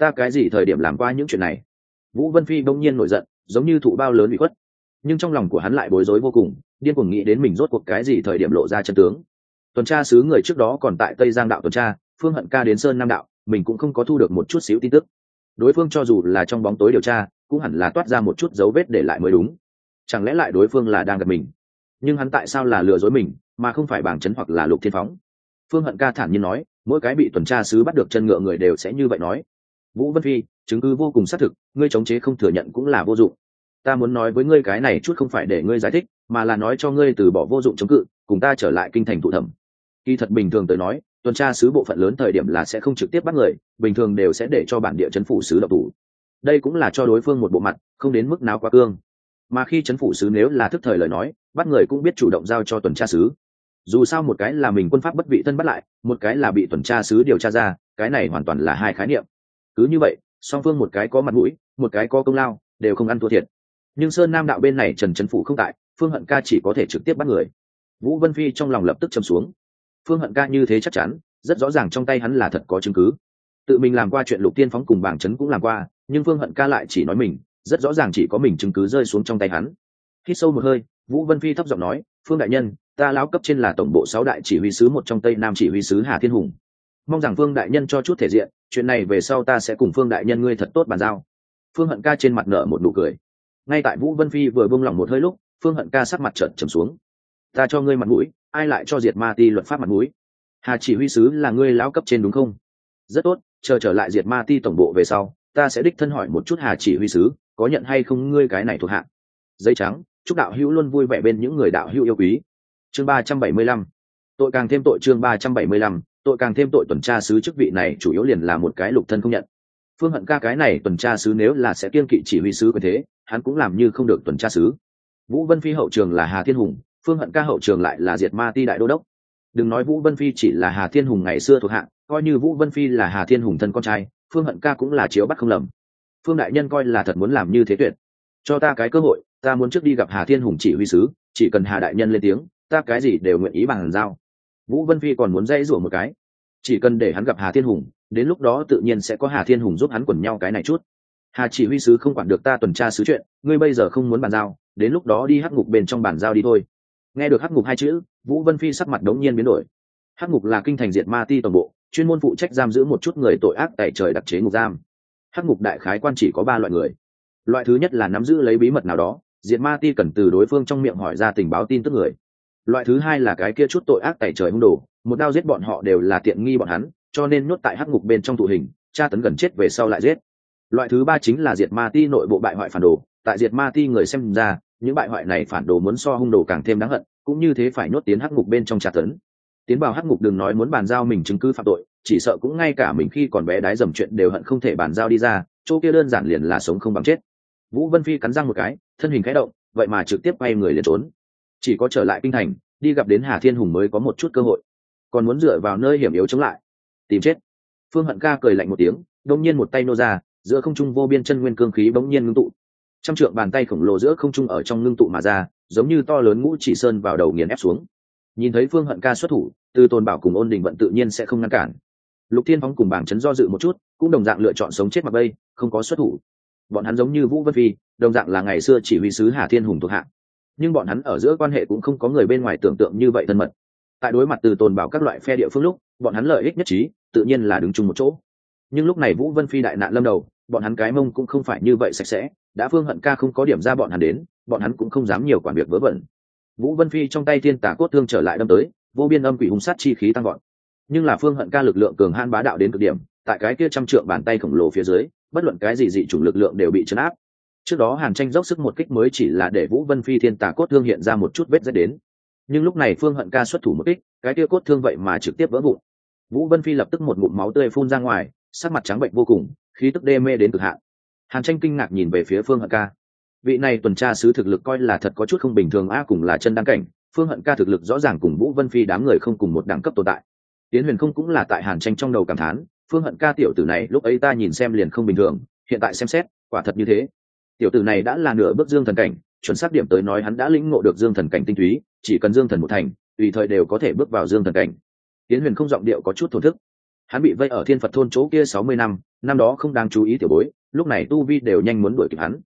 ta cái gì thời điểm làm qua những chuyện này? Vũ vân phi bỗng nhiên nổi giận, giống như thụ bao lớn bị khuất nhưng trong lòng của hắn lại bối rối vô cùng, điên cuồng nghĩ đến mình rốt cuộc cái gì thời điểm lộ ra chân tướng. Tuần tra sứ người trước đó còn tại tây giang đạo tuần tra, phương hận ca đến sơn nam đạo, mình cũng không có thu được một chút xíu tin tức. Đối phương cho dù là trong bóng tối điều tra, cũng hẳn là toát ra một chút dấu vết để lại mới đúng. Chẳng lẽ lại đối phương là đang gặp mình? Nhưng hắn tại sao là lừa dối mình, mà không phải bảng chấn hoặc là lục thiên phóng? Phương hận ca thản nhiên nói, mỗi cái bị tuần tra sứ bắt được chân ngựa người đều sẽ như vậy nói. Vũ vân phi, chứng cứ vô cùng xác thực, ngươi chống chế không thừa nhận cũng là vô dụng ta muốn nói với ngươi cái này chút không phải để ngươi giải thích, mà là nói cho ngươi từ bỏ vô dụng chống cự, cùng ta trở lại kinh thành thủ thẩm. Kỳ thật bình thường tới nói, tuần tra sứ bộ phận lớn thời điểm là sẽ không trực tiếp bắt người, bình thường đều sẽ để cho bản địa chấn phủ sứ độc thủ. Đây cũng là cho đối phương một bộ mặt, không đến mức nào quá cương. Mà khi chấn phủ sứ nếu là thức thời lời nói, bắt người cũng biết chủ động giao cho tuần tra sứ. Dù sao một cái là mình quân pháp bất vị thân bắt lại, một cái là bị tuần tra sứ điều tra ra, cái này hoàn toàn là hai khái niệm. Cứ như vậy, song phương một cái có mặt mũi, một cái có công lao, đều không ăn thua thiệt nhưng sơn nam đạo bên này trần trấn phủ không tại, phương hận ca chỉ có thể trực tiếp bắt người. Vũ vân phi trong lòng lập tức châm xuống. Phương hận ca như thế chắc chắn, rất rõ ràng trong tay hắn là thật có chứng cứ. Tự mình làm qua chuyện lục tiên phóng cùng bảng trấn cũng làm qua, nhưng phương hận ca lại chỉ nói mình, rất rõ ràng chỉ có mình chứng cứ rơi xuống trong tay hắn. Khi sâu một hơi, vũ vân phi thấp giọng nói, phương đại nhân, ta lão cấp trên là tổng bộ sáu đại chỉ huy sứ một trong tây nam chỉ huy sứ hà thiên hùng. Mong rằng phương đại nhân cho chút thể diện, chuyện này về sau ta sẽ cùng phương đại nhân ngươi thật tốt bàn giao. Phương hận ca trên mặt nở một nụ cười ngay tại vũ vân phi vừa buông lỏng một hơi lúc, phương hận ca sắc mặt trợn trầm xuống. Ta cho ngươi mặt mũi, ai lại cho diệt ma ti luật pháp mặt mũi? Hà chỉ huy sứ là ngươi lão cấp trên đúng không? Rất tốt, chờ trở lại diệt ma ti tổng bộ về sau, ta sẽ đích thân hỏi một chút hà chỉ huy sứ, có nhận hay không ngươi cái này thuộc hạng dây trắng, chúc đạo hữu luôn vui vẻ bên những người đạo hữu yêu quý. Chương ba trăm bảy mươi lăm. Tội càng thêm tội chương ba trăm bảy mươi lăm, tội càng thêm tội tuần tra sứ chức vị này chủ yếu liền là một cái lục thân không nhận. Phương hận ca cái này tuần tra sứ nếu là sẽ kiên kỵ chỉ huy sứ quyền thế hắn cũng làm như không được tuần tra sứ vũ vân phi hậu trường là hà thiên hùng, phương hận ca hậu trường lại là diệt ma ti đại đô đốc. Đừng nói vũ vân phi chỉ là hà thiên hùng ngày xưa thuộc hạng coi như vũ vân phi là hà thiên hùng thân con trai, phương hận ca cũng là chiếu bắt không lầm. Phương đại nhân coi là thật muốn làm như thế tuyệt. Cho ta cái cơ hội, ta muốn trước đi gặp hà thiên hùng chỉ huy sứ, chỉ cần hà đại nhân lên tiếng, ta cái gì đều nguyện ý bằng giao. Vũ vân phi còn muốn dây rủa một cái. Chỉ cần để hắn gặp hà thiên hùng, đến lúc đó tự nhiên sẽ có hà thiên hùng giúp hắn quần nhau cái này chút hà chỉ huy sứ không quản được ta tuần tra sứ chuyện, ngươi bây giờ không muốn bàn giao, đến lúc đó đi hắc ngục bên trong bàn giao đi thôi. Nghe được hắc ngục hai chữ, vũ vân phi sắc mặt đống nhiên biến đổi. Hắc ngục là kinh thành diệt ma ti toàn bộ, chuyên môn phụ trách giam giữ một chút người tội ác tại trời đặc chế ngục giam. Hắc ngục đại khái quan chỉ có ba loại người. Loại thứ nhất là nắm giữ lấy bí mật nào đó, diệt ma ti cần từ đối phương trong miệng hỏi ra tình báo tin tức người. Loại thứ hai là cái kia chút tội ác tại trời hung đồ, một đao giết bọn họ đều là tiện nghi bọn hắn, cho nên nhốt tại hắc ngục bên trong tụ hình, tra tấn gần chết về sau lại giết loại thứ ba chính là diệt ma ti nội bộ bại hoại phản đồ. Tại diệt ma ti người xem ra, những bại hoại này phản đồ muốn so hung đồ càng thêm đáng hận, cũng như thế phải nhốt tiến hắc ngục bên trong trà tấn. Tiến vào hắc ngục đừng nói muốn bàn giao mình chứng cứ phạm tội, chỉ sợ cũng ngay cả mình khi còn bé đái dầm chuyện đều hận không thể bàn giao đi ra, chỗ kia đơn giản liền là sống không bằng chết. Vũ vân phi cắn răng một cái, thân hình khẽ động, vậy mà trực tiếp quay người liền trốn. Chỉ có trở lại kinh thành, đi gặp đến hà thiên hùng mới có một chút cơ hội. Còn muốn dựa vào nơi hiểm yếu chống lại, tìm chết. Phương hận ca cười lạnh một tiếng đông nhiên một tay nô ra giữa không trung vô biên chân nguyên cương khí bỗng nhiên ngưng tụ. Trăm trượng bàn tay khổng lồ giữa không trung ở trong ngưng tụ mà ra, giống như to lớn ngũ chỉ sơn vào đầu nghiền ép xuống. Nhìn thấy phương hận ca xuất thủ từ tôn bảo cùng ôn đình vận tự nhiên sẽ không ngăn cản. Lục thiên phóng cùng bảng chấn do dự một chút, cũng đồng dạng lựa chọn sống chết mặc bây không có xuất thủ. Bọn hắn giống như vũ vân phi, đồng dạng là ngày xưa chỉ huy sứ hà thiên hùng thuộc hạng. Nhưng bọn hắn ở giữa quan hệ cũng không có người bên ngoài tưởng tượng như vậy thân mật. Tại đối mặt từ tồn bảo các loại phe địa phương lúc, bọn hắn lợi ích nhất trí, tự nhiên là đứng chung một chỗ nhưng lúc này vũ vân phi đại nạn lâm đầu bọn hắn cái mông cũng không phải như vậy sạch sẽ đã phương hận ca không có điểm ra bọn hắn đến bọn hắn cũng không dám nhiều quản việc vớ vẩn vũ vân phi trong tay thiên tả cốt thương trở lại đâm tới vô biên âm quỷ hung sát chi khí tăng gọn nhưng là phương hận ca lực lượng cường han bá đạo đến cực điểm tại cái kia trăm trượng bàn tay khổng lồ phía dưới bất luận cái gì dị chủng lực lượng đều bị chấn áp trước đó hàn tranh dốc sức một kích mới chỉ là để vũ vân phi thiên tà cốt thương hiện ra một chút vết rách đến nhưng lúc này phương hận ca xuất thủ một kích cái kia cốt thương vậy mà trực tiếp vỡ vụn vũ vân phi lập tức một ngụm máu tươi phun ra ngoài sắc mặt trắng bệnh vô cùng, khí tức đê mê đến cực hạn. Hàn tranh kinh ngạc nhìn về phía phương hận ca. Vị này tuần tra sứ thực lực coi là thật có chút không bình thường a, cùng là chân đăng cảnh, phương hận ca thực lực rõ ràng cùng vũ vân phi đám người không cùng một đẳng cấp tồn tại. Tiến huyền không cũng là tại hàn tranh trong đầu cảm thán, phương hận ca tiểu tử này lúc ấy ta nhìn xem liền không bình thường, hiện tại xem xét, quả thật như thế. Tiểu tử này đã là nửa bước dương thần cảnh, chuẩn xác điểm tới nói hắn đã lĩnh ngộ được dương thần cảnh tinh túy, chỉ cần dương thần một thành, tùy thời đều có thể bước vào dương thần cảnh. Tiến huyền không giọng điệu có chút thổ thức hắn bị vây ở thiên phật thôn chỗ kia sáu mươi năm năm đó không đáng chú ý tiểu bối, lúc này tu vi đều nhanh muốn đuổi kịp hắn.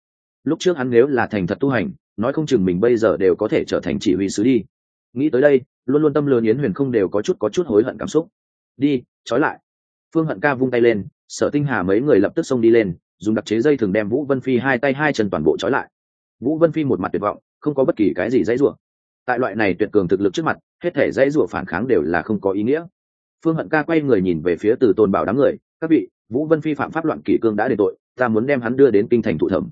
Lúc trước hắn nếu là thành thật tu hành, nói không chừng mình bây giờ đều có thể trở thành chỉ huy sứ đi. Nghĩ tới đây, luôn luôn tâm lừa yến huyền không đều có chút có chút hối hận cảm xúc. Đi, trói lại. Phương hận ca vung tay lên, sở tinh hà mấy người lập tức xông đi lên, dùng đặc chế dây thường đem vũ vân phi hai tay hai chân toàn bộ trói lại. Vũ vân phi một mặt tuyệt vọng, không có bất kỳ cái gì dãy rủa. Tại loại này tuyệt cường thực lực trước mặt, hết thể dãy rủa phản kháng đều là không có ý nghĩa phương hận ca quay người nhìn về phía từ tôn bảo đám người, các vị, vũ vân phi phạm pháp loạn kỷ cương đã đền tội, ta muốn đem hắn đưa đến kinh thành thụ thẩm.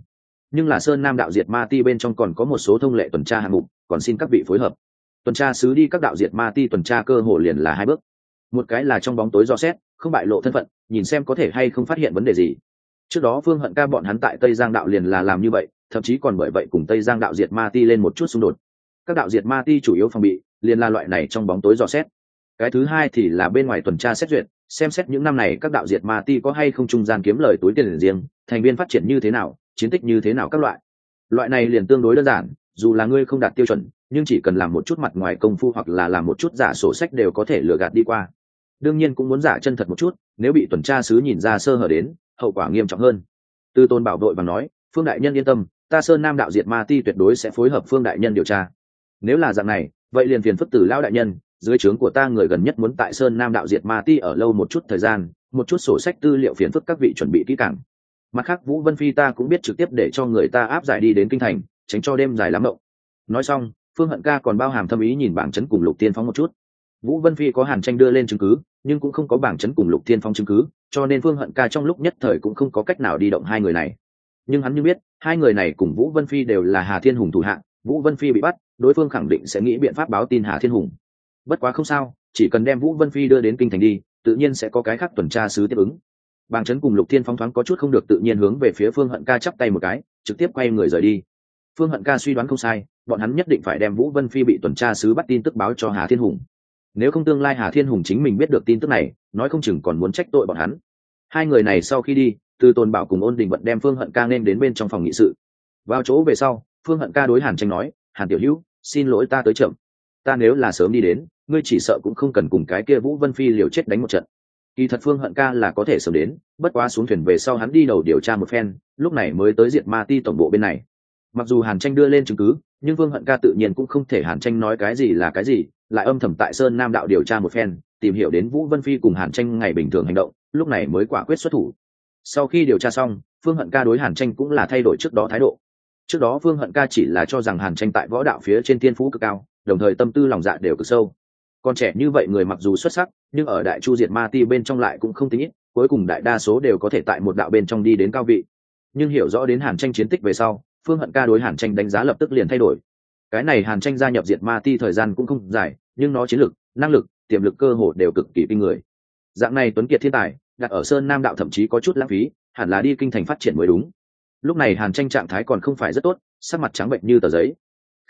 Nhưng là sơn nam đạo diệt ma ti bên trong còn có một số thông lệ tuần tra hạng mục, còn xin các vị phối hợp. Tuần tra sứ đi các đạo diệt ma ti tuần tra cơ hồ liền là hai bước. Một cái là trong bóng tối do xét, không bại lộ thân phận, nhìn xem có thể hay không phát hiện vấn đề gì. Trước đó phương hận ca bọn hắn tại tây giang đạo liền là làm như vậy, thậm chí còn bởi vậy cùng tây giang đạo diệt ma ti lên một chút xung đột. Các đạo diệt ma ti chủ yếu phòng bị, liền là loại này trong bóng tối dò xét cái thứ hai thì là bên ngoài tuần tra xét duyệt, xem xét những năm này các đạo diệt ma ti có hay không trung gian kiếm lời túi tiền riêng, thành viên phát triển như thế nào, chiến tích như thế nào các loại. Loại này liền tương đối đơn giản, dù là ngươi không đạt tiêu chuẩn, nhưng chỉ cần làm một chút mặt ngoài công phu hoặc là làm một chút giả sổ sách đều có thể lừa gạt đi qua. Đương nhiên cũng muốn giả chân thật một chút, nếu bị tuần tra sứ nhìn ra sơ hở đến, hậu quả nghiêm trọng hơn. Tư tôn bảo đội và nói, phương đại nhân yên tâm, ta sơn nam đạo diệt ma ti tuyệt đối sẽ phối hợp phương đại nhân điều tra. Nếu là dạng này, vậy liền phiền phức tử lao đại nhân dưới trướng của ta người gần nhất muốn tại sơn nam đạo diệt ma ti ở lâu một chút thời gian, một chút sổ sách tư liệu phiền phức các vị chuẩn bị kỹ càng. Mặt khác, vũ vân phi ta cũng biết trực tiếp để cho người ta áp giải đi đến kinh thành, tránh cho đêm dài lắm mộng. Nói xong, phương hận ca còn bao hàm thâm ý nhìn bảng chấn cùng lục tiên phong một chút. Vũ vân phi có hàn tranh đưa lên chứng cứ, nhưng cũng không có bảng chấn cùng lục tiên phong chứng cứ, cho nên phương hận ca trong lúc nhất thời cũng không có cách nào đi động hai người này. Nhưng hắn như biết, hai người này cùng vũ vân phi đều là hà thiên hùng thủ hạng vũ vân phi bị bắt, đối phương khẳng định sẽ nghĩ biện pháp báo tin hà thiên hùng bất quá không sao, chỉ cần đem vũ vân phi đưa đến kinh thành đi, tự nhiên sẽ có cái khác tuần tra sứ tiếp ứng. Bàng Trấn cùng lục thiên phóng thoáng có chút không được tự nhiên hướng về phía phương hận ca chắp tay một cái, trực tiếp quay người rời đi. Phương hận ca suy đoán không sai, bọn hắn nhất định phải đem vũ vân phi bị tuần tra sứ bắt tin tức báo cho hà thiên hùng. Nếu không tương lai hà thiên hùng chính mình biết được tin tức này, nói không chừng còn muốn trách tội bọn hắn. Hai người này sau khi đi, từ tồn bảo cùng ôn đình vận đem phương hận ca nên đến bên trong phòng nghị sự. Vào chỗ về sau, phương hận ca đối hàn tranh nói, hàn tiểu hữu, xin lỗi ta tới chậm ta nếu là sớm đi đến, ngươi chỉ sợ cũng không cần cùng cái kia vũ vân phi liều chết đánh một trận. Kỳ thật phương hận ca là có thể sớm đến, bất quá xuống thuyền về sau hắn đi đầu điều tra một phen, lúc này mới tới diệt ma ti tổng bộ bên này. Mặc dù hàn tranh đưa lên chứng cứ, nhưng phương hận ca tự nhiên cũng không thể hàn tranh nói cái gì là cái gì, lại âm thầm tại sơn nam đạo điều tra một phen, tìm hiểu đến vũ vân phi cùng hàn tranh ngày bình thường hành động, lúc này mới quả quyết xuất thủ. Sau khi điều tra xong, phương hận ca đối hàn tranh cũng là thay đổi trước đó thái độ. Trước đó phương hận ca chỉ là cho rằng hàn tranh tại võ đạo phía trên thiên phú cực cao đồng thời tâm tư lòng dạ đều cực sâu. Con trẻ như vậy người mặc dù xuất sắc, nhưng ở đại chu diệt ma ti bên trong lại cũng không tính ít, cuối cùng đại đa số đều có thể tại một đạo bên trong đi đến cao vị. Nhưng hiểu rõ đến hàn tranh chiến tích về sau, phương hận ca đối hàn tranh đánh giá lập tức liền thay đổi. Cái này hàn tranh gia nhập diệt ma ti thời gian cũng không dài, nhưng nó chiến lực, năng lực, tiềm lực cơ hồ đều cực kỳ kinh người. Dạng này tuấn kiệt thiên tài, đặt ở sơn nam đạo thậm chí có chút lãng phí, hẳn là đi kinh thành phát triển mới đúng. Lúc này hàn tranh trạng thái còn không phải rất tốt, sắc mặt trắng bệnh như tờ giấy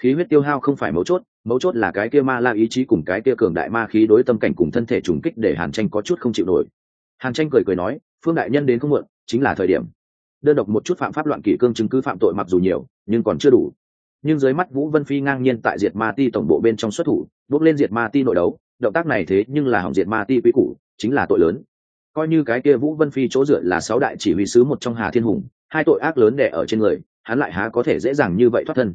khí huyết tiêu hao không phải mấu chốt mấu chốt là cái kia ma la ý chí cùng cái kia cường đại ma khí đối tâm cảnh cùng thân thể trùng kích để hàn tranh có chút không chịu nổi. Hàn tranh cười cười nói, phương đại nhân đến không muộn, chính là thời điểm. Đơn độc một chút phạm pháp loạn kỷ cương chứng cứ phạm tội mặc dù nhiều, nhưng còn chưa đủ. Nhưng dưới mắt vũ vân phi ngang nhiên tại diệt ma ti tổng bộ bên trong xuất thủ, bước lên diệt ma ti nội đấu, động tác này thế nhưng là hỏng diệt ma ti quý cũ chính là tội lớn. Coi như cái kia vũ vân phi chỗ dựa là sáu đại chỉ huy sứ một trong hà thiên hùng, hai tội ác lớn đẻ ở trên người, hắn lại há có thể dễ dàng như vậy thoát thân